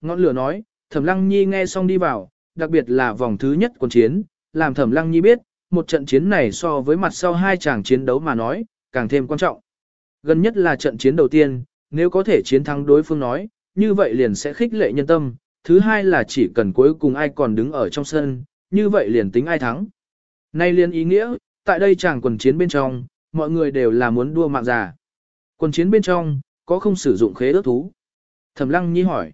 Ngọn lửa nói, Thẩm Lăng Nhi nghe xong đi vào, đặc biệt là vòng thứ nhất quân chiến, làm Thẩm Lăng Nhi biết, một trận chiến này so với mặt sau hai chàng chiến đấu mà nói, càng thêm quan trọng. Gần nhất là trận chiến đầu tiên, nếu có thể chiến thắng đối phương nói, như vậy liền sẽ khích lệ nhân tâm, thứ hai là chỉ cần cuối cùng ai còn đứng ở trong sân, như vậy liền tính ai thắng. Nay liền ý nghĩa, tại đây chàng quần chiến bên trong, mọi người đều là muốn đua mạng già. Quần chiến bên trong, có không sử dụng khế ước thú? Thẩm Lăng Nhi hỏi.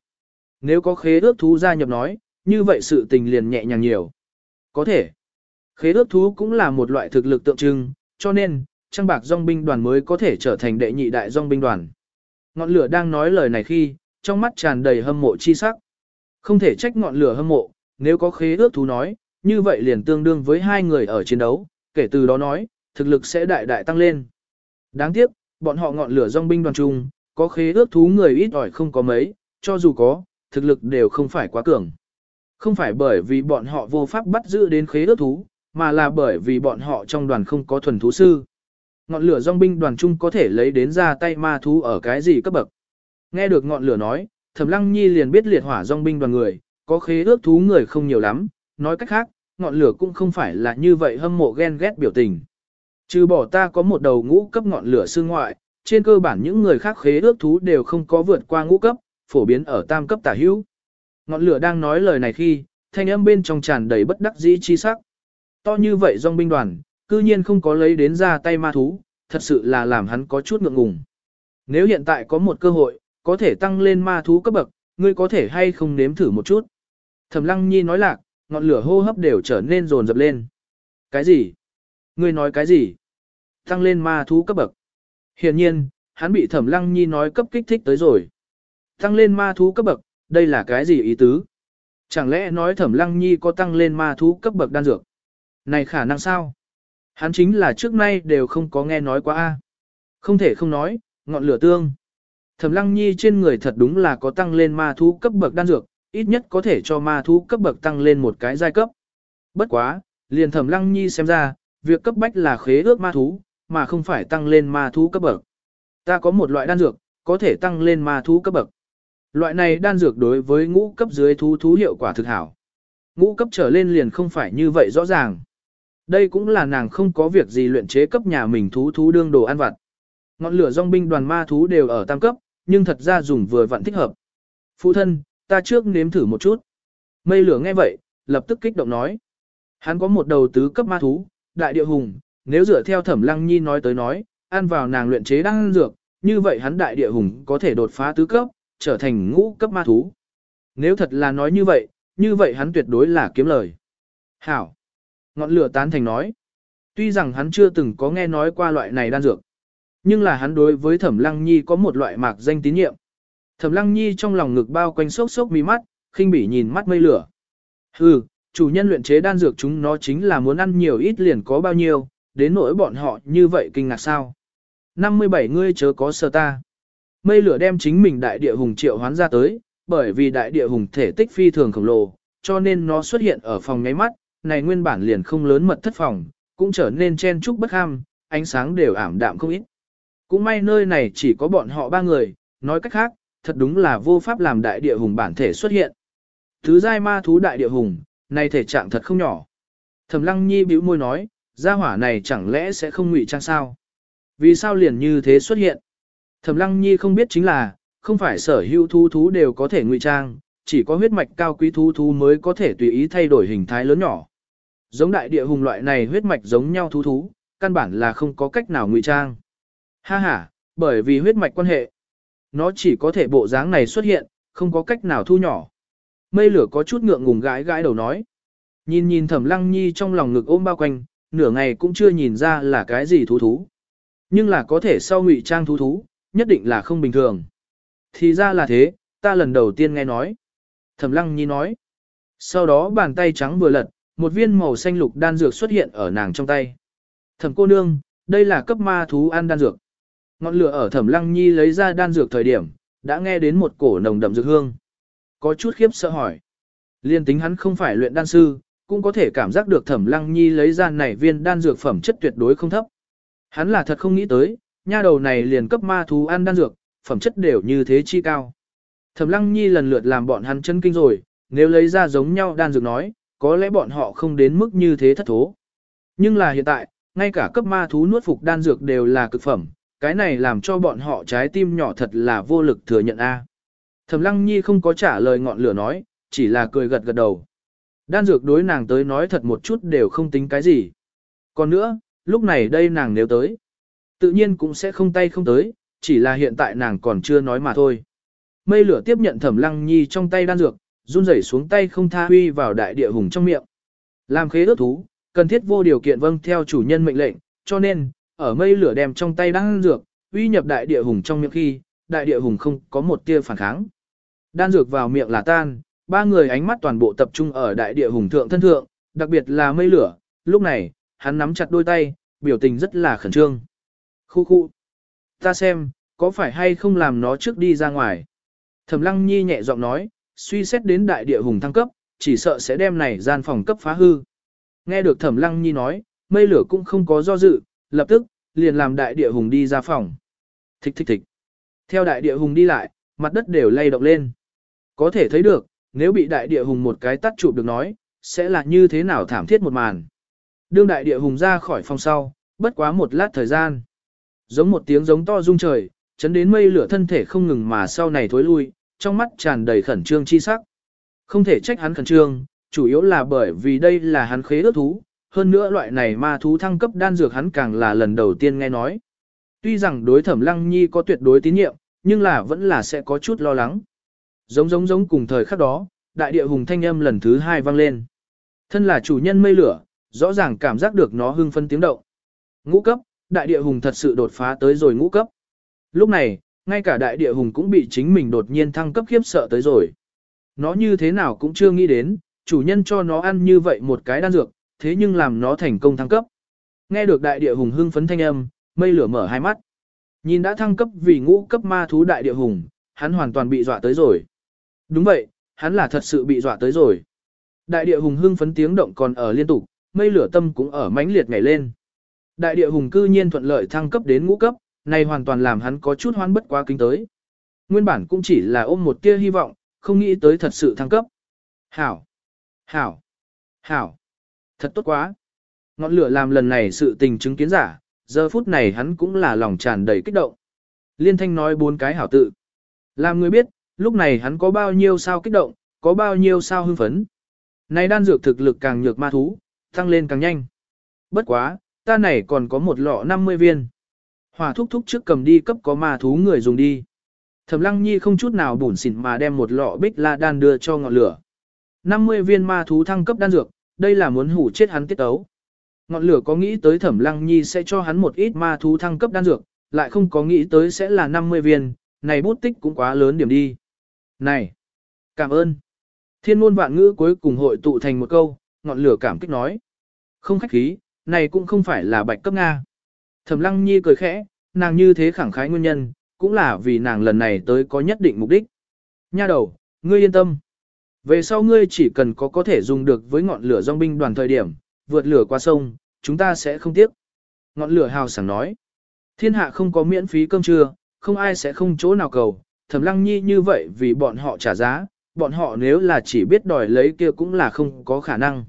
Nếu có khế ước thú gia nhập nói, như vậy sự tình liền nhẹ nhàng nhiều. Có thể. Khế ước thú cũng là một loại thực lực tượng trưng, cho nên, trang bạc dòng binh đoàn mới có thể trở thành đệ nhị đại dòng binh đoàn. Ngọn lửa đang nói lời này khi, trong mắt tràn đầy hâm mộ chi sắc. Không thể trách ngọn lửa hâm mộ, nếu có khế ước thú nói, như vậy liền tương đương với hai người ở chiến đấu, kể từ đó nói, thực lực sẽ đại đại tăng lên. Đáng tiếc, bọn họ ngọn lửa dòng binh đoàn chung, có khế ước thú người ít ỏi không có mấy, cho dù có, thực lực đều không phải quá cường. Không phải bởi vì bọn họ vô pháp bắt giữ đến khế ước thú, mà là bởi vì bọn họ trong đoàn không có thuần thú sư. Ngọn lửa dòng binh đoàn chung có thể lấy đến ra tay ma thú ở cái gì cấp bậc. Nghe được ngọn lửa nói, Thẩm Lăng Nhi liền biết liệt hỏa dòng binh đoàn người, có khế ước thú người không nhiều lắm, nói cách khác, ngọn lửa cũng không phải là như vậy hâm mộ ghen ghét biểu tình. Trừ bỏ ta có một đầu ngũ cấp ngọn lửa sư ngoại, trên cơ bản những người khác khế ước thú đều không có vượt qua ngũ cấp, phổ biến ở tam cấp tả hữu. Ngọn lửa đang nói lời này khi, thanh âm bên trong tràn đầy bất đắc dĩ chi sắc. To như vậy dòng binh đoàn, cư nhiên không có lấy đến ra tay ma thú, thật sự là làm hắn có chút ngượng ngùng. Nếu hiện tại có một cơ hội, có thể tăng lên ma thú cấp bậc, ngươi có thể hay không nếm thử một chút. Thẩm Lăng Nhi nói lạc, ngọn lửa hô hấp đều trở nên rồn rập lên. Cái gì? Ngươi nói cái gì? Tăng lên ma thú cấp bậc. Hiển nhiên, hắn bị Thẩm Lăng Nhi nói cấp kích thích tới rồi. Tăng lên ma thú cấp bậc, đây là cái gì ý tứ? Chẳng lẽ nói Thẩm Lăng Nhi có tăng lên ma thú cấp bậc đan dược? Này khả năng sao? Hắn chính là trước nay đều không có nghe nói qua a. Không thể không nói, ngọn lửa tương. Thẩm Lăng Nhi trên người thật đúng là có tăng lên ma thú cấp bậc đan dược, ít nhất có thể cho ma thú cấp bậc tăng lên một cái giai cấp. Bất quá, liền Thẩm Lăng Nhi xem ra, việc cấp bách là khế ước ma thú, mà không phải tăng lên ma thú cấp bậc. Ta có một loại đan dược, có thể tăng lên ma thú cấp bậc. Loại này đan dược đối với ngũ cấp dưới thú thú hiệu quả thực hảo. Ngũ cấp trở lên liền không phải như vậy rõ ràng. Đây cũng là nàng không có việc gì luyện chế cấp nhà mình thú thú đương đồ ăn vặt. Ngọn lửa dòng binh đoàn ma thú đều ở tam cấp, nhưng thật ra dùng vừa vặn thích hợp. Phụ thân, ta trước nếm thử một chút. Mây lửa nghe vậy, lập tức kích động nói. Hắn có một đầu tứ cấp ma thú, đại địa hùng, nếu dựa theo thẩm lăng nhi nói tới nói, ăn vào nàng luyện chế đan dược, như vậy hắn đại địa hùng có thể đột phá tứ cấp, trở thành ngũ cấp ma thú. Nếu thật là nói như vậy, như vậy hắn tuyệt đối là kiếm lời. Hảo. Ngọn lửa tán thành nói. Tuy rằng hắn chưa từng có nghe nói qua loại này đan dược, nhưng là hắn đối với Thẩm Lăng Nhi có một loại mạc danh tín nhiệm. Thẩm Lăng Nhi trong lòng ngực bao quanh sốc sốc mí mắt, khinh bỉ nhìn mắt mây lửa. Hừ, chủ nhân luyện chế đan dược chúng nó chính là muốn ăn nhiều ít liền có bao nhiêu, đến nỗi bọn họ như vậy kinh ngạc sao. 57 ngươi chớ có sơ ta. Mây lửa đem chính mình đại địa hùng triệu hoán ra tới, bởi vì đại địa hùng thể tích phi thường khổng lồ, cho nên nó xuất hiện ở phòng nháy mắt, này nguyên bản liền không lớn mật thất phòng, cũng trở nên chen trúc bất ham, ánh sáng đều ảm đạm không ít. Cũng may nơi này chỉ có bọn họ ba người, nói cách khác, thật đúng là vô pháp làm đại địa hùng bản thể xuất hiện. Thứ giai ma thú đại địa hùng, này thể trạng thật không nhỏ. Thẩm Lăng Nhi bĩu môi nói, gia hỏa này chẳng lẽ sẽ không ngụy trang sao? Vì sao liền như thế xuất hiện? Thẩm Lăng Nhi không biết chính là, không phải sở hữu thú thú đều có thể ngụy trang, chỉ có huyết mạch cao quý thú thú mới có thể tùy ý thay đổi hình thái lớn nhỏ. Giống đại địa hùng loại này huyết mạch giống nhau thú thú, căn bản là không có cách nào ngụy trang. Ha ha, bởi vì huyết mạch quan hệ. Nó chỉ có thể bộ dáng này xuất hiện, không có cách nào thu nhỏ. Mây lửa có chút ngượng ngùng gãi gãi đầu nói. Nhìn nhìn thẩm lăng nhi trong lòng ngực ôm bao quanh, nửa ngày cũng chưa nhìn ra là cái gì thú thú. Nhưng là có thể sau ngụy trang thú thú, nhất định là không bình thường. Thì ra là thế, ta lần đầu tiên nghe nói. Thẩm lăng nhi nói. Sau đó bàn tay trắng vừa lật, một viên màu xanh lục đan dược xuất hiện ở nàng trong tay. Thẩm cô nương, đây là cấp ma thú ăn đan dược. Ngọn lửa ở thẩm lăng nhi lấy ra đan dược thời điểm, đã nghe đến một cổ nồng đậm dược hương. Có chút khiếp sợ hỏi. Liên tính hắn không phải luyện đan sư, cũng có thể cảm giác được thẩm lăng nhi lấy ra này viên đan dược phẩm chất tuyệt đối không thấp. Hắn là thật không nghĩ tới, nha đầu này liền cấp ma thú ăn đan dược, phẩm chất đều như thế chi cao. Thẩm Lăng Nhi lần lượt làm bọn hắn chân kinh rồi, nếu lấy ra giống nhau đan dược nói, có lẽ bọn họ không đến mức như thế thất thố. Nhưng là hiện tại, ngay cả cấp ma thú nuốt phục đan dược đều là cực phẩm, cái này làm cho bọn họ trái tim nhỏ thật là vô lực thừa nhận a. Thẩm Lăng Nhi không có trả lời ngọn lửa nói, chỉ là cười gật gật đầu. Đan dược đối nàng tới nói thật một chút đều không tính cái gì. Còn nữa, lúc này đây nàng nếu tới, tự nhiên cũng sẽ không tay không tới, chỉ là hiện tại nàng còn chưa nói mà thôi. Mây lửa tiếp nhận Thẩm Lăng Nhi trong tay đan dược, run rẩy xuống tay không tha huy vào đại địa hùng trong miệng. Làm khế ước thú, cần thiết vô điều kiện vâng theo chủ nhân mệnh lệnh, cho nên, ở mây lửa đem trong tay đan dược, uy nhập đại địa hùng trong miệng khi, đại địa hùng không có một tia phản kháng. Đan dược vào miệng là tan, ba người ánh mắt toàn bộ tập trung ở đại địa hùng thượng thân thượng, đặc biệt là mây lửa, lúc này, hắn nắm chặt đôi tay, biểu tình rất là khẩn trương. Khu khu. Ta xem, có phải hay không làm nó trước đi ra ngoài. Thẩm lăng nhi nhẹ giọng nói, suy xét đến đại địa hùng thăng cấp, chỉ sợ sẽ đem này gian phòng cấp phá hư. Nghe được thẩm lăng nhi nói, mây lửa cũng không có do dự, lập tức, liền làm đại địa hùng đi ra phòng. Thích thích thích. Theo đại địa hùng đi lại, mặt đất đều lay động lên. Có thể thấy được, nếu bị đại địa hùng một cái tắt chụp được nói, sẽ là như thế nào thảm thiết một màn. Đương đại địa hùng ra khỏi phòng sau, bất quá một lát thời gian. Giống một tiếng giống to rung trời, chấn đến mây lửa thân thể không ngừng mà sau này thối lui, trong mắt tràn đầy khẩn trương chi sắc. Không thể trách hắn khẩn trương, chủ yếu là bởi vì đây là hắn khế ước thú, hơn nữa loại này ma thú thăng cấp đan dược hắn càng là lần đầu tiên nghe nói. Tuy rằng đối thẩm lăng nhi có tuyệt đối tín nhiệm, nhưng là vẫn là sẽ có chút lo lắng. Giống giống giống cùng thời khắc đó, đại địa hùng thanh âm lần thứ hai vang lên. Thân là chủ nhân mây lửa, rõ ràng cảm giác được nó hưng phân tiếng động. Ngũ cấp, đại địa hùng thật sự đột phá tới rồi ngũ cấp. Lúc này, ngay cả đại địa hùng cũng bị chính mình đột nhiên thăng cấp khiếp sợ tới rồi. Nó như thế nào cũng chưa nghĩ đến, chủ nhân cho nó ăn như vậy một cái đan dược, thế nhưng làm nó thành công thăng cấp. Nghe được đại địa hùng hưng phấn thanh âm, mây lửa mở hai mắt. Nhìn đã thăng cấp vì ngũ cấp ma thú đại địa hùng, hắn hoàn toàn bị dọa tới rồi. Đúng vậy, hắn là thật sự bị dọa tới rồi. Đại địa hùng hưng phấn tiếng động còn ở liên tục, mây lửa tâm cũng ở mãnh liệt nhảy lên. Đại địa hùng cư nhiên thuận lợi thăng cấp đến ngũ cấp, này hoàn toàn làm hắn có chút hoan bất quá kính tới. Nguyên bản cũng chỉ là ôm một tia hy vọng, không nghĩ tới thật sự thăng cấp. Hảo! Hảo! Hảo! Thật tốt quá! Ngọn lửa làm lần này sự tình chứng kiến giả, giờ phút này hắn cũng là lòng tràn đầy kích động. Liên thanh nói bốn cái hảo tự. Làm người biết, lúc này hắn có bao nhiêu sao kích động, có bao nhiêu sao hưng phấn. Này đan dược thực lực càng nhược ma thú, tăng lên càng nhanh. Bất quá, ta này còn có một lọ 50 viên. Hỏa thúc thúc trước cầm đi cấp có ma thú người dùng đi. Thẩm lăng nhi không chút nào bủn xỉn mà đem một lọ bích la đan đưa cho ngọn lửa. 50 viên ma thú thăng cấp đan dược, đây là muốn hủ chết hắn tiết ấu. Ngọn lửa có nghĩ tới thẩm lăng nhi sẽ cho hắn một ít ma thú thăng cấp đan dược, lại không có nghĩ tới sẽ là 50 viên, này bút tích cũng quá lớn điểm đi. Này! Cảm ơn! Thiên môn vạn ngữ cuối cùng hội tụ thành một câu, ngọn lửa cảm kích nói. Không khách khí, này cũng không phải là bạch cấp Nga. Thẩm lăng nhi cười khẽ, nàng như thế khẳng khái nguyên nhân, cũng là vì nàng lần này tới có nhất định mục đích. Nha đầu, ngươi yên tâm. Về sau ngươi chỉ cần có có thể dùng được với ngọn lửa dòng binh đoàn thời điểm, vượt lửa qua sông, chúng ta sẽ không tiếc. Ngọn lửa hào sảng nói. Thiên hạ không có miễn phí cơm trưa, không ai sẽ không chỗ nào cầu. Thẩm lăng nhi như vậy vì bọn họ trả giá, bọn họ nếu là chỉ biết đòi lấy kia cũng là không có khả năng.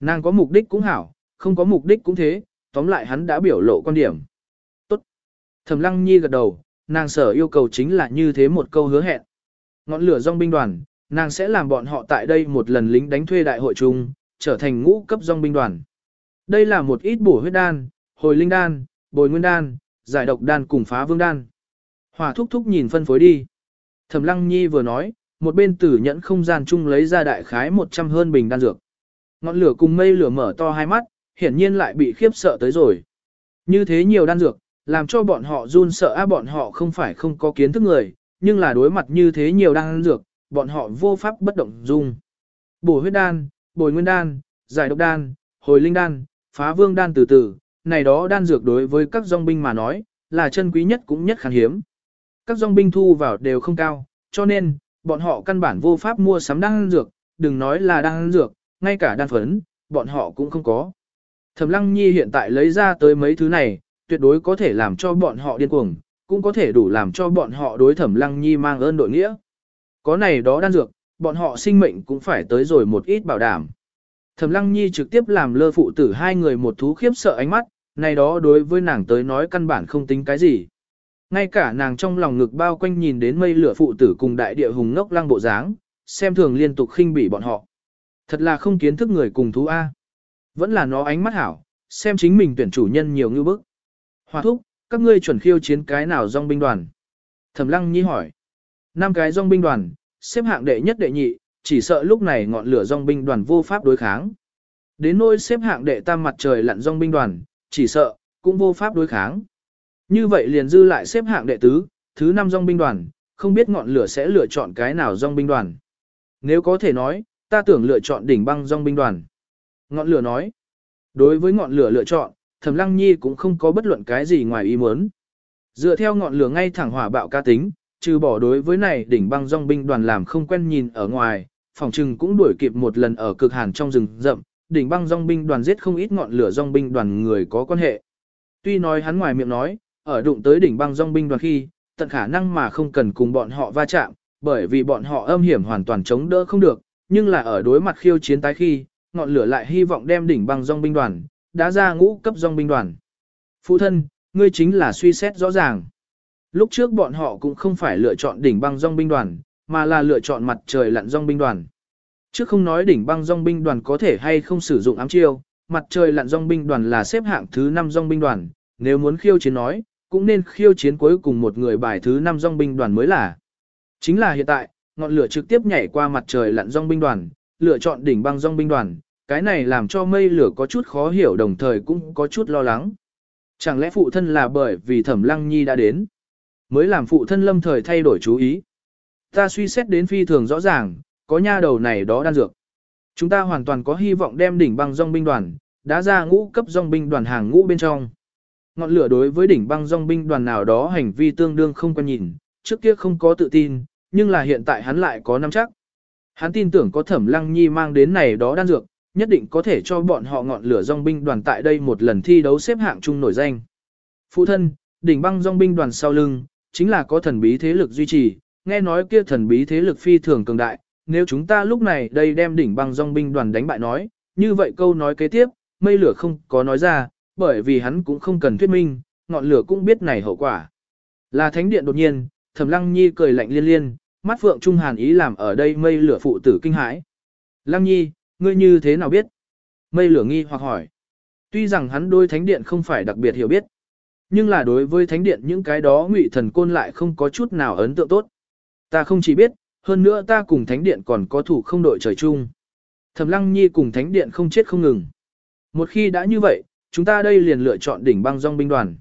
Nàng có mục đích cũng hảo, không có mục đích cũng thế, tóm lại hắn đã biểu lộ quan điểm. Tốt. Thẩm Lăng Nhi gật đầu, nàng sở yêu cầu chính là như thế một câu hứa hẹn. Ngọn lửa dòng binh đoàn, nàng sẽ làm bọn họ tại đây một lần lính đánh thuê đại hội chung, trở thành ngũ cấp dòng binh đoàn. Đây là một ít bổ huyết đan, hồi linh đan, bồi nguyên đan, giải độc đan cùng phá vương đan. Hòa thúc thúc nhìn phân phối đi. Thẩm Lăng Nhi vừa nói, một bên tử nhẫn không gian chung lấy ra đại khái 100 hơn bình đan dược. Ngọn lửa cùng mây lửa mở to hai mắt, hiển nhiên lại bị khiếp sợ tới rồi. Như thế nhiều đan dược, làm cho bọn họ run sợ á bọn họ không phải không có kiến thức người, nhưng là đối mặt như thế nhiều đan dược, bọn họ vô pháp bất động dung. Bổ huyết đan, bồi nguyên đan, giải độc đan, hồi linh đan, phá vương đan từ từ, này đó đan dược đối với các dòng binh mà nói, là chân quý nhất cũng nhất khan hiếm. Các dòng binh thu vào đều không cao, cho nên, bọn họ căn bản vô pháp mua sắm đan dược, đừng nói là đan dược, ngay cả đan phấn, bọn họ cũng không có. Thẩm Lăng Nhi hiện tại lấy ra tới mấy thứ này, tuyệt đối có thể làm cho bọn họ điên cuồng, cũng có thể đủ làm cho bọn họ đối Thẩm Lăng Nhi mang ơn đội nghĩa. Có này đó đan dược, bọn họ sinh mệnh cũng phải tới rồi một ít bảo đảm. Thẩm Lăng Nhi trực tiếp làm lơ phụ tử hai người một thú khiếp sợ ánh mắt, này đó đối với nàng tới nói căn bản không tính cái gì. Ngay cả nàng trong lòng ngực bao quanh nhìn đến mây lửa phụ tử cùng đại địa hùng ngốc lăng bộ dáng, xem thường liên tục khinh bỉ bọn họ. Thật là không kiến thức người cùng thú A. Vẫn là nó ánh mắt hảo, xem chính mình tuyển chủ nhân nhiều như bức. Hòa thúc, các ngươi chuẩn khiêu chiến cái nào dòng binh đoàn? Thẩm Lăng Nhi hỏi. năm cái dòng binh đoàn, xếp hạng đệ nhất đệ nhị, chỉ sợ lúc này ngọn lửa dòng binh đoàn vô pháp đối kháng. Đến nỗi xếp hạng đệ tam mặt trời lặn dòng binh đoàn, chỉ sợ, cũng vô pháp đối kháng. Như vậy liền dư lại xếp hạng đệ tứ, thứ năm dòng binh đoàn, không biết ngọn lửa sẽ lựa chọn cái nào dòng binh đoàn. Nếu có thể nói, ta tưởng lựa chọn đỉnh băng dòng binh đoàn. Ngọn lửa nói, đối với ngọn lửa lựa chọn, Thẩm Lăng Nhi cũng không có bất luận cái gì ngoài ý muốn. Dựa theo ngọn lửa ngay thẳng hỏa bạo ca tính, trừ bỏ đối với này đỉnh băng dòng binh đoàn làm không quen nhìn ở ngoài, phòng trừng cũng đuổi kịp một lần ở cực hàn trong rừng rậm, đỉnh băng dòng binh đoàn giết không ít ngọn lửa dòng binh đoàn người có quan hệ. Tuy nói hắn ngoài miệng nói, ở đụng tới đỉnh băng dòng binh đoàn khi, tận khả năng mà không cần cùng bọn họ va chạm, bởi vì bọn họ âm hiểm hoàn toàn chống đỡ không được, nhưng là ở đối mặt khiêu chiến tái khi, ngọn lửa lại hy vọng đem đỉnh băng dòng binh đoàn, đã ra ngũ cấp dòng binh đoàn. Phụ thân, ngươi chính là suy xét rõ ràng. Lúc trước bọn họ cũng không phải lựa chọn đỉnh băng dòng binh đoàn, mà là lựa chọn mặt trời lặn dòng binh đoàn. Trước không nói đỉnh băng dòng binh đoàn có thể hay không sử dụng ám chiêu, mặt trời lặn dòng binh đoàn là xếp hạng thứ 5 dòng binh đoàn, nếu muốn khiêu chiến nói, cũng nên khiêu chiến cuối cùng một người bài thứ 5 dòng binh đoàn mới là. Chính là hiện tại, ngọn lửa trực tiếp nhảy qua mặt trời lặn dòng binh đoàn, lựa chọn đỉnh băng dòng binh đoàn, cái này làm cho mây lửa có chút khó hiểu đồng thời cũng có chút lo lắng. Chẳng lẽ phụ thân là bởi vì thẩm lăng nhi đã đến, mới làm phụ thân lâm thời thay đổi chú ý. Ta suy xét đến phi thường rõ ràng, có nha đầu này đó đan dược. Chúng ta hoàn toàn có hy vọng đem đỉnh băng dòng binh đoàn, đã ra ngũ cấp dòng binh đoàn hàng ngũ bên trong. Ngọn lửa đối với đỉnh băng dòng binh đoàn nào đó hành vi tương đương không quan nhìn, trước kia không có tự tin, nhưng là hiện tại hắn lại có nắm chắc. Hắn tin tưởng có thẩm lăng nhi mang đến này đó đan dược, nhất định có thể cho bọn họ ngọn lửa dòng binh đoàn tại đây một lần thi đấu xếp hạng chung nổi danh. Phụ thân, đỉnh băng dòng binh đoàn sau lưng, chính là có thần bí thế lực duy trì, nghe nói kia thần bí thế lực phi thường cường đại, nếu chúng ta lúc này đây đem đỉnh băng dòng binh đoàn đánh bại nói, như vậy câu nói kế tiếp, mây lửa không có nói ra, bởi vì hắn cũng không cần thuyết minh, ngọn lửa cũng biết này hậu quả. Là thánh điện đột nhiên, thẩm lăng nhi cười lạnh liên liên, mắt phượng trung hàn ý làm ở đây mây lửa phụ tử kinh hãi. Lăng nhi, ngươi như thế nào biết? Mây lửa nghi hoặc hỏi. Tuy rằng hắn đôi thánh điện không phải đặc biệt hiểu biết, nhưng là đối với thánh điện những cái đó ngụy thần côn lại không có chút nào ấn tượng tốt. Ta không chỉ biết, hơn nữa ta cùng thánh điện còn có thủ không đội trời chung. Thẩm lăng nhi cùng thánh điện không chết không ngừng. Một khi đã như vậy, chúng ta đây liền lựa chọn đỉnh băng dòng binh đoàn.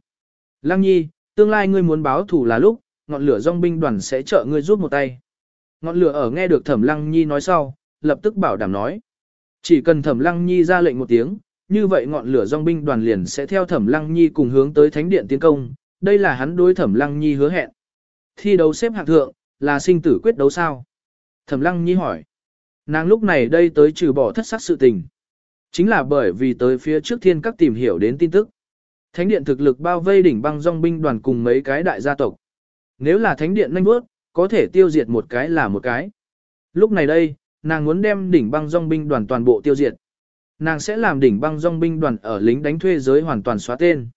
Lăng nhi, tương lai ngươi muốn báo thủ là lúc, ngọn lửa dòng binh đoàn sẽ trợ ngươi giúp một tay. Ngọn lửa ở nghe được thẩm lăng nhi nói sau, lập tức bảo đảm nói. Chỉ cần thẩm lăng nhi ra lệnh một tiếng, như vậy ngọn lửa dòng binh đoàn liền sẽ theo thẩm lăng nhi cùng hướng tới thánh điện tiến công, đây là hắn đối thẩm lăng nhi hứa hẹn. Thi đấu xếp hạng thượng, là sinh tử quyết đấu sao? Thẩm lăng nhi hỏi. Nàng lúc này đây tới trừ bỏ thất sắc sự tình. Chính là bởi vì tới phía trước thiên các tìm hiểu đến tin tức. Thánh điện thực lực bao vây đỉnh băng dòng binh đoàn cùng mấy cái đại gia tộc. Nếu là thánh điện nhanh bước, có thể tiêu diệt một cái là một cái. Lúc này đây, nàng muốn đem đỉnh băng dòng binh đoàn toàn bộ tiêu diệt. Nàng sẽ làm đỉnh băng dòng binh đoàn ở lính đánh thuê giới hoàn toàn xóa tên.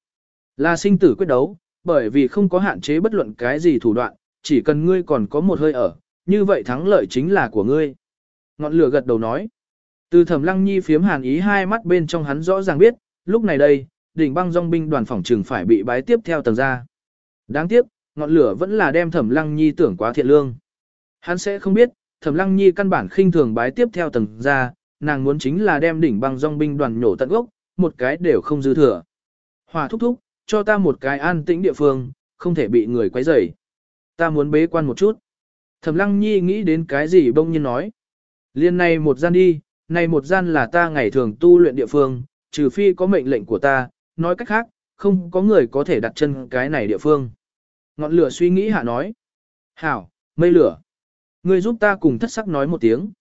Là sinh tử quyết đấu, bởi vì không có hạn chế bất luận cái gì thủ đoạn, chỉ cần ngươi còn có một hơi ở, như vậy thắng lợi chính là của ngươi. Ngọn lửa gật đầu nói. Từ thẩm lăng nhi phiếm hàn ý hai mắt bên trong hắn rõ ràng biết, lúc này đây, đỉnh băng dòng binh đoàn phòng trừng phải bị bái tiếp theo tầng ra. Đáng tiếc, ngọn lửa vẫn là đem thẩm lăng nhi tưởng quá thiện lương. Hắn sẽ không biết, thẩm lăng nhi căn bản khinh thường bái tiếp theo tầng ra, nàng muốn chính là đem đỉnh băng dòng binh đoàn nhổ tận gốc, một cái đều không dư thừa. Hòa thúc thúc, cho ta một cái an tĩnh địa phương, không thể bị người quấy rầy. Ta muốn bế quan một chút. Thẩm lăng nhi nghĩ đến cái gì bông nhiên nói. Liên này một gian đi, này một gian là ta ngày thường tu luyện địa phương, trừ phi có mệnh lệnh của ta, nói cách khác, không có người có thể đặt chân cái này địa phương. Ngọn lửa suy nghĩ hạ nói. Hảo, mây lửa. Ngươi giúp ta cùng thất sắc nói một tiếng.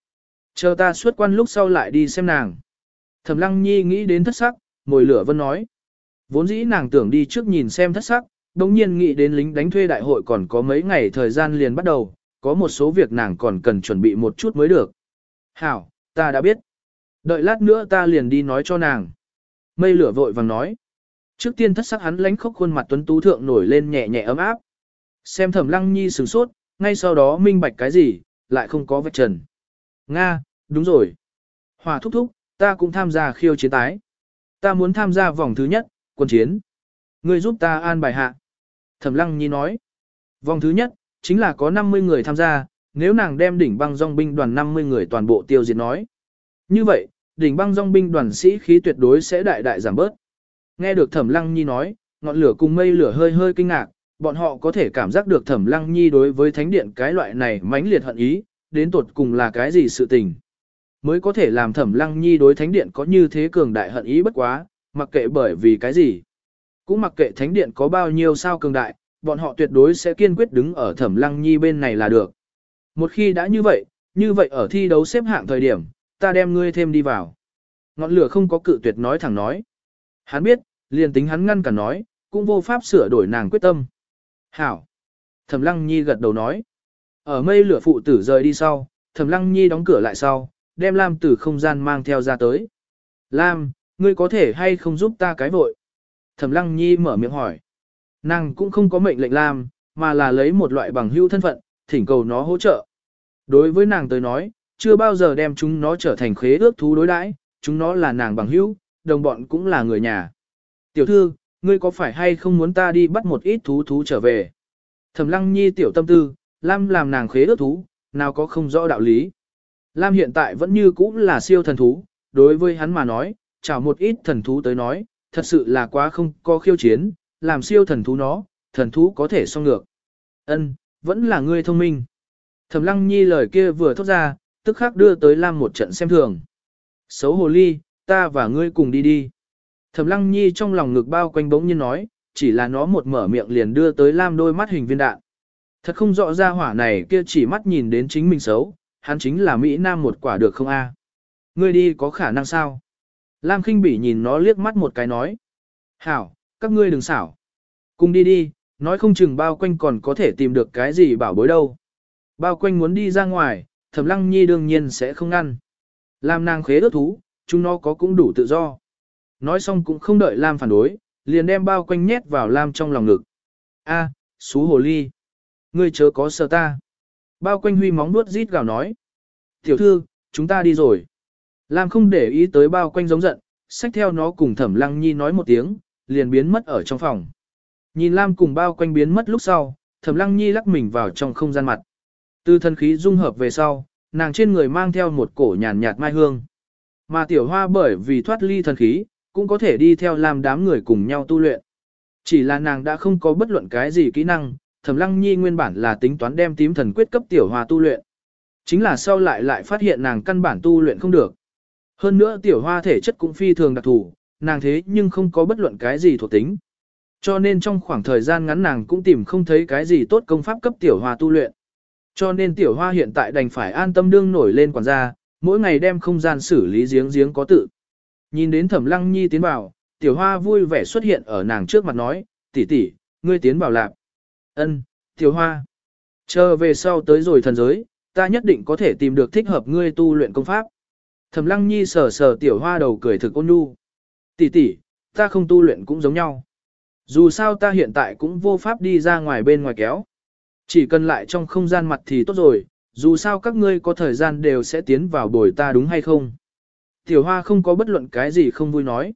Chờ ta xuất quan lúc sau lại đi xem nàng. Thẩm lăng nhi nghĩ đến thất sắc, mồi lửa vân nói. Vốn dĩ nàng tưởng đi trước nhìn xem thất sắc, đồng nhiên nghĩ đến lính đánh thuê đại hội còn có mấy ngày thời gian liền bắt đầu, có một số việc nàng còn cần chuẩn bị một chút mới được. Hảo, ta đã biết. Đợi lát nữa ta liền đi nói cho nàng. Mây lửa vội vàng nói. Trước tiên thất sắc hắn lánh khóc khuôn mặt tuấn tú thượng nổi lên nhẹ nhẹ ấm áp. Xem thẩm lăng nhi sửng sốt, ngay sau đó minh bạch cái gì, lại không có vạch trần. Nga, đúng rồi. Hòa thúc thúc, ta cũng tham gia khiêu chiến tái. Ta muốn tham gia vòng thứ nhất, quân chiến. Ngươi giúp ta an bài hạ. Thẩm lăng nhi nói. Vòng thứ nhất, chính là có 50 người tham gia, nếu nàng đem đỉnh băng dòng binh đoàn 50 người toàn bộ tiêu diệt nói. Như vậy, đỉnh băng dòng binh đoàn sĩ khí tuyệt đối sẽ đại đại giảm bớt. Nghe được Thẩm Lăng Nhi nói, ngọn lửa cùng mây lửa hơi hơi kinh ngạc, bọn họ có thể cảm giác được Thẩm Lăng Nhi đối với thánh điện cái loại này mãnh liệt hận ý, đến tột cùng là cái gì sự tình. Mới có thể làm Thẩm Lăng Nhi đối thánh điện có như thế cường đại hận ý bất quá, mặc kệ bởi vì cái gì. Cũng mặc kệ thánh điện có bao nhiêu sao cường đại, bọn họ tuyệt đối sẽ kiên quyết đứng ở Thẩm Lăng Nhi bên này là được. Một khi đã như vậy, như vậy ở thi đấu xếp hạng thời điểm, ta đem ngươi thêm đi vào. Ngọn lửa không có cự tuyệt nói thẳng nói. Hắn biết, liền tính hắn ngăn cả nói, cũng vô pháp sửa đổi nàng quyết tâm. Hảo. Thẩm Lăng Nhi gật đầu nói. Ở mây lửa phụ tử rời đi sau, Thẩm Lăng Nhi đóng cửa lại sau, đem Lam từ không gian mang theo ra tới. Lam, ngươi có thể hay không giúp ta cái vội? Thẩm Lăng Nhi mở miệng hỏi. Nàng cũng không có mệnh lệnh Lam, mà là lấy một loại bằng hữu thân phận, thỉnh cầu nó hỗ trợ. Đối với nàng tới nói, chưa bao giờ đem chúng nó trở thành khế ước thú đối đãi, chúng nó là nàng bằng hữu, đồng bọn cũng là người nhà. Tiểu thư, ngươi có phải hay không muốn ta đi bắt một ít thú thú trở về? Thẩm lăng nhi tiểu tâm tư, Lam làm nàng khế ước thú, nào có không rõ đạo lý. Lam hiện tại vẫn như cũ là siêu thần thú, đối với hắn mà nói, chào một ít thần thú tới nói, thật sự là quá không có khiêu chiến, làm siêu thần thú nó, thần thú có thể song ngược. Ân, vẫn là ngươi thông minh. Thẩm lăng nhi lời kia vừa thốt ra, tức khắc đưa tới Lam một trận xem thường. Xấu hồ ly, ta và ngươi cùng đi đi. Thẩm lăng nhi trong lòng ngực bao quanh bỗng nhiên nói, chỉ là nó một mở miệng liền đưa tới Lam đôi mắt hình viên đạn. Thật không rõ ra hỏa này kia chỉ mắt nhìn đến chính mình xấu, hắn chính là Mỹ Nam một quả được không a? Ngươi đi có khả năng sao? Lam khinh bỉ nhìn nó liếc mắt một cái nói. Hảo, các ngươi đừng xảo. Cùng đi đi, nói không chừng bao quanh còn có thể tìm được cái gì bảo bối đâu. Bao quanh muốn đi ra ngoài, thẩm lăng nhi đương nhiên sẽ không ngăn. Lam nàng khế đốt thú, chúng nó có cũng đủ tự do. Nói xong cũng không đợi Lam phản đối, liền đem bao quanh nhét vào Lam trong lòng ngực. A, xú hồ ly. Ngươi chớ có sợ ta. Bao quanh huy móng nuốt rít gào nói. Tiểu thư, chúng ta đi rồi. Lam không để ý tới bao quanh giống giận, xách theo nó cùng thẩm lăng nhi nói một tiếng, liền biến mất ở trong phòng. Nhìn Lam cùng bao quanh biến mất lúc sau, thẩm lăng nhi lắc mình vào trong không gian mặt. Từ thân khí dung hợp về sau, nàng trên người mang theo một cổ nhàn nhạt mai hương. Mà tiểu hoa bởi vì thoát ly thần khí, cũng có thể đi theo làm đám người cùng nhau tu luyện. Chỉ là nàng đã không có bất luận cái gì kỹ năng, thẩm lăng nhi nguyên bản là tính toán đem tím thần quyết cấp tiểu hoa tu luyện. Chính là sau lại lại phát hiện nàng căn bản tu luyện không được. Hơn nữa tiểu hoa thể chất cũng phi thường đặc thù, nàng thế nhưng không có bất luận cái gì thuộc tính. Cho nên trong khoảng thời gian ngắn nàng cũng tìm không thấy cái gì tốt công pháp cấp tiểu hoa tu luyện. Cho nên tiểu hoa hiện tại đành phải an tâm đương nổi lên quản gia, mỗi ngày đem không gian xử lý giếng giếng có tự. Nhìn đến thẩm lăng nhi tiến vào, tiểu hoa vui vẻ xuất hiện ở nàng trước mặt nói, tỷ tỷ, ngươi tiến vào lạp. Ân, tiểu hoa. Chờ về sau tới rồi thần giới, ta nhất định có thể tìm được thích hợp ngươi tu luyện công pháp. Thẩm lăng nhi sờ sờ tiểu hoa đầu cười thực ôn nhu. Tỷ tỷ, ta không tu luyện cũng giống nhau. Dù sao ta hiện tại cũng vô pháp đi ra ngoài bên ngoài kéo. Chỉ cần lại trong không gian mặt thì tốt rồi, dù sao các ngươi có thời gian đều sẽ tiến vào bồi ta đúng hay không. Tiểu hoa không có bất luận cái gì không vui nói.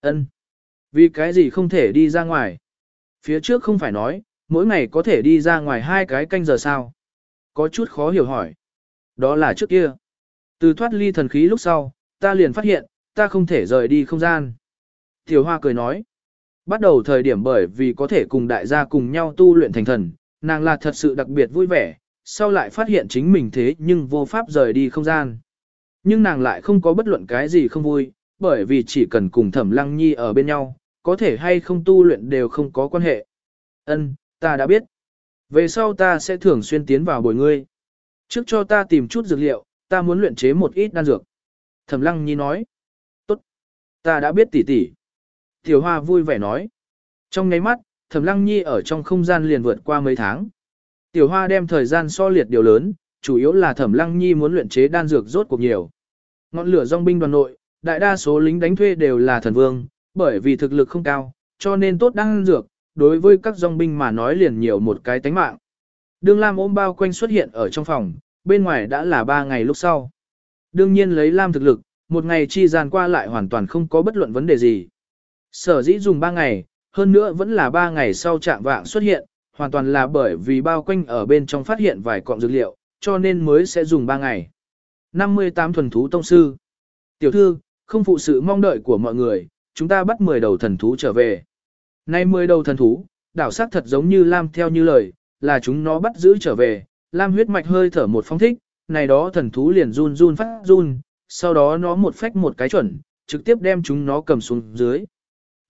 ân Vì cái gì không thể đi ra ngoài. Phía trước không phải nói, mỗi ngày có thể đi ra ngoài hai cái canh giờ sao. Có chút khó hiểu hỏi. Đó là trước kia. Từ thoát ly thần khí lúc sau, ta liền phát hiện, ta không thể rời đi không gian. Tiểu hoa cười nói. Bắt đầu thời điểm bởi vì có thể cùng đại gia cùng nhau tu luyện thành thần, nàng là thật sự đặc biệt vui vẻ, sau lại phát hiện chính mình thế nhưng vô pháp rời đi không gian. Nhưng nàng lại không có bất luận cái gì không vui, bởi vì chỉ cần cùng thẩm lăng nhi ở bên nhau, có thể hay không tu luyện đều không có quan hệ. Ân, ta đã biết. Về sau ta sẽ thường xuyên tiến vào bồi ngươi. Trước cho ta tìm chút dược liệu, ta muốn luyện chế một ít đan dược. Thẩm lăng nhi nói. Tốt. Ta đã biết tỉ tỉ. Tiểu hoa vui vẻ nói. Trong ngáy mắt, thẩm lăng nhi ở trong không gian liền vượt qua mấy tháng. Tiểu Hoa đem thời gian so liệt điều lớn, chủ yếu là Thẩm Lăng Nhi muốn luyện chế đan dược rốt cuộc nhiều. Ngọn lửa dòng binh đoàn nội, đại đa số lính đánh thuê đều là thần vương, bởi vì thực lực không cao, cho nên tốt đan dược, đối với các dòng binh mà nói liền nhiều một cái tánh mạng. Đường Lam ôm bao quanh xuất hiện ở trong phòng, bên ngoài đã là ba ngày lúc sau. Đương nhiên lấy Lam thực lực, một ngày chi gian qua lại hoàn toàn không có bất luận vấn đề gì. Sở dĩ dùng ba ngày, hơn nữa vẫn là ba ngày sau trạng vạng xuất hiện, hoàn toàn là bởi vì bao quanh ở bên trong phát hiện vài cọng dược liệu, cho nên mới sẽ dùng ba ngày. 58 thuần thú tông sư. Tiểu thư, không phụ sự mong đợi của mọi người, chúng ta bắt 10 đầu thần thú trở về. Nay 10 đầu thần thú, đảo sắc thật giống như Lam theo như lời, là chúng nó bắt giữ trở về, Lam huyết mạch hơi thở một phong thích, này đó thần thú liền run run phát run, sau đó nó một phách một cái chuẩn, trực tiếp đem chúng nó cầm xuống dưới.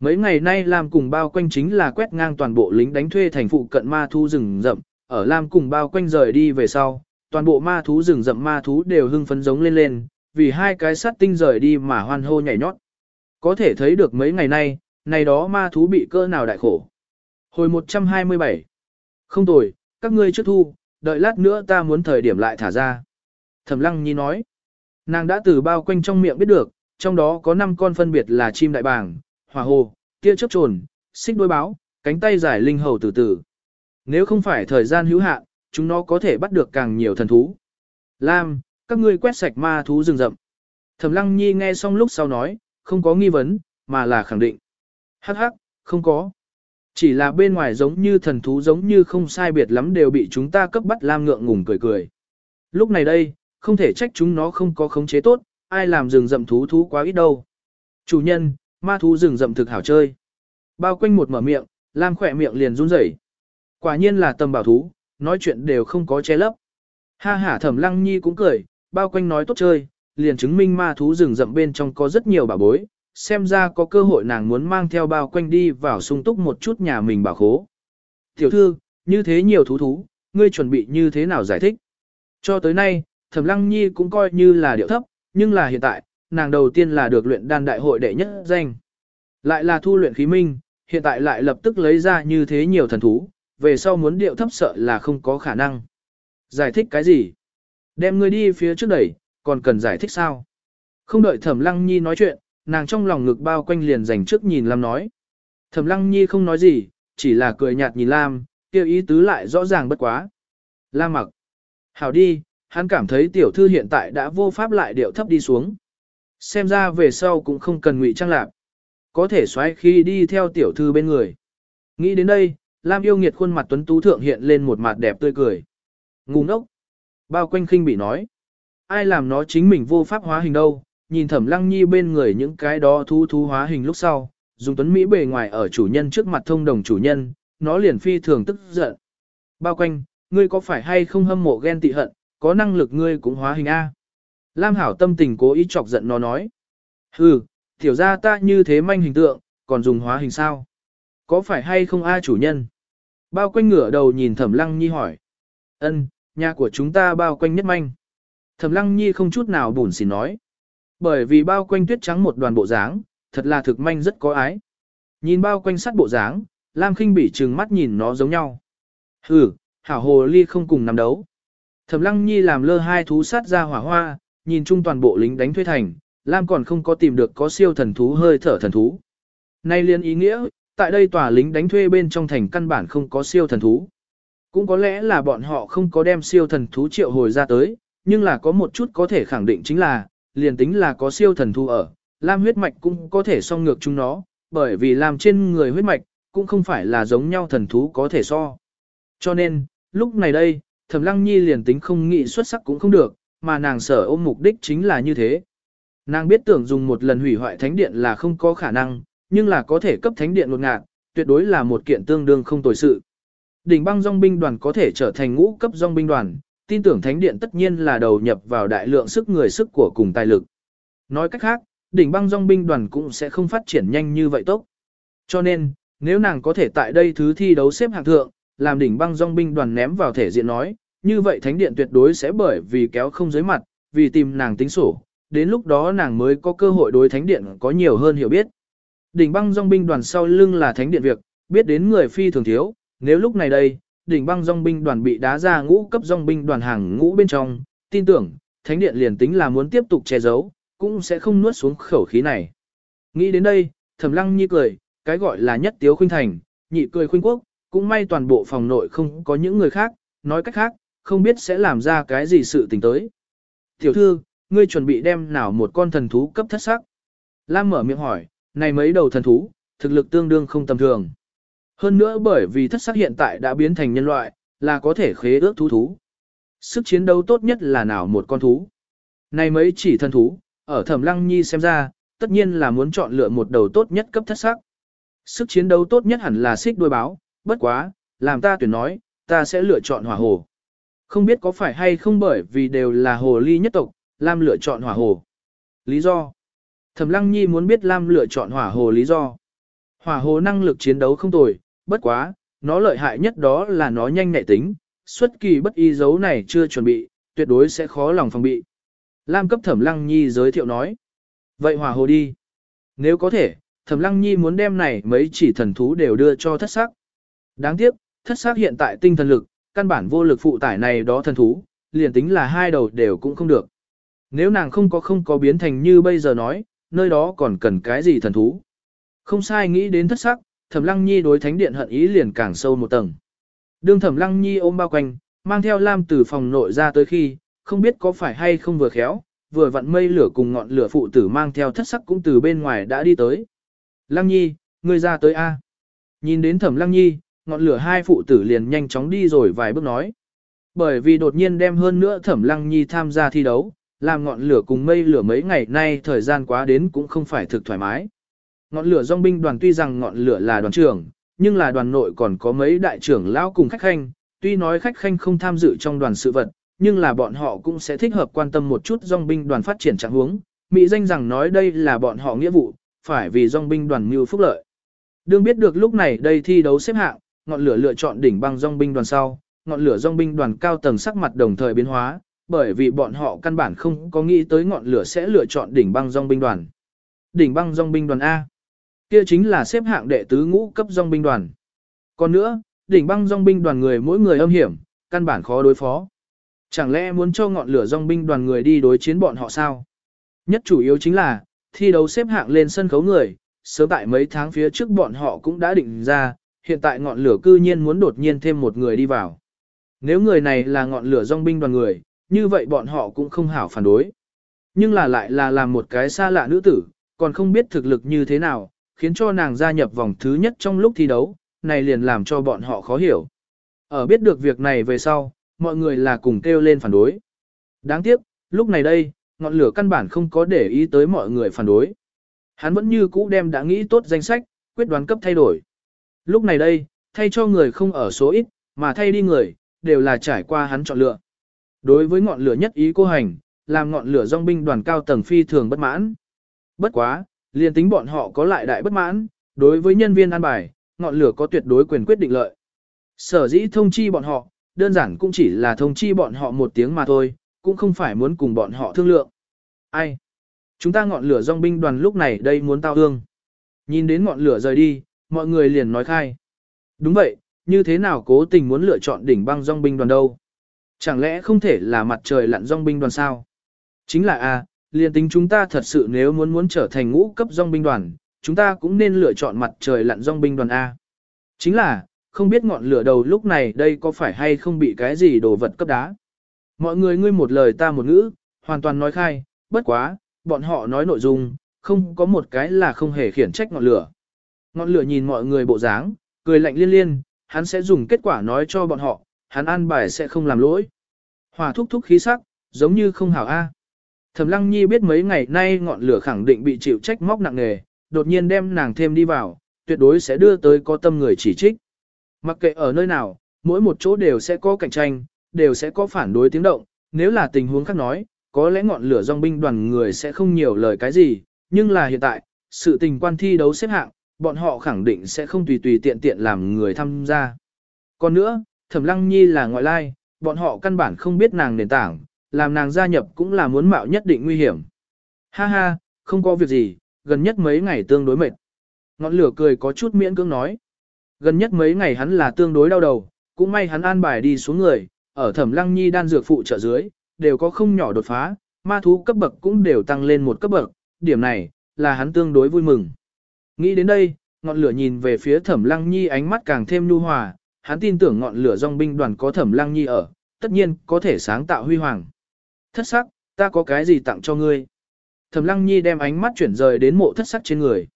Mấy ngày nay Lam cùng bao quanh chính là quét ngang toàn bộ lính đánh thuê thành phụ cận ma thu rừng rậm, ở Lam cùng bao quanh rời đi về sau, toàn bộ ma thú rừng rậm ma thú đều hưng phấn giống lên lên, vì hai cái sát tinh rời đi mà hoan hô nhảy nhót. Có thể thấy được mấy ngày nay, này đó ma thú bị cơ nào đại khổ. Hồi 127 Không tồi, các ngươi trước thu, đợi lát nữa ta muốn thời điểm lại thả ra. Thẩm lăng nhi nói, nàng đã từ bao quanh trong miệng biết được, trong đó có 5 con phân biệt là chim đại bàng, hỏa hồ, kia chớp trồn, xích đuôi báo, cánh tay dài linh hầu từ từ. Nếu không phải thời gian hữu hạn, chúng nó có thể bắt được càng nhiều thần thú. Lam, các ngươi quét sạch ma thú rừng rậm. Thẩm Lăng Nhi nghe xong lúc sau nói, không có nghi vấn, mà là khẳng định. Hắc hắc, không có. Chỉ là bên ngoài giống như thần thú giống như không sai biệt lắm đều bị chúng ta cấp bắt Lam ngượng ngùng cười cười. Lúc này đây, không thể trách chúng nó không có khống chế tốt, ai làm rừng rậm thú thú quá ít đâu. Chủ nhân, ma thú rừng rậm thực hảo chơi. Bao quanh một mở miệng, Lam khỏe miệng liền run rẩy. Quả nhiên là tầm bảo thú, nói chuyện đều không có che lấp. Ha ha thẩm lăng nhi cũng cười, bao quanh nói tốt chơi, liền chứng minh ma thú rừng rậm bên trong có rất nhiều bảo bối, xem ra có cơ hội nàng muốn mang theo bao quanh đi vào sung túc một chút nhà mình bảo khố. Tiểu thư, như thế nhiều thú thú, ngươi chuẩn bị như thế nào giải thích? Cho tới nay, thẩm lăng nhi cũng coi như là điệu thấp, nhưng là hiện tại, nàng đầu tiên là được luyện đan đại hội đệ nhất danh. Lại là thu luyện khí minh, hiện tại lại lập tức lấy ra như thế nhiều thần thú, về sau muốn điệu thấp sợ là không có khả năng. Giải thích cái gì? Đem ngươi đi phía trước đẩy, còn cần giải thích sao? Không đợi Thẩm Lăng Nhi nói chuyện, nàng trong lòng ngực bao quanh liền dành trước nhìn Lam nói. Thẩm Lăng Nhi không nói gì, chỉ là cười nhạt nhìn Lam, kêu ý tứ lại rõ ràng bất quá. Lam mặc. Hảo đi, hắn cảm thấy tiểu thư hiện tại đã vô pháp lại điệu thấp đi xuống. Xem ra về sau cũng không cần ngụy trang lạc. Có thể xoáy khi đi theo tiểu thư bên người. Nghĩ đến đây, Lam yêu nghiệt khuôn mặt tuấn tú thượng hiện lên một mặt đẹp tươi cười. Ngu ngốc. Bao quanh khinh bị nói. Ai làm nó chính mình vô pháp hóa hình đâu, nhìn thẩm lăng nhi bên người những cái đó thú thú hóa hình lúc sau, dùng tuấn Mỹ bề ngoài ở chủ nhân trước mặt thông đồng chủ nhân, nó liền phi thường tức giận. Bao quanh, ngươi có phải hay không hâm mộ ghen tị hận, có năng lực ngươi cũng hóa hình A. Lam hảo tâm tình cố ý chọc giận nó nói. Hừ, tiểu ra ta như thế manh hình tượng, còn dùng hóa hình sao? Có phải hay không A chủ nhân? Bao quanh ngửa đầu nhìn thẩm lăng nhi hỏi. Ân, nhà của chúng ta bao quanh nhất manh. Thẩm lăng nhi không chút nào buồn xỉn nói. Bởi vì bao quanh tuyết trắng một đoàn bộ dáng, thật là thực manh rất có ái. Nhìn bao quanh sắt bộ dáng, Lam Kinh bỉ trừng mắt nhìn nó giống nhau. Hừ, hảo hồ ly không cùng nằm đấu. Thẩm lăng nhi làm lơ hai thú sát ra hỏa hoa, nhìn chung toàn bộ lính đánh thuê thành, Lam còn không có tìm được có siêu thần thú hơi thở thần thú. Nay liên ý nghĩa, tại đây tòa lính đánh thuê bên trong thành căn bản không có siêu thần thú. Cũng có lẽ là bọn họ không có đem siêu thần thú triệu hồi ra tới, nhưng là có một chút có thể khẳng định chính là, liền tính là có siêu thần thú ở, Lam huyết mạch cũng có thể song ngược chúng nó, bởi vì làm trên người huyết mạch, cũng không phải là giống nhau thần thú có thể so. Cho nên, lúc này đây, Thẩm Lăng Nhi liền tính không nghĩ xuất sắc cũng không được, mà nàng sở ôm mục đích chính là như thế. Nàng biết tưởng dùng một lần hủy hoại thánh điện là không có khả năng, nhưng là có thể cấp thánh điện lột ngạt, tuyệt đối là một kiện tương đương không tồi sự. Đỉnh băng dòng binh đoàn có thể trở thành ngũ cấp dòng binh đoàn, tin tưởng thánh điện tất nhiên là đầu nhập vào đại lượng sức người sức của cùng tài lực. Nói cách khác, đỉnh băng dòng binh đoàn cũng sẽ không phát triển nhanh như vậy tốt. Cho nên, nếu nàng có thể tại đây thứ thi đấu xếp hạng thượng, làm đỉnh băng dòng binh đoàn ném vào thể diện nói, như vậy thánh điện tuyệt đối sẽ bởi vì kéo không dưới mặt, vì tìm nàng tính sổ, đến lúc đó nàng mới có cơ hội đối thánh điện có nhiều hơn hiểu biết. Đỉnh băng dòng binh đoàn sau lưng là thánh điện việc, biết đến người phi thường thiếu, nếu lúc này đây, đỉnh băng dòng binh đoàn bị đá ra ngũ cấp dòng binh đoàn hàng ngũ bên trong, tin tưởng, thánh điện liền tính là muốn tiếp tục che giấu, cũng sẽ không nuốt xuống khẩu khí này. Nghĩ đến đây, thẩm lăng nhi cười, cái gọi là nhất tiếu khuynh thành, nhị cười khuynh quốc, cũng may toàn bộ phòng nội không có những người khác, nói cách khác, không biết sẽ làm ra cái gì sự tình tới. Tiểu thư, ngươi chuẩn bị đem nào một con thần thú cấp thất sắc? Lam mở miệng hỏi, này mấy đầu thần thú, thực lực tương đương không tầm thường. Hơn nữa bởi vì thất sắc hiện tại đã biến thành nhân loại, là có thể khế ước thú thú. Sức chiến đấu tốt nhất là nào một con thú. Này mấy chỉ thần thú, ở thẩm lăng nhi xem ra, tất nhiên là muốn chọn lựa một đầu tốt nhất cấp thất sắc. Sức chiến đấu tốt nhất hẳn là xích đuôi báo, bất quá, làm ta tuyển nói, ta sẽ lựa chọn hỏa hồ. Không biết có phải hay không bởi vì đều là hồ ly nhất tộc, Lam lựa chọn hỏa hồ. Lý do? Thẩm Lăng Nhi muốn biết Lam lựa chọn hỏa hồ lý do. Hỏa hồ năng lực chiến đấu không tồi, bất quá, nó lợi hại nhất đó là nó nhanh nhạy tính, xuất kỳ bất y dấu này chưa chuẩn bị, tuyệt đối sẽ khó lòng phòng bị. Lam cấp Thẩm Lăng Nhi giới thiệu nói. Vậy hỏa hồ đi. Nếu có thể, Thẩm Lăng Nhi muốn đem này mấy chỉ thần thú đều đưa cho thất sắc. Đáng tiếc, thất sắc hiện tại tinh thần lực, căn bản vô lực phụ tải này đó thần thú, liền tính là hai đầu đều cũng không được. Nếu nàng không có không có biến thành như bây giờ nói, nơi đó còn cần cái gì thần thú. Không sai nghĩ đến thất sắc, Thẩm Lăng Nhi đối thánh điện hận ý liền càng sâu một tầng. Đương Thẩm Lăng Nhi ôm bao quanh, mang theo Lam từ phòng nội ra tới khi, không biết có phải hay không vừa khéo, vừa vặn mây lửa cùng ngọn lửa phụ tử mang theo thất sắc cũng từ bên ngoài đã đi tới. Lăng Nhi, ngươi ra tới A. Nhìn đến Thẩm Lăng Nhi, ngọn lửa hai phụ tử liền nhanh chóng đi rồi vài bước nói. Bởi vì đột nhiên đem hơn nữa Thẩm Lăng Nhi tham gia thi đấu, làm ngọn lửa cùng mây lửa mấy ngày nay thời gian quá đến cũng không phải thực thoải mái. Ngọn lửa dòng binh đoàn tuy rằng ngọn lửa là đoàn trưởng, nhưng là đoàn nội còn có mấy đại trưởng lão cùng khách khanh, tuy nói khách khanh không tham dự trong đoàn sự vật, nhưng là bọn họ cũng sẽ thích hợp quan tâm một chút dòng binh đoàn phát triển trạng huống. Mỹ danh rằng nói đây là bọn họ nghĩa vụ, phải vì dòng binh đoàn mưu phúc lợi. Đương biết được lúc này đây thi đấu xếp hạng, ngọn lửa lựa chọn đỉnh băng dòng binh đoàn sau, ngọn lửa dòng binh đoàn cao tầng sắc mặt đồng thời biến hóa, bởi vì bọn họ căn bản không có nghĩ tới ngọn lửa sẽ lựa chọn đỉnh băng dòng binh đoàn. Đỉnh băng dòng binh đoàn A. Kia chính là xếp hạng đệ tứ ngũ cấp dòng binh đoàn. Còn nữa, đỉnh băng dòng binh đoàn người mỗi người âm hiểm, căn bản khó đối phó. Chẳng lẽ muốn cho ngọn lửa dòng binh đoàn người đi đối chiến bọn họ sao? Nhất chủ yếu chính là, thi đấu xếp hạng lên sân khấu người, sớm tại mấy tháng phía trước bọn họ cũng đã định ra, hiện tại ngọn lửa cư nhiên muốn đột nhiên thêm một người đi vào. Nếu người này là ngọn lửa dòng binh đoàn người, như vậy bọn họ cũng không hảo phản đối. Nhưng là lại là làm một cái xa lạ nữ tử, còn không biết thực lực như thế nào, khiến cho nàng gia nhập vòng thứ nhất trong lúc thi đấu, này liền làm cho bọn họ khó hiểu. Ở biết được việc này về sau, mọi người là cùng kêu lên phản đối. Đáng tiếc, lúc này đây, ngọn lửa căn bản không có để ý tới mọi người phản đối. Hắn vẫn như cũ đem đã nghĩ tốt danh sách, quyết đoán cấp thay đổi. Lúc này đây, thay cho người không ở số ít, mà thay đi người, đều là trải qua hắn chọn lựa. Đối với ngọn lửa nhất ý cô hành, làm ngọn lửa dòng binh đoàn cao tầng phi thường bất mãn. Bất quá, liền tính bọn họ có lại đại bất mãn, đối với nhân viên an bài, ngọn lửa có tuyệt đối quyền quyết định lợi. Sở dĩ thông chi bọn họ, đơn giản cũng chỉ là thông chi bọn họ một tiếng mà thôi, cũng không phải muốn cùng bọn họ thương lượng. Ai? Chúng ta ngọn lửa dòng binh đoàn lúc này đây muốn tao hương. Nhìn đến ngọn lửa rời đi, mọi người liền nói khai. Đúng vậy, như thế nào cố tình muốn lựa chọn đỉnh băng dòng binh đoàn đâu? Chẳng lẽ không thể là mặt trời lặn dòng binh đoàn sao? Chính là a, liền tính chúng ta thật sự nếu muốn muốn trở thành ngũ cấp dòng binh đoàn, chúng ta cũng nên lựa chọn mặt trời lặn dòng binh đoàn A. Chính là, không biết ngọn lửa đầu lúc này đây có phải hay không bị cái gì đồ vật cấp đá. Mọi người ngươi một lời ta một ngữ, hoàn toàn nói khai, bất quá, bọn họ nói nội dung, không có một cái là không hề khiển trách ngọn lửa. Ngọn lửa nhìn mọi người bộ dáng, cười lạnh liên liên, hắn sẽ dùng kết quả nói cho bọn họ, hắn an bài sẽ không làm lỗi. Hòa thúc thúc khí sắc, giống như không hảo A. Thẩm Lăng Nhi biết mấy ngày nay ngọn lửa khẳng định bị chịu trách móc nặng nề, đột nhiên đem nàng thêm đi vào, tuyệt đối sẽ đưa tới có tâm người chỉ trích. Mặc kệ ở nơi nào, mỗi một chỗ đều sẽ có cạnh tranh, đều sẽ có phản đối tiếng động, nếu là tình huống khác nói, có lẽ ngọn lửa dòng binh đoàn người sẽ không nhiều lời cái gì, nhưng là hiện tại, sự tình quan thi đấu xếp hạng, bọn họ khẳng định sẽ không tùy tùy tiện tiện làm người tham gia. Còn nữa, Thẩm Lăng Nhi là ngoại lai, bọn họ căn bản không biết nàng nền tảng, làm nàng gia nhập cũng là muốn mạo nhất định nguy hiểm. Ha ha, không có việc gì, gần nhất mấy ngày tương đối mệt. Ngọn lửa cười có chút miễn cưỡng nói. Gần nhất mấy ngày hắn là tương đối đau đầu, cũng may hắn an bài đi xuống người, ở thẩm lăng nhi đan dược phụ trợ dưới, đều có không nhỏ đột phá, ma thú cấp bậc cũng đều tăng lên một cấp bậc, điểm này, là hắn tương đối vui mừng. Nghĩ đến đây, ngọn lửa nhìn về phía thẩm lăng nhi ánh mắt càng thêm nhu hòa, hắn tin tưởng ngọn lửa dòng binh đoàn có thẩm lăng nhi ở, tất nhiên có thể sáng tạo huy hoàng. Thất sắc, ta có cái gì tặng cho ngươi? Thẩm lăng nhi đem ánh mắt chuyển rời đến mộ thất sắc trên người.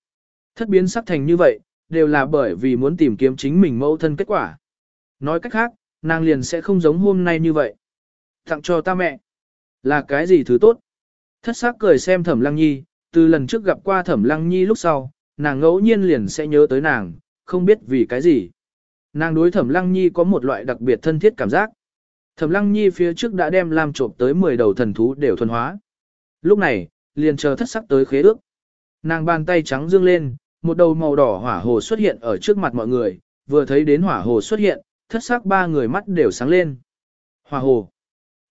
Thất biến sắc thành như vậy, đều là bởi vì muốn tìm kiếm chính mình mẫu thân kết quả. Nói cách khác, nàng liền sẽ không giống hôm nay như vậy. Tặng cho ta mẹ. Là cái gì thứ tốt? Thất sắc cười xem thẩm lăng nhi, từ lần trước gặp qua thẩm lăng nhi lúc sau, nàng ngẫu nhiên liền sẽ nhớ tới nàng, không biết vì cái gì. Nàng đối thẩm lăng nhi có một loại đặc biệt thân thiết cảm giác. Thẩm lăng nhi phía trước đã đem làm trộm tới 10 đầu thần thú đều thuần hóa. Lúc này, liền chờ thất sắc tới khế ước. Nàng bàn tay trắng dương lên, một đầu màu đỏ hỏa hồ xuất hiện ở trước mặt mọi người, vừa thấy đến hỏa hồ xuất hiện, thất sắc ba người mắt đều sáng lên. Hỏa hồ.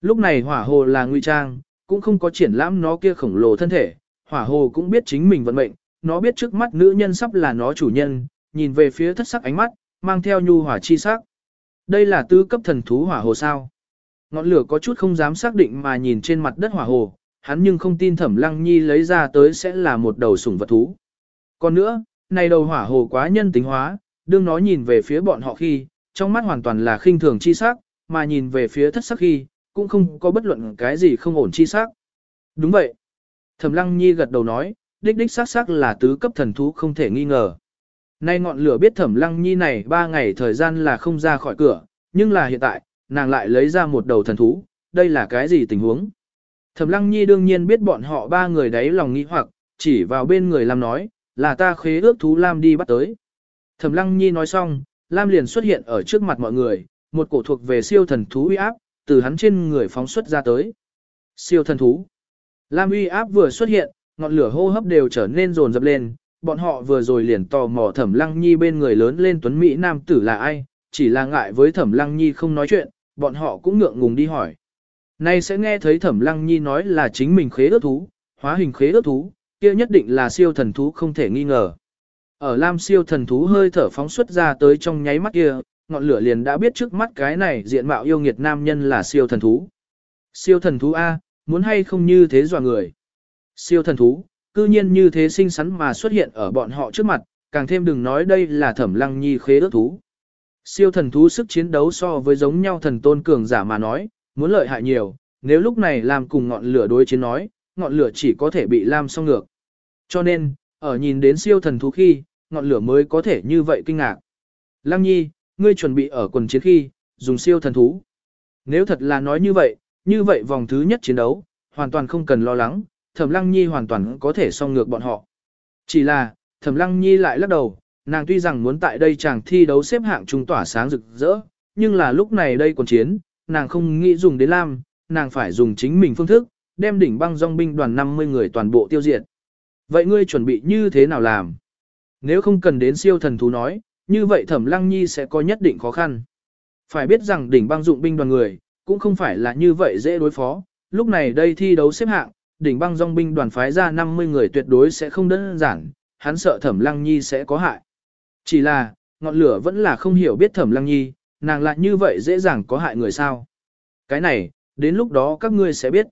Lúc này hỏa hồ là nguy trang, cũng không có triển lãm nó kia khổng lồ thân thể, hỏa hồ cũng biết chính mình vận mệnh, nó biết trước mắt nữ nhân sắp là nó chủ nhân, nhìn về phía thất sắc ánh mắt, mang theo nhu hỏa chi sắc. Đây là tứ cấp thần thú hỏa hồ sao. Ngọn lửa có chút không dám xác định mà nhìn trên mặt đất hỏa hồ, hắn nhưng không tin thẩm lăng nhi lấy ra tới sẽ là một đầu sủng vật thú. Còn nữa, này đầu hỏa hồ quá nhân tính hóa, đương nó nhìn về phía bọn họ khi, trong mắt hoàn toàn là khinh thường chi sắc, mà nhìn về phía thất sắc khi, cũng không có bất luận cái gì không ổn chi sắc. Đúng vậy. Thẩm lăng nhi gật đầu nói, đích đích xác xác là tứ cấp thần thú không thể nghi ngờ. Nay ngọn lửa biết thẩm lăng nhi này ba ngày thời gian là không ra khỏi cửa, nhưng là hiện tại, nàng lại lấy ra một đầu thần thú, đây là cái gì tình huống? Thẩm lăng nhi đương nhiên biết bọn họ ba người đấy lòng nghi hoặc, chỉ vào bên người làm nói, là ta khế ước thú Lam đi bắt tới. Thẩm lăng nhi nói xong, Lam liền xuất hiện ở trước mặt mọi người, một cổ thuộc về siêu thần thú uy áp, từ hắn trên người phóng xuất ra tới. Siêu thần thú. Lam uy áp vừa xuất hiện, ngọn lửa hô hấp đều trở nên rồn rập lên, bọn họ vừa rồi liền tò mò thẩm lăng nhi bên người lớn lên tuấn Mỹ nam tử là ai, chỉ là ngại với thẩm lăng nhi không nói chuyện, bọn họ cũng ngượng ngùng đi hỏi. Nay sẽ nghe thấy thẩm lăng nhi nói là chính mình khế ước thú, hóa hình khế ước thú, kia nhất định là siêu thần thú không thể nghi ngờ. Ở Lam siêu thần thú hơi thở phóng xuất ra tới trong nháy mắt kia, ngọn lửa liền đã biết trước mắt cái này diện mạo yêu nghiệt nam nhân là siêu thần thú. Siêu thần thú A, muốn hay không như thế dọa người. Siêu thần thú, cư nhiên như thế xinh xắn mà xuất hiện ở bọn họ trước mặt, càng thêm đừng nói đây là thẩm lăng nhi khế ước thú. Siêu thần thú sức chiến đấu so với giống nhau thần tôn cường giả mà nói, muốn lợi hại nhiều, nếu lúc này làm cùng ngọn lửa đối chiến nói, ngọn lửa chỉ có thể bị làm xong ngược. Cho nên, ở nhìn đến siêu thần thú khi, ngọn lửa mới có thể như vậy kinh ngạc. Lăng nhi, ngươi chuẩn bị ở quần chiến khi, dùng siêu thần thú. Nếu thật là nói như vậy, như vậy vòng thứ nhất chiến đấu, hoàn toàn không cần lo lắng, thẩm lăng nhi hoàn toàn có thể song ngược bọn họ. Chỉ là, thẩm lăng nhi lại lắc đầu, nàng tuy rằng muốn tại đây chàng thi đấu xếp hạng trung tỏa sáng rực rỡ, nhưng là lúc này đây còn chiến, nàng không nghĩ dùng đến lam, nàng phải dùng chính mình phương thức, đem đỉnh băng dòng binh đoàn 50 người toàn bộ tiêu diệt. Vậy ngươi chuẩn bị như thế nào làm? Nếu không cần đến siêu thần thú nói, như vậy thẩm lăng nhi sẽ có nhất định khó khăn. Phải biết rằng đỉnh băng dụng binh đoàn người, cũng không phải là như vậy dễ đối phó, lúc này đây thi đấu xếp hạng, đỉnh băng dòng binh đoàn phái ra 50 người tuyệt đối sẽ không đơn giản, hắn sợ thẩm lăng nhi sẽ có hại. Chỉ là, ngọn lửa vẫn là không hiểu biết thẩm lăng nhi, nàng lại như vậy dễ dàng có hại người sao. Cái này, đến lúc đó các ngươi sẽ biết.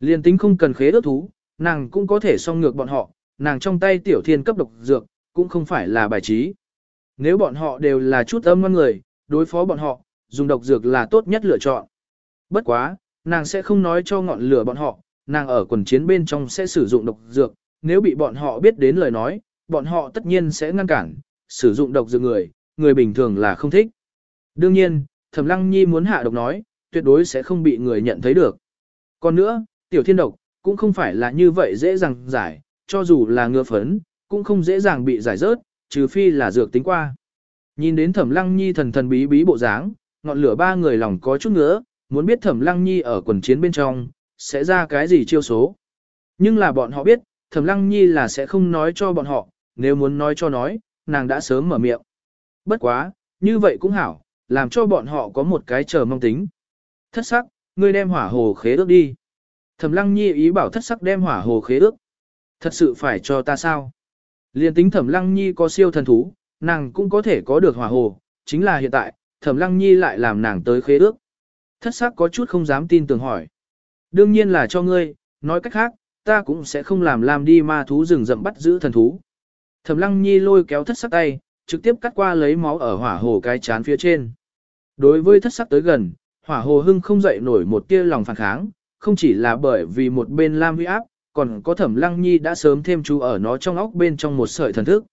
Liên tính không cần khế ước thú, nàng cũng có thể song ngược bọn họ, nàng trong tay tiểu thiên cấp độc dược, cũng không phải là bài trí. Nếu bọn họ đều là chút âm ngon người, đối phó bọn họ, dùng độc dược là tốt nhất lựa chọn. Bất quá, nàng sẽ không nói cho ngọn lửa bọn họ, nàng ở quần chiến bên trong sẽ sử dụng độc dược, nếu bị bọn họ biết đến lời nói, bọn họ tất nhiên sẽ ngăn cản, sử dụng độc dược người, người bình thường là không thích. Đương nhiên, Thẩm Lăng Nhi muốn hạ độc nói, tuyệt đối sẽ không bị người nhận thấy được. Còn nữa, tiểu thiên độc, cũng không phải là như vậy dễ dàng giải, cho dù là ngựa phấn, cũng không dễ dàng bị giải rớt, trừ phi là dược tính qua. Nhìn đến Thẩm Lăng Nhi thần thần bí bí bộ dáng, ngọn lửa ba người lòng có chút ngứa, muốn biết Thẩm Lăng Nhi ở quần chiến bên trong, sẽ ra cái gì chiêu số. Nhưng là bọn họ biết, Thẩm Lăng Nhi là sẽ không nói cho bọn họ, nếu muốn nói cho nói, nàng đã sớm mở miệng. Bất quá, như vậy cũng hảo, làm cho bọn họ có một cái chờ mong tính. Thất sắc, ngươi đem hỏa hồ khế ước đi. Thẩm Lăng Nhi ý bảo thất sắc đem hỏa hồ khế ước. Thật sự phải cho ta sao? Liên tính Thẩm Lăng Nhi có siêu thần thú, nàng cũng có thể có được hỏa hồ, chính là hiện tại, thẩm lăng nhi lại làm nàng tới khế ước. Thất sắc có chút không dám tin tưởng hỏi. Đương nhiên là cho ngươi, nói cách khác, ta cũng sẽ không làm làm đi ma thú rừng rậm bắt giữ thần thú. Thẩm lăng nhi lôi kéo thất sắc tay, trực tiếp cắt qua lấy máu ở hỏa hồ cái chán phía trên. Đối với thất sắc tới gần, hỏa hồ hưng không dậy nổi một tia lòng phản kháng, không chỉ là bởi vì một bên lam huy áp, còn có thẩm lăng nhi đã sớm thêm chú ở nó trong óc bên trong một sợi thần thức.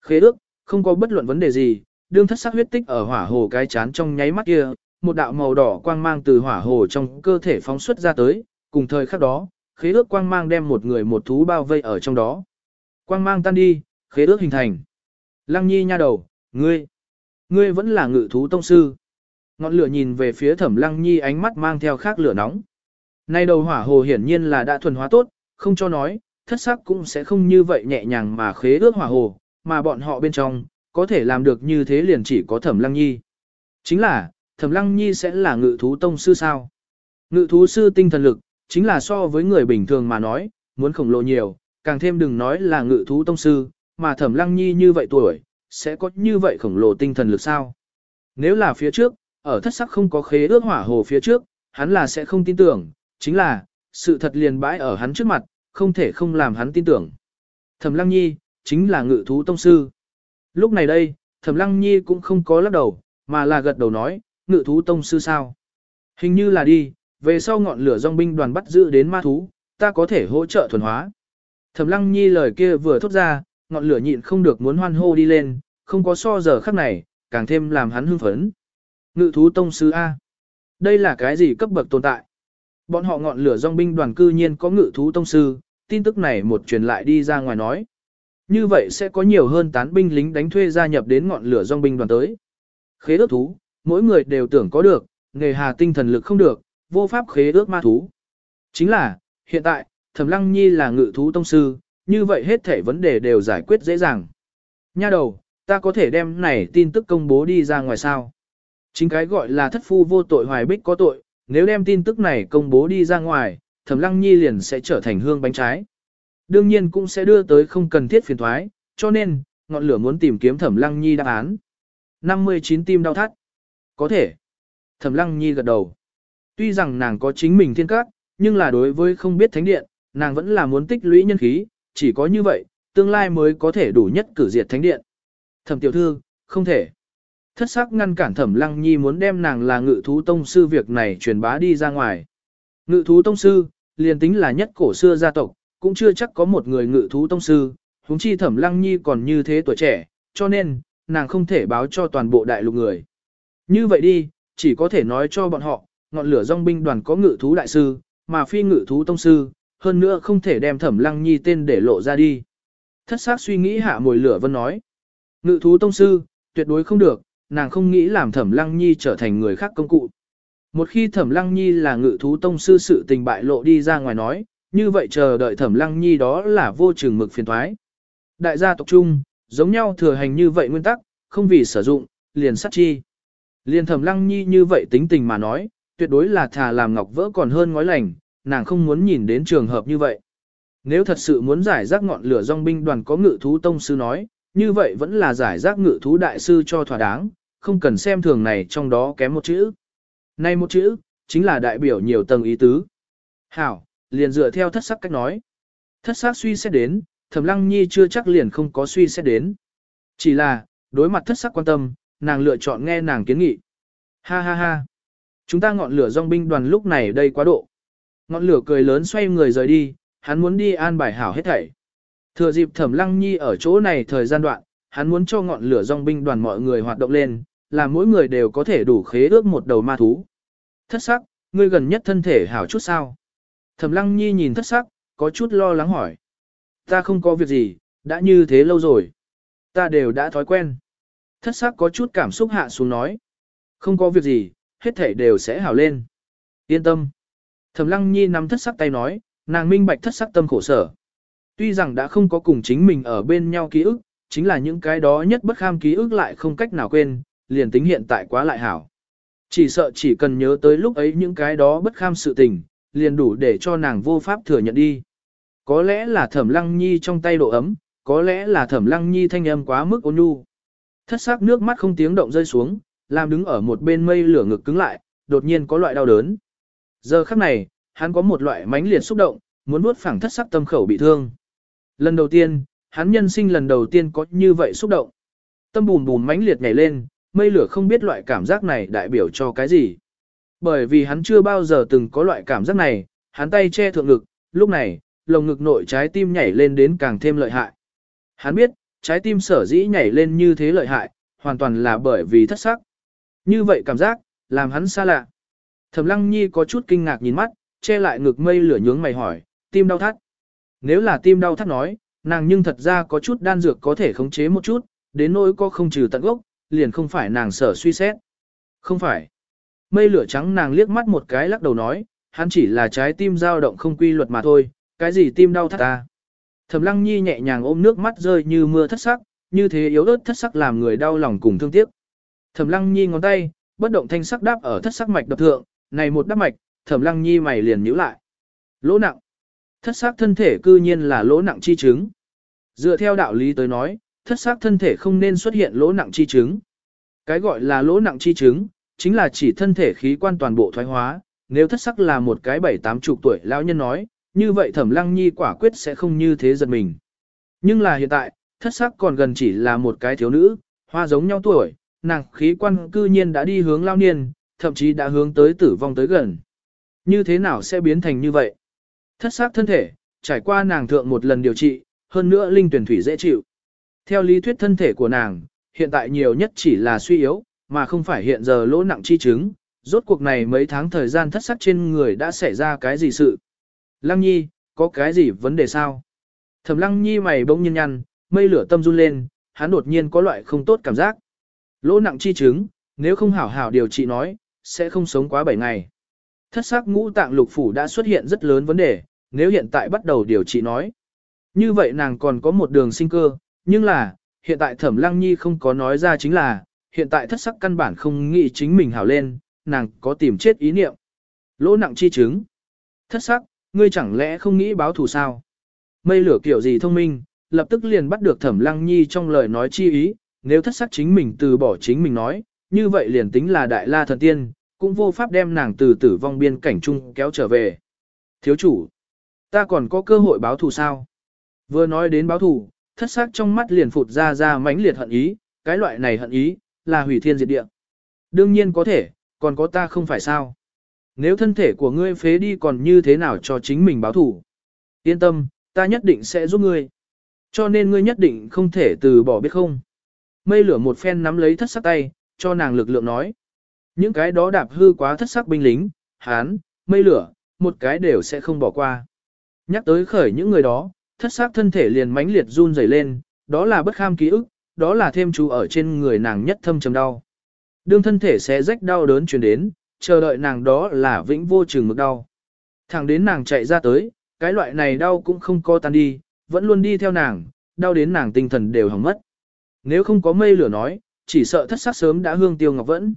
Khế ước, không có bất luận vấn đề gì, đương thất sắc huyết tích ở hỏa hồ cái chán trong nháy mắt kia, một đạo màu đỏ quang mang từ hỏa hồ trong cơ thể phóng xuất ra tới, cùng thời khắc đó, khế ước quang mang đem một người một thú bao vây ở trong đó. Quang mang tan đi, khế ước hình thành. Lăng nhi nha đầu, ngươi, ngươi vẫn là ngự thú tông sư. Ngọn lửa nhìn về phía thẩm lăng nhi ánh mắt mang theo khác lửa nóng. Nay đầu hỏa hồ hiển nhiên là đã thuần hóa tốt, không cho nói, thất sắc cũng sẽ không như vậy nhẹ nhàng mà khế ước hỏa hồ, mà bọn họ bên trong, có thể làm được như thế liền chỉ có thẩm lăng nhi. Chính là, thẩm lăng nhi sẽ là ngự thú tông sư sao? Ngự thú sư tinh thần lực, chính là so với người bình thường mà nói, muốn khổng lồ nhiều, càng thêm đừng nói là ngự thú tông sư, mà thẩm lăng nhi như vậy tuổi, sẽ có như vậy khổng lồ tinh thần lực sao? Nếu là phía trước, ở thất sắc không có khế ước hỏa hồ phía trước, hắn là sẽ không tin tưởng, chính là, sự thật liền bãi ở hắn trước mặt, không thể không làm hắn tin tưởng. Thẩm lăng nhi, chính là ngự thú tông sư. Lúc này đây, thẩm lăng nhi cũng không có lắc đầu, mà là gật đầu nói, ngự thú tông sư sao? Hình như là đi, về sau ngọn lửa dòng binh đoàn bắt giữ đến ma thú, ta có thể hỗ trợ thuần hóa. Thẩm lăng nhi lời kia vừa thốt ra, ngọn lửa nhịn không được muốn hoan hô đi lên, không có so giờ khắc này, càng thêm làm hắn hưng phấn. Ngự thú tông sư A. Đây là cái gì cấp bậc tồn tại? Bọn họ ngọn lửa dòng binh đoàn cư nhiên có ngự thú tông sư, tin tức này một truyền lại đi ra ngoài nói. Như vậy sẽ có nhiều hơn tán binh lính đánh thuê gia nhập đến ngọn lửa dòng binh đoàn tới. Khế ước thú, mỗi người đều tưởng có được, nghề hà tinh thần lực không được, vô pháp khế ước ma thú. Chính là, hiện tại, Thẩm Lăng Nhi là ngự thú tông sư, như vậy hết thể vấn đề đều giải quyết dễ dàng. Nha đầu, ta có thể đem này tin tức công bố đi ra ngoài sao? Chính cái gọi là thất phu vô tội hoài bích có tội, nếu đem tin tức này công bố đi ra ngoài, Thẩm Lăng Nhi liền sẽ trở thành hương bánh trái. Đương nhiên cũng sẽ đưa tới không cần thiết phiền thoái, cho nên, ngọn lửa muốn tìm kiếm Thẩm Lăng Nhi đáp án. 59 tim đau thắt. Có thể. Thẩm Lăng Nhi gật đầu. Tuy rằng nàng có chính mình thiên cát, nhưng là đối với không biết thánh điện, nàng vẫn là muốn tích lũy nhân khí, chỉ có như vậy, tương lai mới có thể đủ nhất cử diệt thánh điện. Thẩm tiểu thư, không thể. Thất sắc ngăn cản thẩm lăng nhi muốn đem nàng là ngự thú tông sư việc này truyền bá đi ra ngoài. Ngự thú tông sư, liền tính là nhất cổ xưa gia tộc, cũng chưa chắc có một người ngự thú tông sư, huống chi thẩm lăng nhi còn như thế tuổi trẻ, cho nên, nàng không thể báo cho toàn bộ đại lục người. Như vậy đi, chỉ có thể nói cho bọn họ, ngọn lửa dòng binh đoàn có ngự thú đại sư, mà phi ngự thú tông sư, hơn nữa không thể đem thẩm lăng nhi tên để lộ ra đi. Thất xác suy nghĩ hạ mồi lửa vân nói. Ngự thú tông sư, tuyệt đối không được, nàng không nghĩ làm thẩm lăng nhi trở thành người khác công cụ. Một khi thẩm lăng nhi là ngự thú tông sư sự tình bại lộ đi ra ngoài nói, như vậy chờ đợi thẩm lăng nhi đó là vô trường mực phiền thoái. Đại gia tộc trung giống nhau thừa hành như vậy nguyên tắc, không vì sử dụng, liền sát chi. Liền thẩm lăng nhi như vậy tính tình mà nói, tuyệt đối là thà làm ngọc vỡ còn hơn ngói lành, nàng không muốn nhìn đến trường hợp như vậy. Nếu thật sự muốn giải rác ngọn lửa dòng binh đoàn có ngự thú tông sư nói, như vậy vẫn là giải rác ngự thú đại sư cho thỏa đáng, không cần xem thường này trong đó kém một chữ. Nay một chữ, chính là đại biểu nhiều tầng ý tứ. Hảo, liền dựa theo thất sắc cách nói. Thất sắc suy xét đến, thẩm lăng nhi chưa chắc liền không có suy xét đến. Chỉ là, đối mặt thất sắc quan tâm, nàng lựa chọn nghe nàng kiến nghị. Ha ha ha. Chúng ta ngọn lửa dòng binh đoàn lúc này đây quá độ. Ngọn lửa cười lớn xoay người rời đi, hắn muốn đi an bài hảo hết thảy. Thừa dịp thẩm lăng nhi ở chỗ này thời gian đoạn, hắn muốn cho ngọn lửa dòng binh đoàn mọi người hoạt động lên, làm mỗi người đều có thể đủ khế ước một đầu ma thú. Thất sắc, ngươi gần nhất thân thể hảo chút sao? Thẩm lăng nhi nhìn thất sắc, có chút lo lắng hỏi. Ta không có việc gì, đã như thế lâu rồi. Ta đều đã thói quen. Thất sắc có chút cảm xúc hạ xuống nói. Không có việc gì, hết thể đều sẽ hảo lên. Yên tâm. Thẩm lăng nhi nắm thất sắc tay nói, nàng minh bạch thất sắc tâm khổ sở. Tuy rằng đã không có cùng chính mình ở bên nhau ký ức, chính là những cái đó nhất bất kham ký ức lại không cách nào quên, liền tính hiện tại quá lại hảo. Chỉ sợ chỉ cần nhớ tới lúc ấy những cái đó bất kham sự tình, liền đủ để cho nàng vô pháp thừa nhận đi. Có lẽ là thẩm lăng nhi trong tay độ ấm, có lẽ là thẩm lăng nhi thanh âm quá mức ôn nhu. Thất sắc nước mắt không tiếng động rơi xuống, làm đứng ở một bên mây lửa ngực cứng lại, đột nhiên có loại đau đớn. Giờ khắc này, hắn có một loại mãnh liệt xúc động, muốn nuốt phẳng thất sắc tâm khẩu bị thương. Lần đầu tiên, hắn nhân sinh lần đầu tiên có như vậy xúc động. Tâm bùn bùn mãnh liệt nhảy lên, mây lửa không biết loại cảm giác này đại biểu cho cái gì. Bởi vì hắn chưa bao giờ từng có loại cảm giác này, hắn tay che thượng ngực, lúc này, lồng ngực nội trái tim nhảy lên đến càng thêm lợi hại. Hắn biết, trái tim sở dĩ nhảy lên như thế lợi hại, hoàn toàn là bởi vì thất sắc. Như vậy cảm giác, làm hắn xa lạ. Thẩm Lăng Nhi có chút kinh ngạc nhìn mắt, che lại ngực mây lửa nhướng mày hỏi, tim đau thắt. Nếu là tim đau thắt nói, nàng nhưng thật ra có chút đan dược có thể khống chế một chút, đến nỗi có không trừ tận gốc, liền không phải nàng sở suy xét. Không phải. Mây lửa trắng nàng liếc mắt một cái lắc đầu nói, hắn chỉ là trái tim dao động không quy luật mà thôi, cái gì tim đau thắt ta. Thẩm Lăng Nhi nhẹ nhàng ôm nước mắt rơi như mưa thất sắc, như thế yếu ớt thất sắc làm người đau lòng cùng thương tiếc. Thẩm Lăng Nhi ngón tay, bất động thanh sắc đáp ở thất sắc mạch đập thượng, này một đáp mạch, Thẩm Lăng Nhi mày liền nhíu lại. Lỗ nặng. Thất sắc thân thể cư nhiên là lỗ nặng chi chứng. Dựa theo đạo lý tới nói, thất sắc thân thể không nên xuất hiện lỗ nặng chi chứng. Cái gọi là lỗ nặng chi chứng, chính là chỉ thân thể khí quan toàn bộ thoái hóa, nếu thất sắc là một cái bảy tám chục tuổi lão nhân nói, như vậy thẩm lăng nhi quả quyết sẽ không như thế giật mình. Nhưng là hiện tại, thất sắc còn gần chỉ là một cái thiếu nữ, hoa giống nhau tuổi, nàng khí quan cư nhiên đã đi hướng lao niên, thậm chí đã hướng tới tử vong tới gần. Như thế nào sẽ biến thành như vậy? Thất sắc thân thể, trải qua nàng thượng một lần điều trị, hơn nữa linh tuyển thủy dễ chịu. Theo lý thuyết thân thể của nàng, hiện tại nhiều nhất chỉ là suy yếu, mà không phải hiện giờ lỗ nặng chi chứng. Rốt cuộc này mấy tháng thời gian thất sắc trên người đã xảy ra cái gì sự? Lăng Nhi, có cái gì vấn đề sao? Thẩm Lăng Nhi mày bỗng nhiên nhăn, mây lửa tâm run lên, hắn đột nhiên có loại không tốt cảm giác. Lỗ nặng chi chứng, nếu không hảo hảo điều trị nói, sẽ không sống quá 7 ngày. Thất sắc ngũ tạng lục phủ đã xuất hiện rất lớn vấn đề, nếu hiện tại bắt đầu điều trị nói. Như vậy nàng còn có một đường sinh cơ, nhưng là, hiện tại thẩm lăng nhi không có nói ra chính là, hiện tại thất sắc căn bản không nghĩ chính mình hảo lên, nàng có tìm chết ý niệm. Lỗ nặng chi chứng. Thất sắc, ngươi chẳng lẽ không nghĩ báo thù sao? Mây lửa kiểu gì thông minh, lập tức liền bắt được thẩm lăng nhi trong lời nói chi ý, nếu thất sắc chính mình từ bỏ chính mình nói, như vậy liền tính là đại la thần tiên, cũng vô pháp đem nàng từ tử vong biên cảnh chung kéo trở về. Thiếu chủ, ta còn có cơ hội báo thù sao? Vừa nói đến báo thù, thất sắc trong mắt liền phụt ra ra mãnh liệt hận ý, cái loại này hận ý, là hủy thiên diệt địa. Đương nhiên có thể, còn có ta không phải sao. Nếu thân thể của ngươi phế đi còn như thế nào cho chính mình báo thủ. Yên tâm, ta nhất định sẽ giúp ngươi. Cho nên ngươi nhất định không thể từ bỏ biết không. Mây lửa một phen nắm lấy thất sắc tay, cho nàng lực lượng nói. Những cái đó đạp hư quá thất sắc binh lính, hán, mây lửa, một cái đều sẽ không bỏ qua. Nhắc tới khởi những người đó, thất sắc thân thể liền mãnh liệt run rẩy lên, đó là bất kham ký ức, đó là thêm chú ở trên người nàng nhất thâm trầm đau. Đương thân thể sẽ rách đau đớn truyền đến, chờ đợi nàng đó là vĩnh vô trường mực đau. Thẳng đến nàng chạy ra tới, cái loại này đau cũng không co tan đi, vẫn luôn đi theo nàng, đau đến nàng tinh thần đều hỏng mất. Nếu không có mây lửa nói, chỉ sợ thất sắc sớm đã hương tiêu ngọc vẫn.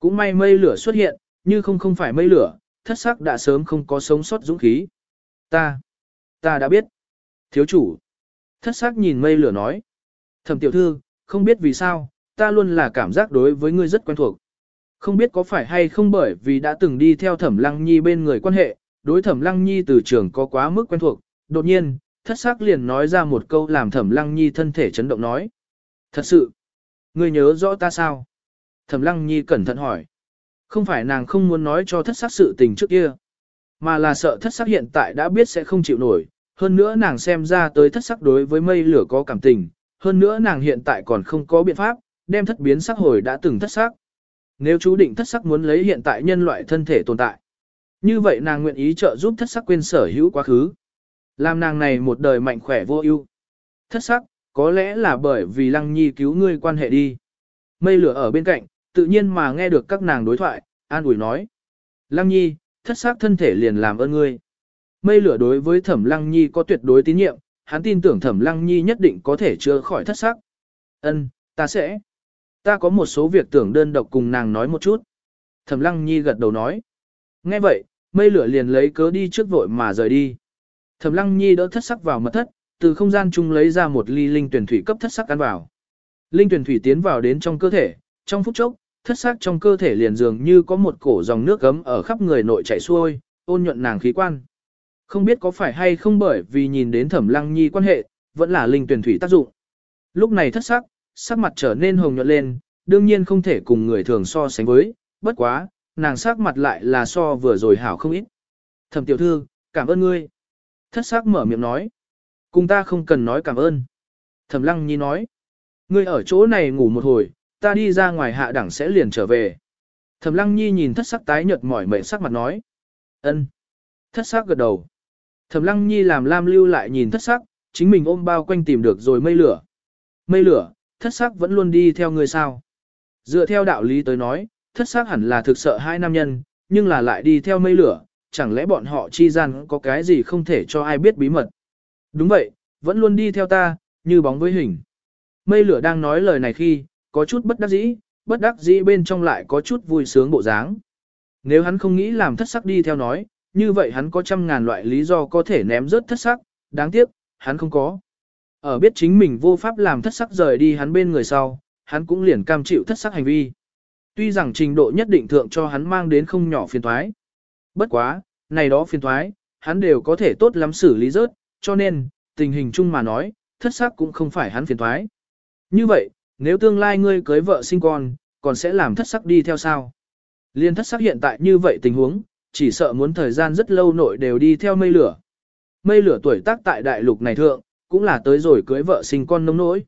Cũng may mây lửa xuất hiện, như không không phải mây lửa, thất sắc đã sớm không có sống sót dũng khí. Ta, ta đã biết. Thiếu chủ. Thất sắc nhìn mây lửa nói. Thẩm tiểu thư, không biết vì sao, ta luôn là cảm giác đối với ngươi rất quen thuộc. Không biết có phải hay không bởi vì đã từng đi theo thẩm lăng nhi bên người quan hệ, đối thẩm lăng nhi từ trường có quá mức quen thuộc, đột nhiên, thất sắc liền nói ra một câu làm thẩm lăng nhi thân thể chấn động nói. Thật sự, ngươi nhớ rõ ta sao? Thẩm lăng nhi cẩn thận hỏi. Không phải nàng không muốn nói cho thất sắc sự tình trước kia, mà là sợ thất sắc hiện tại đã biết sẽ không chịu nổi, hơn nữa nàng xem ra tới thất sắc đối với mây lửa có cảm tình, hơn nữa nàng hiện tại còn không có biện pháp, đem thất biến sắc hồi đã từng thất sắc. Nếu chú định thất sắc muốn lấy hiện tại nhân loại thân thể tồn tại, như vậy nàng nguyện ý trợ giúp thất sắc quên sở hữu quá khứ. Làm nàng này một đời mạnh khỏe vô ưu. Thất sắc, có lẽ là bởi vì lăng nhi cứu ngươi quan hệ đi. Mây lửa ở bên cạnh, tự nhiên mà nghe được các nàng đối thoại, an ủi nói. Lăng nhi, thất sắc thân thể liền làm ơn ngươi. Mây lửa đối với thẩm lăng nhi có tuyệt đối tín nhiệm, hắn tin tưởng thẩm lăng nhi nhất định có thể chữa khỏi thất sắc. Ân, ta sẽ. Ta có một số việc tưởng đơn độc cùng nàng nói một chút. Thẩm lăng nhi gật đầu nói. Nghe vậy, mây lửa liền lấy cớ đi trước vội mà rời đi. Thẩm lăng nhi đỡ thất sắc vào mật thất, từ không gian chung lấy ra một ly linh tuyển thủy cấp thất sắc ăn vào. Linh tuyển thủy tiến vào đến trong cơ thể, trong phút chốc, thất sắc trong cơ thể liền dường như có một cổ dòng nước gấm ở khắp người nội chảy xuôi, ôn nhuận nàng khí quan. Không biết có phải hay không bởi vì nhìn đến thẩm lăng nhi quan hệ, vẫn là linh tuyển thủy tác dụng. Lúc này thất sắc, sắc mặt trở nên hồng nhuận lên, đương nhiên không thể cùng người thường so sánh với, bất quá, nàng sắc mặt lại là so vừa rồi hảo không ít. Thẩm tiểu thư, cảm ơn ngươi. Thất sắc mở miệng nói. Cùng ta không cần nói cảm ơn. Thẩm lăng nhi nói. Ngươi ở chỗ này ngủ một hồi, ta đi ra ngoài hạ đẳng sẽ liền trở về. Thẩm lăng nhi nhìn thất sắc tái nhợt mỏi mệt sắc mặt nói. ân. Thất sắc gật đầu. Thẩm lăng nhi làm lam lưu lại nhìn thất sắc, chính mình ôm bao quanh tìm được rồi mây lửa. Mây lửa, thất sắc vẫn luôn đi theo người sao. Dựa theo đạo lý tới nói, thất sắc hẳn là thực sợ hai nam nhân, nhưng là lại đi theo mây lửa, chẳng lẽ bọn họ chi gian có cái gì không thể cho ai biết bí mật. Đúng vậy, vẫn luôn đi theo ta, như bóng với hình. Mây lửa đang nói lời này khi, có chút bất đắc dĩ, bất đắc dĩ bên trong lại có chút vui sướng bộ dáng. Nếu hắn không nghĩ làm thất sắc đi theo nói, như vậy hắn có trăm ngàn loại lý do có thể ném rớt thất sắc, đáng tiếc, hắn không có. Ở biết chính mình vô pháp làm thất sắc rời đi hắn bên người sau, hắn cũng liền cam chịu thất sắc hành vi. Tuy rằng trình độ nhất định thượng cho hắn mang đến không nhỏ phiền thoái. Bất quá, này đó phiền thoái, hắn đều có thể tốt lắm xử lý rớt, cho nên, tình hình chung mà nói, thất sắc cũng không phải hắn phiền thoái. Như vậy, nếu tương lai ngươi cưới vợ sinh con, còn sẽ làm thất sắc đi theo sao? Liên thất sắc hiện tại như vậy tình huống, chỉ sợ muốn thời gian rất lâu nội đều đi theo mây lửa. Mây lửa tuổi tác tại đại lục này thượng, cũng là tới rồi cưới vợ sinh con nông nỗi.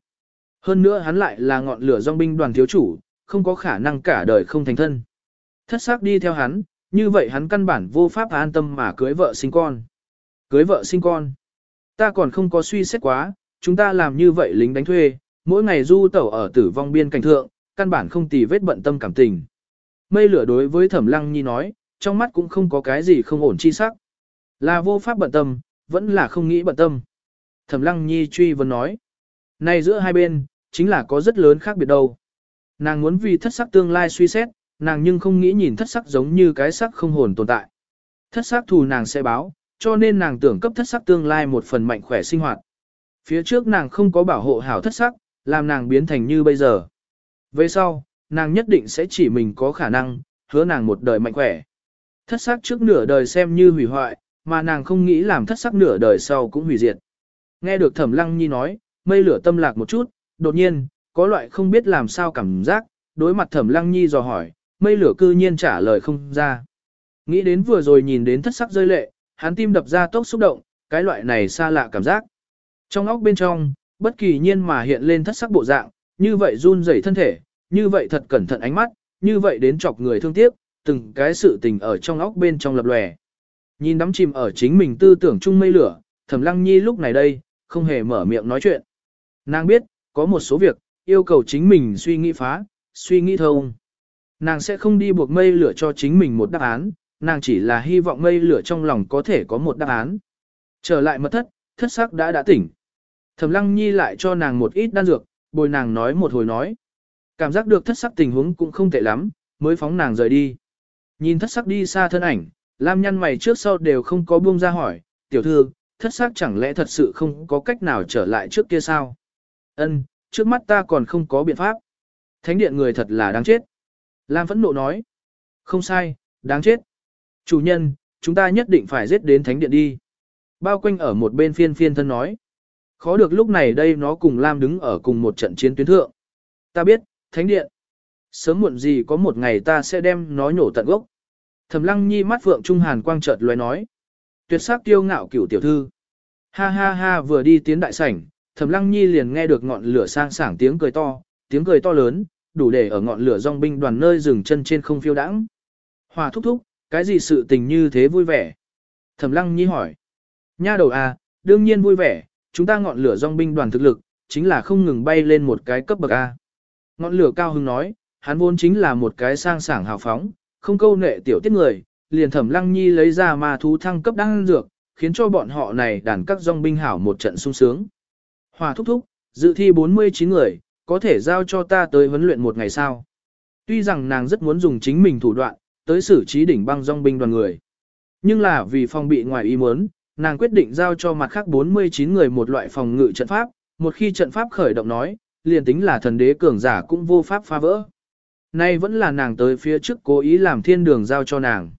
Hơn nữa hắn lại là ngọn lửa dòng binh đoàn thiếu chủ, không có khả năng cả đời không thành thân. Thất sắc đi theo hắn, như vậy hắn căn bản vô pháp an tâm mà cưới vợ sinh con. Cưới vợ sinh con. Ta còn không có suy xét quá, chúng ta làm như vậy lính đánh thuê, mỗi ngày du tẩu ở tử vong biên cảnh thượng, căn bản không tì vết bận tâm cảm tình. Mây lửa đối với thẩm lăng nhi nói, trong mắt cũng không có cái gì không ổn chi sắc. Là vô pháp bận tâm, vẫn là không nghĩ bận tâm. Thẩm lăng nhi truy vấn nói. Này giữa hai bên, chính là có rất lớn khác biệt đâu. Nàng muốn vì thất sắc tương lai suy xét, nàng nhưng không nghĩ nhìn thất sắc giống như cái sắc không hồn tồn tại. Thất sắc thù nàng sẽ báo, cho nên nàng tưởng cấp thất sắc tương lai một phần mạnh khỏe sinh hoạt. Phía trước nàng không có bảo hộ hảo thất sắc, làm nàng biến thành như bây giờ. Về sau, nàng nhất định sẽ chỉ mình có khả năng, hứa nàng một đời mạnh khỏe. Thất sắc trước nửa đời xem như hủy hoại, mà nàng không nghĩ làm thất sắc nửa đời sau cũng hủy diệt. Nghe được thẩm lăng nhi nói, mây lửa tâm lạc một chút, đột nhiên, có loại không biết làm sao cảm giác, đối mặt thẩm lăng nhi dò hỏi, mây lửa cư nhiên trả lời không ra. Nghĩ đến vừa rồi nhìn đến thất sắc rơi lệ, hắn tim đập ra tốc xúc động, cái loại này xa lạ cảm giác. Trong óc bên trong, bất kỳ nhiên mà hiện lên thất sắc bộ dạng, như vậy run rẩy thân thể, như vậy thật cẩn thận ánh mắt, như vậy đến chọc người thương tiếc, từng cái sự tình ở trong óc bên trong lập lòe. Nhìn đắm chìm ở chính mình tư tưởng chung mây lửa, Thẩm Lăng Nhi lúc này đây, không hề mở miệng nói chuyện. Nàng biết, có một số việc, yêu cầu chính mình suy nghĩ phá, suy nghĩ thông. Nàng sẽ không đi buộc mây lửa cho chính mình một đáp án, nàng chỉ là hy vọng mây lửa trong lòng có thể có một đáp án. Trở lại mật thất, thất sắc đã đã tỉnh. Thẩm Lăng Nhi lại cho nàng một ít đan dược, bồi nàng nói một hồi nói. Cảm giác được thất sắc tình huống cũng không tệ lắm, mới phóng nàng rời đi. Nhìn thất sắc đi xa thân ảnh, Lam nhăn mày trước sau đều không có buông ra hỏi, tiểu thư, thất sắc chẳng lẽ thật sự không có cách nào trở lại trước kia sao? Ân, trước mắt ta còn không có biện pháp. Thánh điện người thật là đáng chết. Lam phẫn nộ nói. Không sai, đáng chết. Chủ nhân, chúng ta nhất định phải giết đến thánh điện đi. Bao quanh ở một bên phiên phiên thân nói. Khó được lúc này đây nó cùng Lam đứng ở cùng một trận chiến tuyến thượng. Ta biết, thánh điện. Sớm muộn gì có một ngày ta sẽ đem nó nhổ tận gốc. Thẩm lăng nhi mắt vượng trung hàn quang chợt lóe nói. Tuyệt sắc tiêu ngạo cửu tiểu thư. Ha ha ha vừa đi tiến đại sảnh, Thẩm lăng nhi liền nghe được ngọn lửa sang sảng tiếng cười to, tiếng cười to lớn, đủ để ở ngọn lửa dòng binh đoàn nơi dừng chân trên không phiêu đãng. Hòa thúc thúc, cái gì sự tình như thế vui vẻ? Thẩm lăng nhi hỏi. Nha đầu à, đương nhiên vui vẻ, chúng ta ngọn lửa dòng binh đoàn thực lực, chính là không ngừng bay lên một cái cấp bậc A. Ngọn lửa cao hưng nói, hắn vốn chính là một cái sang sảng hào phóng, không câu nệ tiểu tiết người, liền thẩm lăng nhi lấy ra ma thú thăng cấp đan dược, khiến cho bọn họ này đàn các dòng binh hảo một trận sung sướng. Hòa thúc thúc, dự thi 49 người, có thể giao cho ta tới huấn luyện một ngày sau. Tuy rằng nàng rất muốn dùng chính mình thủ đoạn, tới xử trí đỉnh băng dòng binh đoàn người. Nhưng là vì phòng bị ngoài ý muốn, nàng quyết định giao cho mặt khác 49 người một loại phòng ngự trận pháp, một khi trận pháp khởi động nói, liền tính là thần đế cường giả cũng vô pháp phá vỡ. nay vẫn là nàng tới phía trước cố ý làm thiên đường giao cho nàng.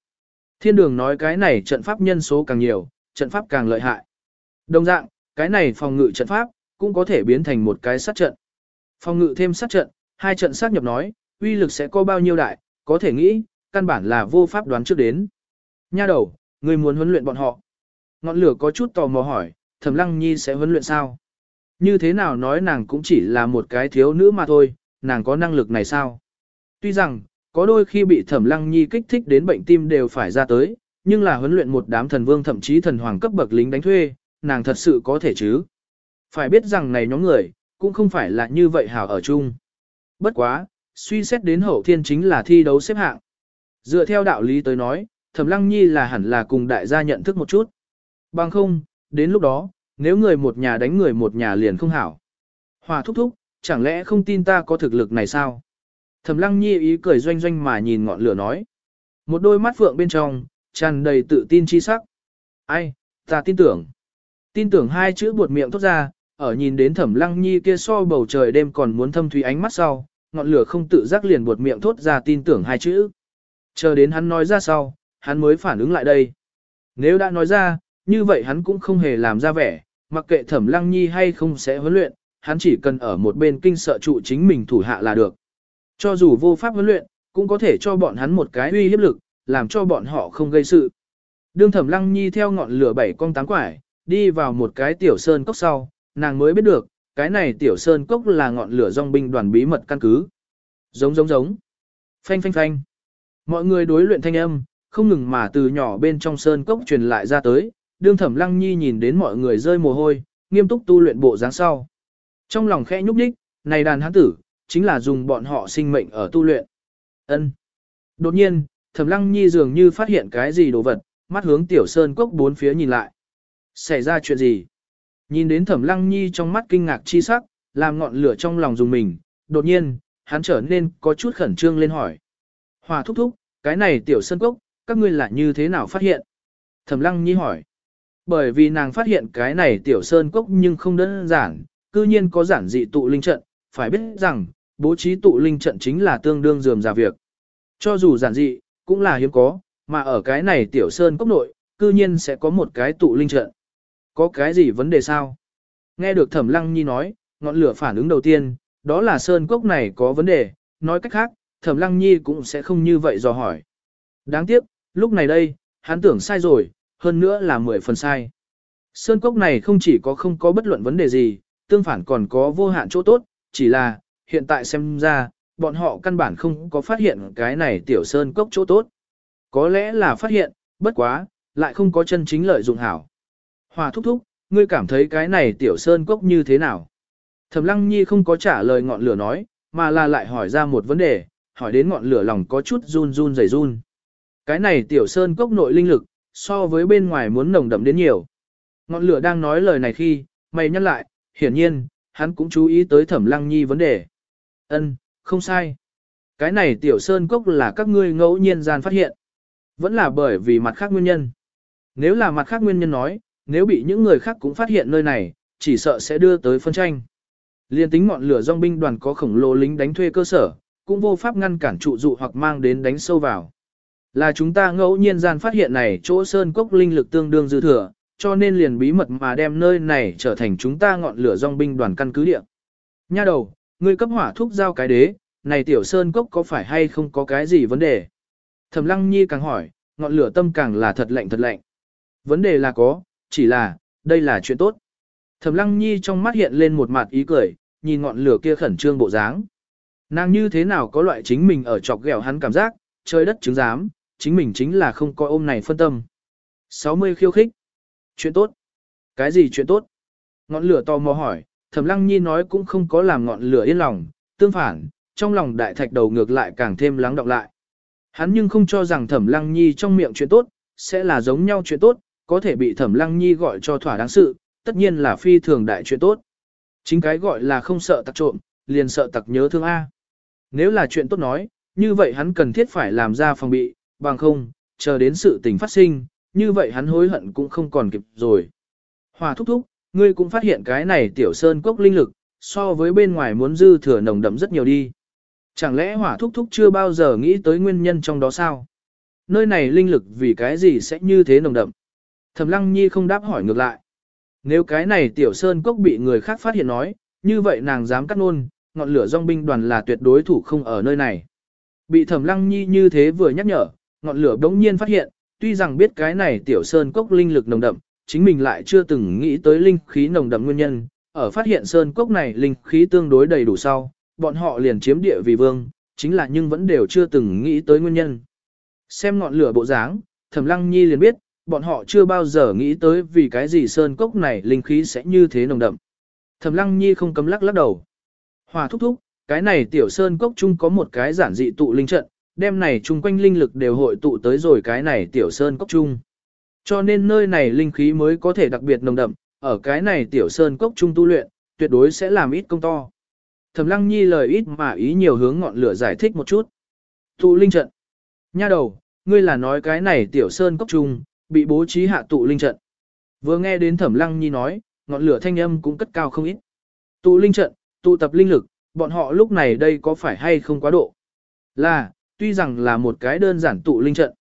Thiên đường nói cái này trận pháp nhân số càng nhiều, trận pháp càng lợi hại. Đồng dạng, cái này phòng ngự trận pháp, cũng có thể biến thành một cái sát trận. Phòng ngự thêm sát trận, hai trận sát nhập nói, uy lực sẽ có bao nhiêu đại, có thể nghĩ, căn bản là vô pháp đoán trước đến. Nha đầu, người muốn huấn luyện bọn họ. Ngọn lửa có chút tò mò hỏi, Thẩm Lăng Nhi sẽ huấn luyện sao? Như thế nào nói nàng cũng chỉ là một cái thiếu nữ mà thôi, nàng có năng lực này sao? Tuy rằng, có đôi khi bị Thẩm Lăng Nhi kích thích đến bệnh tim đều phải ra tới, nhưng là huấn luyện một đám thần vương thậm chí thần hoàng cấp bậc lính đánh thuê, nàng thật sự có thể chứ? Phải biết rằng này nhóm người, cũng không phải là như vậy hảo ở chung. Bất quá, suy xét đến hậu thiên chính là thi đấu xếp hạng. Dựa theo đạo lý tới nói, Thẩm Lăng Nhi là hẳn là cùng đại gia nhận thức một chút. Bằng không, đến lúc đó, nếu người một nhà đánh người một nhà liền không hảo. Hòa thúc thúc, chẳng lẽ không tin ta có thực lực này sao? Thẩm Lăng Nhi ý cười doanh doanh mà nhìn ngọn lửa nói. Một đôi mắt phượng bên trong, tràn đầy tự tin chi sắc. Ai, ta tin tưởng. Tin tưởng hai chữ buột miệng thốt ra, ở nhìn đến Thẩm Lăng Nhi kia so bầu trời đêm còn muốn thâm thúy ánh mắt sau, ngọn lửa không tự giác liền buột miệng thốt ra tin tưởng hai chữ. Chờ đến hắn nói ra sau, hắn mới phản ứng lại đây. Nếu đã nói ra, như vậy hắn cũng không hề làm ra vẻ, mặc kệ thẩm lăng nhi hay không sẽ huấn luyện, hắn chỉ cần ở một bên kinh sợ trụ chính mình thủ hạ là được. Cho dù vô pháp huấn luyện, cũng có thể cho bọn hắn một cái uy hiếp lực, làm cho bọn họ không gây sự. Đương thẩm lăng nhi theo ngọn lửa bảy con tám quải, đi vào một cái tiểu sơn cốc sau, nàng mới biết được, cái này tiểu sơn cốc là ngọn lửa dòng binh đoàn bí mật căn cứ. Giống giống giống. Phanh phanh phanh. Mọi người đối luyện thanh âm, không ngừng mà từ nhỏ bên trong sơn cốc truyền lại ra tới, đương thẩm lăng nhi nhìn đến mọi người rơi mồ hôi, nghiêm túc tu luyện bộ dáng sau. Trong lòng khẽ nhúc nhích này đàn hán tử, chính là dùng bọn họ sinh mệnh ở tu luyện. ân Đột nhiên, thẩm lăng nhi dường như phát hiện cái gì đồ vật, mắt hướng tiểu sơn cốc bốn phía nhìn lại. Xảy ra chuyện gì? Nhìn đến thẩm lăng nhi trong mắt kinh ngạc chi sắc, làm ngọn lửa trong lòng dùng mình, đột nhiên, hắn trở nên có chút khẩn trương lên hỏi. Hòa thúc thúc, cái này tiểu sơn cốc, các ngươi là như thế nào phát hiện? Thẩm lăng nhi hỏi. Bởi vì nàng phát hiện cái này tiểu sơn cốc nhưng không đơn giản, cư nhiên có giản dị tụ linh trận, phải biết rằng, bố trí tụ linh trận chính là tương đương dườm ra việc. Cho dù giản dị, cũng là hiếm có, mà ở cái này tiểu sơn cốc nội, cư nhiên sẽ có một cái tụ linh trận. Có cái gì vấn đề sao? Nghe được thẩm lăng nhi nói, ngọn lửa phản ứng đầu tiên, đó là sơn cốc này có vấn đề, nói cách khác, thẩm lăng nhi cũng sẽ không như vậy dò hỏi. Đáng tiếc, lúc này đây, hắn tưởng sai rồi, hơn nữa là 10 phần sai. Sơn cốc này không chỉ có không có bất luận vấn đề gì, tương phản còn có vô hạn chỗ tốt, chỉ là, hiện tại xem ra, bọn họ căn bản không có phát hiện cái này tiểu sơn cốc chỗ tốt. Có lẽ là phát hiện, bất quá, lại không có chân chính lợi dụng hảo. Hòa thúc thúc, ngươi cảm thấy cái này tiểu sơn cốc như thế nào? Thẩm lăng nhi không có trả lời ngọn lửa nói, mà là lại hỏi ra một vấn đề, hỏi đến ngọn lửa lòng có chút run run rẩy run. Cái này tiểu sơn cốc nội linh lực, so với bên ngoài muốn nồng đậm đến nhiều. Ngọn lửa đang nói lời này khi, mày nhắc lại, hiển nhiên, hắn cũng chú ý tới thẩm lăng nhi vấn đề. Ân, không sai. Cái này tiểu sơn cốc là các ngươi ngẫu nhiên gian phát hiện. Vẫn là bởi vì mặt khác nguyên nhân. Nếu là mặt khác nguyên nhân nói, nếu bị những người khác cũng phát hiện nơi này, chỉ sợ sẽ đưa tới phân tranh. Liên tính ngọn lửa dòng binh đoàn có khổng lồ lính đánh thuê cơ sở, cũng vô pháp ngăn cản trụ dụ hoặc mang đến đánh sâu vào. Là chúng ta ngẫu nhiên gian phát hiện này chỗ sơn cốc linh lực tương đương dư thừa, cho nên liền bí mật mà đem nơi này trở thành chúng ta ngọn lửa dòng binh đoàn căn cứ địa. Nha đầu, ngươi cấp hỏa thuốc giao cái đế, này tiểu sơn cốc có phải hay không có cái gì vấn đề? Thẩm lăng nhi càng hỏi, ngọn lửa tâm càng là thật lạnh thật lạnh. Vấn đề là có, chỉ là, đây là chuyện tốt. Thẩm lăng nhi trong mắt hiện lên một mặt ý cười, nhìn ngọn lửa kia khẩn trương bộ dáng. Nàng như thế nào có loại chính mình ở chọc ghẹo hắn cảm giác, trời đất chứng giám, chính mình chính là không có ôm này phân tâm. 60 khiêu khích. Chuyện tốt. Cái gì chuyện tốt? Ngọn lửa to mò hỏi, Thẩm Lăng Nhi nói cũng không có làm ngọn lửa yên lòng, tương phản, trong lòng đại thạch đầu ngược lại càng thêm lắng đọng lại. Hắn nhưng không cho rằng Thẩm Lăng Nhi trong miệng chuyện tốt, sẽ là giống nhau chuyện tốt, có thể bị Thẩm Lăng Nhi gọi cho thỏa đáng sự, tất nhiên là phi thường đại chuyện tốt. Chính cái gọi là không sợ tặc trộm, liền sợ tặc nhớ thương A. Nếu là chuyện tốt nói, như vậy hắn cần thiết phải làm ra phòng bị, bằng không, chờ đến sự tình phát sinh, như vậy hắn hối hận cũng không còn kịp rồi. Hòa thúc thúc, ngươi cũng phát hiện cái này tiểu sơn cốc linh lực, so với bên ngoài muốn dư thừa nồng đậm rất nhiều đi. Chẳng lẽ hỏa thúc thúc chưa bao giờ nghĩ tới nguyên nhân trong đó sao? Nơi này linh lực vì cái gì sẽ như thế nồng đậm? Thẩm Lăng Nhi không đáp hỏi ngược lại. Nếu cái này tiểu sơn cốc bị người khác phát hiện nói, như vậy nàng dám cắt nôn, ngọn lửa dòng binh đoàn là tuyệt đối thủ không ở nơi này. Bị Thẩm Lăng Nhi như thế vừa nhắc nhở, ngọn lửa đống nhiên phát hiện, tuy rằng biết cái này tiểu sơn cốc linh lực nồng đậm, chính mình lại chưa từng nghĩ tới linh khí nồng đậm nguyên nhân, ở phát hiện sơn cốc này linh khí tương đối đầy đủ sau, bọn họ liền chiếm địa vì vương, chính là nhưng vẫn đều chưa từng nghĩ tới nguyên nhân. Xem ngọn lửa bộ dáng, Thẩm Lăng Nhi liền biết, bọn họ chưa bao giờ nghĩ tới vì cái gì sơn cốc này linh khí sẽ như thế nồng đậm. Thẩm Lăng Nhi không cấm lắc lắc đầu. Hòa thúc thúc, cái này tiểu sơn cốc chung có một cái giản dị tụ linh trận, đêm này chung quanh linh lực đều hội tụ tới rồi cái này tiểu sơn cốc chung. Cho nên nơi này linh khí mới có thể đặc biệt nồng đậm, ở cái này tiểu sơn cốc trung tu luyện, tuyệt đối sẽ làm ít công to. Thẩm Lăng Nhi lời ít mà ý nhiều hướng ngọn lửa giải thích một chút. Tụ linh trận. Nha đầu, ngươi là nói cái này tiểu sơn cốc trung bị bố trí hạ tụ linh trận. Vừa nghe đến Thẩm Lăng Nhi nói, ngọn lửa thanh âm cũng cất cao không ít. Tụ linh trận, tụ tập linh lực, bọn họ lúc này đây có phải hay không quá độ? Là, tuy rằng là một cái đơn giản tụ linh trận.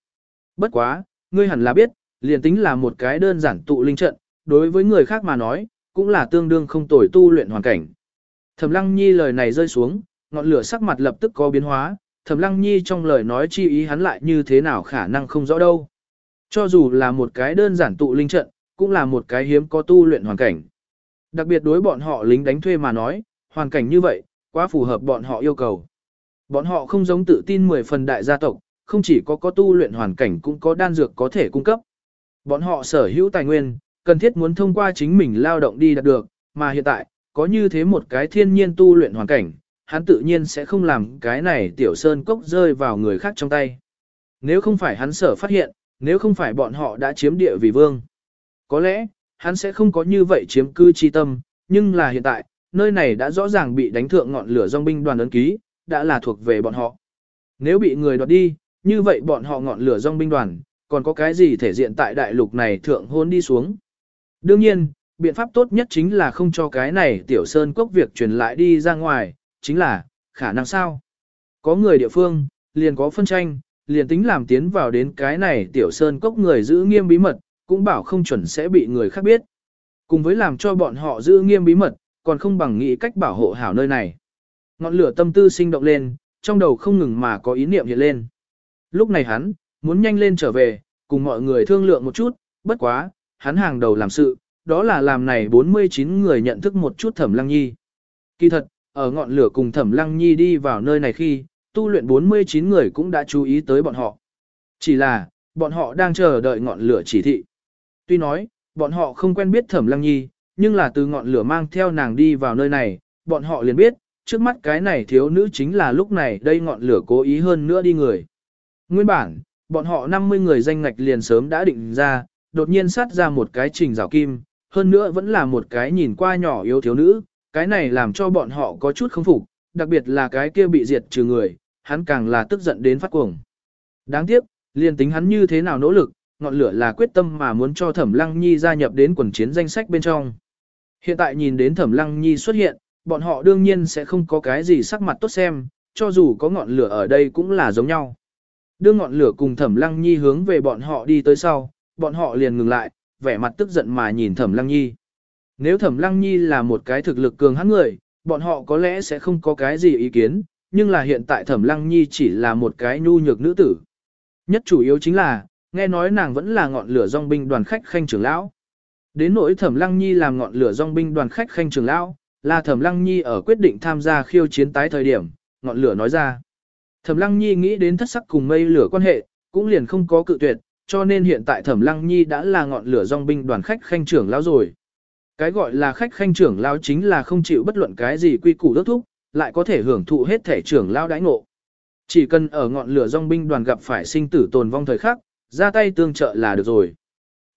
Bất quá, ngươi hẳn là biết, liền tính là một cái đơn giản tụ linh trận, đối với người khác mà nói, cũng là tương đương không tồi tu luyện hoàn cảnh. Thẩm Lăng Nhi lời này rơi xuống, ngọn lửa sắc mặt lập tức có biến hóa, Thẩm Lăng Nhi trong lời nói chi ý hắn lại như thế nào khả năng không rõ đâu. Cho dù là một cái đơn giản tụ linh trận, cũng là một cái hiếm có tu luyện hoàn cảnh. Đặc biệt đối bọn họ lính đánh thuê mà nói, hoàn cảnh như vậy, quá phù hợp bọn họ yêu cầu. Bọn họ không giống tự tin 10 phần đại gia tộc, không chỉ có có tu luyện hoàn cảnh cũng có đan dược có thể cung cấp. Bọn họ sở hữu tài nguyên, cần thiết muốn thông qua chính mình lao động đi đạt được, mà hiện tại, có như thế một cái thiên nhiên tu luyện hoàn cảnh, hắn tự nhiên sẽ không làm cái này tiểu sơn cốc rơi vào người khác trong tay. Nếu không phải hắn sở phát hiện, nếu không phải bọn họ đã chiếm địa vì vương. Có lẽ, hắn sẽ không có như vậy chiếm cư chi tâm, nhưng là hiện tại, nơi này đã rõ ràng bị đánh thượng ngọn lửa dòng binh đoàn ấn ký, đã là thuộc về bọn họ. Nếu bị người đoạt đi, như vậy bọn họ ngọn lửa dòng binh đoàn, còn có cái gì thể diện tại đại lục này thượng hôn đi xuống. Đương nhiên, biện pháp tốt nhất chính là không cho cái này tiểu sơn cốc việc truyền lại đi ra ngoài, chính là, khả năng sao. Có người địa phương, liền có phân tranh, liền tính làm tiến vào đến cái này tiểu sơn cốc người giữ nghiêm bí mật, cũng bảo không chuẩn sẽ bị người khác biết. Cùng với làm cho bọn họ giữ nghiêm bí mật, còn không bằng nghĩ cách bảo hộ hảo nơi này. Ngọn lửa tâm tư sinh động lên, trong đầu không ngừng mà có ý niệm hiện lên. Lúc này hắn, muốn nhanh lên trở về, cùng mọi người thương lượng một chút, bất quá, hắn hàng đầu làm sự, đó là làm này 49 người nhận thức một chút thẩm lăng nhi. Kỳ thật, ở ngọn lửa cùng thẩm lăng nhi đi vào nơi này khi, tu luyện 49 người cũng đã chú ý tới bọn họ. Chỉ là, bọn họ đang chờ đợi ngọn lửa chỉ thị. Tuy nói, bọn họ không quen biết thẩm lăng nhi, nhưng là từ ngọn lửa mang theo nàng đi vào nơi này, bọn họ liền biết, trước mắt cái này thiếu nữ chính là lúc này đây ngọn lửa cố ý hơn nữa đi người. Nguyên bản, bọn họ 50 người danh ngạch liền sớm đã định ra, đột nhiên sát ra một cái trình rào kim, hơn nữa vẫn là một cái nhìn qua nhỏ yếu thiếu nữ, cái này làm cho bọn họ có chút không phục, đặc biệt là cái kia bị diệt trừ người, hắn càng là tức giận đến phát cuồng. Đáng tiếc, liền tính hắn như thế nào nỗ lực, ngọn lửa là quyết tâm mà muốn cho Thẩm Lăng Nhi gia nhập đến quần chiến danh sách bên trong. Hiện tại nhìn đến Thẩm Lăng Nhi xuất hiện, bọn họ đương nhiên sẽ không có cái gì sắc mặt tốt xem, cho dù có ngọn lửa ở đây cũng là giống nhau. Đưa ngọn lửa cùng Thẩm Lăng Nhi hướng về bọn họ đi tới sau, bọn họ liền ngừng lại, vẻ mặt tức giận mà nhìn Thẩm Lăng Nhi. Nếu Thẩm Lăng Nhi là một cái thực lực cường hãn người, bọn họ có lẽ sẽ không có cái gì ý kiến, nhưng là hiện tại Thẩm Lăng Nhi chỉ là một cái nhu nhược nữ tử. Nhất chủ yếu chính là, nghe nói nàng vẫn là ngọn lửa dòng binh đoàn khách khanh trưởng lão. Đến nỗi Thẩm Lăng Nhi làm ngọn lửa dòng binh đoàn khách khanh trưởng lão, là Thẩm Lăng Nhi ở quyết định tham gia khiêu chiến tái thời điểm, ngọn lửa nói ra. Thẩm Lăng Nhi nghĩ đến thất sắc cùng mây lửa quan hệ, cũng liền không có cự tuyệt, cho nên hiện tại Thẩm Lăng Nhi đã là ngọn lửa dòng binh đoàn khách khanh trưởng lão rồi. Cái gọi là khách khanh trưởng lão chính là không chịu bất luận cái gì quy củ đốc thúc, lại có thể hưởng thụ hết thể trưởng lão đãi ngộ. Chỉ cần ở ngọn lửa dòng binh đoàn gặp phải sinh tử tồn vong thời khắc, ra tay tương trợ là được rồi.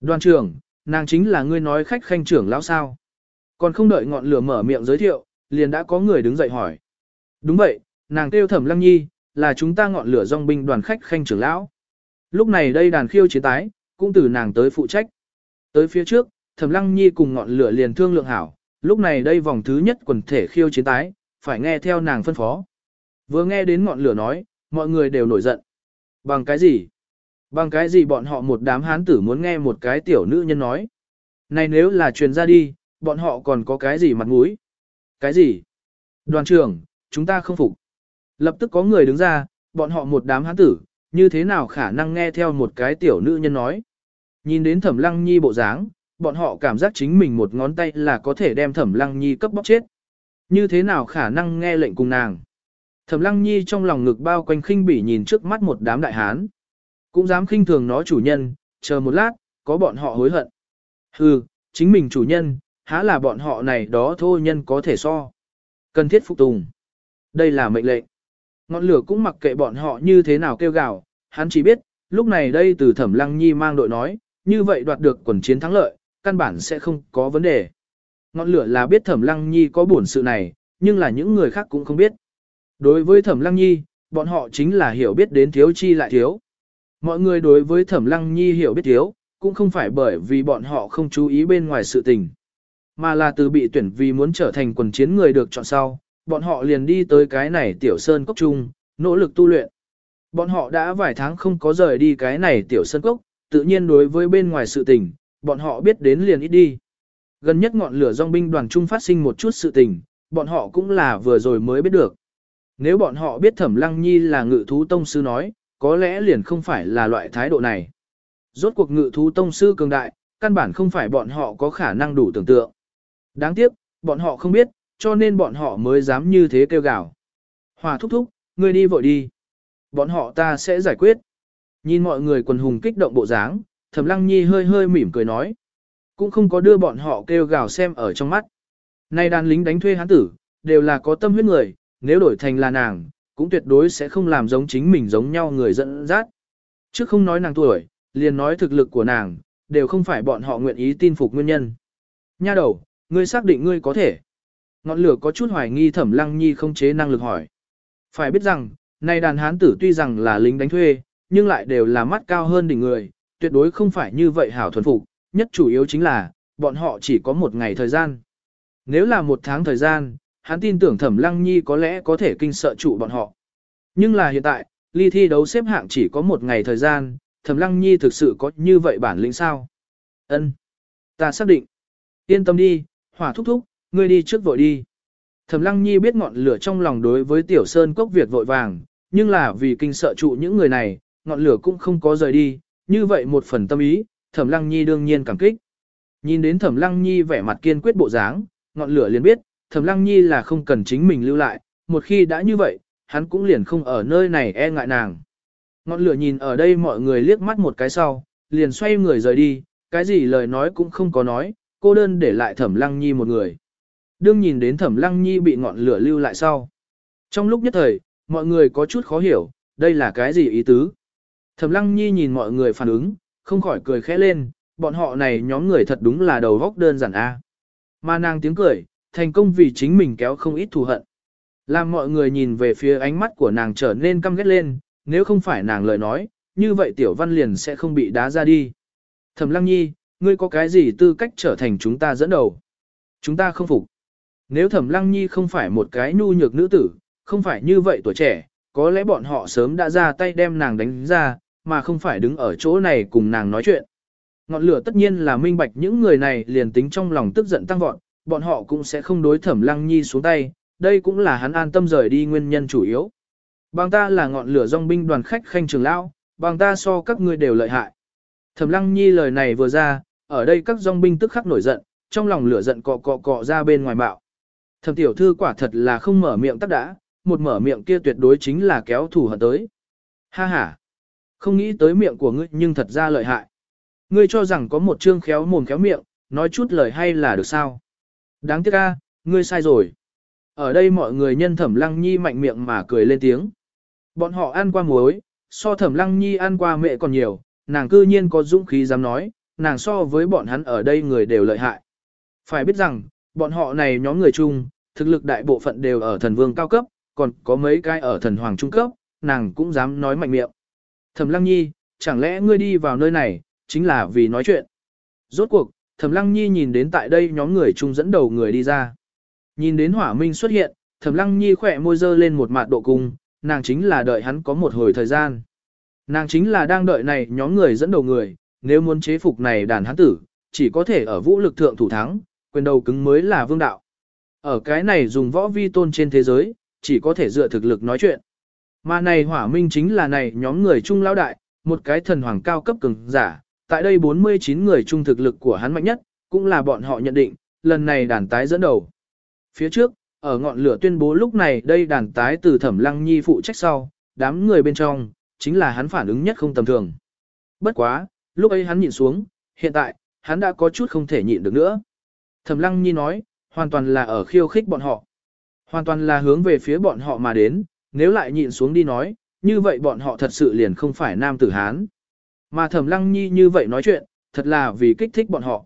Đoàn trưởng, nàng chính là ngươi nói khách khanh trưởng lão sao? Còn không đợi ngọn lửa mở miệng giới thiệu, liền đã có người đứng dậy hỏi. Đúng vậy, nàng kêu Thẩm Lăng Nhi, là chúng ta ngọn lửa dòng binh đoàn khách khanh trưởng lão. Lúc này đây đàn khiêu chiến tái, cũng từ nàng tới phụ trách. Tới phía trước, Thẩm Lăng Nhi cùng ngọn lửa liền thương lượng hảo, lúc này đây vòng thứ nhất quần thể khiêu chiến tái, phải nghe theo nàng phân phó. Vừa nghe đến ngọn lửa nói, mọi người đều nổi giận. Bằng cái gì? Bằng cái gì bọn họ một đám hán tử muốn nghe một cái tiểu nữ nhân nói? Này nếu là truyền ra đi, bọn họ còn có cái gì mặt mũi? Cái gì? Đoàn trưởng, chúng ta không phục. Lập tức có người đứng ra, bọn họ một đám hán tử, như thế nào khả năng nghe theo một cái tiểu nữ nhân nói? Nhìn đến thẩm lăng nhi bộ dáng, bọn họ cảm giác chính mình một ngón tay là có thể đem thẩm lăng nhi cấp bóc chết. Như thế nào khả năng nghe lệnh cùng nàng? Thẩm lăng nhi trong lòng ngực bao quanh khinh bỉ nhìn trước mắt một đám đại hán. Cũng dám khinh thường nó chủ nhân, chờ một lát, có bọn họ hối hận. Hừ, chính mình chủ nhân, há là bọn họ này đó thôi nhân có thể so. Cần thiết phục tùng. Đây là mệnh lệnh. Ngọn lửa cũng mặc kệ bọn họ như thế nào kêu gào, hắn chỉ biết, lúc này đây từ thẩm lăng nhi mang đội nói, như vậy đoạt được quần chiến thắng lợi, căn bản sẽ không có vấn đề. Ngọn lửa là biết thẩm lăng nhi có bổn sự này, nhưng là những người khác cũng không biết. Đối với thẩm lăng nhi, bọn họ chính là hiểu biết đến thiếu chi lại thiếu. Mọi người đối với thẩm lăng nhi hiểu biết thiếu, cũng không phải bởi vì bọn họ không chú ý bên ngoài sự tình. Mà là từ bị tuyển vì muốn trở thành quần chiến người được chọn sau, bọn họ liền đi tới cái này tiểu sơn cốc trung, nỗ lực tu luyện. Bọn họ đã vài tháng không có rời đi cái này tiểu sơn cốc, tự nhiên đối với bên ngoài sự tình, bọn họ biết đến liền ít đi. Gần nhất ngọn lửa dòng binh đoàn trung phát sinh một chút sự tình, bọn họ cũng là vừa rồi mới biết được. Nếu bọn họ biết Thẩm Lăng Nhi là ngự thú tông sư nói, có lẽ liền không phải là loại thái độ này. Rốt cuộc ngự thú tông sư cường đại, căn bản không phải bọn họ có khả năng đủ tưởng tượng. Đáng tiếc, bọn họ không biết, cho nên bọn họ mới dám như thế kêu gào. Hòa thúc thúc, ngươi đi vội đi. Bọn họ ta sẽ giải quyết. Nhìn mọi người quần hùng kích động bộ dáng, Thẩm Lăng Nhi hơi hơi mỉm cười nói. Cũng không có đưa bọn họ kêu gào xem ở trong mắt. Nay đàn lính đánh thuê hán tử, đều là có tâm huyết người, nếu đổi thành là nàng, cũng tuyệt đối sẽ không làm giống chính mình giống nhau người dẫn dắt. Trước không nói nàng tuổi, liền nói thực lực của nàng, đều không phải bọn họ nguyện ý tin phục nguyên nhân. Nha đầu, ngươi xác định ngươi có thể. Ngọn lửa có chút hoài nghi thẩm lăng nhi không chế năng lực hỏi. Phải biết rằng, nay đàn hán tử tuy rằng là lính đánh thuê, nhưng lại đều là mắt cao hơn đỉnh người, tuyệt đối không phải như vậy hảo thuần phục, nhất chủ yếu chính là, bọn họ chỉ có một ngày thời gian. Nếu là một tháng thời gian, hắn tin tưởng Thẩm Lăng Nhi có lẽ có thể kinh sợ trụ bọn họ. Nhưng là hiện tại, ly thi đấu xếp hạng chỉ có một ngày thời gian, Thẩm Lăng Nhi thực sự có như vậy bản lĩnh sao? Ân, Ta xác định. Yên tâm đi, hỏa thúc thúc, ngươi đi trước vội đi. Thẩm Lăng Nhi biết ngọn lửa trong lòng đối với Tiểu Sơn cốc việc vội vàng, nhưng là vì kinh sợ trụ những người này, ngọn lửa cũng không có rời đi, như vậy một phần tâm ý, Thẩm Lăng Nhi đương nhiên cảm kích. Nhìn đến Thẩm Lăng Nhi vẻ mặt kiên quyết bộ dáng, ngọn lửa liền biết, Thẩm Lăng Nhi là không cần chính mình lưu lại, một khi đã như vậy, hắn cũng liền không ở nơi này e ngại nàng. Ngọn lửa nhìn ở đây mọi người liếc mắt một cái sau, liền xoay người rời đi, cái gì lời nói cũng không có nói, cô đơn để lại Thẩm Lăng Nhi một người. Đương nhìn đến Thẩm Lăng Nhi bị ngọn lửa lưu lại sau. Trong lúc nhất thời, mọi người có chút khó hiểu, đây là cái gì ý tứ. Thẩm Lăng Nhi nhìn mọi người phản ứng, không khỏi cười khẽ lên, bọn họ này nhóm người thật đúng là đầu góc đơn giản a. Mà nàng tiếng cười, thành công vì chính mình kéo không ít thù hận. Làm mọi người nhìn về phía ánh mắt của nàng trở nên căm ghét lên, nếu không phải nàng lời nói, như vậy tiểu văn liền sẽ không bị đá ra đi. Thẩm lăng nhi, ngươi có cái gì tư cách trở thành chúng ta dẫn đầu? Chúng ta không phục. Nếu thẩm lăng nhi không phải một cái nhu nhược nữ tử, không phải như vậy tuổi trẻ, có lẽ bọn họ sớm đã ra tay đem nàng đánh ra, mà không phải đứng ở chỗ này cùng nàng nói chuyện. Ngọn lửa tất nhiên là minh bạch những người này liền tính trong lòng tức giận tăng vọt, bọn họ cũng sẽ không đối thẩm lăng nhi xuống tay, đây cũng là hắn an tâm rời đi nguyên nhân chủ yếu. Bằng ta là ngọn lửa dòng binh đoàn khách khanh trường lão, bằng ta so các ngươi đều lợi hại. Thẩm lăng nhi lời này vừa ra, ở đây các dòng binh tức khắc nổi giận, trong lòng lửa giận cọ cọ cọ ra bên ngoài bạo. Thẩm tiểu thư quả thật là không mở miệng tắc đã, một mở miệng kia tuyệt đối chính là kéo thủ hận tới. Ha ha, không nghĩ tới miệng của ngươi nhưng thật ra lợi hại. Ngươi cho rằng có một chương khéo mồm khéo miệng, nói chút lời hay là được sao? Đáng tiếc a, ngươi sai rồi. Ở đây mọi người nhân thẩm lăng nhi mạnh miệng mà cười lên tiếng. Bọn họ ăn qua muối, so thẩm lăng nhi ăn qua mẹ còn nhiều, nàng cư nhiên có dũng khí dám nói, nàng so với bọn hắn ở đây người đều lợi hại. Phải biết rằng, bọn họ này nhóm người chung, thực lực đại bộ phận đều ở thần vương cao cấp, còn có mấy cái ở thần hoàng trung cấp, nàng cũng dám nói mạnh miệng. Thẩm lăng nhi, chẳng lẽ ngươi đi vào nơi này, chính là vì nói chuyện. Rốt cuộc, Thẩm Lăng Nhi nhìn đến tại đây nhóm người chung dẫn đầu người đi ra. Nhìn đến hỏa minh xuất hiện, Thẩm Lăng Nhi khỏe môi dơ lên một mặt độ cung, nàng chính là đợi hắn có một hồi thời gian. Nàng chính là đang đợi này nhóm người dẫn đầu người, nếu muốn chế phục này đàn hắn tử, chỉ có thể ở vũ lực thượng thủ thắng, quyền đầu cứng mới là vương đạo. Ở cái này dùng võ vi tôn trên thế giới, chỉ có thể dựa thực lực nói chuyện. Mà này hỏa minh chính là này nhóm người trung lão đại, một cái thần hoàng cao cấp cường giả, tại đây 49 người trung thực lực của hắn mạnh nhất, cũng là bọn họ nhận định, lần này đàn tái dẫn đầu. Phía trước, ở ngọn lửa tuyên bố lúc này đây đàn tái từ thẩm lăng nhi phụ trách sau, đám người bên trong, chính là hắn phản ứng nhất không tầm thường. Bất quá, lúc ấy hắn nhìn xuống, hiện tại, hắn đã có chút không thể nhịn được nữa. Thẩm lăng nhi nói, hoàn toàn là ở khiêu khích bọn họ. Hoàn toàn là hướng về phía bọn họ mà đến, nếu lại nhịn xuống đi nói, như vậy bọn họ thật sự liền không phải nam tử Hán. Mà thẩm lăng nhi như vậy nói chuyện, thật là vì kích thích bọn họ.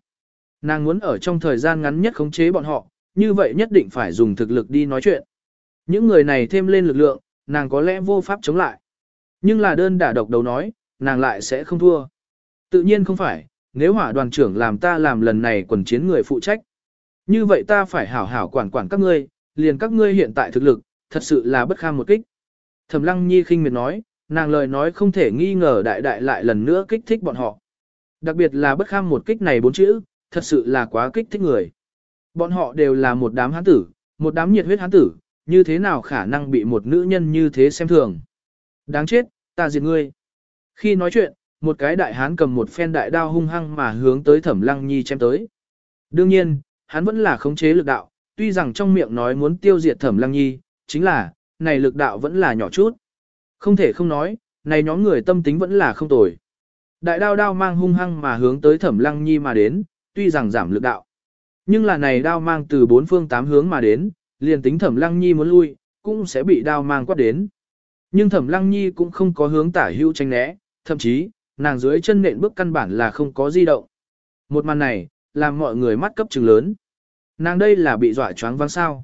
Nàng muốn ở trong thời gian ngắn nhất khống chế bọn họ, như vậy nhất định phải dùng thực lực đi nói chuyện. Những người này thêm lên lực lượng, nàng có lẽ vô pháp chống lại. Nhưng là đơn đả độc đầu nói, nàng lại sẽ không thua. Tự nhiên không phải, nếu hỏa đoàn trưởng làm ta làm lần này quần chiến người phụ trách. Như vậy ta phải hảo hảo quản quản các ngươi, liền các ngươi hiện tại thực lực, thật sự là bất kham một kích. Thẩm lăng nhi khinh miệt nói, nàng lời nói không thể nghi ngờ đại đại lại lần nữa kích thích bọn họ. Đặc biệt là bất kham một kích này bốn chữ, thật sự là quá kích thích người. Bọn họ đều là một đám hán tử, một đám nhiệt huyết hán tử, như thế nào khả năng bị một nữ nhân như thế xem thường. Đáng chết, ta diệt ngươi. Khi nói chuyện, một cái đại hán cầm một phen đại đao hung hăng mà hướng tới thẩm lăng nhi chém tới. Đương nhiên, hắn vẫn là khống chế lực đạo, tuy rằng trong miệng nói muốn tiêu diệt thẩm lăng nhi, chính là, này lực đạo vẫn là nhỏ chút. Không thể không nói, này nhóm người tâm tính vẫn là không tồi. Đại đao đao mang hung hăng mà hướng tới thẩm lăng nhi mà đến, tuy rằng giảm lực đạo. Nhưng là này đao mang từ bốn phương tám hướng mà đến, liền tính thẩm lăng nhi muốn lui, cũng sẽ bị đao mang quát đến. Nhưng thẩm lăng nhi cũng không có hướng tả hữu tranh né, thậm chí, nàng dưới chân nện bước căn bản là không có di động. Một màn này, làm mọi người mắt cấp trừng lớn. Nàng đây là bị dọa choáng váng sao.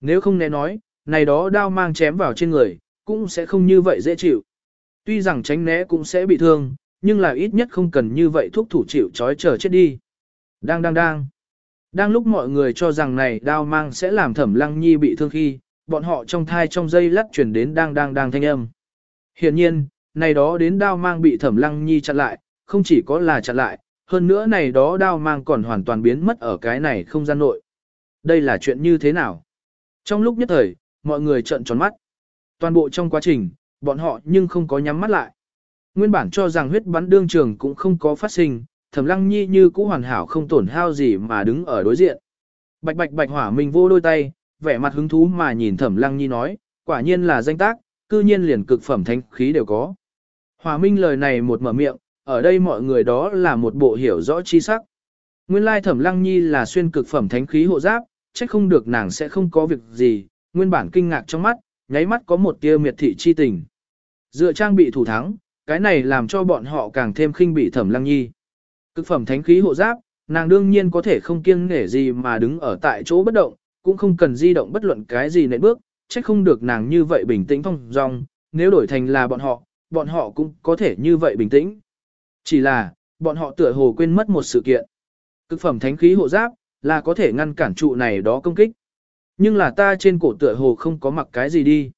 Nếu không né nói, này đó đao mang chém vào trên người, cũng sẽ không như vậy dễ chịu. Tuy rằng tránh né cũng sẽ bị thương, nhưng là ít nhất không cần như vậy thuốc thủ chịu trói chờ chết đi. Đang đang đang. Đang lúc mọi người cho rằng này đao mang sẽ làm thẩm lăng nhi bị thương khi, bọn họ trong thai trong dây lắt chuyển đến đang đang đang thanh âm. Hiện nhiên, này đó đến đao mang bị thẩm lăng nhi chặn lại, không chỉ có là chặn lại, hơn nữa này đó đao mang còn hoàn toàn biến mất ở cái này không gian nội. Đây là chuyện như thế nào? Trong lúc nhất thời, mọi người trợn tròn mắt. Toàn bộ trong quá trình, bọn họ nhưng không có nhắm mắt lại. Nguyên bản cho rằng huyết bắn đương trường cũng không có phát sinh, thẩm lăng nhi như cũ hoàn hảo không tổn hao gì mà đứng ở đối diện. Bạch bạch bạch hỏa mình vô đôi tay, vẻ mặt hứng thú mà nhìn thẩm lăng nhi nói, quả nhiên là danh tác, cư nhiên liền cực phẩm thánh khí đều có. Hỏa minh lời này một mở miệng, ở đây mọi người đó là một bộ hiểu rõ chi sắc. Nguyên lai thẩm lăng nhi là xuyên cực phẩm thánh khí hộ giáp, chắc không được nàng sẽ không có việc gì, nguyên bản kinh ngạc trong mắt, nháy mắt có một tia miệt thị chi tình. Dựa trang bị thủ thắng, cái này làm cho bọn họ càng thêm khinh bị thẩm lăng nhi. Cực phẩm thánh khí hộ giáp, nàng đương nhiên có thể không kiêng nể gì mà đứng ở tại chỗ bất động, cũng không cần di động bất luận cái gì nệm bước, chắc không được nàng như vậy bình tĩnh phong dong, nếu đổi thành là bọn họ, bọn họ cũng có thể như vậy bình tĩnh. Chỉ là, bọn họ tựa hồ quên mất một sự kiện. Cực phẩm thánh khí hộ giáp, là có thể ngăn cản trụ này đó công kích. Nhưng là ta trên cổ tựa hồ không có mặc cái gì đi.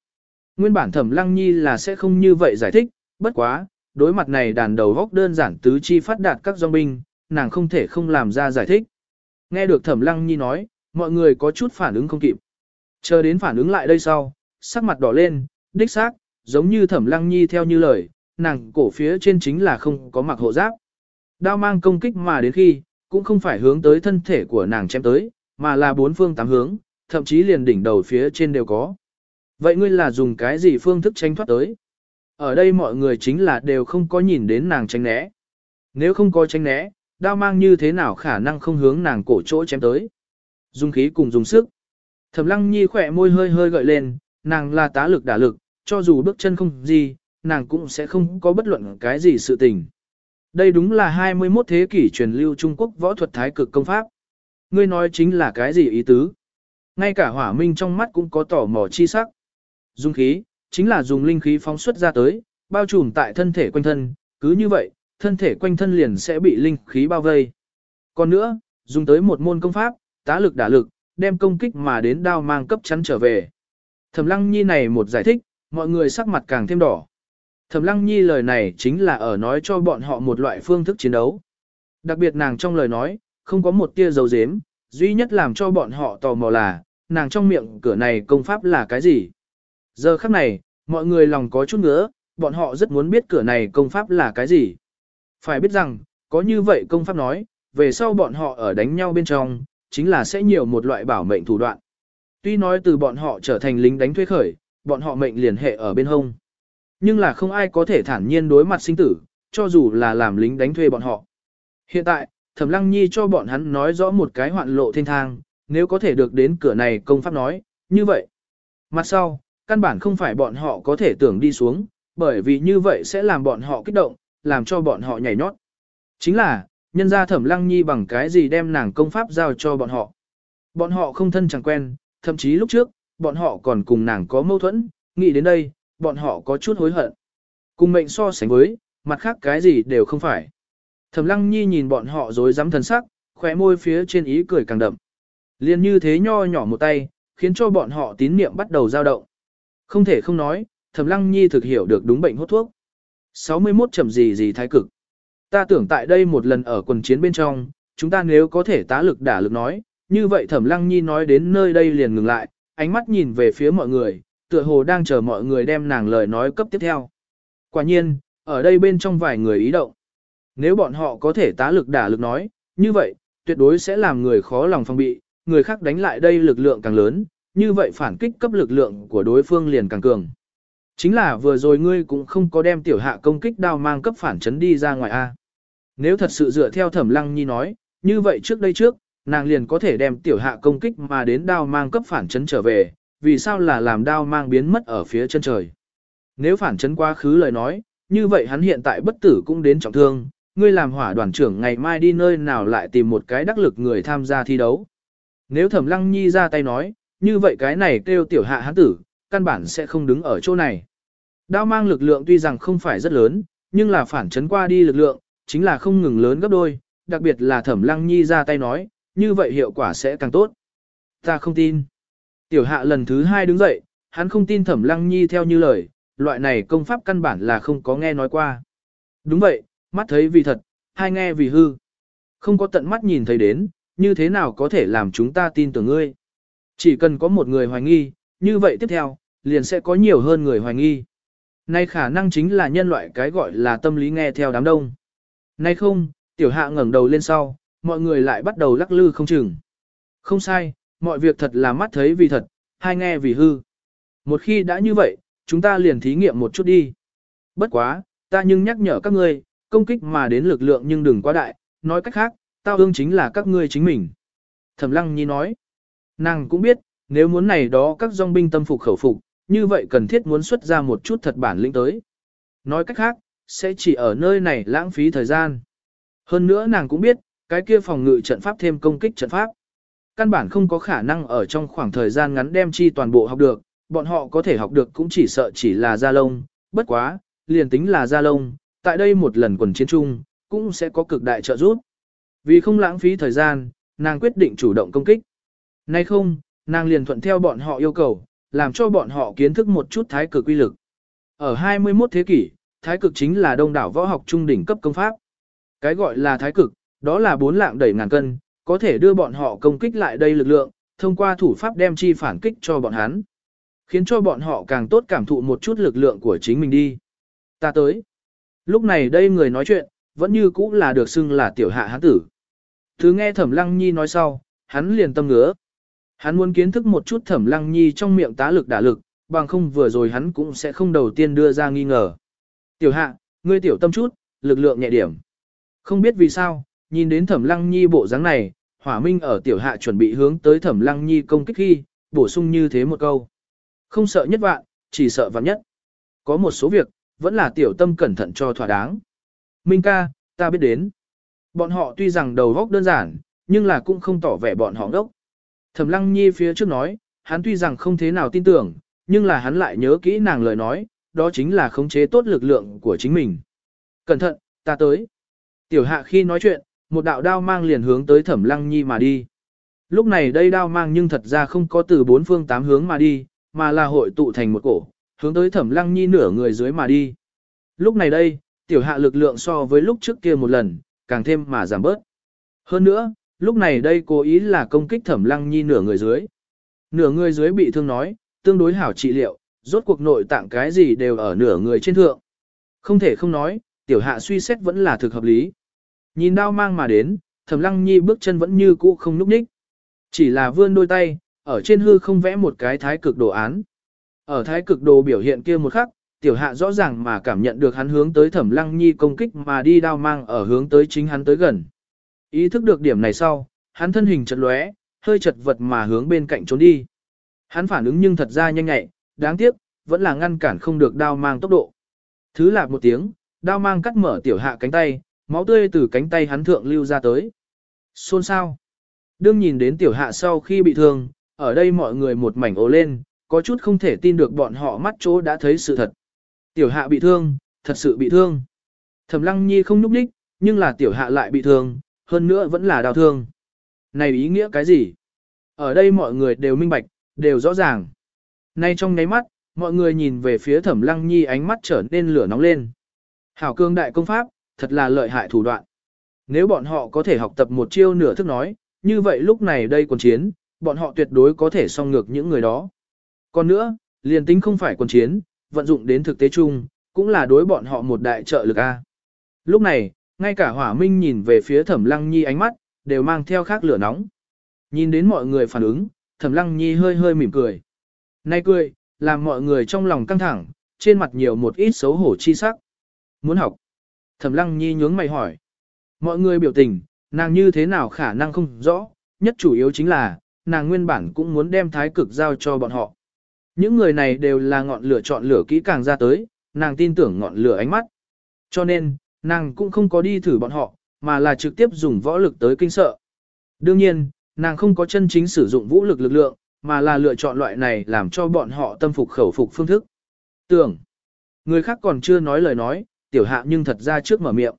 Nguyên bản thẩm lăng nhi là sẽ không như vậy giải thích, bất quá, đối mặt này đàn đầu góc đơn giản tứ chi phát đạt các dòng binh, nàng không thể không làm ra giải thích. Nghe được thẩm lăng nhi nói, mọi người có chút phản ứng không kịp. Chờ đến phản ứng lại đây sau, sắc mặt đỏ lên, đích xác, giống như thẩm lăng nhi theo như lời, nàng cổ phía trên chính là không có mặc hộ giáp. Đao mang công kích mà đến khi, cũng không phải hướng tới thân thể của nàng chém tới, mà là bốn phương tám hướng, thậm chí liền đỉnh đầu phía trên đều có. Vậy ngươi là dùng cái gì phương thức tránh thoát tới? Ở đây mọi người chính là đều không có nhìn đến nàng tránh né. Nếu không có tránh né, đao mang như thế nào khả năng không hướng nàng cổ chỗ chém tới? Dùng khí cùng dùng sức. Thẩm lăng nhi khỏe môi hơi hơi gợi lên, nàng là tá lực đả lực, cho dù bước chân không gì, nàng cũng sẽ không có bất luận cái gì sự tình. Đây đúng là 21 thế kỷ truyền lưu Trung Quốc võ thuật thái cực công pháp. Ngươi nói chính là cái gì ý tứ? Ngay cả hỏa minh trong mắt cũng có tỏ mò chi sắc. Dung khí, chính là dùng linh khí phóng xuất ra tới, bao trùm tại thân thể quanh thân, cứ như vậy, thân thể quanh thân liền sẽ bị linh khí bao vây. Còn nữa, dùng tới một môn công pháp, tá lực đả lực, đem công kích mà đến đao mang cấp chắn trở về. Thẩm lăng nhi này một giải thích, mọi người sắc mặt càng thêm đỏ. Thẩm Lăng Nhi lời này chính là ở nói cho bọn họ một loại phương thức chiến đấu. Đặc biệt nàng trong lời nói, không có một tia dấu dếm, duy nhất làm cho bọn họ tò mò là, nàng trong miệng cửa này công pháp là cái gì. Giờ khắc này, mọi người lòng có chút ngỡ, bọn họ rất muốn biết cửa này công pháp là cái gì. Phải biết rằng, có như vậy công pháp nói, về sau bọn họ ở đánh nhau bên trong, chính là sẽ nhiều một loại bảo mệnh thủ đoạn. Tuy nói từ bọn họ trở thành lính đánh thuê khởi, bọn họ mệnh liền hệ ở bên hông. Nhưng là không ai có thể thản nhiên đối mặt sinh tử, cho dù là làm lính đánh thuê bọn họ. Hiện tại, Thẩm Lăng Nhi cho bọn hắn nói rõ một cái hoạn lộ thiên thang, nếu có thể được đến cửa này công pháp nói, như vậy. Mặt sau, căn bản không phải bọn họ có thể tưởng đi xuống, bởi vì như vậy sẽ làm bọn họ kích động, làm cho bọn họ nhảy nhót. Chính là, nhân ra Thẩm Lăng Nhi bằng cái gì đem nàng công pháp giao cho bọn họ. Bọn họ không thân chẳng quen, thậm chí lúc trước, bọn họ còn cùng nàng có mâu thuẫn, nghĩ đến đây, bọn họ có chút hối hận. Cùng mệnh so sánh với, mặt khác cái gì đều không phải. Thẩm Lăng Nhi nhìn bọn họ rồi dám thần sắc, khóe môi phía trên ý cười càng đậm. Liên như thế nho nhỏ một tay, khiến cho bọn họ tín niệm bắt đầu dao động. Không thể không nói, Thẩm Lăng Nhi thực hiểu được đúng bệnh hốt thuốc. 61 chậm gì gì thái cực. Ta tưởng tại đây một lần ở quần chiến bên trong, chúng ta nếu có thể tá lực đả lực nói, như vậy Thẩm Lăng Nhi nói đến nơi đây liền ngừng lại, ánh mắt nhìn về phía mọi người, tựa hồ đang chờ mọi người đem nàng lời nói cấp tiếp theo. Quả nhiên, ở đây bên trong vài người ý động. Nếu bọn họ có thể tá lực đả lực nói, như vậy, tuyệt đối sẽ làm người khó lòng phòng bị, người khác đánh lại đây lực lượng càng lớn, như vậy phản kích cấp lực lượng của đối phương liền càng cường. Chính là vừa rồi ngươi cũng không có đem tiểu hạ công kích đao mang cấp phản chấn đi ra ngoài A. Nếu thật sự dựa theo thẩm lăng nhi nói, như vậy trước đây trước, nàng liền có thể đem tiểu hạ công kích mà đến đao mang cấp phản chấn trở về, vì sao là làm đao mang biến mất ở phía chân trời. Nếu phản chấn quá khứ lời nói, như vậy hắn hiện tại bất tử cũng đến trọng thương, ngươi làm hỏa đoàn trưởng ngày mai đi nơi nào lại tìm một cái đắc lực người tham gia thi đấu. Nếu thẩm lăng nhi ra tay nói, như vậy cái này kêu tiểu hạ hắn tử, căn bản sẽ không đứng ở chỗ này. Đao mang lực lượng tuy rằng không phải rất lớn, nhưng là phản chấn qua đi lực lượng, chính là không ngừng lớn gấp đôi, đặc biệt là thẩm lăng nhi ra tay nói, như vậy hiệu quả sẽ càng tốt. Ta không tin. Tiểu hạ lần thứ hai đứng dậy, hắn không tin thẩm lăng nhi theo như lời, loại này công pháp căn bản là không có nghe nói qua. Đúng vậy, mắt thấy vì thật, hai nghe vì hư. Không có tận mắt nhìn thấy đến, như thế nào có thể làm chúng ta tin tưởng ngươi. Chỉ cần có một người hoài nghi, như vậy tiếp theo, liền sẽ có nhiều hơn người hoài nghi. Nay khả năng chính là nhân loại cái gọi là tâm lý nghe theo đám đông. Nay không, tiểu hạ ngẩng đầu lên sau, mọi người lại bắt đầu lắc lư không chừng. Không sai, mọi việc thật là mắt thấy vì thật, hai nghe vì hư. Một khi đã như vậy, chúng ta liền thí nghiệm một chút đi. Bất quá, ta nhưng nhắc nhở các ngươi, công kích mà đến lực lượng nhưng đừng quá đại, nói cách khác, tao ương chính là các ngươi chính mình. Thẩm lăng nhi nói, nàng cũng biết, nếu muốn này đó các dòng binh tâm phục khẩu phục, như vậy cần thiết muốn xuất ra một chút thật bản lĩnh tới. Nói cách khác, sẽ chỉ ở nơi này lãng phí thời gian. Hơn nữa nàng cũng biết, cái kia phòng ngự trận pháp thêm công kích trận pháp. Căn bản không có khả năng ở trong khoảng thời gian ngắn đem chi toàn bộ học được, bọn họ có thể học được cũng chỉ sợ chỉ là gia lông, bất quá, liền tính là gia lông, tại đây một lần quần chiến chung, cũng sẽ có cực đại trợ giúp. Vì không lãng phí thời gian, nàng quyết định chủ động công kích. Nay không, nàng liền thuận theo bọn họ yêu cầu, làm cho bọn họ kiến thức một chút thái cực quy lực. Ở 21 thế kỷ, thái cực chính là đông đảo võ học trung đỉnh cấp công pháp. Cái gọi là thái cực, đó là bốn lạng đẩy ngàn cân, có thể đưa bọn họ công kích lại đây lực lượng, thông qua thủ pháp đem chi phản kích cho bọn hắn. Khiến cho bọn họ càng tốt cảm thụ một chút lực lượng của chính mình đi. Ta tới. Lúc này đây người nói chuyện, vẫn như cũ là được xưng là tiểu hạ hán tử. Thứ nghe thẩm lăng nhi nói sau, hắn liền tâm ngứa. Hắn muốn kiến thức một chút thẩm lăng nhi trong miệng tá lực đả lực, bằng không vừa rồi hắn cũng sẽ không đầu tiên đưa ra nghi ngờ. Tiểu hạ, ngươi tiểu tâm chút, lực lượng nhẹ điểm. Không biết vì sao, nhìn đến thẩm lăng nhi bộ dáng này, hỏa minh ở tiểu hạ chuẩn bị hướng tới thẩm lăng nhi công kích khi, bổ sung như thế một câu. Không sợ nhất vạn, chỉ sợ vạn nhất. Có một số việc, vẫn là tiểu tâm cẩn thận cho thỏa đáng. Minh ca, ta biết đến. Bọn họ tuy rằng đầu góc đơn giản, nhưng là cũng không tỏ vẻ bọn họ đốc. Thẩm lăng nhi phía trước nói, hắn tuy rằng không thế nào tin tưởng, nhưng là hắn lại nhớ kỹ nàng lời nói, đó chính là khống chế tốt lực lượng của chính mình. Cẩn thận, ta tới. Tiểu hạ khi nói chuyện, một đạo đao mang liền hướng tới thẩm lăng nhi mà đi. Lúc này đây đao mang nhưng thật ra không có từ bốn phương tám hướng mà đi, mà là hội tụ thành một cổ, hướng tới thẩm lăng nhi nửa người dưới mà đi. Lúc này đây, tiểu hạ lực lượng so với lúc trước kia một lần, càng thêm mà giảm bớt. Hơn nữa, lúc này đây cố ý là công kích thẩm lăng nhi nửa người dưới. Nửa người dưới bị thương nói, tương đối hảo trị liệu, rốt cuộc nội tạng cái gì đều ở nửa người trên thượng. Không thể không nói, tiểu hạ suy xét vẫn là thực hợp lý. Nhìn đao mang mà đến, thẩm lăng nhi bước chân vẫn như cũ không núp ních. Chỉ là vươn đôi tay, ở trên hư không vẽ một cái thái cực đồ án. Ở thái cực đồ biểu hiện kia một khắc, tiểu hạ rõ ràng mà cảm nhận được hắn hướng tới thẩm lăng nhi công kích mà đi đao mang ở hướng tới chính hắn tới gần. Ý thức được điểm này sau, hắn thân hình chật lóe, hơi chật vật mà hướng bên cạnh trốn đi. Hắn phản ứng nhưng thật ra nhanh nhẹ, đáng tiếc, vẫn là ngăn cản không được đao mang tốc độ. Thứ lạc một tiếng, đao mang cắt mở tiểu hạ cánh tay, máu tươi từ cánh tay hắn thượng lưu ra tới. Xôn sao? Đương nhìn đến tiểu hạ sau khi bị thương, ở đây mọi người một mảnh ồ lên, có chút không thể tin được bọn họ mắt chỗ đã thấy sự thật. Tiểu hạ bị thương, thật sự bị thương. Thẩm lăng nhi không núp đích, nhưng là tiểu hạ lại bị thương, hơn nữa vẫn là đau thương. Này ý nghĩa cái gì? Ở đây mọi người đều minh bạch, đều rõ ràng. Nay trong nháy mắt, mọi người nhìn về phía thẩm lăng nhi ánh mắt trở nên lửa nóng lên. Hảo cương đại công pháp, thật là lợi hại thủ đoạn. Nếu bọn họ có thể học tập một chiêu nửa thức nói, như vậy lúc này đây quần chiến, bọn họ tuyệt đối có thể song ngược những người đó. Còn nữa, liền tính không phải quần chiến, vận dụng đến thực tế chung, cũng là đối bọn họ một đại trợ lực A. Lúc này, ngay cả hỏa minh nhìn về phía thẩm lăng nhi ánh mắt, đều mang theo khác lửa nóng. Nhìn đến mọi người phản ứng, thẩm lăng nhi hơi hơi mỉm cười. Nay cười, làm mọi người trong lòng căng thẳng, trên mặt nhiều một ít xấu hổ chi sắc. Muốn học. Thẩm lăng nhi nhướng mày hỏi. Mọi người biểu tình, nàng như thế nào khả năng không rõ, nhất chủ yếu chính là, nàng nguyên bản cũng muốn đem thái cực giao cho bọn họ. Những người này đều là ngọn lửa chọn lửa kỹ càng ra tới, nàng tin tưởng ngọn lửa ánh mắt. Cho nên, nàng cũng không có đi thử bọn họ, mà là trực tiếp dùng võ lực tới kinh sợ. Đương nhiên, nàng không có chân chính sử dụng vũ lực lực lượng, mà là lựa chọn loại này làm cho bọn họ tâm phục khẩu phục phương thức. Tưởng, người khác còn chưa nói lời nói, tiểu hạ nhưng thật ra trước mở miệng.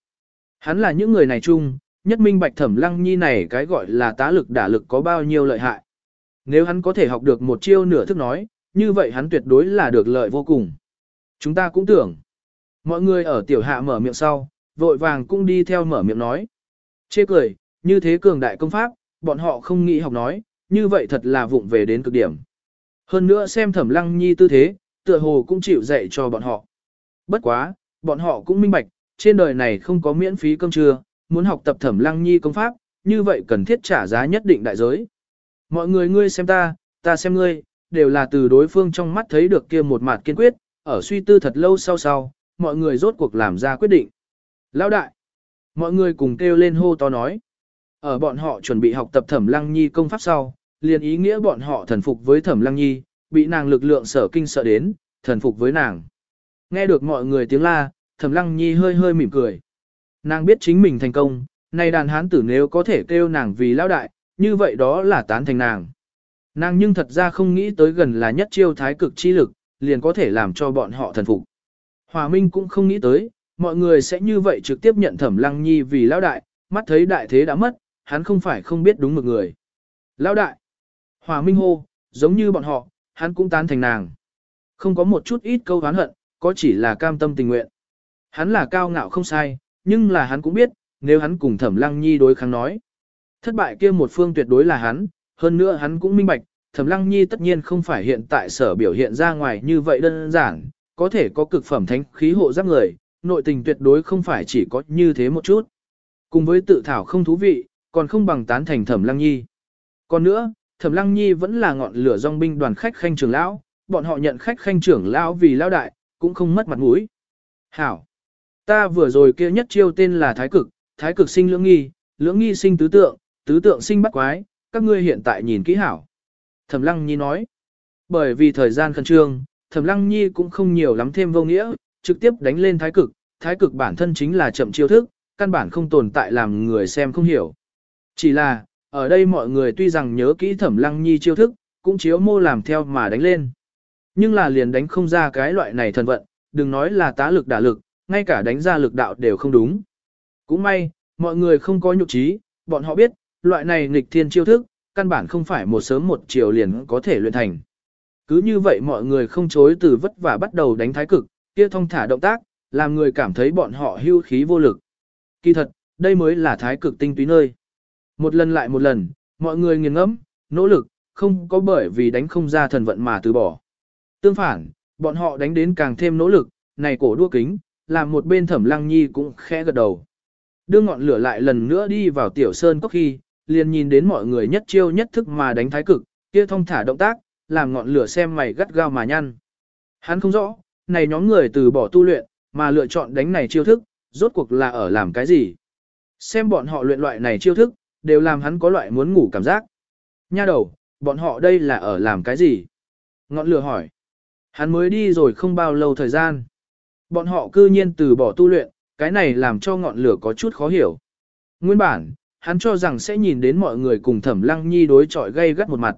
Hắn là những người này chung, nhất minh bạch thẩm lăng nhi này cái gọi là tá lực đả lực có bao nhiêu lợi hại. Nếu hắn có thể học được một chiêu nửa thức nói, như vậy hắn tuyệt đối là được lợi vô cùng. Chúng ta cũng tưởng. Mọi người ở tiểu hạ mở miệng sau, vội vàng cũng đi theo mở miệng nói. Chê cười, như thế cường đại công pháp, bọn họ không nghĩ học nói, như vậy thật là vụng về đến cực điểm. Hơn nữa xem thẩm lăng nhi tư thế, tựa hồ cũng chịu dạy cho bọn họ. Bất quá, bọn họ cũng minh bạch, trên đời này không có miễn phí cơm trưa, muốn học tập thẩm lăng nhi công pháp, như vậy cần thiết trả giá nhất định đại giới. Mọi người ngươi xem ta, ta xem ngươi, đều là từ đối phương trong mắt thấy được kia một mặt kiên quyết, ở suy tư thật lâu sau sau, mọi người rốt cuộc làm ra quyết định. Lão đại, mọi người cùng kêu lên hô to nói. Ở bọn họ chuẩn bị học tập thẩm lăng nhi công pháp sau, liền ý nghĩa bọn họ thần phục với thẩm lăng nhi, bị nàng lực lượng sở kinh sợ đến, thần phục với nàng. Nghe được mọi người tiếng la, thẩm lăng nhi hơi hơi mỉm cười. Nàng biết chính mình thành công, nay đàn hán tử nếu có thể kêu nàng vì lão đại, như vậy đó là tán thành nàng. Nàng nhưng thật ra không nghĩ tới gần là nhất chiêu thái cực chi lực, liền có thể làm cho bọn họ thần phục. Hòa Minh cũng không nghĩ tới, mọi người sẽ như vậy trực tiếp nhận thẩm lăng nhi vì lão đại, mắt thấy đại thế đã mất, hắn không phải không biết đúng một người. Lão đại, Hòa Minh hô, giống như bọn họ, hắn cũng tán thành nàng. Không có một chút ít câu hán hận, có chỉ là cam tâm tình nguyện. Hắn là cao ngạo không sai, nhưng là hắn cũng biết, nếu hắn cùng thẩm lăng nhi đối kháng nói. Thất bại kia một phương tuyệt đối là hắn, hơn nữa hắn cũng minh bạch, thẩm lăng nhi tất nhiên không phải hiện tại sở biểu hiện ra ngoài như vậy đơn giản, có thể có cực phẩm thánh khí hộ giáp người, nội tình tuyệt đối không phải chỉ có như thế một chút. Cùng với tự thảo không thú vị, còn không bằng tán thành thẩm lăng nhi. Còn nữa, thẩm lăng nhi vẫn là ngọn lửa dòng binh đoàn khách khanh trưởng lão, bọn họ nhận khách khanh trưởng lão vì lão đại, cũng không mất mặt mũi. Hảo! Ta vừa rồi kia nhất chiêu tên là thái cực, thái cực sinh lưỡng nghi, lưỡng nghi sinh tứ tượng, tứ tượng sinh bắt quái, các ngươi hiện tại nhìn kỹ hảo. Thẩm lăng nhi nói, bởi vì thời gian khẩn trương, thẩm lăng nhi cũng không nhiều lắm thêm vô nghĩa, trực tiếp đánh lên thái cực, thái cực bản thân chính là chậm chiêu thức, căn bản không tồn tại làm người xem không hiểu. Chỉ là, ở đây mọi người tuy rằng nhớ kỹ thẩm lăng nhi chiêu thức, cũng chiếu mô làm theo mà đánh lên. Nhưng là liền đánh không ra cái loại này thần vận, đừng nói là tá lực đả lực, ngay cả đánh ra lực đạo đều không đúng. Cũng may, mọi người không có nhục trí, bọn họ biết, loại này nghịch thiên chiêu thức, căn bản không phải một sớm một chiều liền có thể luyện thành. Cứ như vậy mọi người không chối từ vất vả bắt đầu đánh thái cực, kia thông thả động tác, làm người cảm thấy bọn họ hưu khí vô lực. Kỳ thật, đây mới là thái cực tinh túy nơi. Một lần lại một lần, mọi người nghiền ngẫm, nỗ lực, không có bởi vì đánh không ra thần vận mà từ bỏ. Tương phản, bọn họ đánh đến càng thêm nỗ lực, này cổ đua kính, làm một bên thẩm lăng nhi cũng khẽ gật đầu. Đưa ngọn lửa lại lần nữa đi vào tiểu sơn cốc khi, liền nhìn đến mọi người nhất chiêu nhất thức mà đánh thái cực, kia thông thả động tác, làm ngọn lửa xem mày gắt gao mà nhăn. Hắn không rõ, này nhóm người từ bỏ tu luyện, mà lựa chọn đánh này chiêu thức, rốt cuộc là ở làm cái gì? Xem bọn họ luyện loại này chiêu thức, đều làm hắn có loại muốn ngủ cảm giác. Nha đầu, bọn họ đây là ở làm cái gì? Ngọn lửa hỏi. Hắn mới đi rồi không bao lâu thời gian. Bọn họ cư nhiên từ bỏ tu luyện, cái này làm cho ngọn lửa có chút khó hiểu. Nguyên bản, hắn cho rằng sẽ nhìn đến mọi người cùng thẩm lăng nhi đối chọi gây gắt một mặt.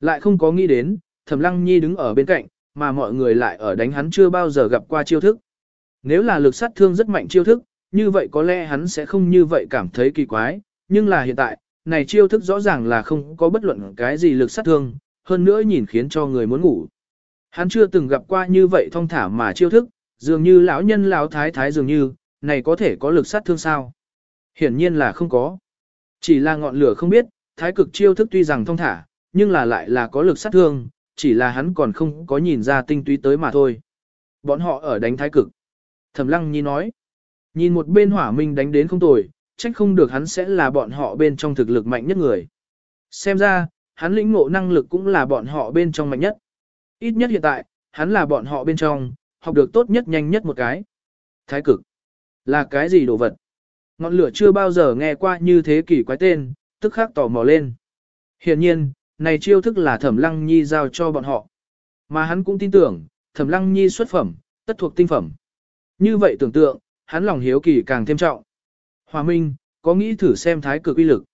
Lại không có nghĩ đến, thẩm lăng nhi đứng ở bên cạnh, mà mọi người lại ở đánh hắn chưa bao giờ gặp qua chiêu thức. Nếu là lực sát thương rất mạnh chiêu thức, như vậy có lẽ hắn sẽ không như vậy cảm thấy kỳ quái, nhưng là hiện tại, này chiêu thức rõ ràng là không có bất luận cái gì lực sát thương, hơn nữa nhìn khiến cho người muốn ngủ. Hắn chưa từng gặp qua như vậy thông thả mà chiêu thức, dường như lão nhân lão thái thái dường như, này có thể có lực sát thương sao? Hiển nhiên là không có. Chỉ là ngọn lửa không biết, thái cực chiêu thức tuy rằng thông thả, nhưng là lại là có lực sát thương, chỉ là hắn còn không có nhìn ra tinh túy tới mà thôi. Bọn họ ở đánh thái cực. Thẩm lăng nhi nói. Nhìn một bên hỏa minh đánh đến không tồi, trách không được hắn sẽ là bọn họ bên trong thực lực mạnh nhất người. Xem ra, hắn lĩnh ngộ năng lực cũng là bọn họ bên trong mạnh nhất. Ít nhất hiện tại, hắn là bọn họ bên trong, học được tốt nhất nhanh nhất một cái. Thái cực. Là cái gì đồ vật? Ngọn lửa chưa bao giờ nghe qua như thế kỷ quái tên, tức khắc tò mò lên. Hiện nhiên, này chiêu thức là thẩm lăng nhi giao cho bọn họ. Mà hắn cũng tin tưởng, thẩm lăng nhi xuất phẩm, tất thuộc tinh phẩm. Như vậy tưởng tượng, hắn lòng hiếu kỳ càng thêm trọng. Hòa Minh, có nghĩ thử xem thái cực uy lực.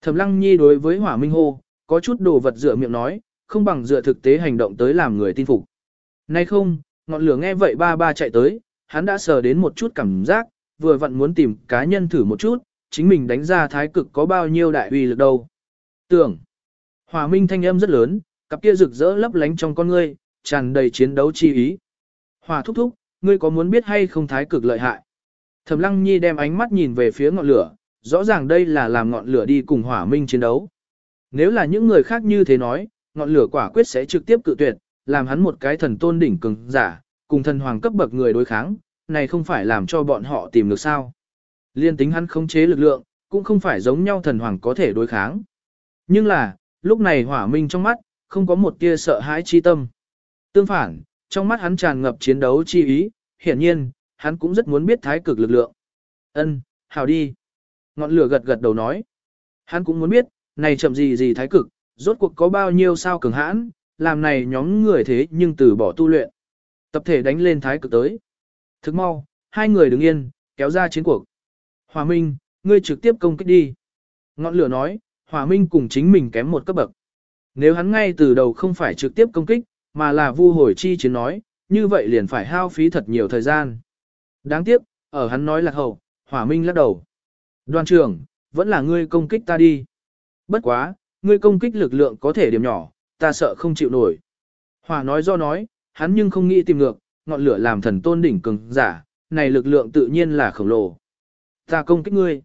Thẩm lăng nhi đối với hỏa minh hô, có chút đồ vật dựa miệng nói, không bằng dựa thực tế hành động tới làm người tin phục. Nay không, ngọn lửa nghe vậy ba ba chạy tới, hắn đã sờ đến một chút cảm giác, vừa vặn muốn tìm cá nhân thử một chút, chính mình đánh ra thái cực có bao nhiêu đại uy lực đâu. Tưởng, hòa minh thanh âm rất lớn, cặp kia rực rỡ lấp lánh trong con ngươi, tràn đầy chiến đấu chi ý. Hòa thúc thúc, ngươi có muốn biết hay không thái cực lợi hại? Thẩm Lăng Nhi đem ánh mắt nhìn về phía ngọn lửa, rõ ràng đây là làm ngọn lửa đi cùng hỏa minh chiến đấu. Nếu là những người khác như thế nói, ngọn lửa quả quyết sẽ trực tiếp cự tuyệt, làm hắn một cái thần tôn đỉnh cường giả, cùng thần hoàng cấp bậc người đối kháng, này không phải làm cho bọn họ tìm được sao. Liên tính hắn khống chế lực lượng, cũng không phải giống nhau thần hoàng có thể đối kháng. Nhưng là, lúc này hỏa minh trong mắt, không có một tia sợ hãi chi tâm. Tương phản, trong mắt hắn tràn ngập chiến đấu chi ý, hiển nhiên, hắn cũng rất muốn biết thái cực lực lượng. Ân, hào đi. Ngọn lửa gật gật đầu nói. Hắn cũng muốn biết, này chậm gì gì thái cực, rốt cuộc có bao nhiêu sao cường hãn, làm này nhóm người thế nhưng từ bỏ tu luyện. Tập thể đánh lên thái cực tới. Thức mau, hai người đứng yên, kéo ra chiến cuộc. Hòa Minh, ngươi trực tiếp công kích đi. Ngọn lửa nói, Hòa Minh cùng chính mình kém một cấp bậc. Nếu hắn ngay từ đầu không phải trực tiếp công kích, mà là vu hồi chi chiến nói, như vậy liền phải hao phí thật nhiều thời gian. Đáng tiếc, ở hắn nói lạc hậu, hỏa minh lắc đầu. Đoàn trưởng, vẫn là ngươi công kích ta đi. Bất quá, ngươi công kích lực lượng có thể điểm nhỏ, ta sợ không chịu nổi. Hỏa nói do nói, hắn nhưng không nghĩ tìm ngược, ngọn lửa làm thần tôn đỉnh cường giả, này lực lượng tự nhiên là khổng lồ. Ta công kích ngươi.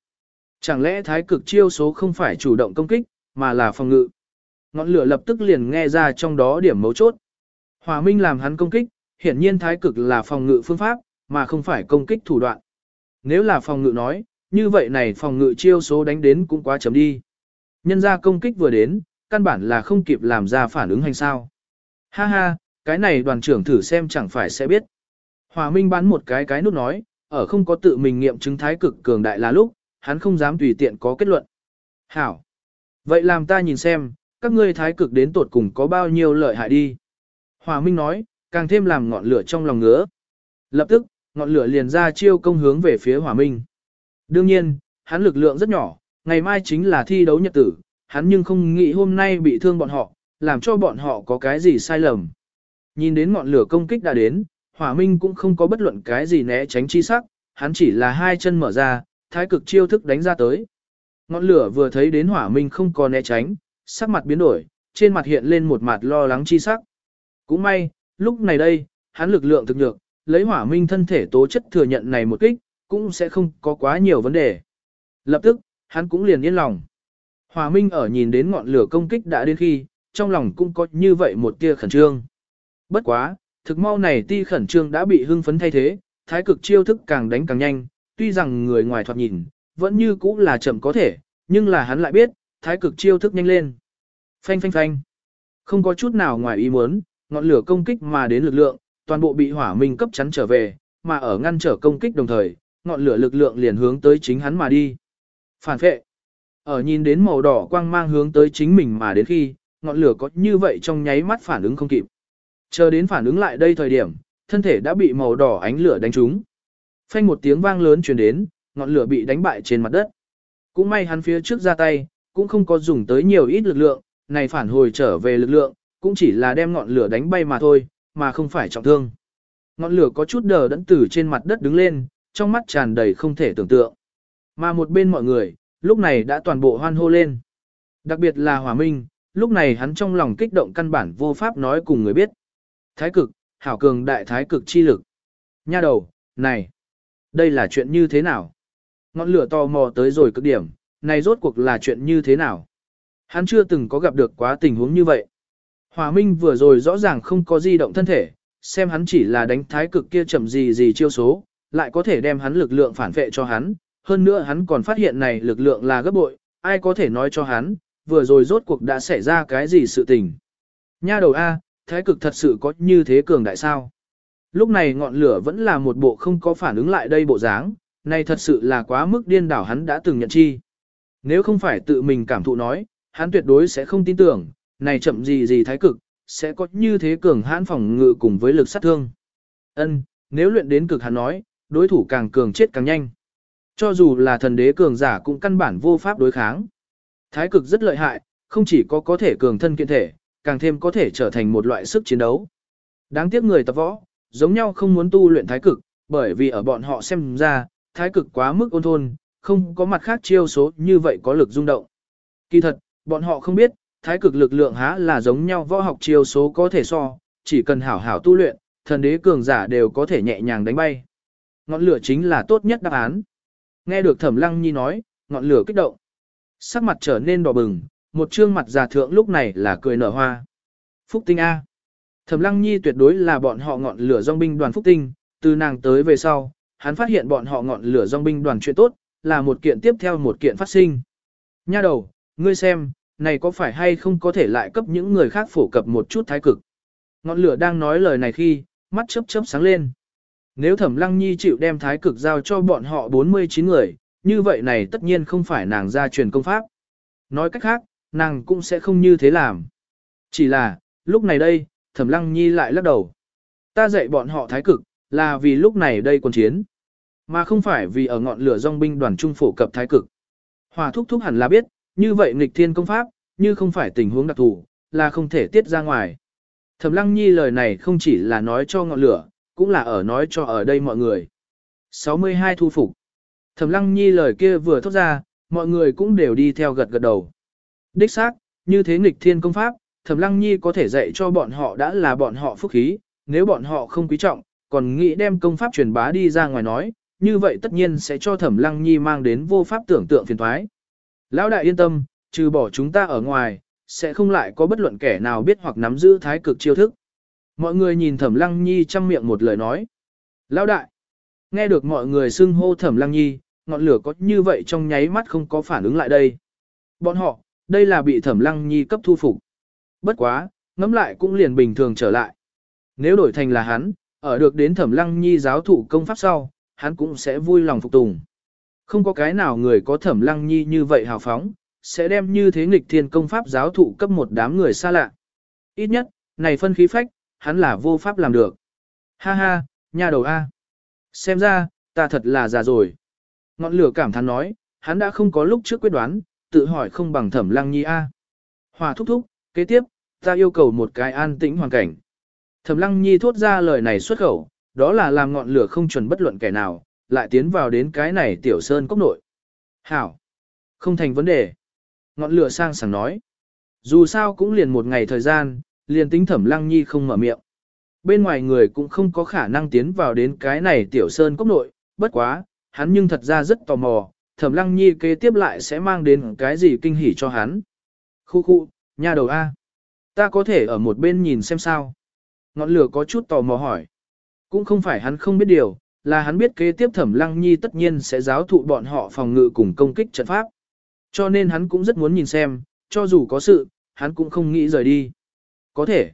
Chẳng lẽ thái cực chiêu số không phải chủ động công kích, mà là phòng ngự. Ngọn lửa lập tức liền nghe ra trong đó điểm mấu chốt. Hòa minh làm hắn công kích, hiển nhiên thái cực là phòng ngự phương pháp, mà không phải công kích thủ đoạn. Nếu là phòng ngự nói, như vậy này phòng ngự chiêu số đánh đến cũng quá chấm đi. Nhân ra công kích vừa đến, căn bản là không kịp làm ra phản ứng hành sao. Ha ha, cái này đoàn trưởng thử xem chẳng phải sẽ biết. Hòa Minh bán một cái cái nút nói, ở không có tự mình nghiệm chứng thái cực cường đại là lúc, hắn không dám tùy tiện có kết luận. Hảo. Vậy làm ta nhìn xem, các ngươi thái cực đến tột cùng có bao nhiêu lợi hại đi. Hòa Minh nói, càng thêm làm ngọn lửa trong lòng ngứa. Lập tức, ngọn lửa liền ra chiêu công hướng về phía Hòa minh. Đương nhiên, hắn lực lượng rất nhỏ, ngày mai chính là thi đấu nhật tử, hắn nhưng không nghĩ hôm nay bị thương bọn họ, làm cho bọn họ có cái gì sai lầm. Nhìn đến ngọn lửa công kích đã đến, hỏa minh cũng không có bất luận cái gì né tránh chi sắc, hắn chỉ là hai chân mở ra, thái cực chiêu thức đánh ra tới. Ngọn lửa vừa thấy đến hỏa minh không có né tránh, sắc mặt biến đổi, trên mặt hiện lên một mặt lo lắng chi sắc. Cũng may, lúc này đây, hắn lực lượng thực nhược, lấy hỏa minh thân thể tố chất thừa nhận này một kích, cũng sẽ không có quá nhiều vấn đề. Lập tức, hắn cũng liền yên lòng. hòa minh ở nhìn đến ngọn lửa công kích đã đến khi, trong lòng cũng có như vậy một tia khẩn trương. Bất quá, thực mau này ti khẩn trương đã bị hưng phấn thay thế, thái cực chiêu thức càng đánh càng nhanh, tuy rằng người ngoài thoạt nhìn, vẫn như cũ là chậm có thể, nhưng là hắn lại biết, thái cực chiêu thức nhanh lên. Phanh phanh phanh. Không có chút nào ngoài ý muốn, ngọn lửa công kích mà đến lực lượng, toàn bộ bị hỏa minh cấp chắn trở về, mà ở ngăn trở công kích đồng thời, ngọn lửa lực lượng liền hướng tới chính hắn mà đi. Phản phệ. Ở nhìn đến màu đỏ quang mang hướng tới chính mình mà đến khi, ngọn lửa có như vậy trong nháy mắt phản ứng không kịp. Chờ đến phản ứng lại đây thời điểm, thân thể đã bị màu đỏ ánh lửa đánh trúng. Phanh một tiếng vang lớn truyền đến, ngọn lửa bị đánh bại trên mặt đất. Cũng may hắn phía trước ra tay, cũng không có dùng tới nhiều ít lực lượng, này phản hồi trở về lực lượng, cũng chỉ là đem ngọn lửa đánh bay mà thôi, mà không phải trọng thương. Ngọn lửa có chút đờ đẫn từ trên mặt đất đứng lên, trong mắt tràn đầy không thể tưởng tượng. Mà một bên mọi người, lúc này đã toàn bộ hoan hô lên. Đặc biệt là Hòa Minh, lúc này hắn trong lòng kích động căn bản vô pháp nói cùng người biết. Thái cực, hảo cường đại thái cực chi lực. Nha đầu, này, đây là chuyện như thế nào? Ngọn lửa tò mò tới rồi cực điểm, này rốt cuộc là chuyện như thế nào? Hắn chưa từng có gặp được quá tình huống như vậy. Hòa Minh vừa rồi rõ ràng không có di động thân thể, xem hắn chỉ là đánh thái cực kia chậm gì gì chiêu số, lại có thể đem hắn lực lượng phản vệ cho hắn, hơn nữa hắn còn phát hiện này lực lượng là gấp bội, ai có thể nói cho hắn, vừa rồi rốt cuộc đã xảy ra cái gì sự tình. Nha đầu A, thái cực thật sự có như thế cường đại sao? Lúc này ngọn lửa vẫn là một bộ không có phản ứng lại đây bộ dáng, này thật sự là quá mức điên đảo hắn đã từng nhận chi. Nếu không phải tự mình cảm thụ nói, hắn tuyệt đối sẽ không tin tưởng, này chậm gì gì thái cực, sẽ có như thế cường hãn phòng ngự cùng với lực sát thương. Ân, nếu luyện đến cực hắn nói, đối thủ càng cường chết càng nhanh. Cho dù là thần đế cường giả cũng căn bản vô pháp đối kháng. Thái cực rất lợi hại, không chỉ có có thể cường thân kiện thể, càng thêm có thể trở thành một loại sức chiến đấu. Đáng tiếc người tập võ, giống nhau không muốn tu luyện thái cực, bởi vì ở bọn họ xem ra, thái cực quá mức ôn thôn, không có mặt khác chiêu số như vậy có lực rung động. Kỳ thật, bọn họ không biết, thái cực lực lượng há là giống nhau võ học chiêu số có thể so, chỉ cần hảo hảo tu luyện, thần đế cường giả đều có thể nhẹ nhàng đánh bay. Ngọn lửa chính là tốt nhất đáp án. Nghe được Thẩm Lăng Nhi nói, ngọn lửa kích động. Sắc mặt trở nên đỏ bừng, một trương mặt già thượng lúc này là cười nở hoa. Phúc Tinh A. Thẩm Lăng Nhi tuyệt đối là bọn họ ngọn lửa dòng binh đoàn Phúc Tinh, từ nàng tới về sau, hắn phát hiện bọn họ ngọn lửa dòng binh đoàn chuyện tốt, là một kiện tiếp theo một kiện phát sinh. Nha đầu, ngươi xem, này có phải hay không có thể lại cấp những người khác phổ cập một chút thái cực. Ngọn lửa đang nói lời này khi, mắt chớp chớp sáng lên. Nếu Thẩm Lăng Nhi chịu đem thái cực giao cho bọn họ 49 người, như vậy này tất nhiên không phải nàng ra truyền công pháp. Nói cách khác, nàng cũng sẽ không như thế làm. Chỉ là, lúc này đây, Thẩm Lăng Nhi lại lắc đầu. Ta dạy bọn họ thái cực, là vì lúc này đây còn chiến. Mà không phải vì ở ngọn lửa dòng binh đoàn trung phổ cập thái cực. Hòa thúc thúc hẳn là biết, như vậy nghịch thiên công pháp, như không phải tình huống đặc thù, là không thể tiết ra ngoài. Thẩm Lăng Nhi lời này không chỉ là nói cho ngọn lửa, cũng là ở nói cho ở đây mọi người. 62 thu phục. Thẩm Lăng Nhi lời kia vừa thốt ra, mọi người cũng đều đi theo gật gật đầu. Đích xác, như thế nghịch thiên công pháp, Thẩm Lăng Nhi có thể dạy cho bọn họ đã là bọn họ phúc khí, nếu bọn họ không quý trọng, còn nghĩ đem công pháp truyền bá đi ra ngoài nói, như vậy tất nhiên sẽ cho Thẩm Lăng Nhi mang đến vô pháp tưởng tượng phiền toái. Lão đại yên tâm, trừ bỏ chúng ta ở ngoài, sẽ không lại có bất luận kẻ nào biết hoặc nắm giữ thái cực chiêu thức. Mọi người nhìn Thẩm Lăng Nhi chăm miệng một lời nói. Lão đại, nghe được mọi người xưng hô Thẩm Lăng Nhi, ngọn lửa có như vậy trong nháy mắt không có phản ứng lại đây. Bọn họ, đây là bị Thẩm Lăng Nhi cấp thu phục. Bất quá, ngẫm lại cũng liền bình thường trở lại. Nếu đổi thành là hắn, ở được đến Thẩm Lăng Nhi giáo thụ công pháp sau, hắn cũng sẽ vui lòng phục tùng. Không có cái nào người có Thẩm Lăng Nhi như vậy hào phóng, sẽ đem như thế nghịch thiên công pháp giáo thụ cấp một đám người xa lạ. Ít nhất, này phân khí phách, hắn là vô pháp làm được. Ha ha, nha đầu A. Xem ra, ta thật là già rồi. Ngọn lửa cảm thán nói, hắn đã không có lúc trước quyết đoán, tự hỏi không bằng thẩm lăng nhi A. Hòa thúc thúc, kế tiếp, ta yêu cầu một cái an tĩnh hoàn cảnh. Thẩm lăng nhi thốt ra lời này xuất khẩu, đó là làm ngọn lửa không chuẩn bất luận kẻ nào, lại tiến vào đến cái này tiểu sơn cốc nội. Hảo, không thành vấn đề. Ngọn lửa sang sảng nói. Dù sao cũng liền một ngày thời gian, liền tính thẩm lăng nhi không mở miệng. Bên ngoài người cũng không có khả năng tiến vào đến cái này tiểu sơn cốc nội, bất quá, hắn nhưng thật ra rất tò mò, thẩm lăng nhi kế tiếp lại sẽ mang đến cái gì kinh hỉ cho hắn. Khu khu, nhà đầu A. Ta có thể ở một bên nhìn xem sao. Ngọn lửa có chút tò mò hỏi. Cũng không phải hắn không biết điều, là hắn biết kế tiếp thẩm lăng nhi tất nhiên sẽ giáo thụ bọn họ phòng ngự cùng công kích trận pháp. Cho nên hắn cũng rất muốn nhìn xem, cho dù có sự, hắn cũng không nghĩ rời đi. Có thể.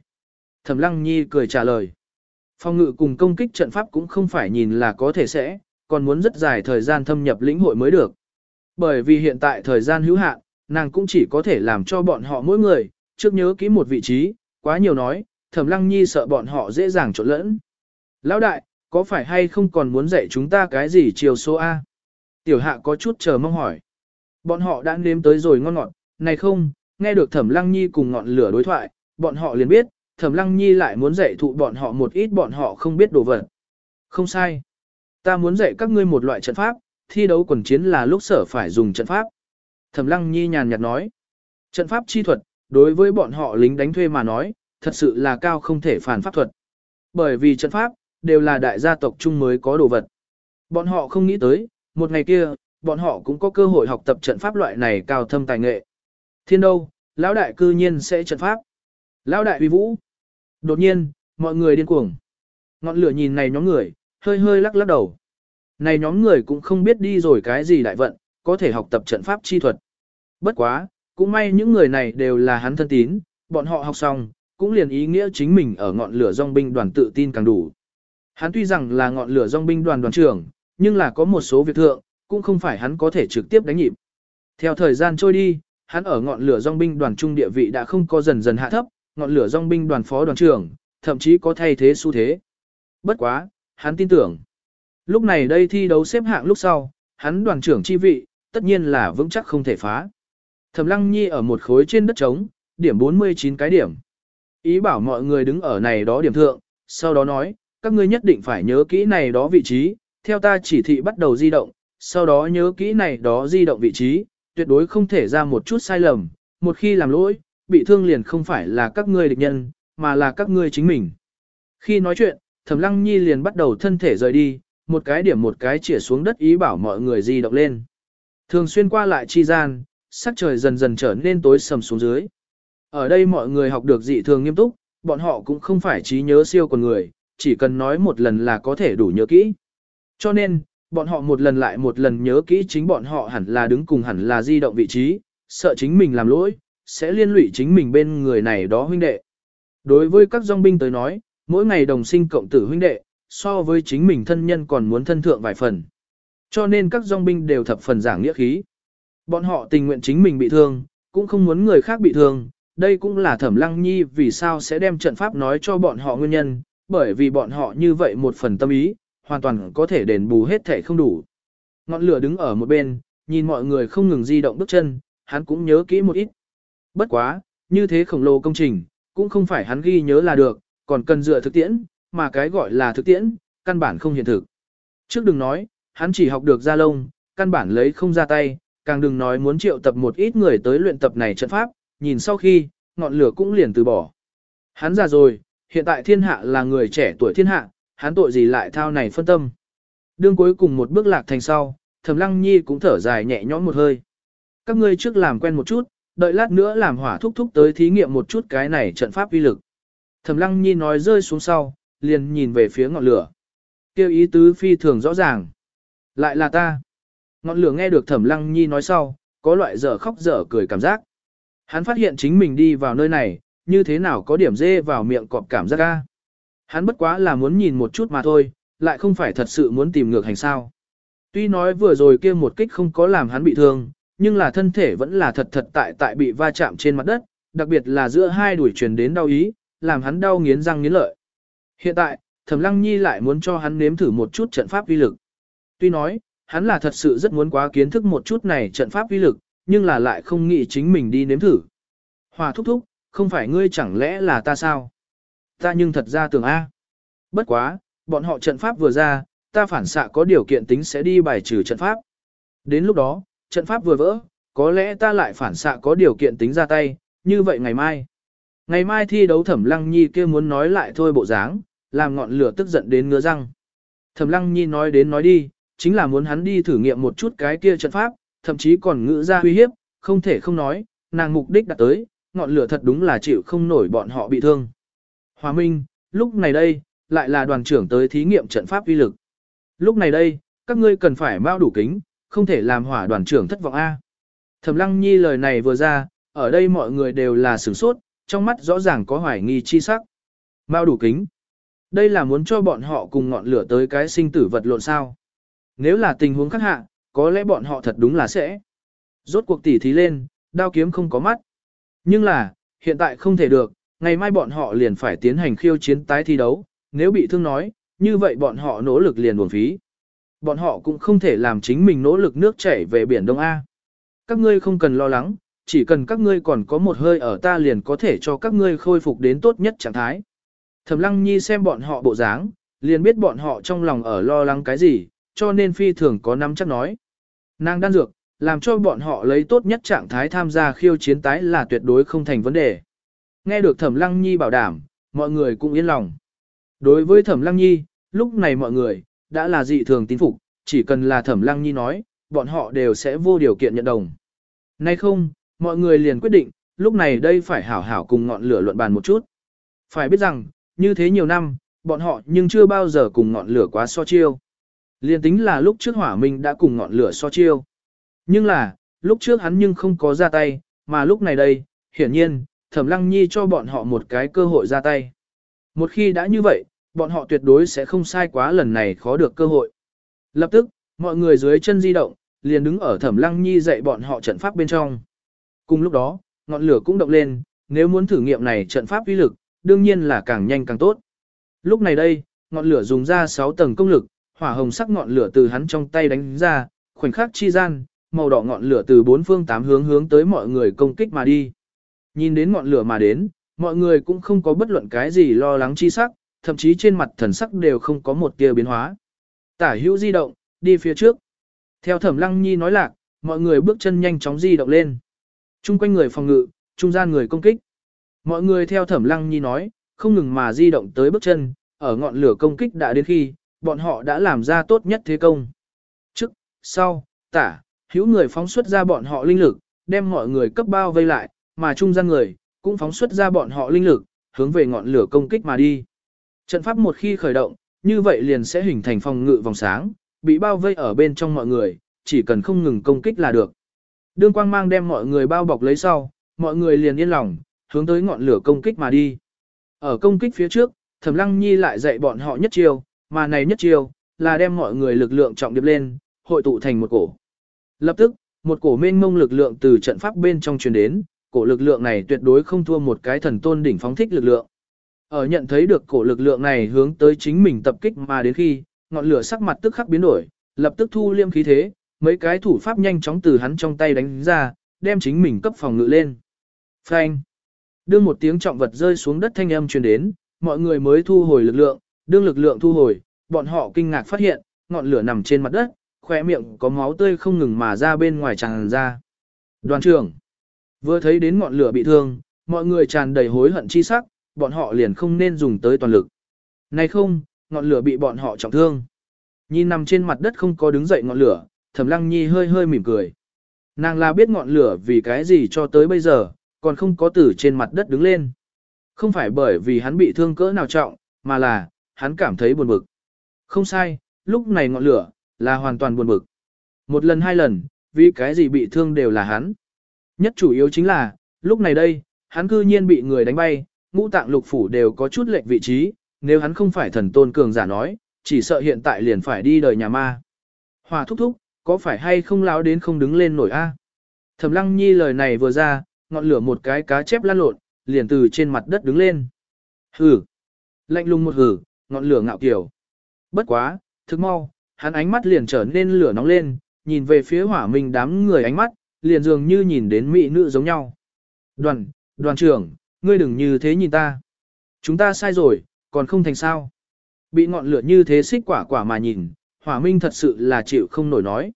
Thẩm lăng nhi cười trả lời. Phòng ngự cùng công kích trận pháp cũng không phải nhìn là có thể sẽ, còn muốn rất dài thời gian thâm nhập lĩnh hội mới được. Bởi vì hiện tại thời gian hữu hạn, nàng cũng chỉ có thể làm cho bọn họ mỗi người, trước nhớ kỹ một vị trí, quá nhiều nói, thẩm lăng nhi sợ bọn họ dễ dàng trộn lẫn. Lão đại, có phải hay không còn muốn dạy chúng ta cái gì chiều số A? Tiểu hạ có chút chờ mong hỏi. Bọn họ đã nếm tới rồi ngon ngọt, này không, nghe được thẩm lăng nhi cùng ngọn lửa đối thoại, bọn họ liền biết, thẩm lăng nhi lại muốn dạy thụ bọn họ một ít bọn họ không biết đồ vật. Không sai. Ta muốn dạy các ngươi một loại trận pháp, thi đấu quần chiến là lúc sở phải dùng trận pháp. Thẩm lăng nhi nhàn nhạt nói. Trận pháp chi thuật, đối với bọn họ lính đánh thuê mà nói, thật sự là cao không thể phản pháp thuật. Bởi vì trận pháp, đều là đại gia tộc chung mới có đồ vật. Bọn họ không nghĩ tới, một ngày kia, bọn họ cũng có cơ hội học tập trận pháp loại này cao thâm tài nghệ. Thiên đâu, lão đại cư nhiên sẽ trận pháp. Lão đại uy vũ. Đột nhiên, mọi người điên cuồng. Ngọn lửa nhìn này nhóm người, hơi hơi lắc lắc đầu. Này nhóm người cũng không biết đi rồi cái gì đại vận, có thể học tập trận pháp chi thuật. Bất quá, cũng may những người này đều là hắn thân tín, bọn họ học xong, cũng liền ý nghĩa chính mình ở ngọn lửa dòng binh đoàn tự tin càng đủ. Hắn tuy rằng là ngọn lửa dòng binh đoàn đoàn trưởng, nhưng là có một số việc thượng, cũng không phải hắn có thể trực tiếp đánh nhịp. Theo thời gian trôi đi, hắn ở ngọn lửa dòng binh đoàn trung địa vị đã không có dần dần hạ thấp, ngọn lửa dòng binh đoàn phó đoàn trưởng, thậm chí có thay thế xu thế. Bất quá, hắn tin tưởng. Lúc này đây thi đấu xếp hạng lúc sau, hắn đoàn trưởng chi vị, tất nhiên là vững chắc không thể phá. Thẩm Lăng Nhi ở một khối trên đất trống, điểm 49 cái điểm. Ý bảo mọi người đứng ở này đó điểm thượng, sau đó nói, các ngươi nhất định phải nhớ kỹ này đó vị trí, theo ta chỉ thị bắt đầu di động, sau đó nhớ kỹ này đó di động vị trí, tuyệt đối không thể ra một chút sai lầm, một khi làm lỗi, bị thương liền không phải là các ngươi địch nhân, mà là các ngươi chính mình. Khi nói chuyện, Thẩm Lăng Nhi liền bắt đầu thân thể rời đi, một cái điểm một cái chĩa xuống đất ý bảo mọi người di động lên. Thường xuyên qua lại chi gian, sắc trời dần dần trở nên tối sầm xuống dưới. Ở đây mọi người học được dị thường nghiêm túc, bọn họ cũng không phải trí nhớ siêu con người, chỉ cần nói một lần là có thể đủ nhớ kỹ. Cho nên, bọn họ một lần lại một lần nhớ kỹ chính bọn họ hẳn là đứng cùng hẳn là di động vị trí, sợ chính mình làm lỗi, sẽ liên lụy chính mình bên người này đó huynh đệ. Đối với các dòng binh tới nói, mỗi ngày đồng sinh cộng tử huynh đệ, so với chính mình thân nhân còn muốn thân thượng vài phần. Cho nên các dòng binh đều thập phần giảng nghĩa khí. Bọn họ tình nguyện chính mình bị thương, cũng không muốn người khác bị thương. Đây cũng là thẩm lăng nhi vì sao sẽ đem trận pháp nói cho bọn họ nguyên nhân, bởi vì bọn họ như vậy một phần tâm ý, hoàn toàn có thể đền bù hết thể không đủ. Ngọn lửa đứng ở một bên, nhìn mọi người không ngừng di động bước chân, hắn cũng nhớ kỹ một ít. Bất quá, như thế khổng lồ công trình, cũng không phải hắn ghi nhớ là được, còn cần dựa thực tiễn, mà cái gọi là thực tiễn, căn bản không hiện thực. Trước đừng nói, hắn chỉ học được ra lông, căn bản lấy không ra tay, càng đừng nói muốn triệu tập một ít người tới luyện tập này trận pháp, nhìn sau khi, ngọn lửa cũng liền từ bỏ. Hắn già rồi, hiện tại thiên hạ là người trẻ tuổi thiên hạ, hắn tội gì lại thao này phân tâm. Đương cuối cùng một bước lạc thành sau, Thẩm Lăng Nhi cũng thở dài nhẹ nhõm một hơi. Các ngươi trước làm quen một chút, đợi lát nữa làm hỏa thúc thúc tới thí nghiệm một chút cái này trận pháp uy lực. Thẩm Lăng Nhi nói rơi xuống sau, liền nhìn về phía ngọn lửa. Kêu ý tứ phi thường rõ ràng. Lại là ta. Ngọn lửa nghe được Thẩm Lăng Nhi nói sau, có loại dở khóc dở cười cảm giác. Hắn phát hiện chính mình đi vào nơi này, như thế nào có điểm dê vào miệng cọp cảm giác ga. Hắn bất quá là muốn nhìn một chút mà thôi, lại không phải thật sự muốn tìm ngược hành sao. Tuy nói vừa rồi kia một kích không có làm hắn bị thương, nhưng là thân thể vẫn là thật thật tại tại bị va chạm trên mặt đất, đặc biệt là giữa hai đuổi truyền đến đau ý, làm hắn đau nghiến răng nghiến lợi. Hiện tại, Thẩm Lăng Nhi lại muốn cho hắn nếm thử một chút trận pháp uy lực. Tuy nói, hắn là thật sự rất muốn quá kiến thức một chút này trận pháp uy lực, nhưng là lại không nghĩ chính mình đi nếm thử. Hòa thúc thúc, không phải ngươi chẳng lẽ là ta sao? Ta nhưng thật ra tưởng A. Bất quá, bọn họ trận pháp vừa ra, ta phản xạ có điều kiện tính sẽ đi bài trừ trận pháp. Đến lúc đó, trận pháp vừa vỡ, có lẽ ta lại phản xạ có điều kiện tính ra tay, như vậy ngày mai. Ngày mai thi đấu Thẩm Lăng Nhi kia muốn nói lại thôi bộ dáng, làm ngọn lửa tức giận đến ngứa răng. Thẩm Lăng Nhi nói đến nói đi, chính là muốn hắn đi thử nghiệm một chút cái kia trận pháp, thậm chí còn ngữ ra uy hiếp, không thể không nói, nàng mục đích đã tới, ngọn lửa thật đúng là chịu không nổi bọn họ bị thương. Hòa Minh, lúc này đây, lại là đoàn trưởng tới thí nghiệm trận pháp uy lực. Lúc này đây, các ngươi cần phải bao đủ kính, không thể làm hỏa đoàn trưởng thất vọng A. Thẩm Lăng Nhi lời này vừa ra, ở đây mọi người đều là sửng sốt, trong mắt rõ ràng có hoài nghi chi sắc. mao đủ kính. Đây là muốn cho bọn họ cùng ngọn lửa tới cái sinh tử vật lộn sao. Nếu là tình huống khác hạ, có lẽ bọn họ thật đúng là sẽ. Rốt cuộc tỉ thí lên, đao kiếm không có mắt. Nhưng là, hiện tại không thể được, ngày mai bọn họ liền phải tiến hành khiêu chiến tái thi đấu, nếu bị thương nói, như vậy bọn họ nỗ lực liền buồn phí. Bọn họ cũng không thể làm chính mình nỗ lực nước chảy về biển Đông A. Các ngươi không cần lo lắng, chỉ cần các ngươi còn có một hơi ở ta liền có thể cho các ngươi khôi phục đến tốt nhất trạng thái. Thẩm Lăng Nhi xem bọn họ bộ dáng, liền biết bọn họ trong lòng ở lo lắng cái gì, cho nên phi thường có nắm chắc nói. Nàng đan dược, làm cho bọn họ lấy tốt nhất trạng thái tham gia khiêu chiến tái là tuyệt đối không thành vấn đề. Nghe được Thẩm Lăng Nhi bảo đảm, mọi người cũng yên lòng. Đối với Thẩm Lăng Nhi, lúc này mọi người, đã là dị thường tín phục, chỉ cần là Thẩm Lăng Nhi nói, bọn họ đều sẽ vô điều kiện nhận đồng. Nay không, mọi người liền quyết định, lúc này đây phải hảo hảo cùng ngọn lửa luận bàn một chút. Phải biết rằng, như thế nhiều năm, bọn họ nhưng chưa bao giờ cùng ngọn lửa quá so chiêu. Liên tính là lúc trước hỏa minh đã cùng ngọn lửa so chiêu. Nhưng là, lúc trước hắn nhưng không có ra tay, mà lúc này đây, hiển nhiên, thẩm lăng nhi cho bọn họ một cái cơ hội ra tay. Một khi đã như vậy, bọn họ tuyệt đối sẽ không sai quá lần này khó được cơ hội. Lập tức, mọi người dưới chân di động, liền đứng ở thẩm lăng nhi dạy bọn họ trận pháp bên trong. Cùng lúc đó, ngọn lửa cũng động lên, nếu muốn thử nghiệm này trận pháp uy lực, đương nhiên là càng nhanh càng tốt. Lúc này đây, ngọn lửa dùng ra 6 tầng công lực, hỏa hồng sắc ngọn lửa từ hắn trong tay đánh ra, khoảnh khắc chi gian, màu đỏ ngọn lửa từ bốn phương tám hướng hướng tới mọi người công kích mà đi. Nhìn đến ngọn lửa mà đến, mọi người cũng không có bất luận cái gì lo lắng chi sắc, thậm chí trên mặt thần sắc đều không có một tia biến hóa. Tả hữu di động, đi phía trước. Theo thẩm lăng nhi nói lạc, mọi người bước chân nhanh chóng di động lên. Trung quanh người phòng ngự, trung gian người công kích. Mọi người theo thẩm lăng nhi nói, không ngừng mà di động tới bước chân, ở ngọn lửa công kích đã đến khi, bọn họ đã làm ra tốt nhất thế công. Trước, sau, tả, hữu người phóng xuất ra bọn họ linh lực, đem mọi người cấp bao vây lại, mà trung gian người, cũng phóng xuất ra bọn họ linh lực, hướng về ngọn lửa công kích mà đi. Trận pháp một khi khởi động, như vậy liền sẽ hình thành phòng ngự vòng sáng, bị bao vây ở bên trong mọi người, chỉ cần không ngừng công kích là được. Đương quang mang đem mọi người bao bọc lấy sau, mọi người liền yên lòng, hướng tới ngọn lửa công kích mà đi. Ở công kích phía trước, Thẩm Lăng Nhi lại dạy bọn họ nhất chiêu, mà này nhất chiêu là đem mọi người lực lượng trọng điệp lên, hội tụ thành một cổ. Lập tức, một cổ mênh mông lực lượng từ trận pháp bên trong truyền đến, cổ lực lượng này tuyệt đối không thua một cái thần tôn đỉnh phóng thích lực lượng. Ở nhận thấy được cổ lực lượng này hướng tới chính mình tập kích mà đến khi, ngọn lửa sắc mặt tức khắc biến đổi, lập tức thu liêm khí thế, mấy cái thủ pháp nhanh chóng từ hắn trong tay đánh ra, đem chính mình cấp phòng ngự lên. Phanh. đưa một tiếng trọng vật rơi xuống đất thanh âm truyền đến, mọi người mới thu hồi lực lượng, đương lực lượng thu hồi, bọn họ kinh ngạc phát hiện, ngọn lửa nằm trên mặt đất, khóe miệng có máu tươi không ngừng mà ra bên ngoài tràn ra. Đoàn trưởng, vừa thấy đến ngọn lửa bị thương, mọi người tràn đầy hối hận chi sắc, bọn họ liền không nên dùng tới toàn lực. Này không, ngọn lửa bị bọn họ trọng thương. Nhìn nằm trên mặt đất không có đứng dậy ngọn lửa, Thẩm Lăng Nhi hơi hơi mỉm cười. Nàng là biết ngọn lửa vì cái gì cho tới bây giờ, còn không có từ trên mặt đất đứng lên. Không phải bởi vì hắn bị thương cỡ nào trọng, mà là, hắn cảm thấy buồn bực. Không sai, lúc này ngọn lửa, là hoàn toàn buồn bực. Một lần hai lần, vì cái gì bị thương đều là hắn. Nhất chủ yếu chính là, lúc này đây, hắn cư nhiên bị người đánh bay, ngũ tạng lục phủ đều có chút lệch vị trí, nếu hắn không phải thần tôn cường giả nói, chỉ sợ hiện tại liền phải đi đời nhà ma. Hòa thúc thúc, có phải hay không láo đến không đứng lên nổi a? Thẩm Lăng Nhi lời này vừa ra, ngọn lửa một cái cá chép lăn lộn, liền từ trên mặt đất đứng lên. Hừ. Lạnh lùng một hừ, ngọn lửa ngạo kiểu. Bất quá, thức mau, hắn ánh mắt liền trở nên lửa nóng lên, nhìn về phía hỏa minh đám người ánh mắt, liền dường như nhìn đến mỹ nữ giống nhau. Đoàn, đoàn trưởng, ngươi đừng như thế nhìn ta. Chúng ta sai rồi, còn không thành sao. Bị ngọn lửa như thế xích quả quả mà nhìn, hỏa minh thật sự là chịu không nổi nói.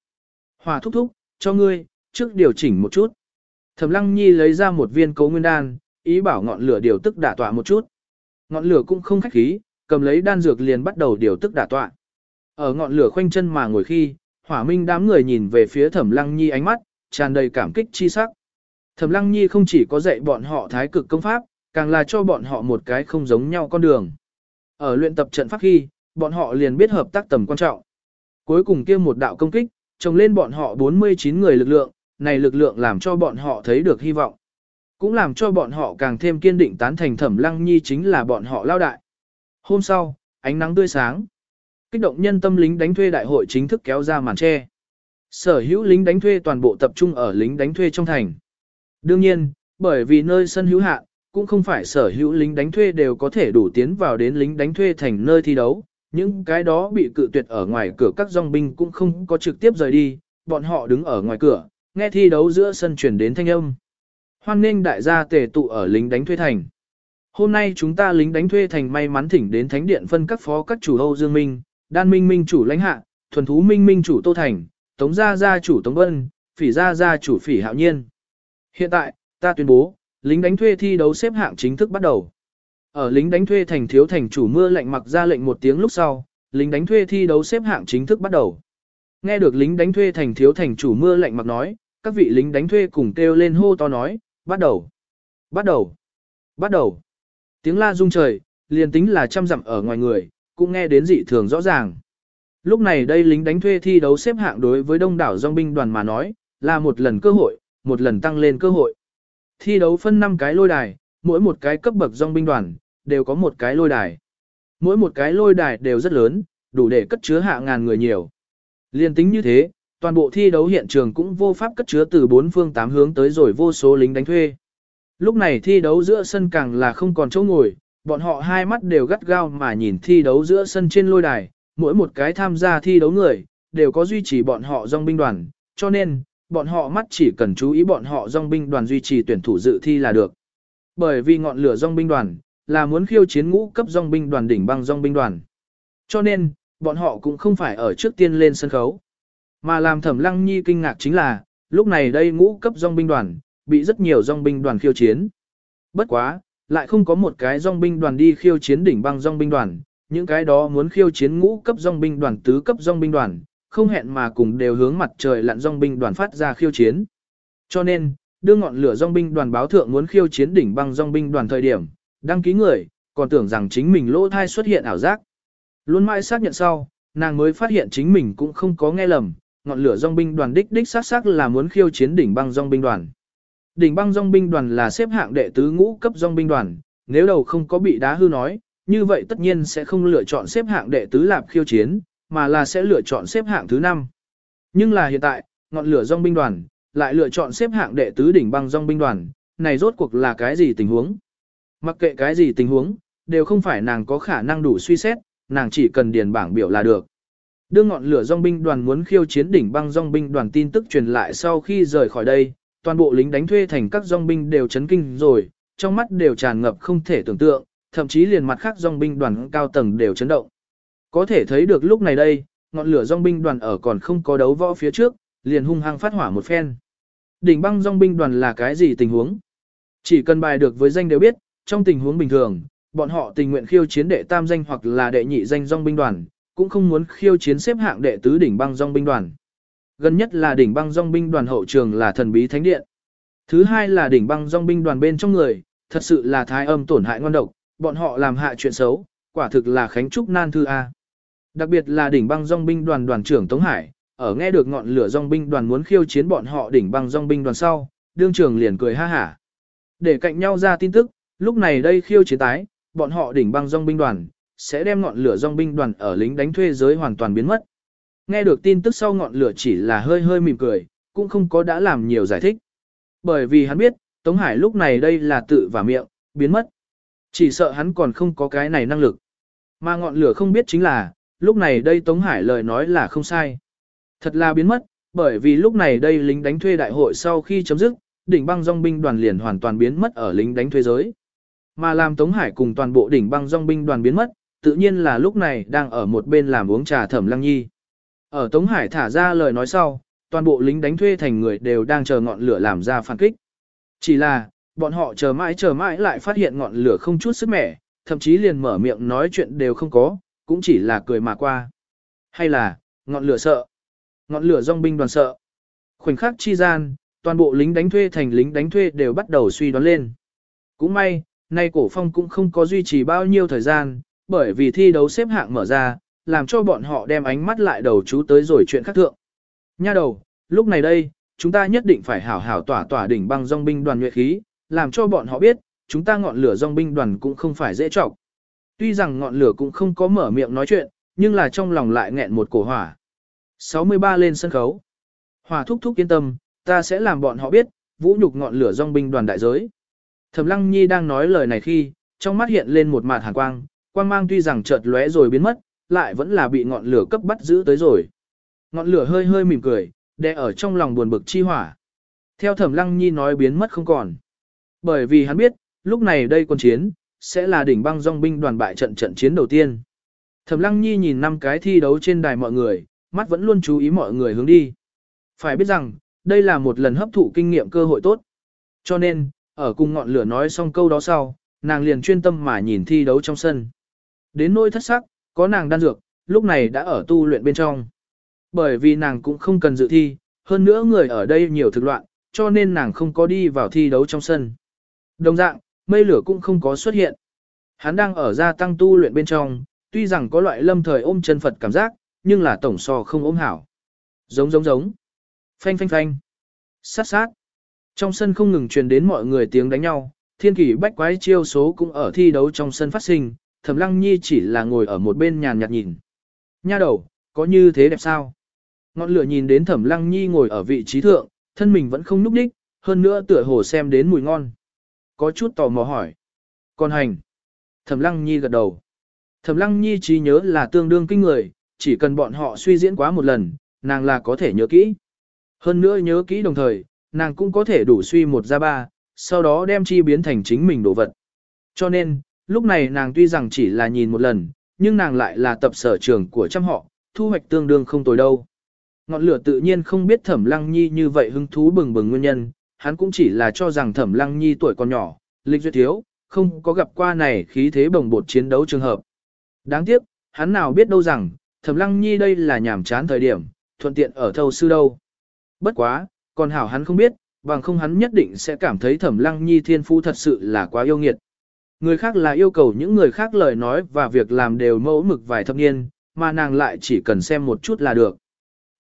Hỏa thúc thúc, cho ngươi, trước điều chỉnh một chút. Thẩm lăng nhi lấy ra một viên cấu nguyên đan, ý bảo ngọn lửa điều tức đả tọa một chút. Ngọn lửa cũng không khách khí, cầm lấy đan dược liền bắt đầu điều tức đả tọa. Ở ngọn lửa khoanh chân mà ngồi khi, hỏa minh đám người nhìn về phía thẩm lăng nhi ánh mắt, tràn đầy cảm kích chi sắc. Thẩm lăng nhi không chỉ có dạy bọn họ thái cực công pháp, càng là cho bọn họ một cái không giống nhau con đường. Ở luyện tập trận pháp khi, bọn họ liền biết hợp tác tầm quan trọng. Cuối cùng kia một đạo công kích, trồng lên bọn họ 49 người lực lượng, này lực lượng làm cho bọn họ thấy được hy vọng. Cũng làm cho bọn họ càng thêm kiên định tán thành thẩm lăng nhi chính là bọn họ lao đại. Hôm sau, ánh nắng tươi sáng. Kích động nhân tâm lính đánh thuê đại hội chính thức kéo ra màn che. Sở hữu lính đánh thuê toàn bộ tập trung ở lính đánh thuê trong thành. Đương nhiên, bởi vì nơi sân hữu hạn, cũng không phải sở hữu lính đánh thuê đều có thể đủ tiến vào đến lính đánh thuê thành nơi thi đấu. Những cái đó bị cự tuyệt ở ngoài cửa các dòng binh cũng không có trực tiếp rời đi, bọn họ đứng ở ngoài cửa, nghe thi đấu giữa sân chuyển đến thanh âm. Hoan nghênh đại gia tề tụ ở lính đánh thuê thành. Hôm nay chúng ta lính đánh thuê thành may mắn thỉnh đến thánh điện phân các phó các chủ Âu Dương Minh, Đan Minh Minh chủ lãnh hạ, thuần thú Minh Minh chủ Tô Thành, Tống Gia Gia chủ Tống Vân, Phỉ Gia Gia chủ Phỉ Hạo Nhiên. Hiện tại, ta tuyên bố, lính đánh thuê thi đấu xếp hạng chính thức bắt đầu. Ở lính đánh thuê thành thiếu thành chủ mưa lệnh mặc ra lệnh một tiếng lúc sau, lính đánh thuê thi đấu xếp hạng chính thức bắt đầu. Nghe được lính đánh thuê thành thiếu thành chủ mưa lệnh mặc nói, các vị lính đánh thuê cùng kêu lên hô to nói, bắt đầu, bắt đầu, bắt đầu. Tiếng la rung trời, liền tính là trăm dặm ở ngoài người, cũng nghe đến dị thường rõ ràng. Lúc này đây lính đánh thuê thi đấu xếp hạng đối với đông đảo dòng binh đoàn mà nói, là một lần cơ hội, một lần tăng lên cơ hội. Thi đấu phân 5 cái lôi đài, mỗi một cái cấp bậc dòng binh đoàn, đều có một cái lôi đài. Mỗi một cái lôi đài đều rất lớn, đủ để cất chứa hạ ngàn người nhiều. Liên tính như thế, toàn bộ thi đấu hiện trường cũng vô pháp cất chứa từ bốn phương tám hướng tới rồi vô số lính đánh thuê. Lúc này thi đấu giữa sân càng là không còn chỗ ngồi, bọn họ hai mắt đều gắt gao mà nhìn thi đấu giữa sân trên lôi đài, mỗi một cái tham gia thi đấu người, đều có duy trì bọn họ dòng binh đoàn, cho nên, bọn họ mắt chỉ cần chú ý bọn họ dòng binh đoàn duy trì tuyển thủ dự thi là được. Bởi vì ngọn lửa dòng binh đoàn, là muốn khiêu chiến ngũ cấp dòng binh đoàn đỉnh băng dòng binh đoàn. Cho nên, bọn họ cũng không phải ở trước tiên lên sân khấu. Mà làm thẩm lăng nhi kinh ngạc chính là, lúc này đây ngũ cấp dòng binh đoàn, bị rất nhiều dòng binh đoàn khiêu chiến. Bất quá, lại không có một cái dòng binh đoàn đi khiêu chiến đỉnh băng dòng binh đoàn, những cái đó muốn khiêu chiến ngũ cấp dòng binh đoàn tứ cấp dòng binh đoàn, không hẹn mà cùng đều hướng mặt trời lặn dòng binh đoàn phát ra khiêu chiến. Cho nên, đưa ngọn lửa dòng binh đoàn báo thượng muốn khiêu chiến đỉnh băng dòng binh đoàn thời điểm, đăng ký người, còn tưởng rằng chính mình lỗ thai xuất hiện ảo giác. Luôn mãi xác nhận sau, nàng mới phát hiện chính mình cũng không có nghe lầm, ngọn lửa dòng binh đoàn đích đích xác xác là muốn khiêu chiến đỉnh băng dòng binh đoàn. Đỉnh băng dòng binh đoàn là xếp hạng đệ tứ ngũ cấp dòng binh đoàn, nếu đầu không có bị đá hư nói, như vậy tất nhiên sẽ không lựa chọn xếp hạng đệ tứ lạp khiêu chiến, mà là sẽ lựa chọn xếp hạng thứ năm. Nhưng là hiện tại, ngọn lửa dòng binh đoàn, lại lựa chọn xếp hạng đệ tứ đỉnh băng dòng binh đoàn, này rốt cuộc là cái gì tình huống? Mặc kệ cái gì tình huống, đều không phải nàng có khả năng đủ suy xét, nàng chỉ cần điền bảng biểu là được. Đưa ngọn lửa dòng binh đoàn muốn khiêu chiến đỉnh băng dòng binh đoàn tin tức truyền lại sau khi rời khỏi đây, toàn bộ lính đánh thuê thành các dòng binh đều chấn kinh rồi, trong mắt đều tràn ngập không thể tưởng tượng, thậm chí liền mặt khác dòng binh đoàn cao tầng đều chấn động. Có thể thấy được lúc này đây, ngọn lửa dòng binh đoàn ở còn không có đấu võ phía trước, liền hung hăng phát hỏa một phen. Đỉnh băng dòng binh đoàn là cái gì tình huống? Chỉ cần bài được với danh đều biết, trong tình huống bình thường, bọn họ tình nguyện khiêu chiến đệ tam danh hoặc là đệ nhị danh dòng binh đoàn, cũng không muốn khiêu chiến xếp hạng đệ tứ đỉnh băng dòng binh đoàn. Gần nhất là đỉnh băng dòng binh đoàn hậu trường là thần bí thánh điện. Thứ hai là đỉnh băng dòng binh đoàn bên trong người, thật sự là thái âm tổn hại ngon độc, bọn họ làm hạ chuyện xấu, quả thực là khánh trúc nan thư A. Đặc biệt là đỉnh băng dòng binh đoàn đoàn trưởng Tống Hải, ở nghe được ngọn lửa dòng binh đoàn muốn khiêu chiến bọn họ đỉnh băng dòng binh đoàn sau, đương trưởng liền cười ha hả. Để cạnh nhau ra tin tức, lúc này đây khiêu chiến tái, bọn họ đỉnh băng dòng binh đoàn, sẽ đem ngọn lửa dòng binh đoàn ở lính đánh thuê giới hoàn toàn biến mất. Nghe được tin tức sau ngọn lửa chỉ là hơi hơi mỉm cười, cũng không có đã làm nhiều giải thích. Bởi vì hắn biết, Tống Hải lúc này đây là tự và miệng, biến mất. Chỉ sợ hắn còn không có cái này năng lực. Mà ngọn lửa không biết chính là, lúc này đây Tống Hải lời nói là không sai. Thật là biến mất, bởi vì lúc này đây lính đánh thuê đại hội sau khi chấm dứt, đỉnh băng dòng binh đoàn liền hoàn toàn biến mất ở lính đánh thuê giới. Mà làm Tống Hải cùng toàn bộ đỉnh băng dòng binh đoàn biến mất, tự nhiên là lúc này đang ở một bên làm uống trà thẩm lăng nhi. Ở Tống Hải thả ra lời nói sau, toàn bộ lính đánh thuê thành người đều đang chờ ngọn lửa làm ra phản kích. Chỉ là, bọn họ chờ mãi chờ mãi lại phát hiện ngọn lửa không chút sức mẻ, thậm chí liền mở miệng nói chuyện đều không có, cũng chỉ là cười mà qua. Hay là, ngọn lửa sợ. Ngọn lửa dòng binh đoàn sợ. Khoảnh khắc chi gian, toàn bộ lính đánh thuê thành lính đánh thuê đều bắt đầu suy đoán lên. Cũng may, nay cổ phong cũng không có duy trì bao nhiêu thời gian, bởi vì thi đấu xếp hạng mở ra, làm cho bọn họ đem ánh mắt lại đầu chú tới rồi chuyện khác thượng. Nha đầu, lúc này đây, chúng ta nhất định phải hảo hảo tỏa tỏa đỉnh băng dòng binh đoàn nhuệ khí, làm cho bọn họ biết, chúng ta ngọn lửa dòng binh đoàn cũng không phải dễ trọng. Tuy rằng ngọn lửa cũng không có mở miệng nói chuyện, nhưng là trong lòng lại nghẹn một cổ hỏa. 63 lên sân khấu. Hỏa thúc thúc yên tâm, ta sẽ làm bọn họ biết, vũ nhục ngọn lửa dòng binh đoàn đại giới. Thẩm Lăng Nhi đang nói lời này khi, trong mắt hiện lên một mạt hàn quang, quang mang tuy rằng chợt lóe rồi biến mất, lại vẫn là bị ngọn lửa cấp bắt giữ tới rồi. Ngọn lửa hơi hơi mỉm cười, đè ở trong lòng buồn bực chi hỏa. Theo Thẩm Lăng Nhi nói biến mất không còn. Bởi vì hắn biết, lúc này đây quân chiến, sẽ là đỉnh băng dòng binh đoàn bại trận trận chiến đầu tiên. Thẩm Lăng Nhi nhìn năm cái thi đấu trên đài mọi người, mắt vẫn luôn chú ý mọi người hướng đi. Phải biết rằng, đây là một lần hấp thụ kinh nghiệm cơ hội tốt. Cho nên, ở cùng ngọn lửa nói xong câu đó sau, nàng liền chuyên tâm mà nhìn thi đấu trong sân. Đến nỗi thất sắc, có nàng đan dược, lúc này đã ở tu luyện bên trong. Bởi vì nàng cũng không cần dự thi, hơn nữa người ở đây nhiều thực loạn, cho nên nàng không có đi vào thi đấu trong sân. Đồng dạng, mây lửa cũng không có xuất hiện. Hắn đang ở gia tăng tu luyện bên trong, tuy rằng có loại lâm thời ôm chân Phật cảm giác, nhưng là tổng so không ôm hảo. Giống giống giống. Phanh phanh phanh. Sát sát. Trong sân không ngừng truyền đến mọi người tiếng đánh nhau, thiên kỷ bách quái chiêu số cũng ở thi đấu trong sân phát sinh, thẩm lăng nhi chỉ là ngồi ở một bên nhàn nhạt nhìn. Nha đầu, có như thế đẹp sao? Ngọn lửa nhìn đến thẩm lăng nhi ngồi ở vị trí thượng, thân mình vẫn không núp đích, hơn nữa tựa hồ xem đến mùi ngon. Có chút tò mò hỏi. Còn hành. Thẩm lăng nhi gật đầu. Thẩm lăng nhi trí nhớ là tương đương kinh người, chỉ cần bọn họ suy diễn quá một lần, nàng là có thể nhớ kỹ. Hơn nữa nhớ kỹ đồng thời, nàng cũng có thể đủ suy một ra ba, sau đó đem chi biến thành chính mình đồ vật. Cho nên, lúc này nàng tuy rằng chỉ là nhìn một lần, nhưng nàng lại là tập sở trường của trăm họ, thu hoạch tương đương không tồi đâu. Ngọn lửa tự nhiên không biết thẩm lăng nhi như vậy hứng thú bừng bừng nguyên nhân, hắn cũng chỉ là cho rằng thẩm lăng nhi tuổi còn nhỏ, lịch duyệt thiếu, không có gặp qua này khí thế bồng bột chiến đấu trường hợp. Đáng tiếc, hắn nào biết đâu rằng, thẩm lăng nhi đây là nhảm chán thời điểm, thuận tiện ở thâu sư đâu. Bất quá, còn hảo hắn không biết, bằng không hắn nhất định sẽ cảm thấy thẩm lăng nhi thiên phu thật sự là quá yêu nghiệt. Người khác là yêu cầu những người khác lời nói và việc làm đều mẫu mực vài thập niên, mà nàng lại chỉ cần xem một chút là được.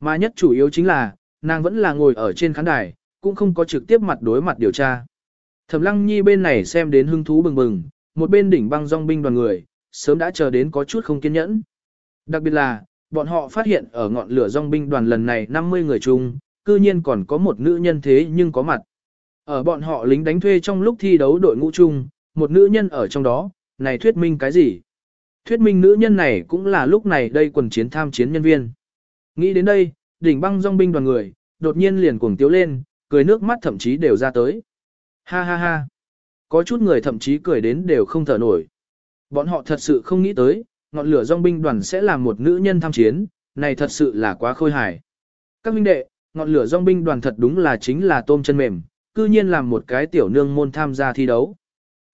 Mà nhất chủ yếu chính là, nàng vẫn là ngồi ở trên khán đài, cũng không có trực tiếp mặt đối mặt điều tra. Thẩm lăng nhi bên này xem đến hứng thú bừng bừng, một bên đỉnh băng dòng binh đoàn người, sớm đã chờ đến có chút không kiên nhẫn. Đặc biệt là, bọn họ phát hiện ở ngọn lửa dòng binh đoàn lần này 50 người chung, cư nhiên còn có một nữ nhân thế nhưng có mặt. Ở bọn họ lính đánh thuê trong lúc thi đấu đội ngũ chung, một nữ nhân ở trong đó, này thuyết minh cái gì? Thuyết minh nữ nhân này cũng là lúc này đây quần chiến tham chiến nhân viên. Nghĩ đến đây, đỉnh băng dòng binh đoàn người, đột nhiên liền cuồng tiếu lên, cười nước mắt thậm chí đều ra tới. Ha ha ha. Có chút người thậm chí cười đến đều không thở nổi. Bọn họ thật sự không nghĩ tới, ngọn lửa dòng binh đoàn sẽ làm một nữ nhân tham chiến, này thật sự là quá khôi hài. Các minh đệ, ngọn lửa dòng binh đoàn thật đúng là chính là tôm chân mềm, cư nhiên làm một cái tiểu nương môn tham gia thi đấu.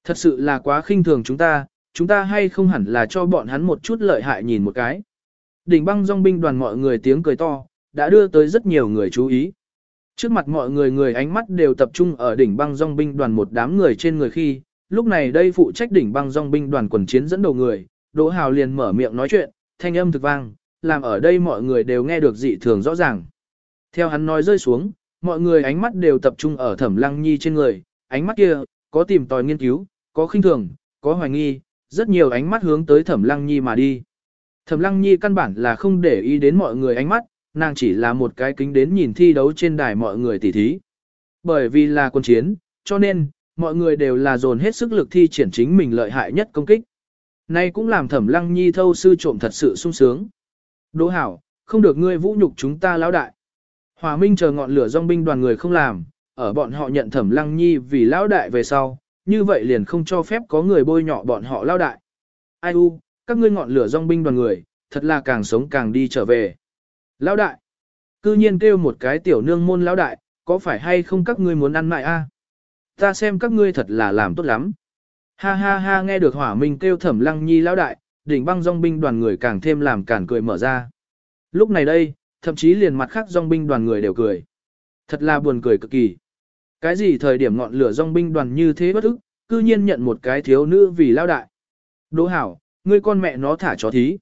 Thật sự là quá khinh thường chúng ta, chúng ta hay không hẳn là cho bọn hắn một chút lợi hại nhìn một cái. Đỉnh băng dòng binh đoàn mọi người tiếng cười to, đã đưa tới rất nhiều người chú ý. Trước mặt mọi người người ánh mắt đều tập trung ở đỉnh băng dòng binh đoàn một đám người trên người khi, lúc này đây phụ trách đỉnh băng dòng binh đoàn quần chiến dẫn đầu người, Đỗ Hào liền mở miệng nói chuyện, thanh âm thực vang, làm ở đây mọi người đều nghe được dị thường rõ ràng. Theo hắn nói rơi xuống, mọi người ánh mắt đều tập trung ở thẩm lăng nhi trên người, ánh mắt kia, có tìm tòi nghiên cứu, có khinh thường, có hoài nghi, rất nhiều ánh mắt hướng tới thẩm lăng nhi mà đi. Thẩm lăng nhi căn bản là không để ý đến mọi người ánh mắt, nàng chỉ là một cái kính đến nhìn thi đấu trên đài mọi người tỉ thí. Bởi vì là quân chiến, cho nên, mọi người đều là dồn hết sức lực thi triển chính mình lợi hại nhất công kích. Nay cũng làm thẩm lăng nhi thâu sư trộm thật sự sung sướng. Đỗ hảo, không được ngươi vũ nhục chúng ta lão đại. Hòa Minh chờ ngọn lửa dòng binh đoàn người không làm, ở bọn họ nhận thẩm lăng nhi vì lão đại về sau, như vậy liền không cho phép có người bôi nhọ bọn họ lão đại. Ai u, các ngươi ngọn lửa dòng binh đoàn người, thật là càng sống càng đi trở về. Lão đại, cư nhiên kêu một cái tiểu nương môn lão đại, có phải hay không các ngươi muốn ăn mại a? ta xem các ngươi thật là làm tốt lắm. Ha ha ha nghe được hỏa minh kêu thẩm lăng nhi lão đại, đỉnh băng dòng binh đoàn người càng thêm làm cản cười mở ra. Lúc này đây, thậm chí liền mặt khác dòng binh đoàn người đều cười. Thật là buồn cười cực kỳ. Cái gì thời điểm ngọn lửa dòng binh đoàn như thế bất ức, cư nhiên nhận một cái thiếu nữ vì lão đại. Đỗ hảo, ngươi con mẹ nó thả chó thí.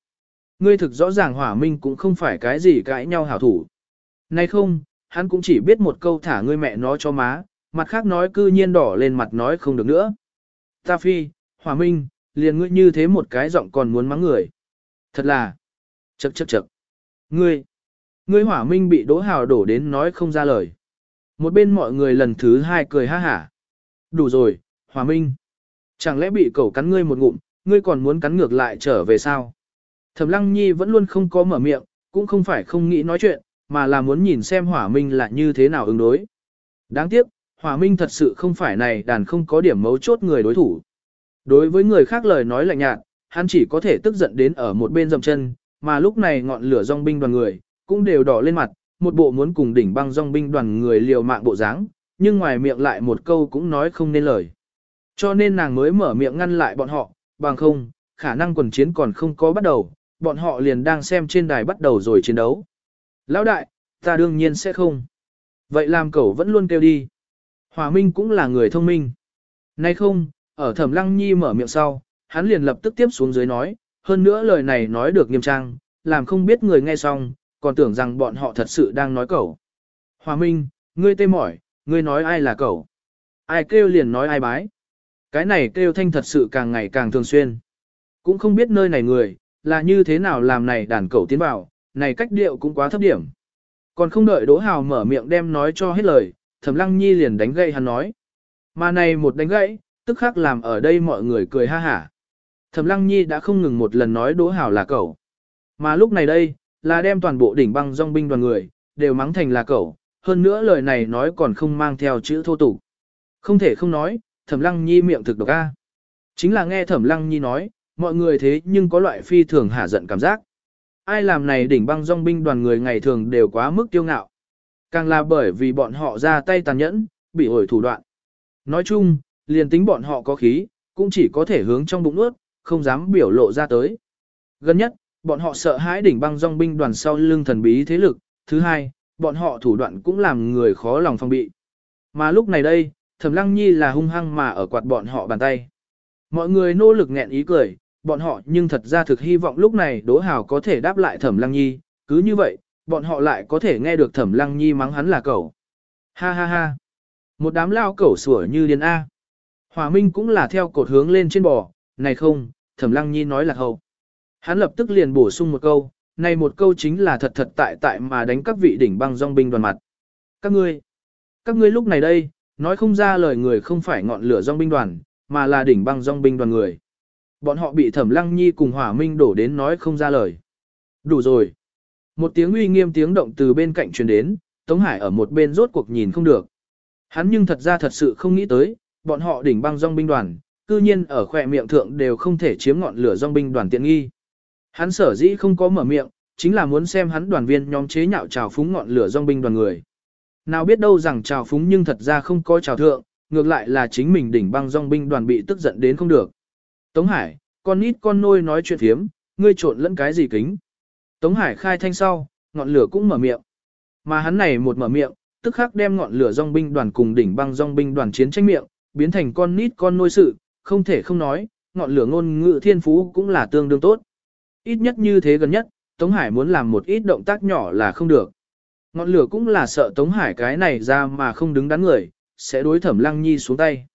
Ngươi thực rõ ràng hỏa minh cũng không phải cái gì cãi nhau hảo thủ. Nay không, hắn cũng chỉ biết một câu thả ngươi mẹ nó cho má, mặt khác nói cư nhiên đỏ lên mặt nói không được nữa. Ta phi, hỏa minh, liền ngươi như thế một cái giọng còn muốn mắng người. Thật là, chậc chậc chậc. Ngươi, ngươi hỏa minh bị đỗ hào đổ đến nói không ra lời. Một bên mọi người lần thứ hai cười ha hả. Đủ rồi, hỏa minh. Chẳng lẽ bị cẩu cắn ngươi một ngụm, ngươi còn muốn cắn ngược lại trở về sao? Thẩm Lăng Nhi vẫn luôn không có mở miệng, cũng không phải không nghĩ nói chuyện, mà là muốn nhìn xem Hỏa Minh là như thế nào ứng đối. Đáng tiếc, Hỏa Minh thật sự không phải này đàn không có điểm mấu chốt người đối thủ. Đối với người khác lời nói lạnh nhạt, hắn chỉ có thể tức giận đến ở một bên dầm chân, mà lúc này ngọn lửa dòng binh đoàn người, cũng đều đỏ lên mặt, một bộ muốn cùng đỉnh băng dòng binh đoàn người liều mạng bộ dáng, nhưng ngoài miệng lại một câu cũng nói không nên lời. Cho nên nàng mới mở miệng ngăn lại bọn họ, bằng không, khả năng quần chiến còn không có bắt đầu, bọn họ liền đang xem trên đài bắt đầu rồi chiến đấu. Lão đại, ta đương nhiên sẽ không. Vậy làm cậu vẫn luôn kêu đi. Hòa Minh cũng là người thông minh. Nay không, ở thẩm lăng nhi mở miệng sau, hắn liền lập tức tiếp xuống dưới nói, hơn nữa lời này nói được nghiêm trang, làm không biết người nghe xong, còn tưởng rằng bọn họ thật sự đang nói cậu. Hòa Minh, ngươi tê mỏi, ngươi nói ai là cậu? Ai kêu liền nói ai bái. Cái này kêu thanh thật sự càng ngày càng thường xuyên. Cũng không biết nơi này người, là như thế nào làm này đàn cẩu tiến vào, này cách điệu cũng quá thấp điểm. Còn không đợi Đỗ Hào mở miệng đem nói cho hết lời, Thẩm Lăng Nhi liền đánh gậy hắn nói. Mà này một đánh gãy, tức khắc làm ở đây mọi người cười ha hả. Thẩm Lăng Nhi đã không ngừng một lần nói Đỗ Hào là cẩu. Mà lúc này đây, là đem toàn bộ đỉnh băng dòng binh đoàn người, đều mắng thành là cẩu, hơn nữa lời này nói còn không mang theo chữ thô tục. Không thể không nói, Thẩm Lăng Nhi miệng thực độc a. Chính là nghe Thẩm Lăng Nhi nói, mọi người thế nhưng có loại phi thường hả giận cảm giác. Ai làm này đỉnh băng dòng binh đoàn người ngày thường đều quá mức tiêu ngạo. Càng là bởi vì bọn họ ra tay tàn nhẫn, bị ổi thủ đoạn. Nói chung, liền tính bọn họ có khí, cũng chỉ có thể hướng trong bụng ướt, không dám biểu lộ ra tới. Gần nhất, bọn họ sợ hãi đỉnh băng dòng binh đoàn sau lưng thần bí thế lực. Thứ hai, bọn họ thủ đoạn cũng làm người khó lòng phong bị. Mà lúc này đây, Thẩm Lăng Nhi là hung hăng mà ở quạt bọn họ bàn tay. Mọi người nỗ lực nghẹn ý cười, bọn họ nhưng thật ra thực hy vọng lúc này Đỗ Hào có thể đáp lại Thẩm Lăng Nhi, cứ như vậy, bọn họ lại có thể nghe được Thẩm Lăng Nhi mắng hắn là cẩu. Ha ha ha. Một đám lao cẩu sủa như điên A. Hòa Minh cũng là theo cột hướng lên trên bò, này không, Thẩm Lăng Nhi nói là hậu. Hắn lập tức liền bổ sung một câu, này một câu chính là thật thật tại tại mà đánh các vị đỉnh băng dòng binh đoàn mặt. Các ngươi, các ngươi lúc này đây, nói không ra lời người không phải ngọn lửa dòng binh đoàn, mà là đỉnh băng dòng binh đoàn người. Bọn họ bị Thẩm Lăng Nhi cùng Hỏa Minh đổ đến nói không ra lời. Đủ rồi. Một tiếng uy nghiêm tiếng động từ bên cạnh truyền đến, Tống Hải ở một bên rốt cuộc nhìn không được. Hắn nhưng thật ra thật sự không nghĩ tới, bọn họ đỉnh băng dòng binh đoàn, cư nhiên ở khỏe miệng thượng đều không thể chiếm ngọn lửa dòng binh đoàn tiện nghi. Hắn sở dĩ không có mở miệng, chính là muốn xem hắn đoàn viên nhóm chế nhạo trào phúng ngọn lửa dòng binh đoàn người. Nào biết đâu rằng trào phúng nhưng thật ra không có trào thượng, ngược lại là chính mình đỉnh băng dòng binh đoàn bị tức giận đến không được. Tống Hải, con nít con nôi nói chuyện thiếm, ngươi trộn lẫn cái gì kính. Tống Hải khai thanh sau, ngọn lửa cũng mở miệng. Mà hắn này một mở miệng, tức khắc đem ngọn lửa dòng binh đoàn cùng đỉnh băng dòng binh đoàn chiến tranh miệng, biến thành con nít con nôi sự, không thể không nói, ngọn lửa ngôn ngữ thiên phú cũng là tương đương tốt. Ít nhất như thế gần nhất, Tống Hải muốn làm một ít động tác nhỏ là không được. Ngọn lửa cũng là sợ Tống Hải cái này ra mà không đứng đắn người, sẽ đối thẩm lăng nhi xuống tay.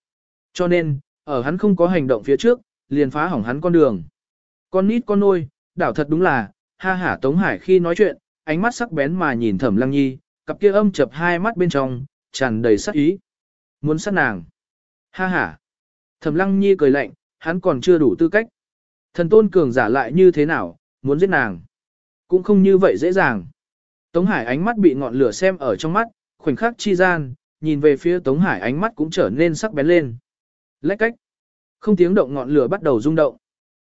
Cho nên, ở hắn không có hành động phía trước, liền phá hỏng hắn con đường. Con nít con nôi, đảo thật đúng là, ha hả Tống Hải khi nói chuyện, ánh mắt sắc bén mà nhìn Thẩm Lăng Nhi, cặp kia âm chập hai mắt bên trong, tràn đầy sắc ý. Muốn sát nàng. Ha hả. Thẩm Lăng Nhi cười lạnh, hắn còn chưa đủ tư cách. Thần tôn cường giả lại như thế nào, muốn giết nàng. Cũng không như vậy dễ dàng. Tống Hải ánh mắt bị ngọn lửa xem ở trong mắt, khoảnh khắc chi gian, nhìn về phía Tống Hải ánh mắt cũng trở nên sắc bén lên. Lách cách. Không tiếng động ngọn lửa bắt đầu rung động.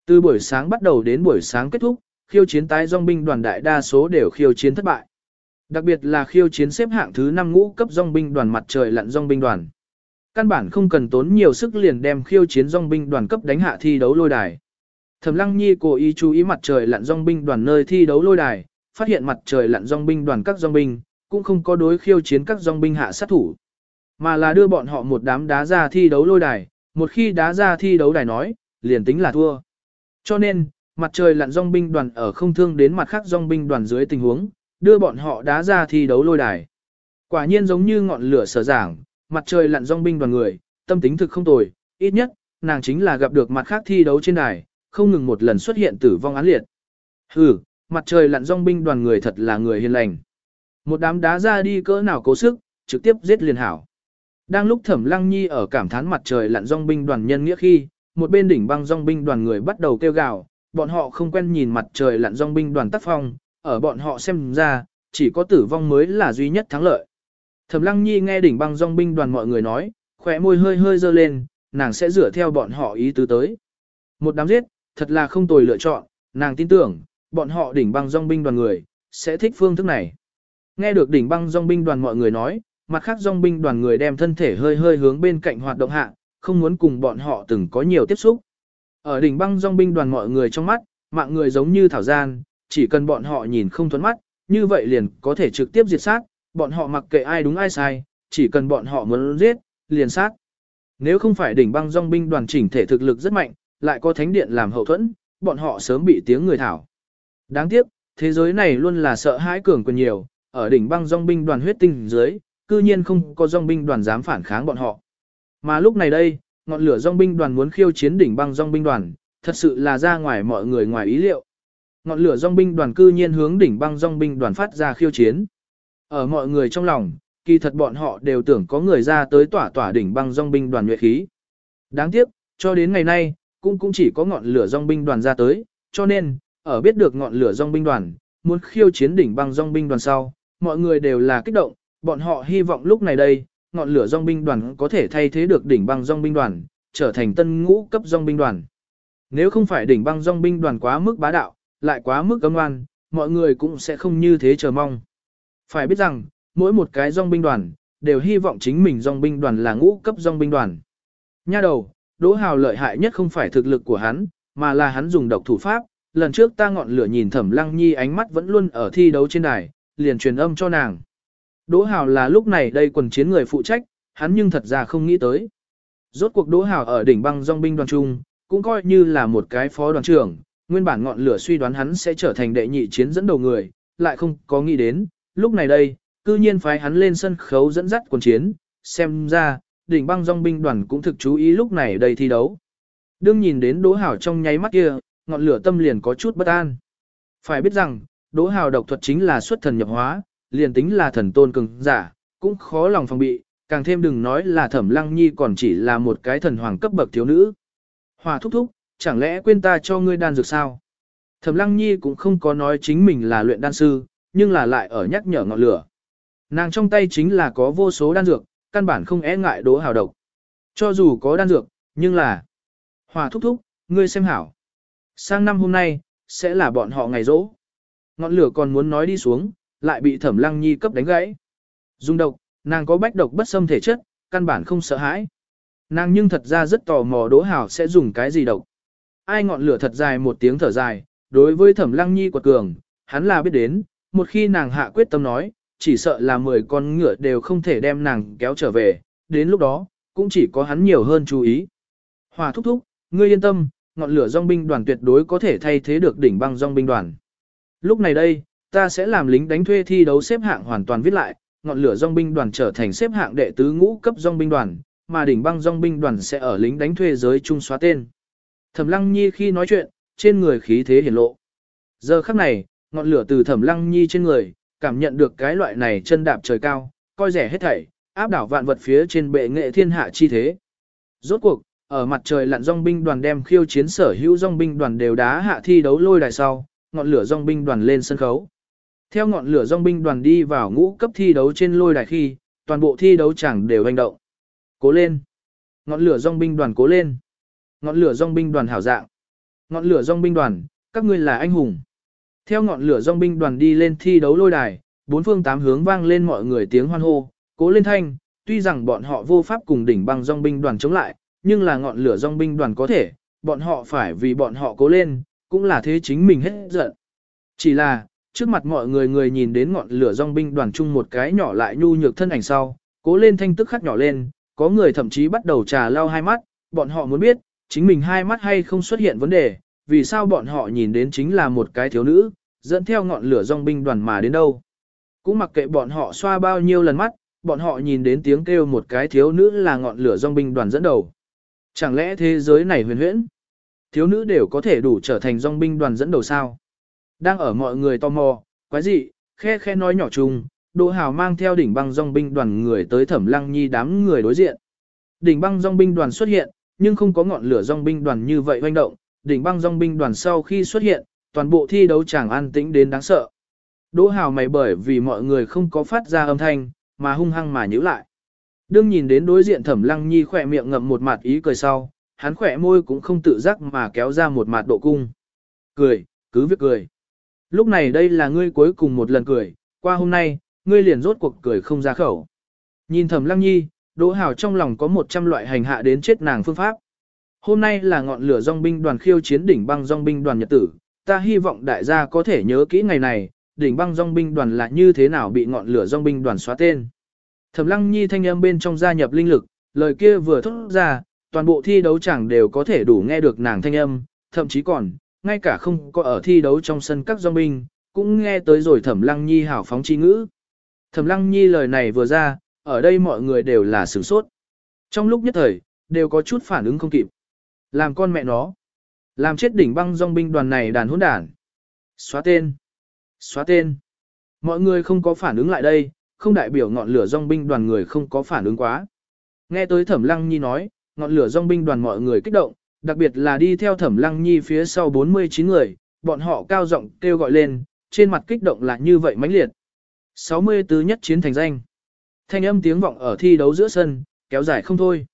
Từ buổi sáng bắt đầu đến buổi sáng kết thúc, khiêu chiến tái dòng binh đoàn đại đa số đều khiêu chiến thất bại. Đặc biệt là khiêu chiến xếp hạng thứ 5 ngũ cấp dòng binh đoàn mặt trời lặn dòng binh đoàn. Căn bản không cần tốn nhiều sức liền đem khiêu chiến dòng binh đoàn cấp đánh hạ thi đấu lôi đài. Thẩm Lăng Nhi cố ý chú ý mặt trời lặn dòng binh đoàn nơi thi đấu lôi đài, phát hiện mặt trời lặn dòng binh đoàn các dòng binh, cũng không có đối khiêu chiến các dòng binh hạ sát thủ, mà là đưa bọn họ một đám đá ra thi đấu lôi đài, một khi đá ra thi đấu đài nói, liền tính là thua. Cho nên, mặt trời lặn dòng binh đoàn ở không thương đến mặt khác dòng binh đoàn dưới tình huống, đưa bọn họ đá ra thi đấu lôi đài. Quả nhiên giống như ngọn lửa sở giảng, mặt trời lặn dòng binh đoàn người, tâm tính thực không tồi, ít nhất, nàng chính là gặp được mặt khác thi đấu trên đài, không ngừng một lần xuất hiện tử vong án liệt. Hừ, mặt trời lặn dòng binh đoàn người thật là người hiền lành. Một đám đá ra đi cỡ nào cố sức, trực tiếp giết liền hảo. Đang lúc Thẩm Lăng Nhi ở cảm thán mặt trời lặn dòng binh đoàn nhân nghĩa khi, một bên đỉnh băng dòng binh đoàn người bắt đầu kêu gào, bọn họ không quen nhìn mặt trời lặn dòng binh đoàn tác phong, ở bọn họ xem ra, chỉ có tử vong mới là duy nhất thắng lợi. Thẩm Lăng Nhi nghe đỉnh băng dòng binh đoàn mọi người nói, khóe môi hơi hơi dơ lên, nàng sẽ rửa theo bọn họ ý tứ tới. Một đám giết, thật là không tồi lựa chọn, nàng tin tưởng, bọn họ đỉnh băng dòng binh đoàn người, sẽ thích phương thức này. Nghe được đỉnh băng dòng binh đoàn mọi người nói, mặt khác dòng binh đoàn người đem thân thể hơi hơi hướng bên cạnh hoạt động hạ, không muốn cùng bọn họ từng có nhiều tiếp xúc. Ở đỉnh băng dòng binh đoàn mọi người trong mắt, mạng người giống như thảo gian, chỉ cần bọn họ nhìn không thuẫn mắt, như vậy liền có thể trực tiếp diệt sát, bọn họ mặc kệ ai đúng ai sai, chỉ cần bọn họ muốn giết, liền sát. Nếu không phải đỉnh băng dòng binh đoàn chỉnh thể thực lực rất mạnh, lại có thánh điện làm hậu thuẫn, bọn họ sớm bị tiếng người thảo. Đáng tiếc, thế giới này luôn là sợ hãi cường quyền nhiều, ở đỉnh băng dòng binh đoàn huyết tinh dưới, cư nhiên không có dòng binh đoàn dám phản kháng bọn họ. Mà lúc này đây, ngọn lửa dòng binh đoàn muốn khiêu chiến đỉnh băng dòng binh đoàn, thật sự là ra ngoài mọi người ngoài ý liệu. Ngọn lửa dòng binh đoàn cư nhiên hướng đỉnh băng dòng binh đoàn phát ra khiêu chiến. Ở mọi người trong lòng, kỳ thật bọn họ đều tưởng có người ra tới tỏa tỏa đỉnh băng dòng binh đoàn nhuệ khí. Đáng tiếc, cho đến ngày nay, cũng cũng chỉ có ngọn lửa dòng binh đoàn ra tới, cho nên, ở biết được ngọn lửa dòng binh đoàn, muốn khiêu chiến đỉnh băng dòng binh đoàn sau, mọi người đều là kích động, bọn họ hy vọng lúc này đây, ngọn lửa dòng binh đoàn có thể thay thế được đỉnh băng dòng binh đoàn, trở thành tân ngũ cấp dòng binh đoàn. Nếu không phải đỉnh băng dòng binh đoàn quá mức bá đạo, lại quá mức cấm ngoan, mọi người cũng sẽ không như thế chờ mong. Phải biết rằng, mỗi một cái dòng binh đoàn, đều hy vọng chính mình dòng binh đoàn là ngũ cấp dòng binh đoàn. Nha đầu, Đỗ Hào lợi hại nhất không phải thực lực của hắn, mà là hắn dùng độc thủ pháp. Lần trước ta ngọn lửa nhìn Thẩm Lăng Nhi ánh mắt vẫn luôn ở thi đấu trên đài, liền truyền âm cho nàng. Đỗ Hào là lúc này đây quần chiến người phụ trách, hắn nhưng thật ra không nghĩ tới. Rốt cuộc Đỗ Hào ở đỉnh băng dòng binh đoàn trung, cũng coi như là một cái phó đoàn trưởng, nguyên bản ngọn lửa suy đoán hắn sẽ trở thành đệ nhị chiến dẫn đầu người, lại không có nghĩ đến, lúc này đây, cư nhiên phái hắn lên sân khấu dẫn dắt quần chiến, xem ra, đỉnh băng dòng binh đoàn cũng thực chú ý lúc này đây thi đấu. Đương nhìn đến Đỗ Hào trong nháy mắt kia, ngọn lửa tâm liền có chút bất an. Phải biết rằng, Đỗ Hào độc thuật chính là xuất thần nhập hóa, liền tính là thần tôn cường giả, cũng khó lòng phòng bị, càng thêm đừng nói là Thẩm Lăng Nhi còn chỉ là một cái thần hoàng cấp bậc thiếu nữ. Hòa thúc thúc, chẳng lẽ quên ta cho ngươi đan dược sao? Thẩm Lăng Nhi cũng không có nói chính mình là luyện đan sư, nhưng là lại ở nhắc nhở ngọn lửa. Nàng trong tay chính là có vô số đan dược, căn bản không e ngại đố hào độc. Cho dù có đan dược, nhưng là... Hòa thúc thúc, ngươi xem hảo. Sang năm hôm nay, sẽ là bọn họ ngày rỗ. Ngọn lửa còn muốn nói đi xuống, lại bị thẩm lăng nhi cấp đánh gãy. Dùng độc, nàng có bách độc bất xâm thể chất, căn bản không sợ hãi. Nàng nhưng thật ra rất tò mò đỗ hảo sẽ dùng cái gì độc. Ai ngọn lửa thật dài một tiếng thở dài, đối với thẩm lăng nhi quật cường, hắn là biết đến, một khi nàng hạ quyết tâm nói, chỉ sợ là 10 con ngựa đều không thể đem nàng kéo trở về, đến lúc đó, cũng chỉ có hắn nhiều hơn chú ý. Hòa thúc thúc, ngươi yên tâm, ngọn lửa dòng binh đoàn tuyệt đối có thể thay thế được đỉnh băng dòng binh đoàn. Lúc này đây, ta sẽ làm lính đánh thuê thi đấu xếp hạng hoàn toàn viết lại, ngọn lửa dòng binh đoàn trở thành xếp hạng đệ tứ ngũ cấp dòng binh đoàn, mà đỉnh băng dòng binh đoàn sẽ ở lính đánh thuê giới trung xóa tên. Thẩm Lăng Nhi khi nói chuyện, trên người khí thế hiển lộ. Giờ khắc này, ngọn lửa từ Thẩm Lăng Nhi trên người, cảm nhận được cái loại này chân đạp trời cao, coi rẻ hết thảy, áp đảo vạn vật phía trên bệ nghệ thiên hạ chi thế. Rốt cuộc, ở mặt trời lặn dòng binh đoàn đem khiêu chiến sở hữu dòng binh đoàn đều đá hạ thi đấu lôi đài sau, ngọn lửa dòng binh đoàn lên sân khấu. Theo ngọn lửa dòng binh đoàn đi vào ngũ cấp thi đấu trên lôi đài khi, toàn bộ thi đấu chẳng đều hành động. Cố lên! Ngọn lửa dòng binh đoàn cố lên! Ngọn lửa dòng binh đoàn hảo dạng! Ngọn lửa dòng binh đoàn, các ngươi là anh hùng! Theo ngọn lửa dòng binh đoàn đi lên thi đấu lôi đài, bốn phương tám hướng vang lên mọi người tiếng hoan hô, cố lên thanh, tuy rằng bọn họ vô pháp cùng đỉnh băng dòng binh đoàn chống lại, nhưng là ngọn lửa dòng binh đoàn có thể, bọn họ phải vì bọn họ cố lên, cũng là thế chính mình hết giận. Chỉ là, trước mặt mọi người người nhìn đến ngọn lửa dòng binh đoàn chung một cái nhỏ lại nhu nhược thân ảnh sau, cố lên thanh tức khắc nhỏ lên, có người thậm chí bắt đầu trà lao hai mắt, bọn họ muốn biết, chính mình hai mắt hay không xuất hiện vấn đề, vì sao bọn họ nhìn đến chính là một cái thiếu nữ, dẫn theo ngọn lửa dòng binh đoàn mà đến đâu. Cũng mặc kệ bọn họ xoa bao nhiêu lần mắt, bọn họ nhìn đến tiếng kêu một cái thiếu nữ là ngọn lửa dòng binh đoàn dẫn đầu. Chẳng lẽ thế giới này huyền huyễn? Thiếu nữ đều có thể đủ trở thành dòng binh đoàn dẫn đầu sao? Đang ở mọi người tò mò, quái gì, khe khe nói nhỏ chung, Đỗ Hào mang theo đỉnh băng dòng binh đoàn người tới Thẩm Lăng Nhi đám người đối diện. Đỉnh băng dòng binh đoàn xuất hiện, nhưng không có ngọn lửa dòng binh đoàn như vậy hoành động, đỉnh băng dòng binh đoàn sau khi xuất hiện, toàn bộ thi đấu chẳng an tĩnh đến đáng sợ. Đỗ Hào mày bởi vì mọi người không có phát ra âm thanh, mà hung hăng mà nhíu lại. Đương nhìn đến đối diện Thẩm Lăng Nhi khỏe miệng ngậm một mặt ý cười sau, hắn khỏe môi cũng không tự giác mà kéo ra một mặt độ cung. Cười, cứ việc cười. Lúc này đây là ngươi cuối cùng một lần cười, qua hôm nay, ngươi liền rốt cuộc cười không ra khẩu. Nhìn Thẩm Lăng Nhi, Đỗ Hào trong lòng có một trăm loại hành hạ đến chết nàng phương pháp. Hôm nay là ngọn lửa dòng binh đoàn khiêu chiến đỉnh băng dòng binh đoàn nhật tử, ta hy vọng đại gia có thể nhớ kỹ ngày này, đỉnh băng dòng binh đoàn là như thế nào bị ngọn lửa dòng binh đoàn xóa tên. Thẩm Lăng Nhi thanh âm bên trong gia nhập linh lực, lời kia vừa thốt ra, toàn bộ thi đấu chẳng đều có thể đủ nghe được nàng thanh âm, thậm chí còn, ngay cả không có ở thi đấu trong sân các dòng binh, cũng nghe tới rồi Thẩm Lăng Nhi hảo phóng chi ngữ. Thẩm Lăng Nhi lời này vừa ra, ở đây mọi người đều là sửng sốt. Trong lúc nhất thời, đều có chút phản ứng không kịp. Làm con mẹ nó. Làm chết đỉnh băng dòng binh đoàn này đàn hỗn đản. Xóa tên. Xóa tên. Mọi người không có phản ứng lại đây, không đại biểu ngọn lửa dòng binh đoàn người không có phản ứng quá. Nghe tới Thẩm Lăng Nhi nói, ngọn lửa dòng binh đoàn mọi người kích động, đặc biệt là đi theo Thẩm Lăng Nhi phía sau 49 người, bọn họ cao giọng kêu gọi lên, trên mặt kích động là như vậy mãnh liệt. 64 nhất chiến thành danh. Thanh âm tiếng vọng ở thi đấu giữa sân, kéo dài không thôi.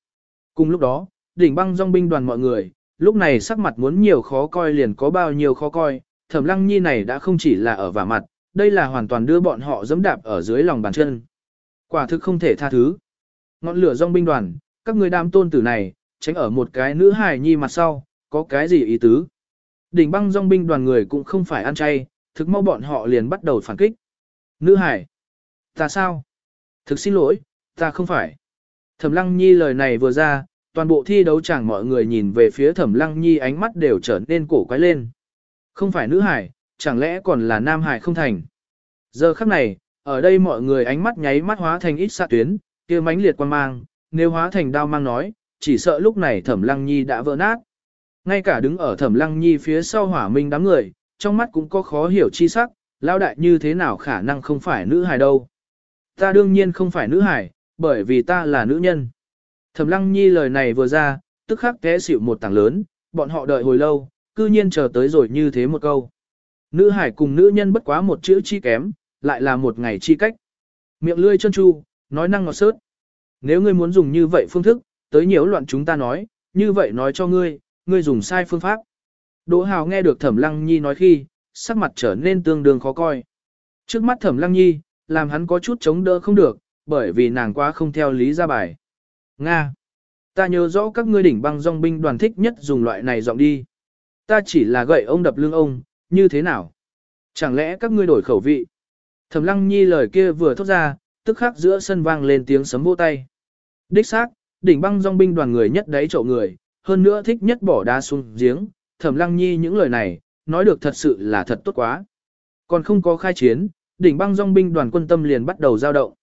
Cùng lúc đó, đỉnh băng dòng binh đoàn mọi người, lúc này sắc mặt muốn nhiều khó coi liền có bao nhiêu khó coi, thẩm lăng nhi này đã không chỉ là ở vả mặt, đây là hoàn toàn đưa bọn họ dẫm đạp ở dưới lòng bàn chân. Quả thực không thể tha thứ. Ngọn lửa dòng binh đoàn, các người đám tôn tử này, tránh ở một cái nữ hài nhi mặt sau, có cái gì ý tứ. Đỉnh băng dòng binh đoàn người cũng không phải ăn chay, thực mau bọn họ liền bắt đầu phản kích. Nữ hải, ta sao? Thực xin lỗi, ta không phải. Thẩm Lăng Nhi lời này vừa ra, toàn bộ thi đấu chẳng mọi người nhìn về phía Thẩm Lăng Nhi ánh mắt đều trở nên cổ quái lên. Không phải nữ hải, chẳng lẽ còn là nam hải không thành. Giờ khắc này, ở đây mọi người ánh mắt nháy mắt hóa thành ít xạ tuyến, kia mãnh liệt quan mang, nếu hóa thành đao mang nói, chỉ sợ lúc này Thẩm Lăng Nhi đã vỡ nát. Ngay cả đứng ở Thẩm Lăng Nhi phía sau hỏa minh đám người, trong mắt cũng có khó hiểu chi sắc, lao đại như thế nào khả năng không phải nữ hài đâu. Ta đương nhiên không phải nữ hải, bởi vì ta là nữ nhân. Thẩm Lăng Nhi lời này vừa ra, tức khắc té xỉu một tảng lớn, bọn họ đợi hồi lâu, cư nhiên chờ tới rồi như thế một câu. Nữ hải cùng nữ nhân bất quá một chữ chi kém, lại là một ngày chi cách. Miệng lươi chân chu, nói năng ngọt sớt. Nếu ngươi muốn dùng như vậy phương thức, tới nhiễu loạn chúng ta nói, như vậy nói cho ngươi, ngươi dùng sai phương pháp. Đỗ Hào nghe được Thẩm Lăng Nhi nói khi, sắc mặt trở nên tương đương khó coi. Trước mắt Thẩm Lăng Nhi, làm hắn có chút chống đỡ không được, bởi vì nàng quá không theo lý ra bài. Nga. Ta nhớ rõ các ngươi đỉnh băng dòng binh đoàn thích nhất dùng loại này giọng đi. Ta chỉ là gậy ông đập lưng ông, như thế nào? Chẳng lẽ các ngươi đổi khẩu vị? Thẩm lăng nhi lời kia vừa thốt ra, tức khắc giữa sân vang lên tiếng sấm vỗ tay. Đích xác, đỉnh băng dòng binh đoàn người nhất đấy chậu người, hơn nữa thích nhất bỏ đá xuống giếng. Thẩm lăng nhi những lời này, nói được thật sự là thật tốt quá. Còn không có khai chiến, đỉnh băng dòng binh đoàn quân tâm liền bắt đầu giao động.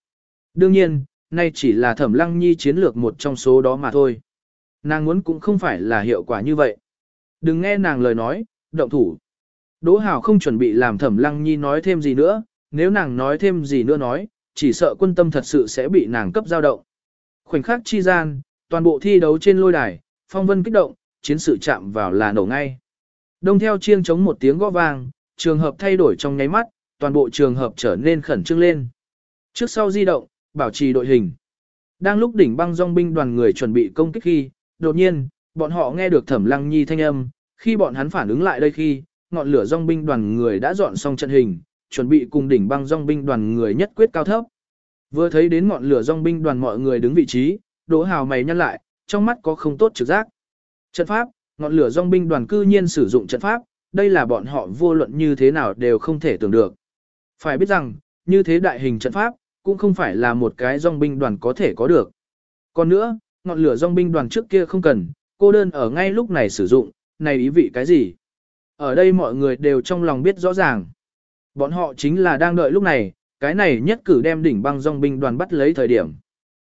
Đương nhiên, nay chỉ là thẩm lăng nhi chiến lược một trong số đó mà thôi. Nàng muốn cũng không phải là hiệu quả như vậy. Đừng nghe nàng lời nói, động thủ. Đỗ Hảo không chuẩn bị làm thẩm lăng nhi nói thêm gì nữa, nếu nàng nói thêm gì nữa nói, chỉ sợ quân tâm thật sự sẽ bị nàng cấp giao động. Khoảnh khắc chi gian, toàn bộ thi đấu trên lôi đài, phong vân kích động, chiến sự chạm vào là nổ ngay. Đông theo chiêng chống một tiếng gõ vang, trường hợp thay đổi trong nháy mắt, toàn bộ trường hợp trở nên khẩn trương lên. Trước sau di động, bảo trì đội hình. Đang lúc đỉnh băng dòng binh đoàn người chuẩn bị công kích khi, đột nhiên, bọn họ nghe được thẩm lăng nhi thanh âm, khi bọn hắn phản ứng lại đây khi, ngọn lửa dòng binh đoàn người đã dọn xong trận hình, chuẩn bị cùng đỉnh băng dòng binh đoàn người nhất quyết cao thấp. Vừa thấy đến ngọn lửa dòng binh đoàn mọi người đứng vị trí, Đỗ Hào mày nhăn lại, trong mắt có không tốt trực giác. Trận pháp, ngọn lửa dòng binh đoàn cư nhiên sử dụng trận pháp, đây là bọn họ vô luận như thế nào đều không thể tưởng được. Phải biết rằng, như thế đại hình trận pháp, cũng không phải là một cái dòng binh đoàn có thể có được. Còn nữa, ngọn lửa dòng binh đoàn trước kia không cần, cô đơn ở ngay lúc này sử dụng, này ý vị cái gì? Ở đây mọi người đều trong lòng biết rõ ràng. Bọn họ chính là đang đợi lúc này, cái này nhất cử đem đỉnh băng dòng binh đoàn bắt lấy thời điểm.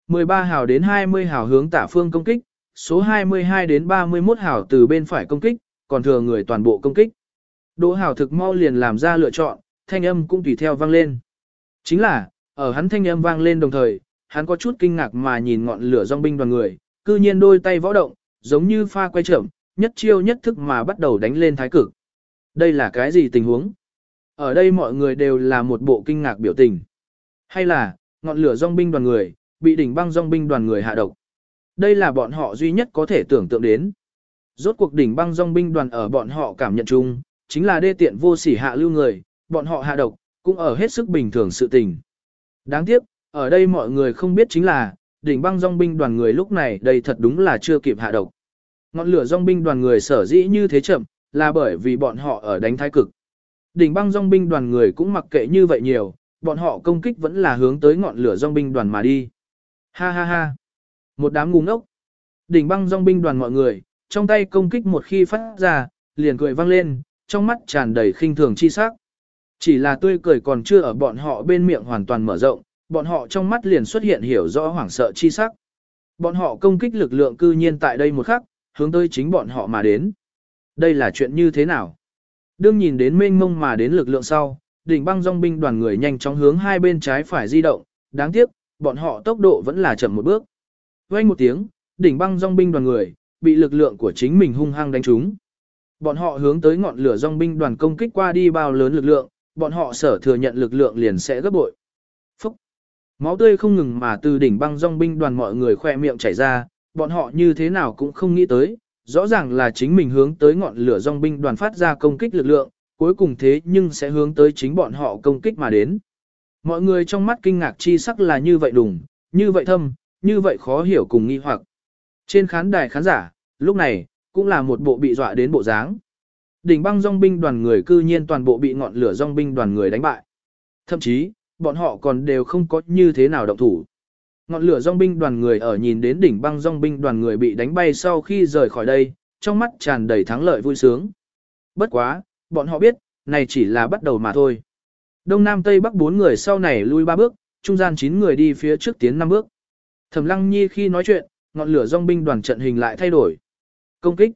13 hào đến 20 hào hướng tả phương công kích, số 22 đến 31 hào từ bên phải công kích, còn thừa người toàn bộ công kích. Đỗ hào thực mau liền làm ra lựa chọn, thanh âm cũng tùy theo vang lên. Chính là, ở hắn thanh âm vang lên đồng thời, hắn có chút kinh ngạc mà nhìn ngọn lửa dòng binh đoàn người, cư nhiên đôi tay võ động, giống như pha quay trưởng, nhất chiêu nhất thức mà bắt đầu đánh lên thái cực. Đây là cái gì tình huống? Ở đây mọi người đều là một bộ kinh ngạc biểu tình. Hay là, ngọn lửa dòng binh đoàn người, bị đỉnh băng dòng binh đoàn người hạ độc. Đây là bọn họ duy nhất có thể tưởng tượng đến. Rốt cuộc đỉnh băng dòng binh đoàn ở bọn họ cảm nhận chung, chính là đê tiện vô sỉ hạ lưu người, bọn họ hạ độc, cũng ở hết sức bình thường sự tình. Đáng tiếc, ở đây mọi người không biết chính là, đỉnh băng dòng binh đoàn người lúc này đây thật đúng là chưa kịp hạ độc. Ngọn lửa dòng binh đoàn người sở dĩ như thế chậm, là bởi vì bọn họ ở đánh thái cực. Đỉnh băng dòng binh đoàn người cũng mặc kệ như vậy nhiều, bọn họ công kích vẫn là hướng tới ngọn lửa dòng binh đoàn mà đi. Ha ha ha. Một đám ngu ngốc. Đỉnh băng dòng binh đoàn mọi người, trong tay công kích một khi phát ra, liền cười vang lên, trong mắt tràn đầy khinh thường chi sắc. Chỉ là tươi cười còn chưa ở bọn họ bên miệng hoàn toàn mở rộng, bọn họ trong mắt liền xuất hiện hiểu rõ hoảng sợ chi sắc. Bọn họ công kích lực lượng cư nhiên tại đây một khắc, hướng tới chính bọn họ mà đến. Đây là chuyện như thế nào? Đương nhìn đến mênh mông mà đến lực lượng sau, đỉnh băng dòng binh đoàn người nhanh chóng hướng hai bên trái phải di động, đáng tiếc, bọn họ tốc độ vẫn là chậm một bước. Vang một tiếng, đỉnh băng dòng binh đoàn người, bị lực lượng của chính mình hung hăng đánh trúng. Bọn họ hướng tới ngọn lửa dòng binh đoàn công kích qua đi bao lớn lực lượng, bọn họ sở thừa nhận lực lượng liền sẽ gấp bội. Phúc! Máu tươi không ngừng mà từ đỉnh băng dòng binh đoàn mọi người khoe miệng chảy ra, bọn họ như thế nào cũng không nghĩ tới, rõ ràng là chính mình hướng tới ngọn lửa dòng binh đoàn phát ra công kích lực lượng, cuối cùng thế nhưng sẽ hướng tới chính bọn họ công kích mà đến. Mọi người trong mắt kinh ngạc chi sắc là như vậy đùng, như vậy thâm, như vậy khó hiểu cùng nghi hoặc. Trên khán đài khán giả, lúc này, cũng là một bộ bị dọa đến bộ dáng. Đỉnh băng dòng binh đoàn người cư nhiên toàn bộ bị ngọn lửa dòng binh đoàn người đánh bại. Thậm chí, bọn họ còn đều không có như thế nào động thủ. Ngọn lửa dòng binh đoàn người ở nhìn đến đỉnh băng dòng binh đoàn người bị đánh bay sau khi rời khỏi đây, trong mắt tràn đầy thắng lợi vui sướng. Bất quá, bọn họ biết, này chỉ là bắt đầu mà thôi. Đông Nam Tây Bắc bốn người sau này lui ba bước, trung gian chín người đi phía trước tiến năm bước. Thẩm Lăng Nhi khi nói chuyện, ngọn lửa dòng binh đoàn trận hình lại thay đổi. Công kích.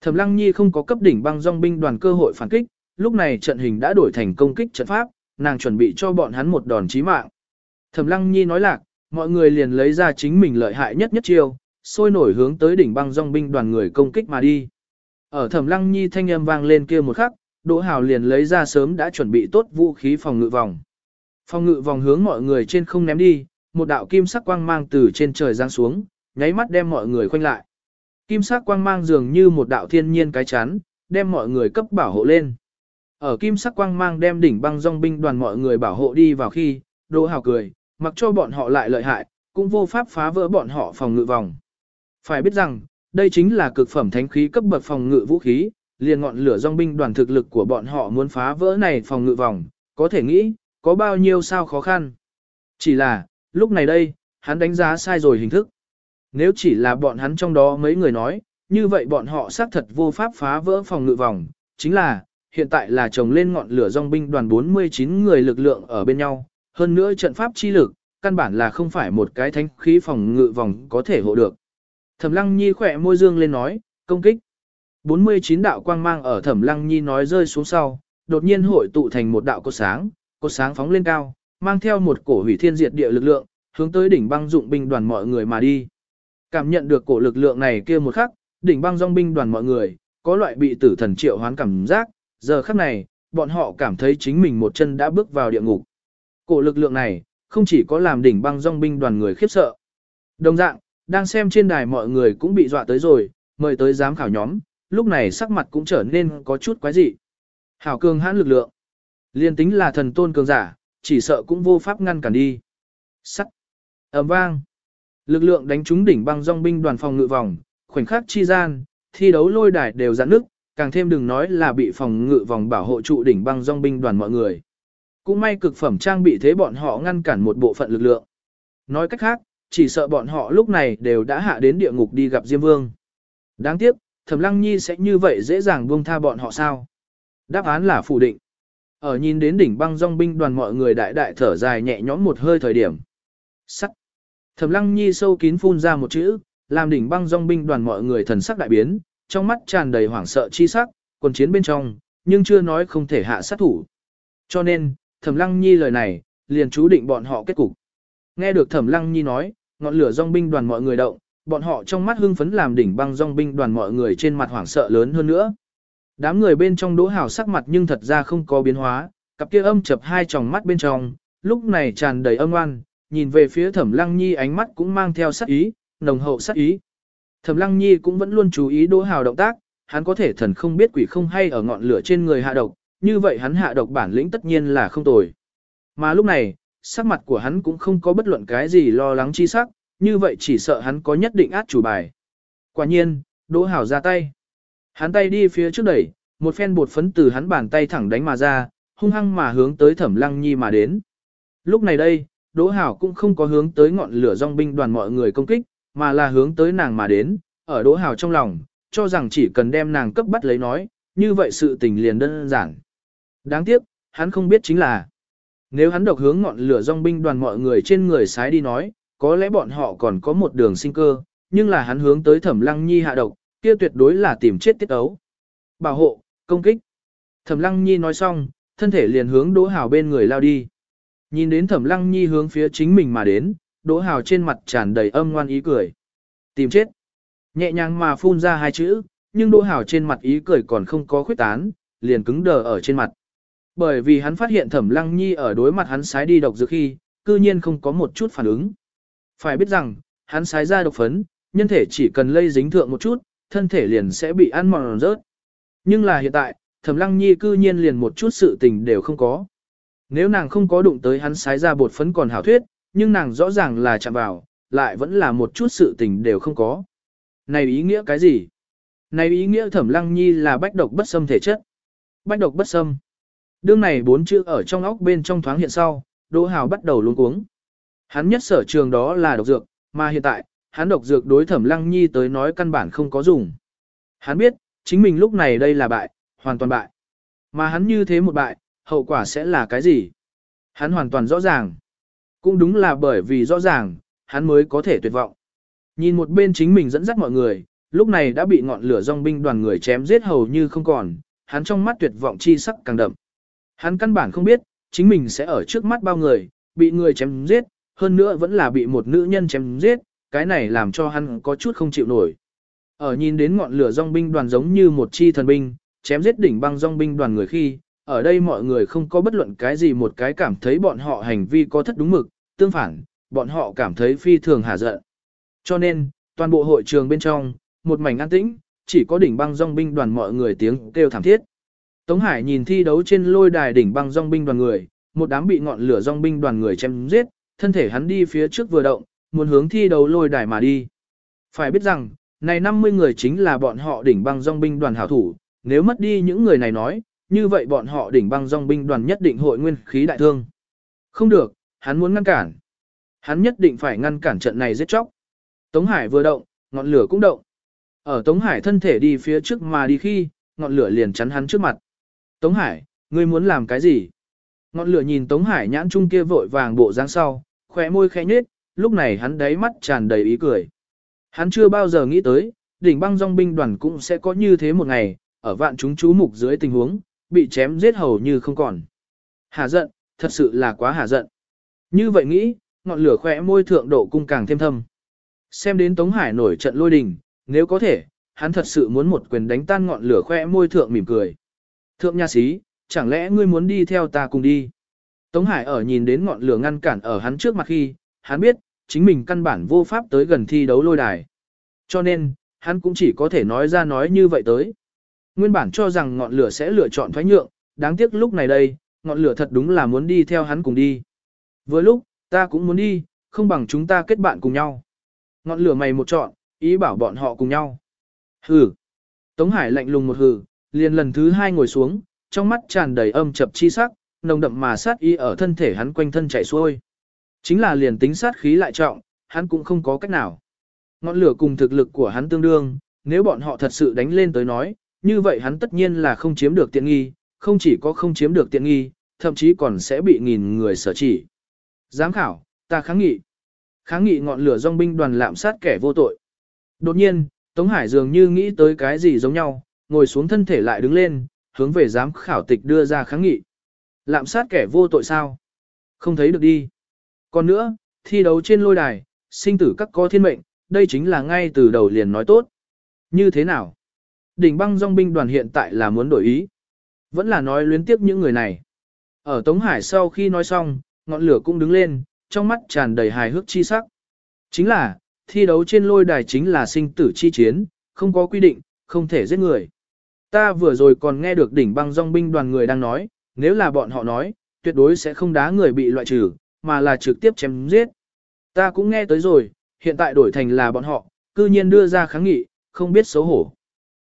Thẩm Lăng Nhi không có cấp đỉnh băng dòng binh đoàn cơ hội phản kích, lúc này trận hình đã đổi thành công kích trận pháp, nàng chuẩn bị cho bọn hắn một đòn chí mạng. Thẩm Lăng Nhi nói lạc, mọi người liền lấy ra chính mình lợi hại nhất nhất chiêu, sôi nổi hướng tới đỉnh băng dòng binh đoàn người công kích mà đi. Ở Thẩm Lăng Nhi thanh âm vang lên kia một khắc, Đỗ Hào liền lấy ra sớm đã chuẩn bị tốt vũ khí phòng ngự vòng. Phòng ngự vòng hướng mọi người trên không ném đi, một đạo kim sắc quang mang từ trên trời giáng xuống, nháy mắt đem mọi người khoanh lại. Kim sắc quang mang dường như một đạo thiên nhiên cái chắn, đem mọi người cấp bảo hộ lên. Ở kim sắc quang mang đem đỉnh băng dòng binh đoàn mọi người bảo hộ đi vào khi, Đỗ Hào cười, mặc cho bọn họ lại lợi hại, cũng vô pháp phá vỡ bọn họ phòng ngự vòng. Phải biết rằng, đây chính là cực phẩm thánh khí cấp bậc phòng ngự vũ khí, liền ngọn lửa dòng binh đoàn thực lực của bọn họ muốn phá vỡ này phòng ngự vòng, có thể nghĩ, có bao nhiêu sao khó khăn. Chỉ là, lúc này đây, hắn đánh giá sai rồi hình thức. Nếu chỉ là bọn hắn trong đó mấy người nói, như vậy bọn họ xác thật vô pháp phá vỡ phòng ngự vòng, chính là, hiện tại là chồng lên ngọn lửa dòng binh đoàn 49 người lực lượng ở bên nhau, hơn nữa trận pháp chi lực, căn bản là không phải một cái thánh khí phòng ngự vòng có thể hộ được. Thẩm Lăng Nhi khỏe môi dương lên nói, công kích. 49 đạo quang mang ở Thẩm Lăng Nhi nói rơi xuống sau, đột nhiên hội tụ thành một đạo cột sáng, cột sáng phóng lên cao, mang theo một cổ hủy thiên diệt địa lực lượng, hướng tới đỉnh băng dụng binh đoàn mọi người mà đi. Cảm nhận được cổ lực lượng này kia một khắc, đỉnh băng dòng binh đoàn mọi người, có loại bị tử thần triệu hoán cảm giác, giờ khắc này, bọn họ cảm thấy chính mình một chân đã bước vào địa ngục. Cổ lực lượng này, không chỉ có làm đỉnh băng dòng binh đoàn người khiếp sợ. Đồng dạng, đang xem trên đài mọi người cũng bị dọa tới rồi, mời tới giám khảo nhóm, lúc này sắc mặt cũng trở nên có chút quái dị. Hảo cường hãn lực lượng. Liên tính là thần tôn cường giả, chỉ sợ cũng vô pháp ngăn cản đi. Sắt. ầm vang. Lực lượng đánh trúng đỉnh băng dòng binh đoàn phòng ngự vòng, khoảnh khắc chi gian, thi đấu lôi đài đều giãn nước, càng thêm đừng nói là bị phòng ngự vòng bảo hộ trụ đỉnh băng dòng binh đoàn mọi người. Cũng may cực phẩm trang bị thế bọn họ ngăn cản một bộ phận lực lượng. Nói cách khác, chỉ sợ bọn họ lúc này đều đã hạ đến địa ngục đi gặp Diêm Vương. Đáng tiếc, Thẩm Lăng Nhi sẽ như vậy dễ dàng buông tha bọn họ sao? Đáp án là phủ định. Ở nhìn đến đỉnh băng dòng binh đoàn mọi người đại đại thở dài nhẹ nhõm một hơi thời điểm. Sắc. Thẩm Lăng Nhi sâu kín phun ra một chữ, làm đỉnh băng dòng binh đoàn mọi người thần sắc đại biến, trong mắt tràn đầy hoảng sợ chi sắc, quân chiến bên trong, nhưng chưa nói không thể hạ sát thủ. Cho nên, Thẩm Lăng Nhi lời này, liền chú định bọn họ kết cục. Nghe được Thẩm Lăng Nhi nói, ngọn lửa dòng binh đoàn mọi người động, bọn họ trong mắt hưng phấn làm đỉnh băng dòng binh đoàn mọi người trên mặt hoảng sợ lớn hơn nữa. Đám người bên trong đỗ hào sắc mặt nhưng thật ra không có biến hóa, cặp kia âm chập hai tròng mắt bên trong, lúc này tràn đầy âm oan, nhìn về phía thẩm lăng nhi ánh mắt cũng mang theo sắc ý, nồng hậu sắc ý. Thẩm lăng nhi cũng vẫn luôn chú ý đỗ hào động tác, hắn có thể thần không biết quỷ không hay ở ngọn lửa trên người hạ độc, như vậy hắn hạ độc bản lĩnh tất nhiên là không tồi. Mà lúc này, sắc mặt của hắn cũng không có bất luận cái gì lo lắng chi sắc, như vậy chỉ sợ hắn có nhất định át chủ bài. Quả nhiên, Đỗ Hảo ra tay. Hắn tay đi phía trước đẩy, một phen bột phấn từ hắn bàn tay thẳng đánh mà ra, hung hăng mà hướng tới Thẩm Lăng Nhi mà đến. Lúc này đây, Đỗ Hảo cũng không có hướng tới ngọn lửa dòng binh đoàn mọi người công kích, mà là hướng tới nàng mà đến, ở Đỗ Hảo trong lòng, cho rằng chỉ cần đem nàng cấp bắt lấy nói, như vậy sự tình liền đơn giản. Đáng tiếc, hắn không biết chính là, nếu hắn độc hướng ngọn lửa dòng binh đoàn mọi người trên người sái đi nói, có lẽ bọn họ còn có một đường sinh cơ, nhưng là hắn hướng tới Thẩm Lăng Nhi hạ độc, kia tuyệt đối là tìm chết tiết ấu. Bảo hộ, công kích. Thẩm Lăng Nhi nói xong, thân thể liền hướng Đỗ Hào bên người lao đi. Nhìn đến Thẩm Lăng Nhi hướng phía chính mình mà đến, Đỗ Hào trên mặt tràn đầy âm ngoan ý cười. Tìm chết. Nhẹ nhàng mà phun ra hai chữ, nhưng Đỗ Hào trên mặt ý cười còn không có khuyết tán, liền cứng đờ ở trên mặt. Bởi vì hắn phát hiện Thẩm Lăng Nhi ở đối mặt hắn sái đi độc dược khi, cư nhiên không có một chút phản ứng. Phải biết rằng, hắn sái ra độc phấn, nhân thể chỉ cần lây dính thượng một chút, thân thể liền sẽ bị ăn mòn rớt. Nhưng là hiện tại, Thẩm Lăng Nhi cư nhiên liền một chút sự tình đều không có. Nếu nàng không có đụng tới hắn sái ra bột phấn còn hảo thuyết, nhưng nàng rõ ràng là chạm vào, lại vẫn là một chút sự tình đều không có. Này ý nghĩa cái gì? Này ý nghĩa Thẩm Lăng Nhi là bách độc bất xâm thể chất. Bách độc bất xâm. Đương này bốn chữ ở trong óc bên trong thoáng hiện sau, Đỗ Hào bắt đầu luống cuống. Hắn nhất sở trường đó là độc dược, mà hiện tại, hắn độc dược đối thẩm lăng nhi tới nói căn bản không có dùng. Hắn biết, chính mình lúc này đây là bại, hoàn toàn bại. Mà hắn như thế một bại, hậu quả sẽ là cái gì? Hắn hoàn toàn rõ ràng. Cũng đúng là bởi vì rõ ràng, hắn mới có thể tuyệt vọng. Nhìn một bên chính mình dẫn dắt mọi người, lúc này đã bị ngọn lửa dòng binh đoàn người chém giết hầu như không còn, hắn trong mắt tuyệt vọng chi sắc càng đậm. Hắn căn bản không biết, chính mình sẽ ở trước mắt bao người, bị người chém giết, hơn nữa vẫn là bị một nữ nhân chém giết, cái này làm cho hắn có chút không chịu nổi. Ở nhìn đến ngọn lửa dòng binh đoàn giống như một chi thần binh, chém giết đỉnh băng dòng binh đoàn người khi, ở đây mọi người không có bất luận cái gì một cái cảm thấy bọn họ hành vi có thất đúng mực, tương phản, bọn họ cảm thấy phi thường hả giận. Cho nên, toàn bộ hội trường bên trong, một mảnh an tĩnh, chỉ có đỉnh băng dòng binh đoàn mọi người tiếng kêu thảm thiết. Tống Hải nhìn thi đấu trên lôi đài đỉnh băng dòng binh đoàn người, một đám bị ngọn lửa dòng binh đoàn người chém giết, thân thể hắn đi phía trước vừa động, muốn hướng thi đấu lôi đài mà đi. Phải biết rằng, này 50 người chính là bọn họ đỉnh băng dòng binh đoàn hảo thủ, nếu mất đi những người này nói, như vậy bọn họ đỉnh băng dòng binh đoàn nhất định hội nguyên khí đại thương. Không được, hắn muốn ngăn cản. Hắn nhất định phải ngăn cản trận này giết chóc. Tống Hải vừa động, ngọn lửa cũng động. Ở Tống Hải thân thể đi phía trước mà đi khi, ngọn lửa liền chắn hắn trước mặt. Tống Hải, ngươi muốn làm cái gì? Ngọn lửa nhìn Tống Hải nhãn trung kia vội vàng bộ dáng sau, khóe môi khẽ nhếch, lúc này hắn đáy mắt tràn đầy ý cười. Hắn chưa bao giờ nghĩ tới, đỉnh băng dòng binh đoàn cũng sẽ có như thế một ngày, ở vạn chúng chú mục dưới tình huống, bị chém giết hầu như không còn. Hà giận, thật sự là quá hà giận. Như vậy nghĩ, ngọn lửa khỏe môi thượng độ cung càng thêm thâm. Xem đến Tống Hải nổi trận lôi đình, nếu có thể, hắn thật sự muốn một quyền đánh tan ngọn lửa khỏe môi thượng mỉm cười. Thượng nha sĩ, chẳng lẽ ngươi muốn đi theo ta cùng đi? Tống Hải ở nhìn đến ngọn lửa ngăn cản ở hắn trước mặt khi, hắn biết, chính mình căn bản vô pháp tới gần thi đấu lôi đài. Cho nên, hắn cũng chỉ có thể nói ra nói như vậy tới. Nguyên bản cho rằng ngọn lửa sẽ lựa chọn thoái nhượng, đáng tiếc lúc này đây, ngọn lửa thật đúng là muốn đi theo hắn cùng đi. Vừa lúc, ta cũng muốn đi, không bằng chúng ta kết bạn cùng nhau. Ngọn lửa mày một chọn, ý bảo bọn họ cùng nhau. Hừ. Tống Hải lạnh lùng một hừ, liền lần thứ hai ngồi xuống, trong mắt tràn đầy âm chập chi sắc, nồng đậm mà sát ý ở thân thể hắn quanh thân chạy xuôi. Chính là liền tính sát khí lại trọng, hắn cũng không có cách nào. Ngọn lửa cùng thực lực của hắn tương đương, nếu bọn họ thật sự đánh lên tới nói, như vậy hắn tất nhiên là không chiếm được tiện nghi, không chỉ có không chiếm được tiện nghi, thậm chí còn sẽ bị nghìn người sở chỉ. Giám khảo, ta kháng nghị. Kháng nghị ngọn lửa dòng binh đoàn lạm sát kẻ vô tội. Đột nhiên, Tống Hải dường như nghĩ tới cái gì giống nhau, ngồi xuống thân thể lại đứng lên, hướng về giám khảo tịch đưa ra kháng nghị. Lạm sát kẻ vô tội sao? Không thấy được đi. Còn nữa, thi đấu trên lôi đài, sinh tử các có thiên mệnh, đây chính là ngay từ đầu liền nói tốt. Như thế nào? Đỉnh băng dòng binh đoàn hiện tại là muốn đổi ý. Vẫn là nói luyến tiếp những người này. Ở Tống Hải sau khi nói xong, ngọn lửa cũng đứng lên, trong mắt tràn đầy hài hước chi sắc. Chính là, thi đấu trên lôi đài chính là sinh tử chi chiến, không có quy định, không thể giết người. Ta vừa rồi còn nghe được đỉnh băng dòng binh đoàn người đang nói, nếu là bọn họ nói, tuyệt đối sẽ không đá người bị loại trừ, mà là trực tiếp chém giết. Ta cũng nghe tới rồi, hiện tại đổi thành là bọn họ, cư nhiên đưa ra kháng nghị, không biết xấu hổ.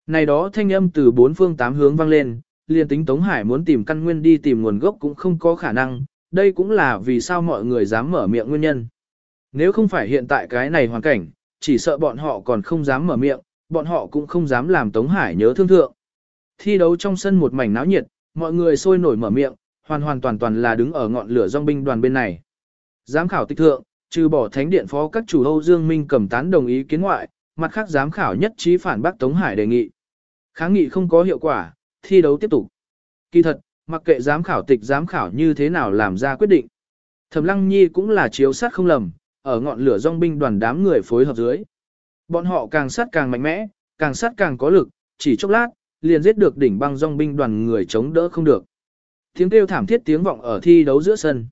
Này đó thanh âm từ bốn phương tám hướng vang lên, liền tính Tống Hải muốn tìm căn nguyên đi tìm nguồn gốc cũng không có khả năng, đây cũng là vì sao mọi người dám mở miệng nguyên nhân. Nếu không phải hiện tại cái này hoàn cảnh, chỉ sợ bọn họ còn không dám mở miệng, bọn họ cũng không dám làm Tống Hải nhớ thương thượng. Thi đấu trong sân một mảnh náo nhiệt, mọi người sôi nổi mở miệng, hoàn hoàn toàn toàn là đứng ở ngọn lửa dòng binh đoàn bên này. Giám khảo tích thượng, trừ bỏ thánh điện phó các chủ Âu Dương Minh cầm tán đồng ý kiến ngoại, mặt khác giám khảo nhất trí phản bác Tống Hải đề nghị. Kháng nghị không có hiệu quả, thi đấu tiếp tục. Kỳ thật, mặc kệ giám khảo tịch giám khảo như thế nào làm ra quyết định. Thẩm Lăng Nhi cũng là chiếu sát không lầm, ở ngọn lửa dòng binh đoàn đám người phối hợp dưới. Bọn họ càng sát càng mạnh mẽ, càng sát càng có lực, chỉ chốc lát, liền giết được đỉnh băng dòng binh đoàn người chống đỡ không được. Tiếng kêu thảm thiết tiếng vọng ở thi đấu giữa sân.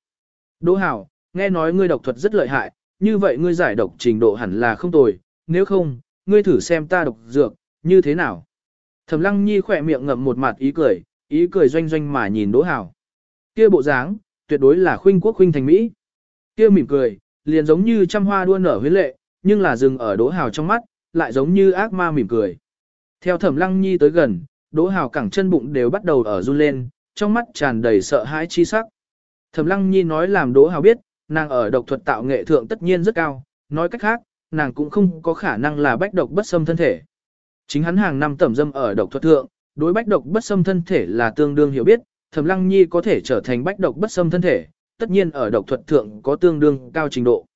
Đỗ Hảo, nghe nói ngươi độc thuật rất lợi hại, như vậy ngươi giải độc trình độ hẳn là không tồi, nếu không, ngươi thử xem ta độc dược, như thế nào. Thẩm Lăng Nhi khỏe miệng ngậm một mặt ý cười, ý cười doanh doanh mà nhìn Đỗ Hảo. Kia bộ dáng, tuyệt đối là khuynh quốc khuynh thành Mỹ. Kia mỉm cười, liền giống như trăm hoa đua nở huyến lệ, nhưng là dừng ở Đỗ Hảo trong mắt, lại giống như ác ma mỉm cười. Theo Thẩm Lăng Nhi tới gần, Đỗ Hào cẳng chân bụng đều bắt đầu ở run lên, trong mắt tràn đầy sợ hãi chi sắc. Thẩm Lăng Nhi nói làm Đỗ Hào biết, nàng ở độc thuật tạo nghệ thượng tất nhiên rất cao, nói cách khác, nàng cũng không có khả năng là bách độc bất xâm thân thể. Chính hắn hàng năm tẩm dâm ở độc thuật thượng, đối bách độc bất xâm thân thể là tương đương hiểu biết, Thẩm Lăng Nhi có thể trở thành bách độc bất xâm thân thể, tất nhiên ở độc thuật thượng có tương đương cao trình độ.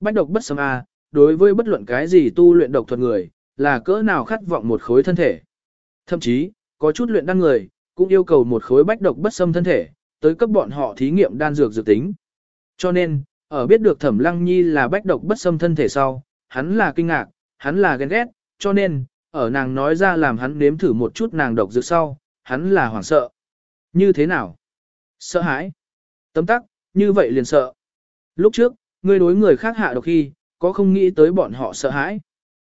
Bách độc bất xâm a, đối với bất luận cái gì tu luyện độc thuật người, là cỡ nào khát vọng một khối thân thể. Thậm chí, có chút luyện đan người, cũng yêu cầu một khối bách độc bất xâm thân thể, tới cấp bọn họ thí nghiệm đan dược dược tính. Cho nên, ở biết được Thẩm Lăng Nhi là bách độc bất xâm thân thể sau, hắn là kinh ngạc, hắn là ghen ghét, cho nên, ở nàng nói ra làm hắn nếm thử một chút nàng độc dược sau, hắn là hoảng sợ. Như thế nào? Sợ hãi. Tấm tắc, như vậy liền sợ. Lúc trước, ngươi đối người khác hạ độc khi, có không nghĩ tới bọn họ sợ hãi.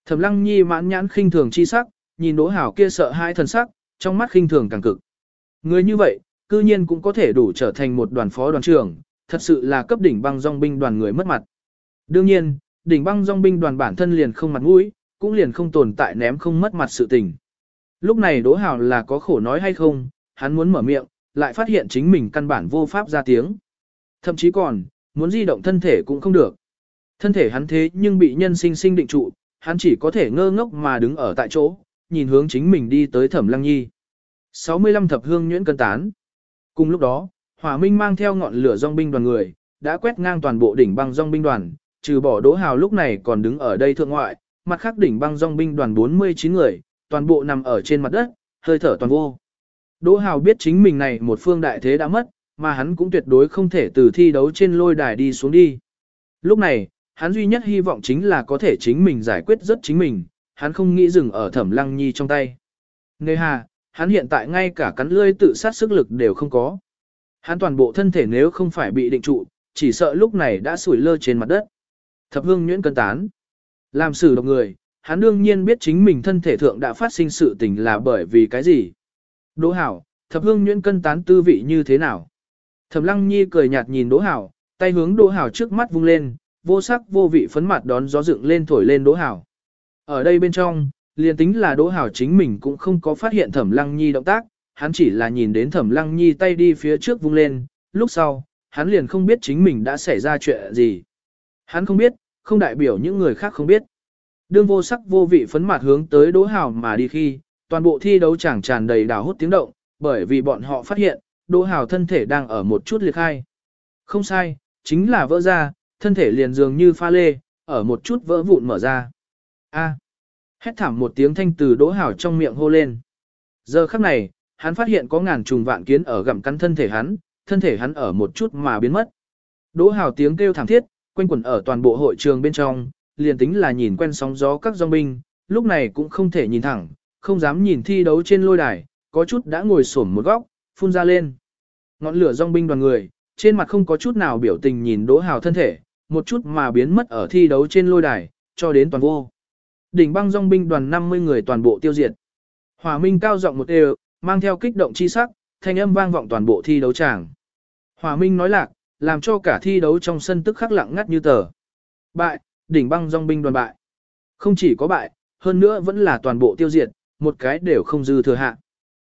Thẩm Lăng Nhi mãn nhãn khinh thường chi sắc, nhìn Đỗ Hảo kia sợ hãi thần sắc, trong mắt khinh thường càng cực. Người như vậy, cư nhiên cũng có thể đủ trở thành một đoàn phó đoàn trưởng, thật sự là cấp đỉnh băng dòng binh đoàn người mất mặt. Đương nhiên, đỉnh băng dòng binh đoàn bản thân liền không mặt mũi, cũng liền không tồn tại ném không mất mặt sự tình. Lúc này Đỗ Hào là có khổ nói hay không, hắn muốn mở miệng, lại phát hiện chính mình căn bản vô pháp ra tiếng. Thậm chí còn, muốn di động thân thể cũng không được. Thân thể hắn thế nhưng bị nhân sinh sinh định trụ, hắn chỉ có thể ngơ ngốc mà đứng ở tại chỗ, nhìn hướng chính mình đi tới Thẩm Lăng Nhi. 65 thập hương nhuyễn cân tán. Cùng lúc đó, Hỏa Minh mang theo ngọn lửa dòng binh đoàn người, đã quét ngang toàn bộ đỉnh băng dòng binh đoàn, trừ bỏ Đỗ Hào lúc này còn đứng ở đây thượng ngoại, mặt khác đỉnh băng dòng binh đoàn 49 người, toàn bộ nằm ở trên mặt đất, hơi thở toàn vô. Đỗ Hào biết chính mình này một phương đại thế đã mất, mà hắn cũng tuyệt đối không thể từ thi đấu trên lôi đài đi xuống đi. Lúc này, hắn duy nhất hy vọng chính là có thể chính mình giải quyết rất chính mình, hắn không nghĩ dừng ở thẩm lăng nhi trong tay. Nề hà, hắn hiện tại ngay cả cắn lươi tự sát sức lực đều không có. Hắn toàn bộ thân thể nếu không phải bị định trụ, chỉ sợ lúc này đã sủi lơ trên mặt đất. Thập hương nhuyễn cân tán. Làm xử độc người, hắn đương nhiên biết chính mình thân thể thượng đã phát sinh sự tình là bởi vì cái gì. Đỗ Hảo, thập hương nhuyễn cân tán tư vị như thế nào? Thẩm Lăng Nhi cười nhạt nhìn Đỗ Hảo, tay hướng Đỗ Hảo trước mắt vung lên, vô sắc vô vị phấn mặt đón gió dựng lên thổi lên Đỗ Hảo. Ở đây bên trong, liền tính là Đỗ Hảo chính mình cũng không có phát hiện Thẩm Lăng Nhi động tác, hắn chỉ là nhìn đến Thẩm Lăng Nhi tay đi phía trước vung lên, lúc sau, hắn liền không biết chính mình đã xảy ra chuyện gì. Hắn không biết, không đại biểu những người khác không biết. Đương vô sắc vô vị phấn mặt hướng tới Đỗ Hảo mà đi khi, toàn bộ thi đấu chẳng tràn đầy đào hút tiếng động, bởi vì bọn họ phát hiện, Đỗ Hảo thân thể đang ở một chút liệt khai. Không sai, chính là vỡ ra, thân thể liền dường như pha lê, ở một chút vỡ vụn mở ra. A. Hét thảm một tiếng thanh từ Đỗ Hảo trong miệng hô lên. Giờ khắc này, hắn phát hiện có ngàn trùng vạn kiến ở gặm cắn thân thể hắn, thân thể hắn ở một chút mà biến mất. Đỗ Hảo tiếng kêu thảm thiết, quanh quẩn ở toàn bộ hội trường bên trong, liền tính là nhìn quen sóng gió các dòng binh, lúc này cũng không thể nhìn thẳng, không dám nhìn thi đấu trên lôi đài, có chút đã ngồi xổm một góc, phun ra lên. Ngọn lửa dòng binh đoàn người, trên mặt không có chút nào biểu tình nhìn Đỗ Hào thân thể, một chút mà biến mất ở thi đấu trên lôi đài, cho đến toàn vô. Đỉnh băng dòng binh đoàn 50 người toàn bộ tiêu diệt. Hòa Minh cao giọng một đều, mang theo kích động chi sắc, thanh âm vang vọng toàn bộ thi đấu tràng. Hòa Minh nói lạc, làm cho cả thi đấu trong sân tức khắc lặng ngắt như tờ. Bại, đỉnh băng dòng binh đoàn bại. Không chỉ có bại, hơn nữa vẫn là toàn bộ tiêu diệt, một cái đều không dư thừa hạ.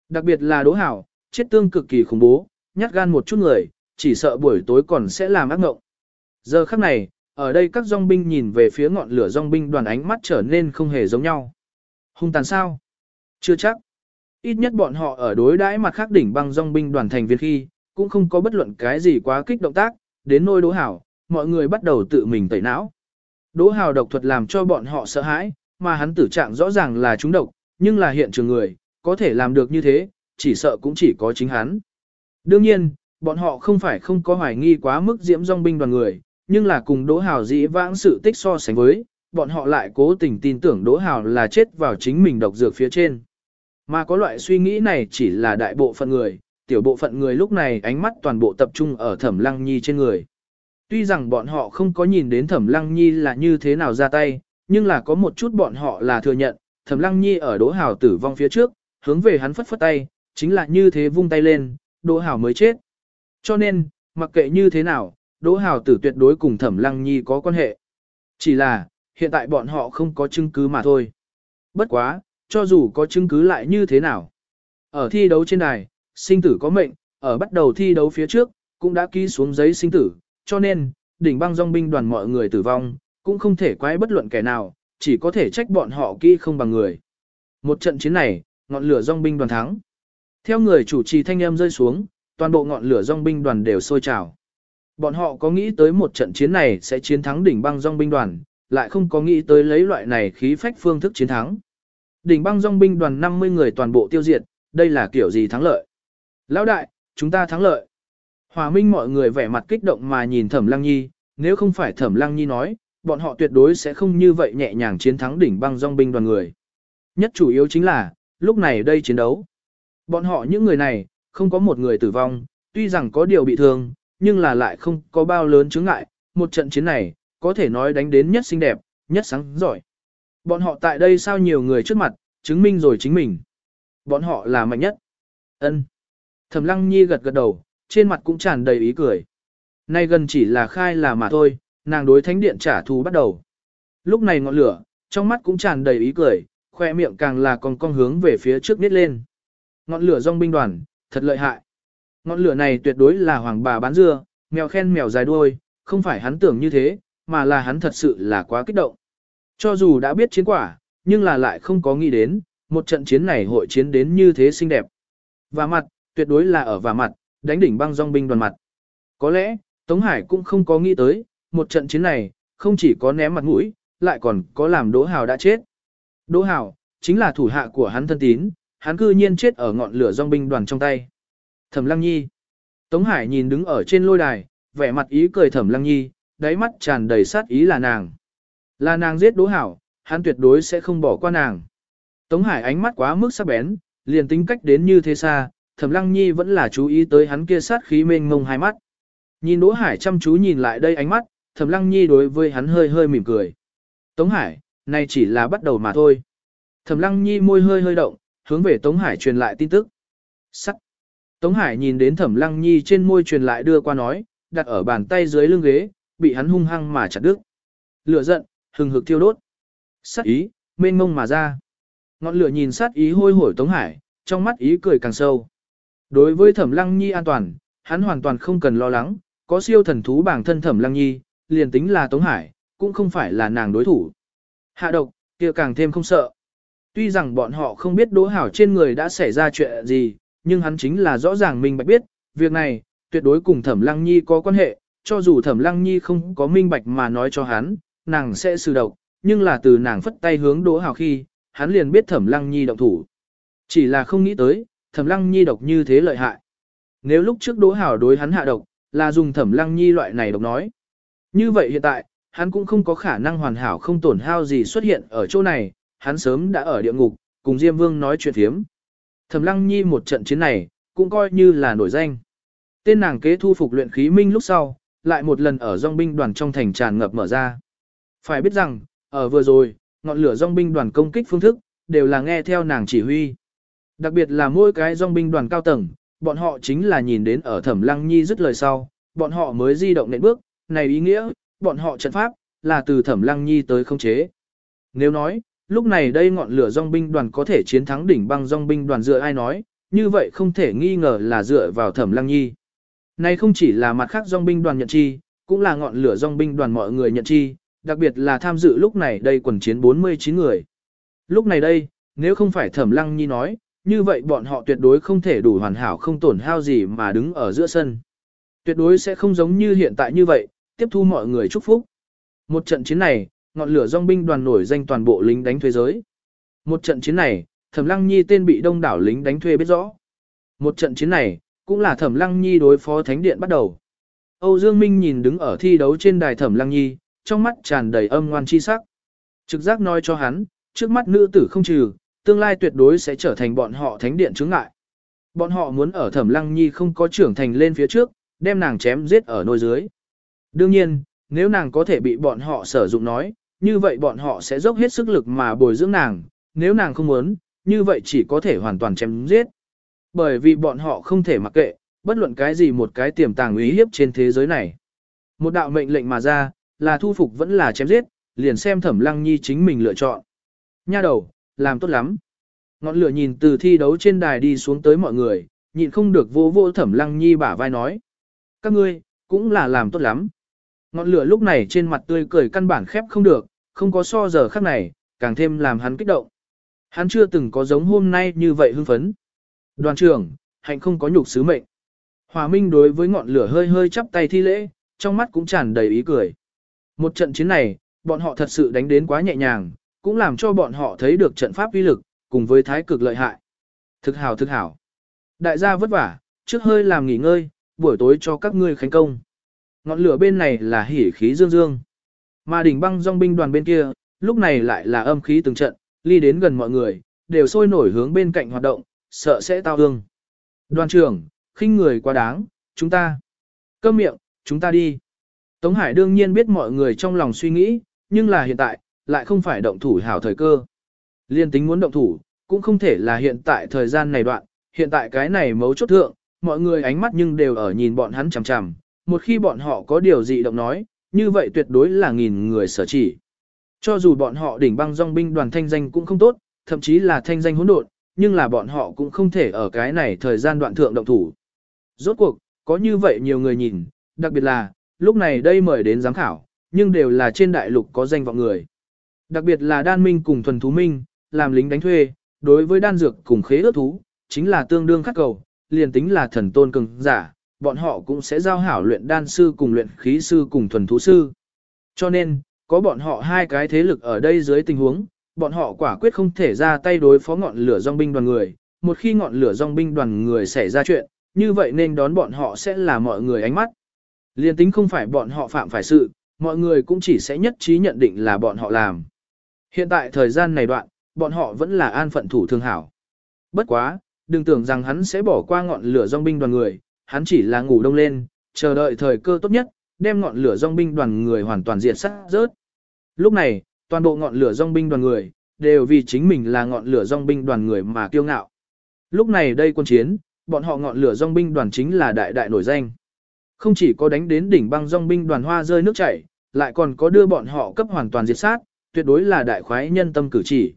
Đặc biệt là Đỗ Hảo, chết tương cực kỳ khủng bố, nhát gan một chút người, chỉ sợ buổi tối còn sẽ làm ác ngộng. Giờ khắc này, ở đây các dòng binh nhìn về phía ngọn lửa dòng binh đoàn ánh mắt trở nên không hề giống nhau. Hung tàn sao? Chưa chắc. Ít nhất bọn họ ở đối đãi mặt khác đỉnh băng dòng binh đoàn thành viên khi, cũng không có bất luận cái gì quá kích động tác, đến nôi đỗ hảo, mọi người bắt đầu tự mình tẩy não. Đỗ hào độc thuật làm cho bọn họ sợ hãi, mà hắn tử trạng rõ ràng là trúng độc, nhưng là hiện trường người, có thể làm được như thế, chỉ sợ cũng chỉ có chính hắn. Đương nhiên, bọn họ không phải không có hoài nghi quá mức diễm dòng binh đoàn người, nhưng là cùng Đỗ Hào dĩ vãng sự tích so sánh với, bọn họ lại cố tình tin tưởng Đỗ Hào là chết vào chính mình độc dược phía trên. Mà có loại suy nghĩ này chỉ là đại bộ phận người, tiểu bộ phận người lúc này ánh mắt toàn bộ tập trung ở Thẩm Lăng Nhi trên người. Tuy rằng bọn họ không có nhìn đến Thẩm Lăng Nhi là như thế nào ra tay, nhưng là có một chút bọn họ là thừa nhận, Thẩm Lăng Nhi ở Đỗ Hào tử vong phía trước, hướng về hắn phất phất tay, chính là như thế vung tay lên, Đỗ Hào mới chết. Cho nên, mặc kệ như thế nào, Đỗ Hào tử tuyệt đối cùng Thẩm Lăng Nhi có quan hệ. Chỉ là, hiện tại bọn họ không có chứng cứ mà thôi. Bất quá, cho dù có chứng cứ lại như thế nào. Ở thi đấu trên đài, sinh tử có mệnh, ở bắt đầu thi đấu phía trước, cũng đã ký xuống giấy sinh tử, cho nên, đỉnh băng dòng binh đoàn mọi người tử vong, cũng không thể quái bất luận kẻ nào, chỉ có thể trách bọn họ kỹ không bằng người. Một trận chiến này, ngọn lửa dòng binh đoàn thắng. Theo người chủ trì thanh em rơi xuống, toàn bộ ngọn lửa dòng binh đoàn đều sôi trào. Bọn họ có nghĩ tới một trận chiến này sẽ chiến thắng đỉnh băng dòng binh đoàn, lại không có nghĩ tới lấy loại này khí phách phương thức chiến thắng. Đỉnh băng dòng binh đoàn 50 người toàn bộ tiêu diệt, đây là kiểu gì thắng lợi? Lão đại, chúng ta thắng lợi. Hòa minh mọi người vẻ mặt kích động mà nhìn Thẩm Lăng Nhi, nếu không phải Thẩm Lăng Nhi nói, bọn họ tuyệt đối sẽ không như vậy nhẹ nhàng chiến thắng đỉnh băng dòng binh đoàn người. Nhất chủ yếu chính là, lúc này đây chiến đấu. Bọn họ những người này, không có một người tử vong, tuy rằng có điều bị thương, nhưng là lại không có bao lớn chướng ngại, một trận chiến này, có thể nói đánh đến nhất xinh đẹp, nhất sáng giỏi. Bọn họ tại đây sao nhiều người trước mặt, chứng minh rồi chính mình. Bọn họ là mạnh nhất. Ân. Thẩm Lăng Nhi gật gật đầu, trên mặt cũng tràn đầy ý cười. Nay gần chỉ là khai là mà thôi, nàng đối thánh điện trả thù bắt đầu. Lúc này ngọn lửa, trong mắt cũng tràn đầy ý cười, khoe miệng càng là còn con hướng về phía trước nít lên. Ngọn lửa dòng binh đoàn, thật lợi hại. Ngọn lửa này tuyệt đối là hoàng bà bán dưa, mèo khen mèo dài đuôi, không phải hắn tưởng như thế, mà là hắn thật sự là quá kích động. Cho dù đã biết chiến quả, nhưng là lại không có nghĩ đến, một trận chiến này hội chiến đến như thế xinh đẹp. Và mặt, tuyệt đối là ở và mặt, đánh đỉnh băng dòng binh đoàn mặt. Có lẽ, Tống Hải cũng không có nghĩ tới, một trận chiến này, không chỉ có ném mặt mũi, lại còn có làm Đỗ Hào đã chết. Đỗ Hào, chính là thủ hạ của hắn thân tín, hắn cư nhiên chết ở ngọn lửa dòng binh đoàn trong tay. Thẩm Lăng Nhi. Tống Hải nhìn đứng ở trên lôi đài, vẻ mặt ý cười Thẩm Lăng Nhi, đáy mắt tràn đầy sát ý là nàng. Là nàng giết Đỗ Hảo, hắn tuyệt đối sẽ không bỏ qua nàng. Tống Hải ánh mắt quá mức sắc bén, liền tính cách đến như thế xa, Thẩm Lăng Nhi vẫn là chú ý tới hắn kia sát khí mênh mông hai mắt. Nhìn Đỗ Hải chăm chú nhìn lại đây ánh mắt, Thẩm Lăng Nhi đối với hắn hơi hơi mỉm cười. Tống Hải, này chỉ là bắt đầu mà thôi. Thẩm Lăng Nhi môi hơi hơi động, hướng về Tống Hải truyền lại tin tức. Sắc. Tống Hải nhìn đến Thẩm Lăng Nhi trên môi truyền lại đưa qua nói, đặt ở bàn tay dưới lưng ghế, bị hắn hung hăng mà chặt đứt. Lửa giận, hừng hực thiêu đốt. Sát ý, mênh mông mà ra. Ngọn lửa nhìn sát ý hôi hổi Tống Hải, trong mắt ý cười càng sâu. Đối với Thẩm Lăng Nhi an toàn, hắn hoàn toàn không cần lo lắng, có siêu thần thú bảng thân Thẩm Lăng Nhi, liền tính là Tống Hải, cũng không phải là nàng đối thủ. Hạ độc, kia càng thêm không sợ. Tuy rằng bọn họ không biết Đỗ Hảo trên người đã xảy ra chuyện gì, nhưng hắn chính là rõ ràng minh bạch biết, việc này, tuyệt đối cùng Thẩm Lăng Nhi có quan hệ, cho dù Thẩm Lăng Nhi không có minh bạch mà nói cho hắn, nàng sẽ xử độc, nhưng là từ nàng phất tay hướng Đỗ hào khi, hắn liền biết Thẩm Lăng Nhi động thủ. Chỉ là không nghĩ tới, Thẩm Lăng Nhi độc như thế lợi hại. Nếu lúc trước Đỗ hào đối hắn hạ độc, là dùng Thẩm Lăng Nhi loại này độc nói. Như vậy hiện tại, hắn cũng không có khả năng hoàn hảo không tổn hao gì xuất hiện ở chỗ này, hắn sớm đã ở địa ngục, cùng Diêm Vương nói chuyện thiếm. Thẩm Lăng Nhi một trận chiến này, cũng coi như là nổi danh. Tên nàng kế thu phục luyện khí minh lúc sau, lại một lần ở dòng binh đoàn trong thành tràn ngập mở ra. Phải biết rằng, ở vừa rồi, ngọn lửa dòng binh đoàn công kích phương thức, đều là nghe theo nàng chỉ huy. Đặc biệt là mỗi cái dòng binh đoàn cao tầng, bọn họ chính là nhìn đến ở Thẩm Lăng Nhi dứt lời sau, bọn họ mới di động nện bước, này ý nghĩa, bọn họ trận pháp, là từ Thẩm Lăng Nhi tới không chế. Nếu nói, lúc này đây ngọn lửa dòng binh đoàn có thể chiến thắng đỉnh băng dòng binh đoàn dựa ai nói, như vậy không thể nghi ngờ là dựa vào Thẩm Lăng Nhi. Này không chỉ là mặt khác dòng binh đoàn nhận chi, cũng là ngọn lửa dòng binh đoàn mọi người nhận chi, đặc biệt là tham dự lúc này đây quần chiến 49 người. Lúc này đây, nếu không phải Thẩm Lăng Nhi nói, như vậy bọn họ tuyệt đối không thể đủ hoàn hảo không tổn hao gì mà đứng ở giữa sân. Tuyệt đối sẽ không giống như hiện tại như vậy, tiếp thu mọi người chúc phúc. Một trận chiến này, ngọn lửa dòng binh đoàn nổi danh toàn bộ lính đánh thuê giới. Một trận chiến này, Thẩm Lăng Nhi tên bị đông đảo lính đánh thuê biết rõ. Một trận chiến này, cũng là Thẩm Lăng Nhi đối phó Thánh Điện bắt đầu. Âu Dương Minh nhìn đứng ở thi đấu trên đài Thẩm Lăng Nhi, trong mắt tràn đầy âm ngoan chi sắc. Trực giác nói cho hắn, trước mắt nữ tử không trừ, tương lai tuyệt đối sẽ trở thành bọn họ Thánh Điện chứng ngại. Bọn họ muốn ở Thẩm Lăng Nhi không có trưởng thành lên phía trước, đem nàng chém giết ở nôi dưới. Đương nhiên, nếu nàng có thể bị bọn họ sử dụng nói, như vậy bọn họ sẽ dốc hết sức lực mà bồi dưỡng nàng, nếu nàng không muốn, như vậy chỉ có thể hoàn toàn chém giết. Bởi vì bọn họ không thể mặc kệ, bất luận cái gì một cái tiềm tàng ý hiếp trên thế giới này. Một đạo mệnh lệnh mà ra, là thu phục vẫn là chém giết, liền xem thẩm lăng nhi chính mình lựa chọn. Nha đầu, làm tốt lắm. Ngọn lửa nhìn từ thi đấu trên đài đi xuống tới mọi người, nhịn không được vô vô thẩm lăng nhi bả vai nói. Các ngươi, cũng là làm tốt lắm. Ngọn lửa lúc này trên mặt tươi cười căn bản khép không được, không có so giờ khắc này, càng thêm làm hắn kích động. Hắn chưa từng có giống hôm nay như vậy hưng phấn. Đoàn trưởng, hạnh không có nhục sứ mệnh. Hòa Minh đối với ngọn lửa hơi hơi chắp tay thi lễ, trong mắt cũng tràn đầy ý cười. Một trận chiến này, bọn họ thật sự đánh đến quá nhẹ nhàng, cũng làm cho bọn họ thấy được trận pháp uy lực, cùng với thái cực lợi hại. Thực hảo thực hảo. Đại gia vất vả, trước hơi làm nghỉ ngơi, buổi tối cho các ngươi khánh công. Ngọn lửa bên này là hỉ khí dương dương. Mà đỉnh băng dòng binh đoàn bên kia, lúc này lại là âm khí từng trận, ly đến gần mọi người, đều sôi nổi hướng bên cạnh hoạt động, sợ sẽ tao hương. Đoàn trưởng, khinh người quá đáng, chúng ta. Câm miệng, chúng ta đi. Tống Hải đương nhiên biết mọi người trong lòng suy nghĩ, nhưng là hiện tại, lại không phải động thủ hảo thời cơ. Liên tính muốn động thủ, cũng không thể là hiện tại thời gian này đoạn, hiện tại cái này mấu chốt thượng, mọi người ánh mắt nhưng đều ở nhìn bọn hắn chằm chằm, một khi bọn họ có điều gì động nói, như vậy tuyệt đối là nghìn người sở chỉ. Cho dù bọn họ đỉnh băng dòng binh đoàn thanh danh cũng không tốt, thậm chí là thanh danh hỗn độn, nhưng là bọn họ cũng không thể ở cái này thời gian đoạn thượng động thủ. Rốt cuộc, có như vậy nhiều người nhìn, đặc biệt là, lúc này đây mời đến giám khảo, nhưng đều là trên đại lục có danh vọng người. Đặc biệt là đan minh cùng thuần thú minh, làm lính đánh thuê, đối với đan dược cùng khế ước thú, chính là tương đương khắc cầu, liền tính là thần tôn cường giả, bọn họ cũng sẽ giao hảo luyện đan sư cùng luyện khí sư cùng thuần thú sư. Cho nên, có bọn họ hai cái thế lực ở đây dưới tình huống, bọn họ quả quyết không thể ra tay đối phó ngọn lửa dòng binh đoàn người. Một khi ngọn lửa dòng binh đoàn người xảy ra chuyện, như vậy nên đón bọn họ sẽ là mọi người ánh mắt. Liên tính không phải bọn họ phạm phải sự, mọi người cũng chỉ sẽ nhất trí nhận định là bọn họ làm. Hiện tại thời gian này đoạn, bọn họ vẫn là an phận thủ thương hảo. Bất quá, đừng tưởng rằng hắn sẽ bỏ qua ngọn lửa dòng binh đoàn người, hắn chỉ là ngủ đông lên, chờ đợi thời cơ tốt nhất, đem ngọn lửa dòng binh đoàn người hoàn toàn diệt sát rớt. Lúc này, toàn bộ ngọn lửa dòng binh đoàn người, đều vì chính mình là ngọn lửa dòng binh đoàn người mà kiêu ngạo. Lúc này đây quân chiến, bọn họ ngọn lửa dòng binh đoàn chính là đại đại nổi danh. Không chỉ có đánh đến đỉnh băng dòng binh đoàn hoa rơi nước chảy, lại còn có đưa bọn họ cấp hoàn toàn diệt sát, tuyệt đối là đại khoái nhân tâm cử chỉ.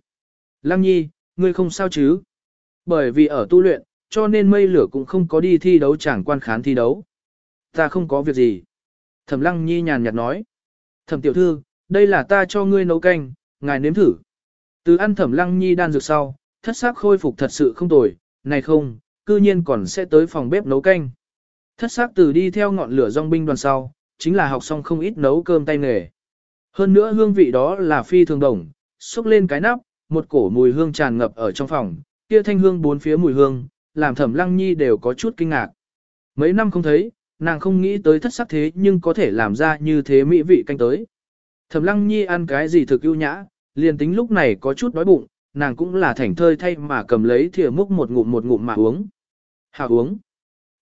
Lăng nhi, ngươi không sao chứ? Bởi vì ở tu luyện, cho nên mây lửa cũng không có đi thi đấu chẳng quan khán thi đấu. Ta không có việc gì. Thẩm lăng nhi nhàn nhạt nói. Thẩm tiểu thư, đây là ta cho ngươi nấu canh, ngài nếm thử. Từ ăn thẩm lăng nhi đan dược sau, thất sắc khôi phục thật sự không tồi, này không, cư nhiên còn sẽ tới phòng bếp nấu canh. Thất sắc từ đi theo ngọn lửa dòng binh đoàn sau, chính là học xong không ít nấu cơm tay nghề. Hơn nữa hương vị đó là phi thường đồng, xúc lên cái nắp, một cổ mùi hương tràn ngập ở trong phòng, kia thanh hương bốn phía mùi hương, làm thẩm lăng nhi đều có chút kinh ngạc. Mấy năm không thấy, nàng không nghĩ tới thất sắc thế nhưng có thể làm ra như thế mỹ vị canh tới. Thẩm lăng nhi ăn cái gì thực ưu nhã, liền tính lúc này có chút đói bụng, nàng cũng là thảnh thơi thay mà cầm lấy thìa múc một ngụm một ngụm mà uống. Hào uống.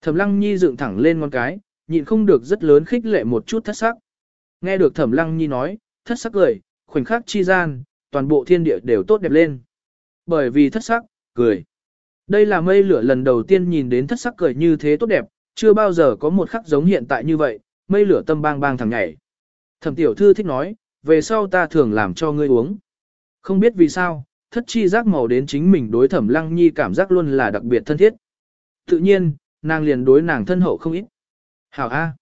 Thẩm lăng nhi dựng thẳng lên ngón cái, nhịn không được rất lớn khích lệ một chút thất sắc. Nghe được thẩm lăng nhi nói, thất sắc cười, khoảnh khắc chi gian, toàn bộ thiên địa đều tốt đẹp lên. Bởi vì thất sắc, cười. Đây là mây lửa lần đầu tiên nhìn đến thất sắc cười như thế tốt đẹp, chưa bao giờ có một khắc giống hiện tại như vậy, mây lửa tâm bang bang thằng nhảy. Thẩm tiểu thư thích nói, về sau ta thường làm cho ngươi uống. Không biết vì sao, thất chi giác màu đến chính mình đối thẩm lăng nhi cảm giác luôn là đặc biệt thân thiết. Tự nhiên, nàng liền đối nàng thân hậu không ít. Hảo A.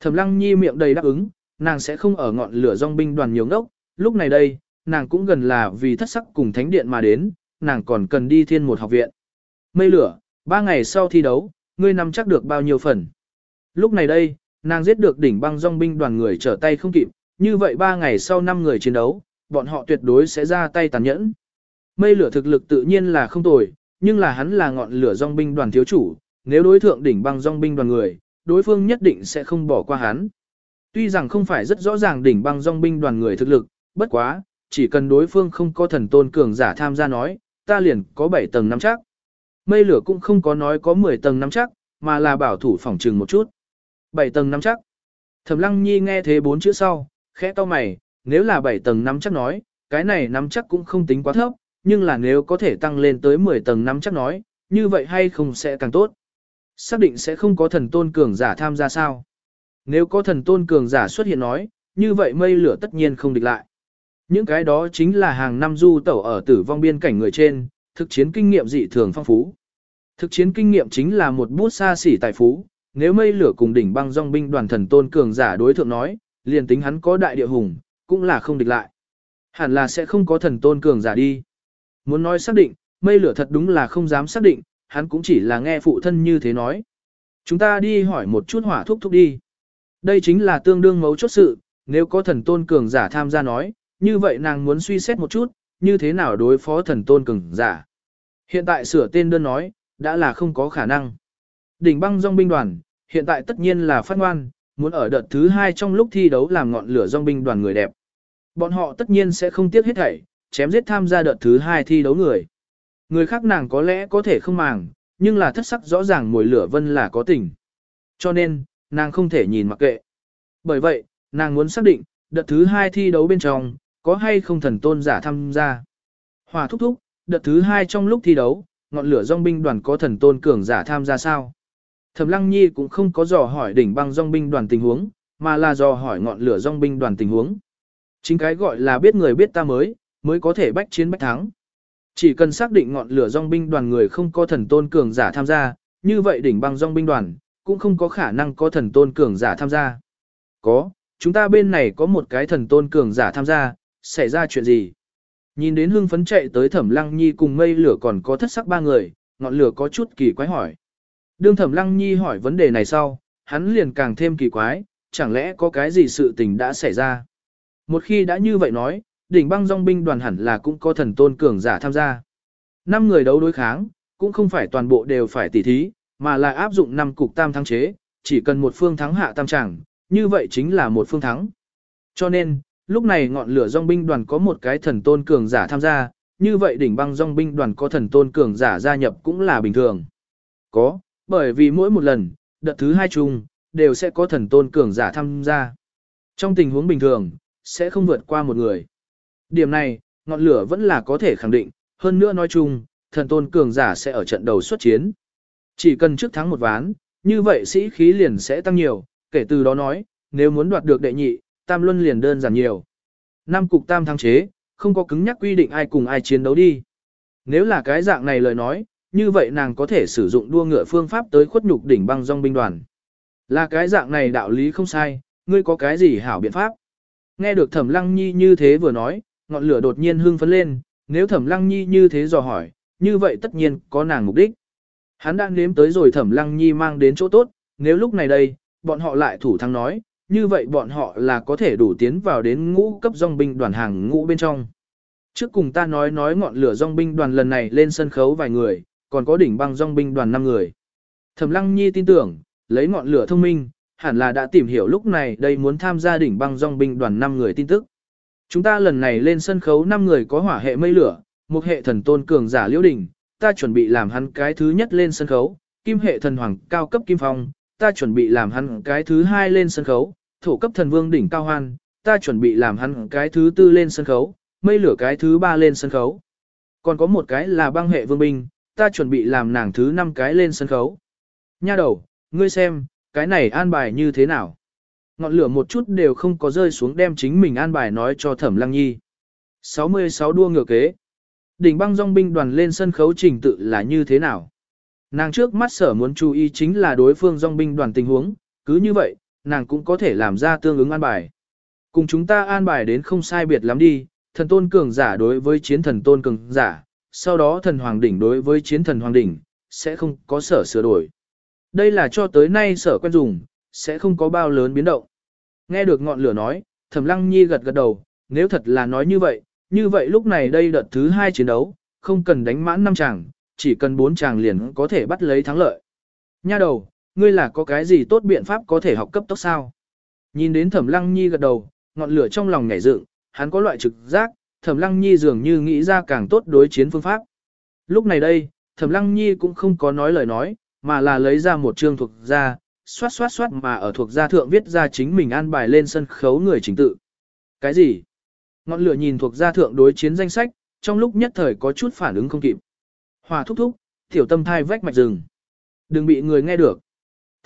Thẩm lăng nhi miệng đầy đáp ứng, nàng sẽ không ở ngọn lửa dòng binh đoàn nhiều ngốc, lúc này đây, nàng cũng gần là vì thất sắc cùng thánh điện mà đến, nàng còn cần đi thiên một học viện. Mây lửa, ba ngày sau thi đấu, ngươi nắm chắc được bao nhiêu phần. Lúc này đây, nàng giết được đỉnh băng dòng binh đoàn người trở tay không kịp, như vậy ba ngày sau năm người chiến đấu, bọn họ tuyệt đối sẽ ra tay tàn nhẫn. Mây lửa thực lực tự nhiên là không tồi, nhưng là hắn là ngọn lửa dòng binh đoàn thiếu chủ, nếu đối thượng đỉnh băng dòng binh đoàn người, đối phương nhất định sẽ không bỏ qua hắn. Tuy rằng không phải rất rõ ràng đỉnh băng dòng binh đoàn người thực lực, bất quá, chỉ cần đối phương không có thần tôn cường giả tham gia nói, ta liền có 7 tầng nắm chắc. Mây lửa cũng không có nói có 10 tầng nắm chắc, mà là bảo thủ phòng trừng một chút. 7 tầng nắm chắc. Thẩm Lăng Nhi nghe thế bốn chữ sau, khẽ to mày, nếu là 7 tầng nắm chắc nói, cái này nắm chắc cũng không tính quá thấp, nhưng là nếu có thể tăng lên tới 10 tầng nắm chắc nói, như vậy hay không sẽ càng tốt. Xác định sẽ không có thần tôn cường giả tham gia sao. Nếu có thần tôn cường giả xuất hiện nói, như vậy mây lửa tất nhiên không địch lại. Những cái đó chính là hàng năm du tẩu ở tử vong biên cảnh người trên, thực chiến kinh nghiệm dị thường phong phú. Thực chiến kinh nghiệm chính là một bút xa xỉ tài phú, nếu mây lửa cùng đỉnh băng dòng binh đoàn thần tôn cường giả đối thượng nói, liền tính hắn có đại địa hùng, cũng là không địch lại. Hẳn là sẽ không có thần tôn cường giả đi. Muốn nói xác định, mây lửa thật đúng là không dám xác định, hắn cũng chỉ là nghe phụ thân như thế nói. Chúng ta đi hỏi một chút hỏa thúc thúc đi. Đây chính là tương đương mấu chốt sự, nếu có thần tôn cường giả tham gia nói, như vậy nàng muốn suy xét một chút, như thế nào đối phó thần tôn cường giả. Hiện tại sửa tên đơn nói, đã là không có khả năng. Đỉnh băng dòng binh đoàn, hiện tại tất nhiên là phát ngoan, muốn ở đợt thứ hai trong lúc thi đấu làm ngọn lửa dòng binh đoàn người đẹp. Bọn họ tất nhiên sẽ không tiếc hết thảy, chém giết tham gia đợt thứ hai thi đấu người. Người khác nàng có lẽ có thể không màng, nhưng là thất sắc rõ ràng mùi lửa vân là có tình. Cho nên, nàng không thể nhìn mặc kệ. Bởi vậy, nàng muốn xác định, đợt thứ hai thi đấu bên trong, có hay không thần tôn giả tham gia. Hòa thúc thúc, đợt thứ hai trong lúc thi đấu, ngọn lửa dòng binh đoàn có thần tôn cường giả tham gia sao? Thẩm Lăng Nhi cũng không có dò hỏi đỉnh băng dòng binh đoàn tình huống, mà là dò hỏi ngọn lửa dòng binh đoàn tình huống. Chính cái gọi là biết người biết ta mới, mới có thể bách chiến bách thắng. Chỉ cần xác định ngọn lửa dòng binh đoàn người không có thần tôn cường giả tham gia, như vậy đỉnh băng dòng binh đoàn cũng không có khả năng có thần tôn cường giả tham gia. Có, chúng ta bên này có một cái thần tôn cường giả tham gia, xảy ra chuyện gì? Nhìn đến hương phấn chạy tới thẩm lăng nhi cùng mây lửa còn có thất sắc ba người, ngọn lửa có chút kỳ quái hỏi. Đương thẩm lăng nhi hỏi vấn đề này sau, hắn liền càng thêm kỳ quái, chẳng lẽ có cái gì sự tình đã xảy ra? Một khi đã như vậy nói, đỉnh băng dòng binh đoàn hẳn là cũng có thần tôn cường giả tham gia. Năm người đấu đối kháng, cũng không phải toàn bộ đều phải tỉ thí, mà là áp dụng năm cục tam thắng chế, chỉ cần một phương thắng hạ tam chẳng, như vậy chính là một phương thắng. Cho nên, lúc này ngọn lửa dòng binh đoàn có một cái thần tôn cường giả tham gia, như vậy đỉnh băng dòng binh đoàn có thần tôn cường giả gia nhập cũng là bình thường. Có, bởi vì mỗi một lần, đợt thứ hai chung, đều sẽ có thần tôn cường giả tham gia. Trong tình huống bình thường, sẽ không vượt qua một người. Điểm này, ngọn lửa vẫn là có thể khẳng định, hơn nữa nói chung, thần tôn cường giả sẽ ở trận đầu xuất chiến. Chỉ cần trước thắng một ván, như vậy sĩ khí liền sẽ tăng nhiều, kể từ đó nói, nếu muốn đoạt được đệ nhị, tam luân liền đơn giản nhiều. Năm cục tam thắng chế, không có cứng nhắc quy định ai cùng ai chiến đấu đi. Nếu là cái dạng này lời nói, như vậy nàng có thể sử dụng đua ngựa phương pháp tới khuất nhục đỉnh băng dòng binh đoàn. Là cái dạng này đạo lý không sai, ngươi có cái gì hảo biện pháp. Nghe được thẩm lăng nhi như thế vừa nói, ngọn lửa đột nhiên hưng phấn lên, nếu thẩm lăng nhi như thế dò hỏi, như vậy tất nhiên có nàng mục đích. Hắn đã nếm tới rồi thẩm lăng nhi mang đến chỗ tốt, nếu lúc này đây, bọn họ lại thủ thắng nói, như vậy bọn họ là có thể đủ tiến vào đến ngũ cấp dòng binh đoàn hàng ngũ bên trong. Trước cùng ta nói nói ngọn lửa dòng binh đoàn lần này lên sân khấu vài người, còn có đỉnh băng dòng binh đoàn 5 người. Thẩm Lăng Nhi tin tưởng, lấy ngọn lửa thông minh, hẳn là đã tìm hiểu lúc này đây muốn tham gia đỉnh băng dòng binh đoàn 5 người tin tức. Chúng ta lần này lên sân khấu 5 người có hỏa hệ mây lửa, một hệ thần tôn cường giả liễu đỉnh, ta chuẩn bị làm hắn cái thứ nhất lên sân khấu, kim hệ thần hoàng cao cấp kim phong, ta chuẩn bị làm hắn cái thứ hai lên sân khấu, thổ cấp thần vương đỉnh cao hoan, ta chuẩn bị làm hắn cái thứ tư lên sân khấu, mây lửa cái thứ ba lên sân khấu. Còn có một cái là băng hệ vương binh, ta chuẩn bị làm nàng thứ năm cái lên sân khấu. Nha đầu, ngươi xem, cái này an bài như thế nào? Ngọn lửa một chút đều không có rơi xuống đem chính mình an bài nói cho thẩm lăng nhi. 66 đua ngựa kế. Đỉnh băng dòng binh đoàn lên sân khấu trình tự là như thế nào? Nàng trước mắt sở muốn chú ý chính là đối phương dòng binh đoàn tình huống, cứ như vậy, nàng cũng có thể làm ra tương ứng an bài. Cùng chúng ta an bài đến không sai biệt lắm đi, thần tôn cường giả đối với chiến thần tôn cường giả, sau đó thần hoàng đỉnh đối với chiến thần hoàng đỉnh, sẽ không có sở sửa đổi. Đây là cho tới nay sở quen dùng, sẽ không có bao lớn biến động. Nghe được ngọn lửa nói, thẩm lăng nhi gật gật đầu, nếu thật là nói như vậy, như vậy lúc này đây đợt thứ hai chiến đấu, không cần đánh mãn năm chàng, chỉ cần bốn chàng liền có thể bắt lấy thắng lợi. Nha đầu, ngươi là có cái gì tốt biện pháp có thể học cấp tốc sao? Nhìn đến thẩm lăng nhi gật đầu, ngọn lửa trong lòng nhảy dựng, hắn có loại trực giác, thẩm lăng nhi dường như nghĩ ra càng tốt đối chiến phương pháp. Lúc này đây, thẩm lăng nhi cũng không có nói lời nói, mà là lấy ra một chương thuộc ra, xoát xoát xoát mà ở thuộc gia thượng viết ra chính mình an bài lên sân khấu người chính tự. Cái gì? Ngọn lửa nhìn thuộc gia thượng đối chiến danh sách, trong lúc nhất thời có chút phản ứng không kịp. Hòa thúc thúc, tiểu tâm thai vách mạch rừng. Đừng bị người nghe được.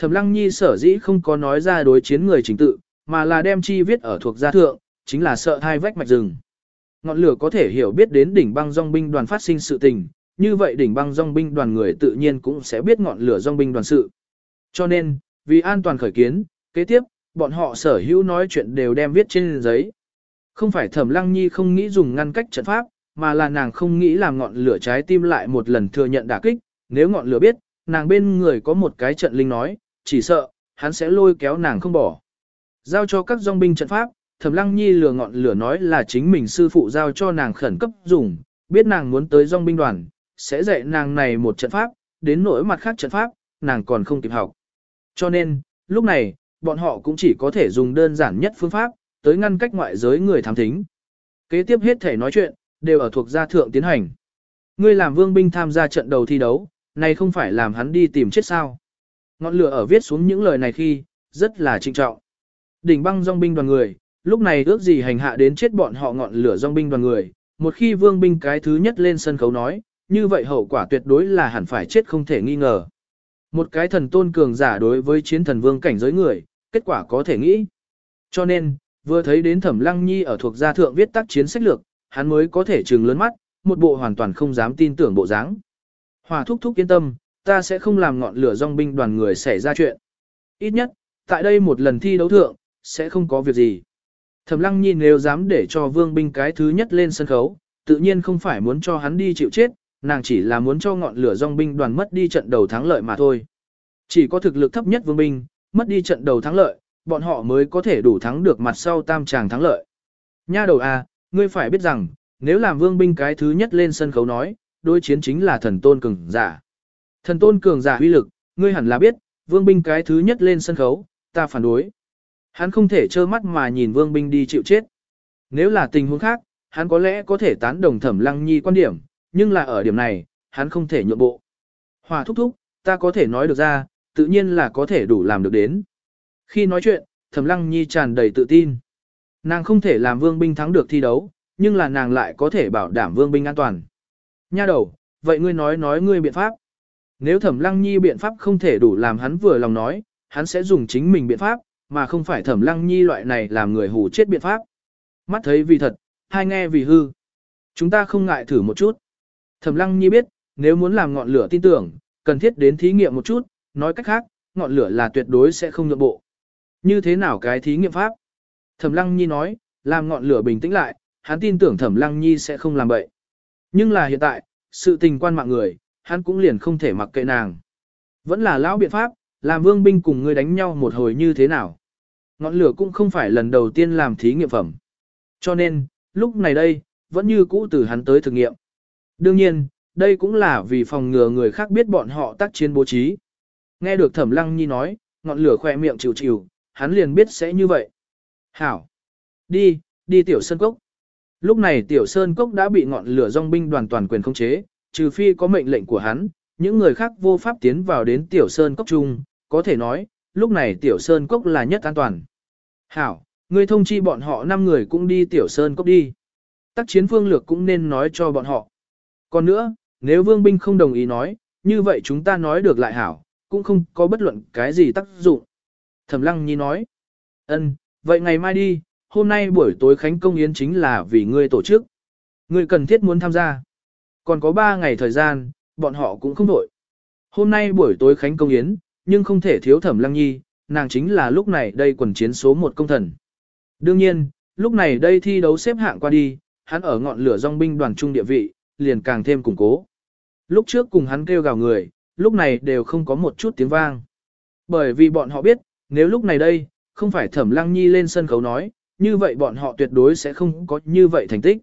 Thẩm Lăng Nhi sở dĩ không có nói ra đối chiến người chính tự, mà là đem chi viết ở thuộc gia thượng, chính là sợ thai vách mạch rừng. Ngọn lửa có thể hiểu biết đến đỉnh băng dòng binh đoàn phát sinh sự tình, như vậy đỉnh băng dòng binh đoàn người tự nhiên cũng sẽ biết ngọn lửa dòng binh đoàn sự. Cho nên, vì an toàn khởi kiến, kế tiếp, bọn họ sở hữu nói chuyện đều đem viết trên giấy. Không phải thẩm lăng nhi không nghĩ dùng ngăn cách trận pháp, mà là nàng không nghĩ làm ngọn lửa trái tim lại một lần thừa nhận đả kích, nếu ngọn lửa biết, nàng bên người có một cái trận linh nói, chỉ sợ, hắn sẽ lôi kéo nàng không bỏ. Giao cho các dòng binh trận pháp, Thẩm Lăng Nhi lừa ngọn lửa nói là chính mình sư phụ giao cho nàng khẩn cấp dùng, biết nàng muốn tới dòng binh đoàn, sẽ dạy nàng này một trận pháp, đến nỗi mặt khác trận pháp, nàng còn không kịp học. Cho nên, lúc này, bọn họ cũng chỉ có thể dùng đơn giản nhất phương pháp, tới ngăn cách ngoại giới người thám thính. Kế tiếp hết thể nói chuyện, đều ở thuộc gia thượng tiến hành. Ngươi làm vương binh tham gia trận đầu thi đấu, này không phải làm hắn đi tìm chết sao. Ngọn lửa ở viết xuống những lời này khi, rất là trinh trọng. Đỉnh băng dòng binh đoàn người, lúc này ước gì hành hạ đến chết bọn họ ngọn lửa dòng binh đoàn người. Một khi vương binh cái thứ nhất lên sân khấu nói, như vậy hậu quả tuyệt đối là hẳn phải chết không thể nghi ngờ. Một cái thần tôn cường giả đối với chiến thần vương cảnh giới người, kết quả có thể nghĩ. Cho nên, vừa thấy đến thẩm lăng nhi ở thuộc gia thượng viết tác chiến sách lược, hắn mới có thể trừng lớn mắt, một bộ hoàn toàn không dám tin tưởng bộ dáng. Hòa thúc thúc yên tâm, ta sẽ không làm ngọn lửa dòng binh đoàn người xảy ra chuyện. Ít nhất, tại đây một lần thi đấu thượng, sẽ không có việc gì. Thẩm lăng nhi nếu dám để cho vương binh cái thứ nhất lên sân khấu, tự nhiên không phải muốn cho hắn đi chịu chết, nàng chỉ là muốn cho ngọn lửa dòng binh đoàn mất đi trận đầu thắng lợi mà thôi. Chỉ có thực lực thấp nhất vương binh, mất đi trận đầu thắng lợi, bọn họ mới có thể đủ thắng được mặt sau tam tràng thắng lợi. Nha đầu à, ngươi phải biết rằng, nếu làm vương binh cái thứ nhất lên sân khấu nói, đối chiến chính là thần tôn cường giả. Thần tôn cường giả uy lực, ngươi hẳn là biết, vương binh cái thứ nhất lên sân khấu, ta phản đối. Hắn không thể trơ mắt mà nhìn vương binh đi chịu chết. Nếu là tình huống khác, hắn có lẽ có thể tán đồng thẩm lăng nhi quan điểm, nhưng là ở điểm này, hắn không thể nhượng bộ. Hòa thúc thúc, ta có thể nói được ra, tự nhiên là có thể đủ làm được đến. Khi nói chuyện, thẩm lăng nhi tràn đầy tự tin. Nàng không thể làm vương binh thắng được thi đấu, nhưng là nàng lại có thể bảo đảm vương binh an toàn. Nha đầu, vậy ngươi nói nói ngươi biện pháp. Nếu thẩm lăng nhi biện pháp không thể đủ làm hắn vừa lòng nói, hắn sẽ dùng chính mình biện pháp, mà không phải thẩm lăng nhi loại này làm người hù chết biện pháp. Mắt thấy vì thật, hai nghe vì hư. Chúng ta không ngại thử một chút. Thẩm lăng nhi biết, nếu muốn làm ngọn lửa tin tưởng, cần thiết đến thí nghiệm một chút, nói cách khác, ngọn lửa là tuyệt đối sẽ không nhượng bộ. Như thế nào cái thí nghiệm pháp? Thẩm lăng nhi nói, làm ngọn lửa bình tĩnh lại, hắn tin tưởng thẩm lăng nhi sẽ không làm bậy. Nhưng là hiện tại, sự tình quan mạng người, hắn cũng liền không thể mặc kệ nàng. Vẫn là lão biện pháp, làm vương binh cùng ngươi đánh nhau một hồi như thế nào. Ngọn lửa cũng không phải lần đầu tiên làm thí nghiệm phẩm. Cho nên, lúc này đây, vẫn như cũ từ hắn tới thực nghiệm. Đương nhiên, đây cũng là vì phòng ngừa người khác biết bọn họ tác chiến bố trí. Nghe được thẩm lăng nhi nói, ngọn lửa khỏe miệng chịu chịu, hắn liền biết sẽ như vậy. Hảo! Đi, đi tiểu sơn cốc. Lúc này tiểu sơn cốc đã bị ngọn lửa dòng binh đoàn toàn quyền khống chế, trừ phi có mệnh lệnh của hắn, những người khác vô pháp tiến vào đến tiểu sơn cốc chung, có thể nói, lúc này tiểu sơn cốc là nhất an toàn. Hảo, ngươi thông chi bọn họ 5 người cũng đi tiểu sơn cốc đi. Tác chiến phương lược cũng nên nói cho bọn họ. Còn nữa, nếu vương binh không đồng ý nói, như vậy chúng ta nói được lại hảo, cũng không có bất luận cái gì tác dụng. Thẩm lăng nhi nói, ân, vậy ngày mai đi, hôm nay buổi tối khánh công yến chính là vì ngươi tổ chức. Ngươi cần thiết muốn tham gia. Còn có 3 ngày thời gian, bọn họ cũng không đổi. Hôm nay buổi tối khánh công yến, nhưng không thể thiếu thẩm lăng nhi, nàng chính là lúc này đây quần chiến số một công thần. Đương nhiên, lúc này đây thi đấu xếp hạng qua đi, hắn ở ngọn lửa dòng binh đoàn trung địa vị, liền càng thêm củng cố. Lúc trước cùng hắn kêu gào người, lúc này đều không có một chút tiếng vang. Bởi vì bọn họ biết, nếu lúc này đây, không phải thẩm lăng nhi lên sân khấu nói, như vậy bọn họ tuyệt đối sẽ không có như vậy thành tích.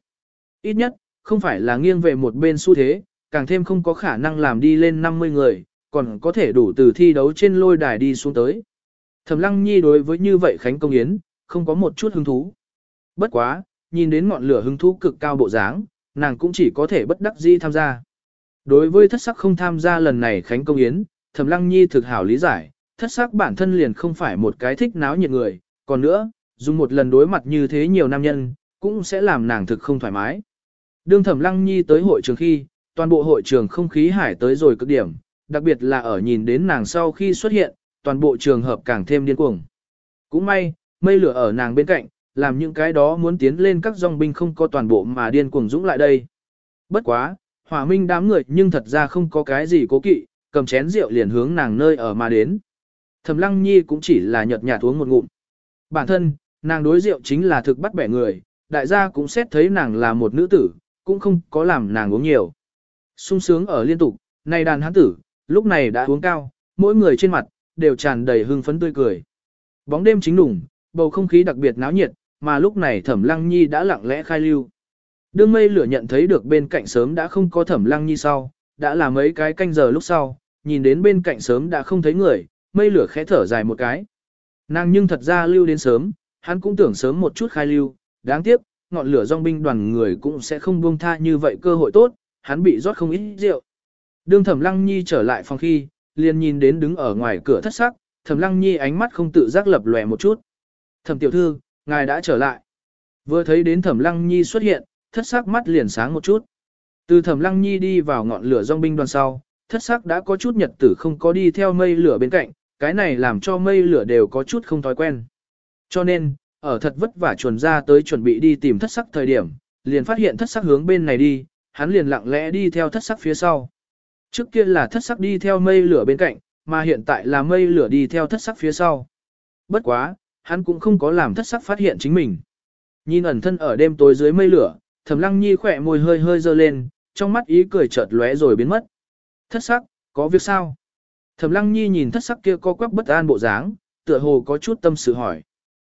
Ít nhất, không phải là nghiêng về một bên xu thế, càng thêm không có khả năng làm đi lên 50 người, còn có thể đủ từ thi đấu trên lôi đài đi xuống tới. Thẩm Lăng Nhi đối với như vậy Khánh Công Yến, không có một chút hứng thú. Bất quá, nhìn đến ngọn lửa hứng thú cực cao bộ dáng, nàng cũng chỉ có thể bất đắc dĩ tham gia. Đối với thất sắc không tham gia lần này Khánh Công Yến, Thẩm Lăng Nhi thực hảo lý giải, thất sắc bản thân liền không phải một cái thích náo nhiệt người, còn nữa, dùng một lần đối mặt như thế nhiều nam nhân, cũng sẽ làm nàng thực không thoải mái. Đương Thẩm Lăng Nhi tới hội trường khi, toàn bộ hội trường không khí hải tới rồi cực điểm, đặc biệt là ở nhìn đến nàng sau khi xuất hiện, toàn bộ trường hợp càng thêm điên cuồng. Cũng may, mây lửa ở nàng bên cạnh, làm những cái đó muốn tiến lên các dòng binh không có toàn bộ mà điên cuồng dũng lại đây. Bất quá, hỏa minh đám người nhưng thật ra không có cái gì cố kỵ, cầm chén rượu liền hướng nàng nơi ở mà đến. Thẩm lăng nhi cũng chỉ là nhợt nhạt uống một ngụm. Bản thân, nàng đối rượu chính là thực bắt bẻ người, đại gia cũng xét thấy nàng là một nữ tử, cũng không có làm nàng uống nhiều. sung sướng ở liên tục, này đàn hán tử, lúc này đã uống cao, mỗi người trên mặt, đều tràn đầy hưng phấn tươi cười. Bóng đêm chính đủng, bầu không khí đặc biệt náo nhiệt, mà lúc này Thẩm Lăng Nhi đã lặng lẽ khai lưu. Đương mây lửa nhận thấy được bên cạnh sớm đã không có Thẩm Lăng Nhi sau, đã là mấy cái canh giờ lúc sau, nhìn đến bên cạnh sớm đã không thấy người, mây lửa khẽ thở dài một cái. Nàng nhưng thật ra lưu đến sớm, hắn cũng tưởng sớm một chút khai lưu, đáng tiếc, ngọn lửa dòng binh đoàn người cũng sẽ không buông tha như vậy cơ hội tốt, hắn bị rót không ít rượu. Đương Thẩm Lăng Nhi trở lại phòng khi, liền nhìn đến đứng ở ngoài cửa thất sắc, Thẩm Lăng Nhi ánh mắt không tự giác lập lòe một chút. "Thẩm tiểu thư, ngài đã trở lại." Vừa thấy đến Thẩm Lăng Nhi xuất hiện, thất sắc mắt liền sáng một chút. Từ Thẩm Lăng Nhi đi vào ngọn lửa dòng binh đoàn sau, thất sắc đã có chút nhật tử không có đi theo mây lửa bên cạnh, cái này làm cho mây lửa đều có chút không thói quen. Cho nên, ở thật vất vả chuẩn ra tới chuẩn bị đi tìm thất sắc thời điểm, liền phát hiện thất sắc hướng bên này đi, hắn liền lặng lẽ đi theo thất sắc phía sau. Trước kia là thất sắc đi theo mây lửa bên cạnh, mà hiện tại là mây lửa đi theo thất sắc phía sau. Bất quá, hắn cũng không có làm thất sắc phát hiện chính mình. Nhìn ẩn thân ở đêm tối dưới mây lửa, Thẩm Lăng Nhi khỏe môi hơi hơi dơ lên, trong mắt ý cười chợt lóe rồi biến mất. Thất sắc, có việc sao? Thẩm Lăng Nhi nhìn thất sắc kia co quắp bất an bộ dáng, tựa hồ có chút tâm sự hỏi.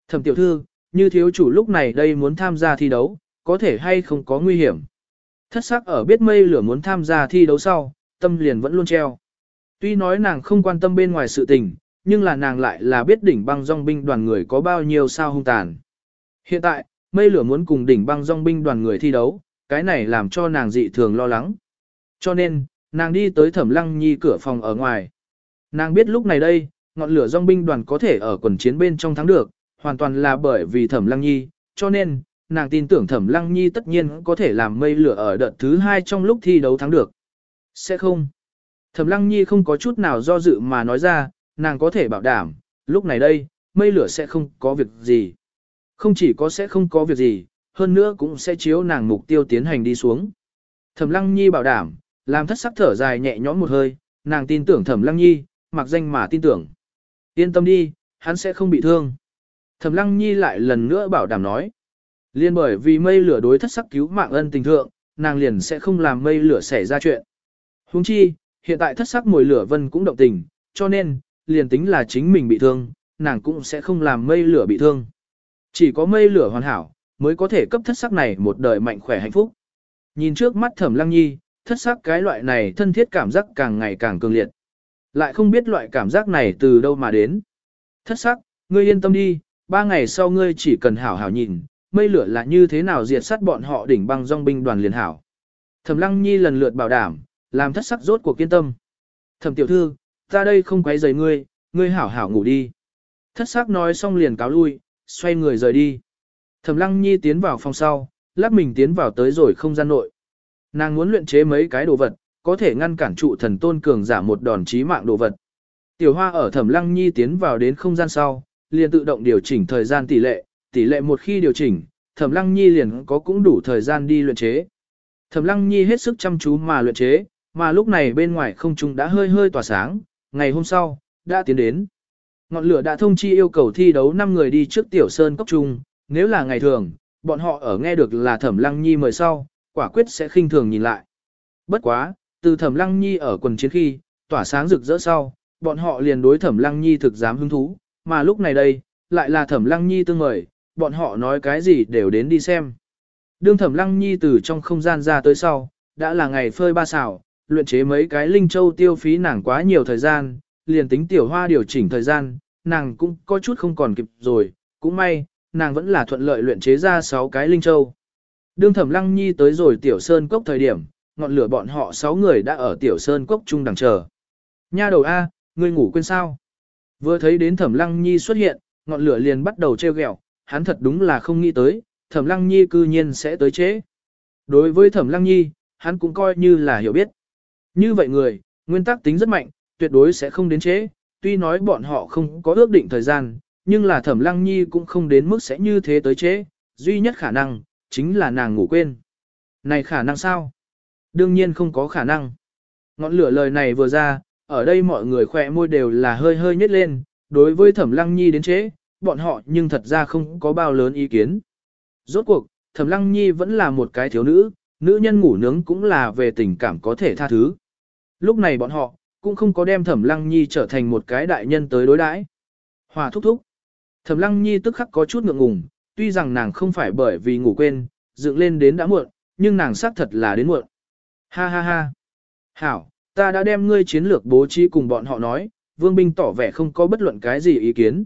Thẩm tiểu thư, như thiếu chủ lúc này đây muốn tham gia thi đấu, có thể hay không có nguy hiểm? Thất sắc ở biết mây lửa muốn tham gia thi đấu sau, tâm liền vẫn luôn treo. Tuy nói nàng không quan tâm bên ngoài sự tình, nhưng là nàng lại là biết đỉnh băng dòng binh đoàn người có bao nhiêu sao hung tàn. Hiện tại, mây lửa muốn cùng đỉnh băng dòng binh đoàn người thi đấu, cái này làm cho nàng dị thường lo lắng. Cho nên, nàng đi tới thẩm lăng nhi cửa phòng ở ngoài. Nàng biết lúc này đây, ngọn lửa dòng binh đoàn có thể ở quần chiến bên trong thắng được, hoàn toàn là bởi vì thẩm lăng nhi, cho nên, nàng tin tưởng thẩm lăng nhi tất nhiên có thể làm mây lửa ở đợt thứ hai trong lúc thi đấu thắng được. Sẽ không. Thẩm Lăng Nhi không có chút nào do dự mà nói ra, nàng có thể bảo đảm, lúc này đây, mây lửa sẽ không có việc gì. Không chỉ có sẽ không có việc gì, hơn nữa cũng sẽ chiếu nàng mục tiêu tiến hành đi xuống. Thẩm Lăng Nhi bảo đảm, làm thất sắc thở dài nhẹ nhõm một hơi, nàng tin tưởng Thẩm Lăng Nhi, mặc danh mà tin tưởng. Yên tâm đi, hắn sẽ không bị thương. Thẩm Lăng Nhi lại lần nữa bảo đảm nói. Liên bởi vì mây lửa đối thất sắc cứu mạng ân tình thượng, nàng liền sẽ không làm mây lửa xảy ra chuyện. Huống chi, hiện tại thất sắc mùi lửa vân cũng động tình, cho nên, liền tính là chính mình bị thương, nàng cũng sẽ không làm mây lửa bị thương. Chỉ có mây lửa hoàn hảo, mới có thể cấp thất sắc này một đời mạnh khỏe hạnh phúc. Nhìn trước mắt thẩm lăng nhi, thất sắc cái loại này thân thiết cảm giác càng ngày càng cường liệt. Lại không biết loại cảm giác này từ đâu mà đến. Thất sắc, ngươi yên tâm đi, ba ngày sau ngươi chỉ cần hảo hảo nhìn, mây lửa là như thế nào diệt sát bọn họ đỉnh băng dòng binh đoàn liền hảo. Thẩm lăng nhi lần lượt bảo đảm, làm thất sắc rốt cuộc kiên tâm. Thẩm tiểu thư, ta đây không quấy rầy ngươi, ngươi hảo hảo ngủ đi. Thất sắc nói xong liền cáo lui, xoay người rời đi. Thẩm lăng nhi tiến vào phòng sau, lắc mình tiến vào tới rồi không gian nội. Nàng muốn luyện chế mấy cái đồ vật, có thể ngăn cản trụ thần tôn cường giả một đòn chí mạng đồ vật. Tiểu hoa ở thẩm lăng nhi tiến vào đến không gian sau, liền tự động điều chỉnh thời gian tỷ lệ, tỷ lệ một khi điều chỉnh, thẩm lăng nhi liền có cũng đủ thời gian đi luyện chế. Thẩm lăng nhi hết sức chăm chú mà luyện chế, mà lúc này bên ngoài không trung đã hơi hơi tỏa sáng, ngày hôm sau, đã tiến đến. Ngọn lửa đã thông chi yêu cầu thi đấu 5 người đi trước tiểu sơn cốc trung, nếu là ngày thường, bọn họ ở nghe được là thẩm lăng nhi mời sau, quả quyết sẽ khinh thường nhìn lại. Bất quá, từ thẩm lăng nhi ở quần chiến khi, tỏa sáng rực rỡ sau, bọn họ liền đối thẩm lăng nhi thực dám hứng thú, mà lúc này đây, lại là thẩm lăng nhi tương mời, bọn họ nói cái gì đều đến đi xem. Đương thẩm lăng nhi từ trong không gian ra tới sau, đã là ngày phơi ba xảo, luyện chế mấy cái linh châu tiêu phí nàng quá nhiều thời gian, liền tính tiểu hoa điều chỉnh thời gian, nàng cũng có chút không còn kịp rồi, cũng may, nàng vẫn là thuận lợi luyện chế ra 6 cái linh châu. Đương thẩm lăng nhi tới rồi tiểu sơn cốc thời điểm, ngọn lửa bọn họ 6 người đã ở tiểu sơn cốc chung đằng chờ. Nha đầu A, ngươi ngủ quên sao? Vừa thấy đến thẩm lăng nhi xuất hiện, ngọn lửa liền bắt đầu treo gẹo, hắn thật đúng là không nghĩ tới, thẩm lăng nhi cư nhiên sẽ tới chế. Đối với thẩm lăng nhi, hắn cũng coi như là hiểu biết. Như vậy người, nguyên tắc tính rất mạnh, tuyệt đối sẽ không đến chế, tuy nói bọn họ không có ước định thời gian, nhưng là thẩm lăng nhi cũng không đến mức sẽ như thế tới chế, duy nhất khả năng, chính là nàng ngủ quên. Này khả năng sao? Đương nhiên không có khả năng. Ngọn lửa lời này vừa ra, ở đây mọi người khỏe môi đều là hơi hơi nhếch lên, đối với thẩm lăng nhi đến chế, bọn họ nhưng thật ra không có bao lớn ý kiến. Rốt cuộc, thẩm lăng nhi vẫn là một cái thiếu nữ, nữ nhân ngủ nướng cũng là về tình cảm có thể tha thứ. Lúc này bọn họ, cũng không có đem thẩm lăng nhi trở thành một cái đại nhân tới đối đãi. Hòa thúc thúc. Thẩm lăng nhi tức khắc có chút ngượng ngùng, tuy rằng nàng không phải bởi vì ngủ quên, dựng lên đến đã muộn, nhưng nàng xác thật là đến muộn. Ha ha ha. Hảo, ta đã đem ngươi chiến lược bố trí cùng bọn họ nói, vương binh tỏ vẻ không có bất luận cái gì ý kiến.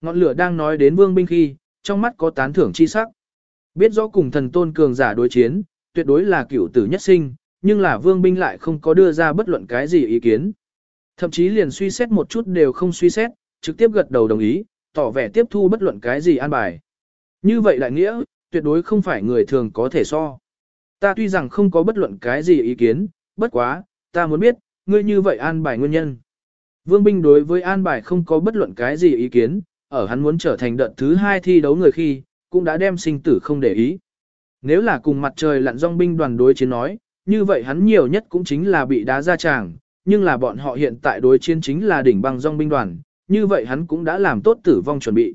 Ngọn lửa đang nói đến vương binh khi, trong mắt có tán thưởng chi sắc. Biết rõ cùng thần tôn cường giả đối chiến, tuyệt đối là cửu tử nhất sinh, nhưng là vương binh lại không có đưa ra bất luận cái gì ý kiến. Thậm chí liền suy xét một chút đều không suy xét, trực tiếp gật đầu đồng ý, tỏ vẻ tiếp thu bất luận cái gì an bài. Như vậy đại nghĩa, tuyệt đối không phải người thường có thể so. Ta tuy rằng không có bất luận cái gì ý kiến, bất quá, ta muốn biết, ngươi như vậy an bài nguyên nhân. Vương binh đối với an bài không có bất luận cái gì ý kiến, ở hắn muốn trở thành đợt thứ hai thi đấu người khi, cũng đã đem sinh tử không để ý. Nếu là cùng mặt trời lặn dòng binh đoàn đối chiến nói, như vậy hắn nhiều nhất cũng chính là bị đá ra tràng, nhưng là bọn họ hiện tại đối chiến chính là đỉnh băng dòng binh đoàn, như vậy hắn cũng đã làm tốt tử vong chuẩn bị.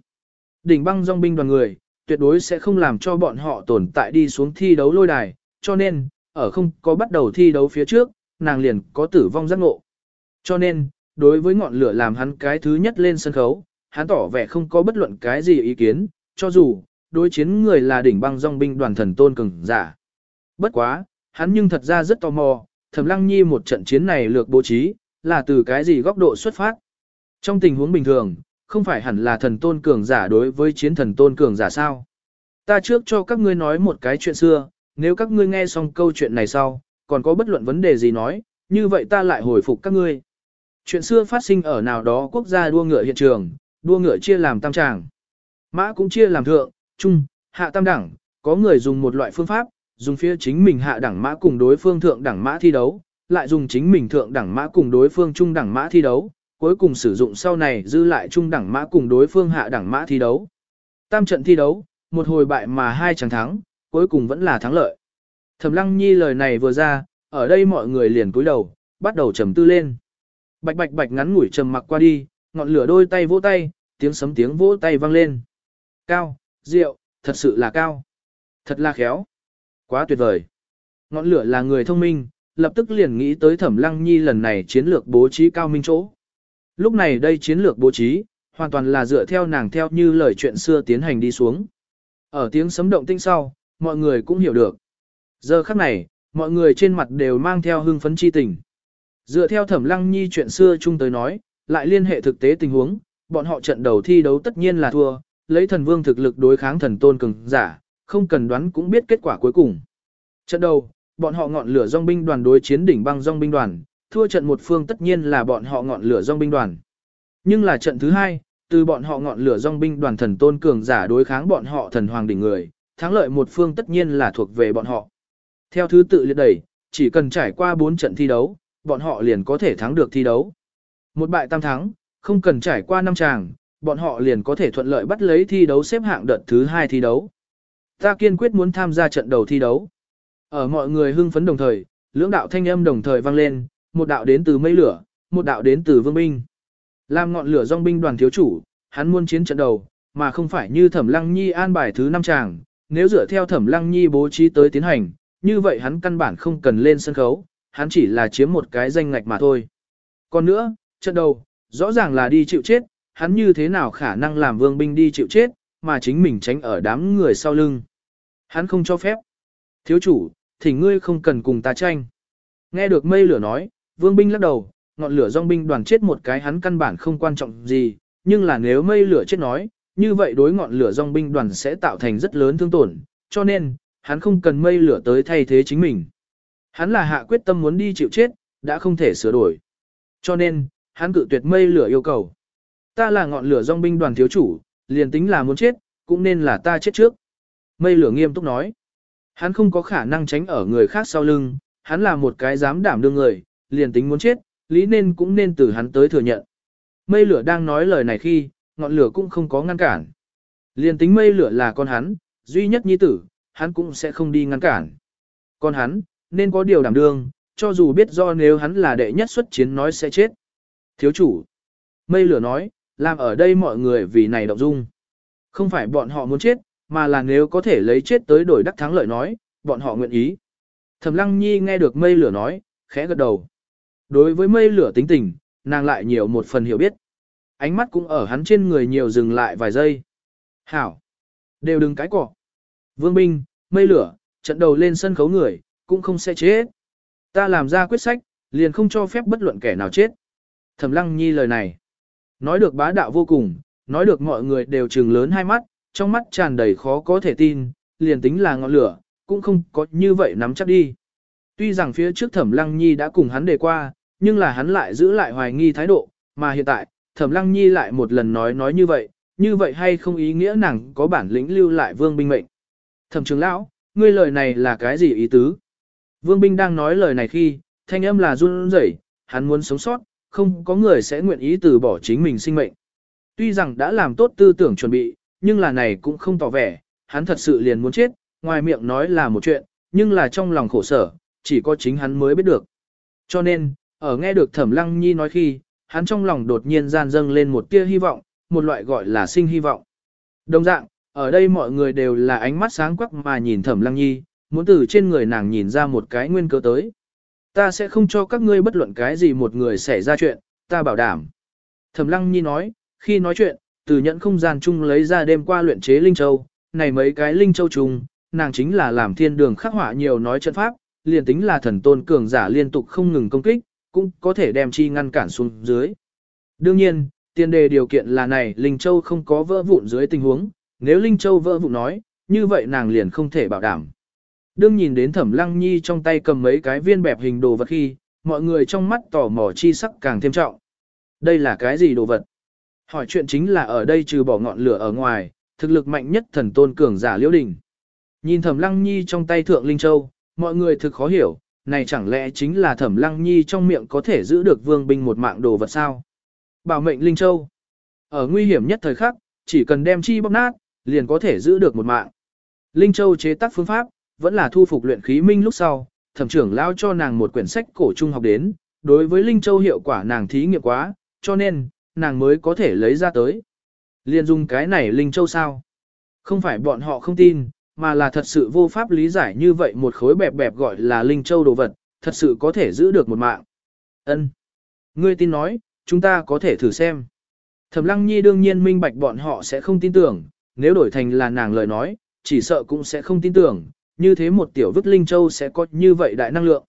Đỉnh băng dòng binh đoàn người, tuyệt đối sẽ không làm cho bọn họ tồn tại đi xuống thi đấu lôi đài, cho nên, ở không có bắt đầu thi đấu phía trước, nàng liền có tử vong giác ngộ. Cho nên, đối với ngọn lửa làm hắn cái thứ nhất lên sân khấu, hắn tỏ vẻ không có bất luận cái gì ý kiến, cho dù, đối chiến người là đỉnh băng dòng binh đoàn thần tôn cường giả. Bất quá, hắn nhưng thật ra rất tò mò, thẩm lăng nhi một trận chiến này lược bố trí, là từ cái gì góc độ xuất phát. Trong tình huống bình thường, không phải hẳn là thần tôn cường giả đối với chiến thần tôn cường giả sao. Ta trước cho các ngươi nói một cái chuyện xưa, nếu các ngươi nghe xong câu chuyện này sau, còn có bất luận vấn đề gì nói, như vậy ta lại hồi phục các ngươi. Chuyện xưa phát sinh ở nào đó quốc gia đua ngựa hiện trường, đua ngựa chia làm tam tràng. Mã cũng chia làm thượng, trung, hạ tam đẳng, có người dùng một loại phương pháp, dùng phía chính mình hạ đẳng mã cùng đối phương thượng đẳng mã thi đấu, lại dùng chính mình thượng đẳng mã cùng đối phương trung đẳng mã thi đấu, cuối cùng sử dụng sau này dư lại trung đẳng mã cùng đối phương hạ đẳng mã thi đấu. Tam trận thi đấu, một hồi bại mà hai chẳng thắng, cuối cùng vẫn là thắng lợi. Thẩm Lăng Nhi lời này vừa ra, ở đây mọi người liền cúi đầu, bắt đầu trầm tư lên. Bạch bạch bạch ngắn ngủi trầm mặc qua đi, ngọn lửa đôi tay vỗ tay, tiếng sấm tiếng vỗ tay vang lên. Cao, rượu, thật sự là cao. Thật là khéo. Quá tuyệt vời. Ngọn lửa là người thông minh, lập tức liền nghĩ tới Thẩm Lăng Nhi lần này chiến lược bố trí cao minh chỗ. Lúc này đây chiến lược bố trí, hoàn toàn là dựa theo nàng theo như lời chuyện xưa tiến hành đi xuống. Ở tiếng sấm động tinh sau, mọi người cũng hiểu được. Giờ khắc này, mọi người trên mặt đều mang theo hưng phấn chi tình. Dựa theo thẩm lăng nhi chuyện xưa chung tới nói, lại liên hệ thực tế tình huống, bọn họ trận đầu thi đấu tất nhiên là thua, lấy thần vương thực lực đối kháng thần tôn cường giả, không cần đoán cũng biết kết quả cuối cùng. Trận đầu, bọn họ ngọn lửa dòng binh đoàn đối chiến đỉnh băng dòng binh đoàn, thua trận một phương tất nhiên là bọn họ ngọn lửa dòng binh đoàn. Nhưng là trận thứ hai, từ bọn họ ngọn lửa dòng binh đoàn thần tôn cường giả đối kháng bọn họ thần hoàng đỉnh người, thắng lợi một phương tất nhiên là thuộc về bọn họ. Theo thứ tự liệt đẩy, chỉ cần trải qua 4 trận thi đấu, bọn họ liền có thể thắng được thi đấu. Một bại tam thắng, không cần trải qua năm tràng, bọn họ liền có thể thuận lợi bắt lấy thi đấu xếp hạng đợt thứ hai thi đấu. Ta kiên quyết muốn tham gia trận đầu thi đấu. Ở mọi người hưng phấn đồng thời, lưỡng đạo thanh âm đồng thời vang lên, một đạo đến từ mây lửa, một đạo đến từ vương binh. Làm ngọn lửa dòng binh đoàn thiếu chủ, hắn muốn chiến trận đầu, mà không phải như Thẩm Lăng Nhi an bài thứ năm tràng, nếu dựa theo Thẩm Lăng Nhi bố trí tới tiến hành, như vậy hắn căn bản không cần lên sân khấu, hắn chỉ là chiếm một cái danh ngạch mà thôi. Còn nữa, trận đầu, rõ ràng là đi chịu chết, hắn như thế nào khả năng làm vương binh đi chịu chết, mà chính mình tránh ở đám người sau lưng. Hắn không cho phép. Thiếu chủ, thì ngươi không cần cùng ta tranh. Nghe được mây lửa nói, vương binh lắc đầu, ngọn lửa dòng binh đoàn chết một cái hắn căn bản không quan trọng gì, nhưng là nếu mây lửa chết nói, như vậy đối ngọn lửa dòng binh đoàn sẽ tạo thành rất lớn thương tổn, cho nên, hắn không cần mây lửa tới thay thế chính mình. Hắn là hạ quyết tâm muốn đi chịu chết, đã không thể sửa đổi. Cho nên, hắn cự tuyệt mây lửa yêu cầu. Ta là ngọn lửa dòng binh đoàn thiếu chủ, liền tính là muốn chết, cũng nên là ta chết trước. Mây lửa nghiêm túc nói. Hắn không có khả năng tránh ở người khác sau lưng, hắn là một cái dám đảm đương người, liền tính muốn chết, lý nên cũng nên từ hắn tới thừa nhận. Mây lửa đang nói lời này khi, ngọn lửa cũng không có ngăn cản. Liền tính mây lửa là con hắn, duy nhất nhi tử, hắn cũng sẽ không đi ngăn cản. Còn hắn, nên có điều đảm đương, cho dù biết do nếu hắn là đệ nhất xuất chiến nói sẽ chết. Thiếu chủ. Mây lửa nói, làm ở đây mọi người vì này động dung. Không phải bọn họ muốn chết, mà là nếu có thể lấy chết tới đổi đắc thắng lợi nói, bọn họ nguyện ý. Thẩm Lăng Nhi nghe được mây lửa nói, khẽ gật đầu. Đối với mây lửa tính tình, nàng lại nhiều một phần hiểu biết. Ánh mắt cũng ở hắn trên người nhiều dừng lại vài giây. Hảo! Đều đừng cái cỏ. Vương binh, mây lửa, trận đầu lên sân khấu người, cũng không sẽ chết. Ta làm ra quyết sách, liền không cho phép bất luận kẻ nào chết. Thẩm lăng nhi lời này. Nói được bá đạo vô cùng, nói được mọi người đều trừng lớn hai mắt, trong mắt tràn đầy khó có thể tin, liền tính là ngọn lửa, cũng không có như vậy nắm chắc đi. Tuy rằng phía trước thẩm lăng nhi đã cùng hắn đề qua, nhưng là hắn lại giữ lại hoài nghi thái độ, mà hiện tại, thẩm lăng nhi lại một lần nói nói như vậy, như vậy hay không ý nghĩa nàng có bản lĩnh lưu lại vương binh mệnh. Thẩm trưởng lão, ngươi lời này là cái gì ý tứ? Vương binh đang nói lời này khi, thanh âm là run rẩy, hắn muốn sống sót, không có người sẽ nguyện ý từ bỏ chính mình sinh mệnh. Tuy rằng đã làm tốt tư tưởng chuẩn bị, nhưng là này cũng không tỏ vẻ, hắn thật sự liền muốn chết, ngoài miệng nói là một chuyện, nhưng là trong lòng khổ sở, chỉ có chính hắn mới biết được. Cho nên, ở nghe được Thẩm Lăng Nhi nói khi, hắn trong lòng đột nhiên gian dâng lên một tia hy vọng, một loại gọi là sinh hy vọng. Đồng dạng, ở đây mọi người đều là ánh mắt sáng quắc mà nhìn Thẩm Lăng Nhi, muốn từ trên người nàng nhìn ra một cái nguyên cơ tới. Ta sẽ không cho các ngươi bất luận cái gì một người xảy ra chuyện, ta bảo đảm. Thẩm Lăng Nhi nói, khi nói chuyện, từ nhận không gian chung lấy ra đêm qua luyện chế Linh Châu, này mấy cái Linh Châu chung, nàng chính là làm thiên đường khắc họa nhiều nói trận pháp, liền tính là thần tôn cường giả liên tục không ngừng công kích, cũng có thể đem chi ngăn cản xuống dưới. Đương nhiên, tiền đề điều kiện là này Linh Châu không có vỡ vụn dưới tình huống, nếu Linh Châu vỡ vụ nói, như vậy nàng liền không thể bảo đảm. Đương nhìn đến Thẩm Lăng Nhi trong tay cầm mấy cái viên bẹp hình đồ vật khi, mọi người trong mắt tò mò chi sắc càng thêm trọng. Đây là cái gì đồ vật? Hỏi chuyện chính là ở đây trừ bỏ ngọn lửa ở ngoài, thực lực mạnh nhất thần tôn cường giả Liễu Đình. Nhìn Thẩm Lăng Nhi trong tay thượng Linh Châu, mọi người thực khó hiểu, này chẳng lẽ chính là Thẩm Lăng Nhi trong miệng có thể giữ được vương binh một mạng đồ vật sao? Bảo mệnh Linh Châu. Ở nguy hiểm nhất thời khắc, chỉ cần đem chi bóc nát, liền có thể giữ được một mạng. Linh Châu chế tác phương pháp, vẫn là thu phục luyện khí minh lúc sau, thẩm trưởng lao cho nàng một quyển sách cổ trung học đến, đối với Linh Châu hiệu quả nàng thí nghiệm quá, cho nên, nàng mới có thể lấy ra tới. Liên dùng cái này Linh Châu sao? Không phải bọn họ không tin, mà là thật sự vô pháp lý giải như vậy một khối bẹp bẹp gọi là Linh Châu đồ vật, thật sự có thể giữ được một mạng. Ân, Ngươi tin nói, chúng ta có thể thử xem. Thẩm Lăng Nhi đương nhiên minh bạch bọn họ sẽ không tin tưởng, nếu đổi thành là nàng lời nói, chỉ sợ cũng sẽ không tin tưởng, như thế một tiểu vứt Linh Châu sẽ có như vậy đại năng lượng.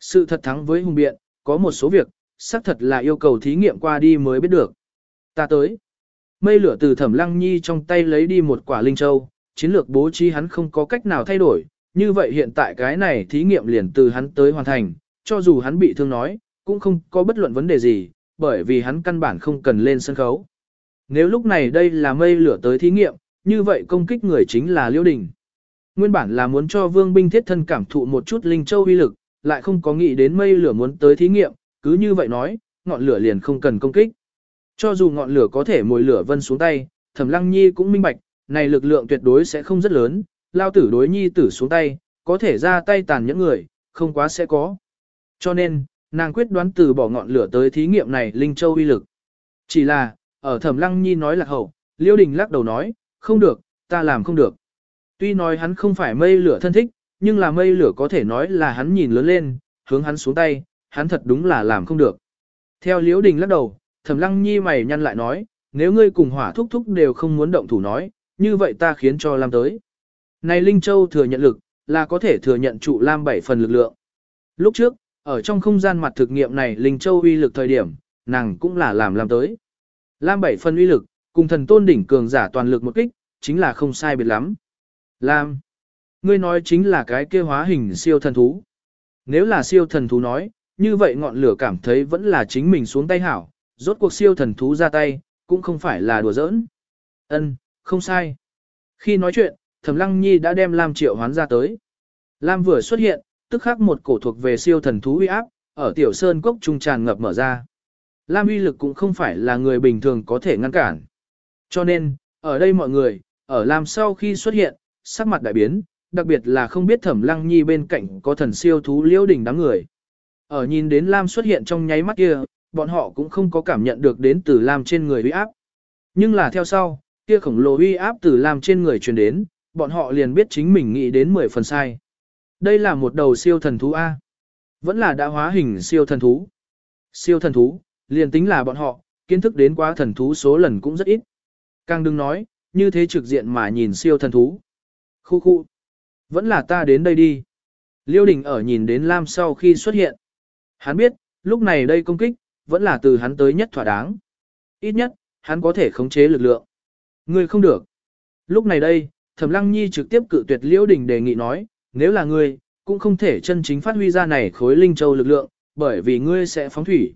Sự thật thắng với hùng biện, có một số việc, xác thật là yêu cầu thí nghiệm qua đi mới biết được. Ta tới. Mây lửa từ Thẩm Lăng Nhi trong tay lấy đi một quả Linh Châu, chiến lược bố trí hắn không có cách nào thay đổi, như vậy hiện tại cái này thí nghiệm liền từ hắn tới hoàn thành, cho dù hắn bị thương nói, cũng không có bất luận vấn đề gì, bởi vì hắn căn bản không cần lên sân khấu. Nếu lúc này đây là mây lửa tới thí nghiệm, như vậy công kích người chính là Liễu Đình. Nguyên bản là muốn cho Vương binh thiết thân cảm thụ một chút linh châu uy lực, lại không có nghĩ đến mây lửa muốn tới thí nghiệm, cứ như vậy nói, ngọn lửa liền không cần công kích. Cho dù ngọn lửa có thể mồi lửa vân xuống tay, Thẩm Lăng Nhi cũng minh bạch, này lực lượng tuyệt đối sẽ không rất lớn, lao tử đối nhi tử xuống tay, có thể ra tay tàn những người, không quá sẽ có. Cho nên, nàng quyết đoán từ bỏ ngọn lửa tới thí nghiệm này Linh Châu uy lực. Chỉ là, ở Thẩm Lăng Nhi nói lạc hậu, Liêu Đình lắc đầu nói, không được, ta làm không được. Tuy nói hắn không phải mây lửa thân thích, nhưng là mây lửa có thể nói là hắn nhìn lớn lên, hướng hắn xuống tay, hắn thật đúng là làm không được. Theo Liễu Đình lắc đầu, Thẩm Lăng Nhi mày nhăn lại nói, nếu ngươi cùng hỏa thúc thúc đều không muốn động thủ nói, như vậy ta khiến cho Lam tới. Này Linh Châu thừa nhận lực, là có thể thừa nhận trụ Lam bảy phần lực lượng. Lúc trước, ở trong không gian mặt thực nghiệm này Linh Châu uy lực thời điểm, nàng cũng là làm Lam tới. Lam bảy phần uy lực, cùng thần tôn đỉnh cường giả toàn lực một kích, chính là không sai biệt lắm. Lam, ngươi nói chính là cái kia hóa hình siêu thần thú. Nếu là siêu thần thú nói, như vậy ngọn lửa cảm thấy vẫn là chính mình xuống tay hảo, rốt cuộc siêu thần thú ra tay, cũng không phải là đùa giỡn. Ân, không sai. Khi nói chuyện, Thẩm Lăng Nhi đã đem Lam Triệu hoán ra tới. Lam vừa xuất hiện, tức khắc một cổ thuộc về siêu thần thú uy áp, ở Tiểu Sơn cốc trung tràn ngập mở ra. Lam uy lực cũng không phải là người bình thường có thể ngăn cản. Cho nên, ở đây mọi người, ở Lam sau khi xuất hiện, sắc mặt đại biến, đặc biệt là không biết Thẩm Lăng Nhi bên cạnh có thần siêu thú liễu đỉnh đám người. Ở nhìn đến Lam xuất hiện trong nháy mắt kia, bọn họ cũng không có cảm nhận được đến từ Lam trên người uy áp. Nhưng là theo sau, kia khổng lồ uy áp từ Lam trên người truyền đến, bọn họ liền biết chính mình nghĩ đến 10 phần sai. Đây là một đầu siêu thần thú A. Vẫn là đã hóa hình siêu thần thú. Siêu thần thú, liền tính là bọn họ, kiến thức đến quá thần thú số lần cũng rất ít. Càng đừng nói, như thế trực diện mà nhìn siêu thần thú. Khu khu. Vẫn là ta đến đây đi. Liêu đình ở nhìn đến Lam sau khi xuất hiện. Hắn biết, lúc này đây công kích, vẫn là từ hắn tới nhất thỏa đáng. Ít nhất, hắn có thể khống chế lực lượng. Ngươi không được. Lúc này đây, Thẩm Lăng Nhi trực tiếp cự tuyệt Liễu Đình đề nghị nói, nếu là ngươi, cũng không thể chân chính phát huy ra này khối linh châu lực lượng, bởi vì ngươi sẽ phóng thủy.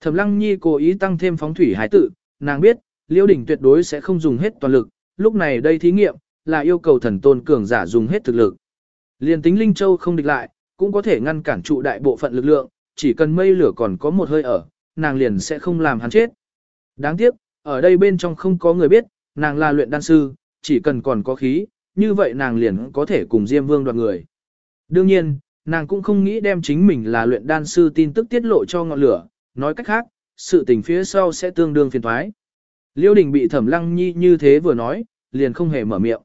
Thẩm Lăng Nhi cố ý tăng thêm phóng thủy hải tự, nàng biết, Liễu Đình tuyệt đối sẽ không dùng hết toàn lực, lúc này đây thí nghiệm, là yêu cầu thần tôn cường giả dùng hết thực lực. Liên tính linh châu không địch lại, cũng có thể ngăn cản trụ đại bộ phận lực lượng, chỉ cần mây lửa còn có một hơi ở, nàng liền sẽ không làm hắn chết. Đáng tiếc, ở đây bên trong không có người biết, nàng là luyện đan sư, chỉ cần còn có khí, như vậy nàng liền có thể cùng Diêm Vương đoạt người. Đương nhiên, nàng cũng không nghĩ đem chính mình là luyện đan sư tin tức tiết lộ cho ngọn lửa, nói cách khác, sự tình phía sau sẽ tương đương phiền thoái. Liêu đình bị thẩm lăng nhi như thế vừa nói, liền không hề mở miệng.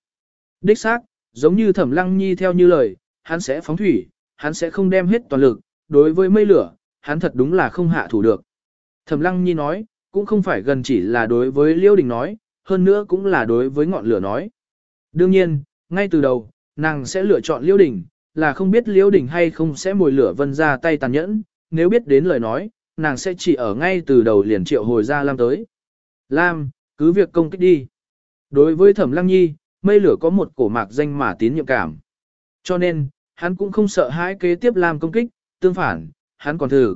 Đích xác, giống như thẩm lăng nhi theo như lời, hắn sẽ phóng thủy, hắn sẽ không đem hết toàn lực, đối với mây lửa, hắn thật đúng là không hạ thủ được. Thẩm lăng nhi nói, cũng không phải gần chỉ là đối với liêu đình nói, hơn nữa cũng là đối với ngọn lửa nói. Đương nhiên, ngay từ đầu, nàng sẽ lựa chọn liêu đình, là không biết liêu đình hay không sẽ mồi lửa vân ra tay tàn nhẫn, nếu biết đến lời nói, nàng sẽ chỉ ở ngay từ đầu liền triệu hồi ra Lam tới. Lam, cứ việc công kích đi. Đối với thẩm lăng nhi, mây lửa có một cổ mạc danh mà tín nhiệm cảm. Cho nên, hắn cũng không sợ hãi kế tiếp Lam công kích, tương phản, hắn còn thử,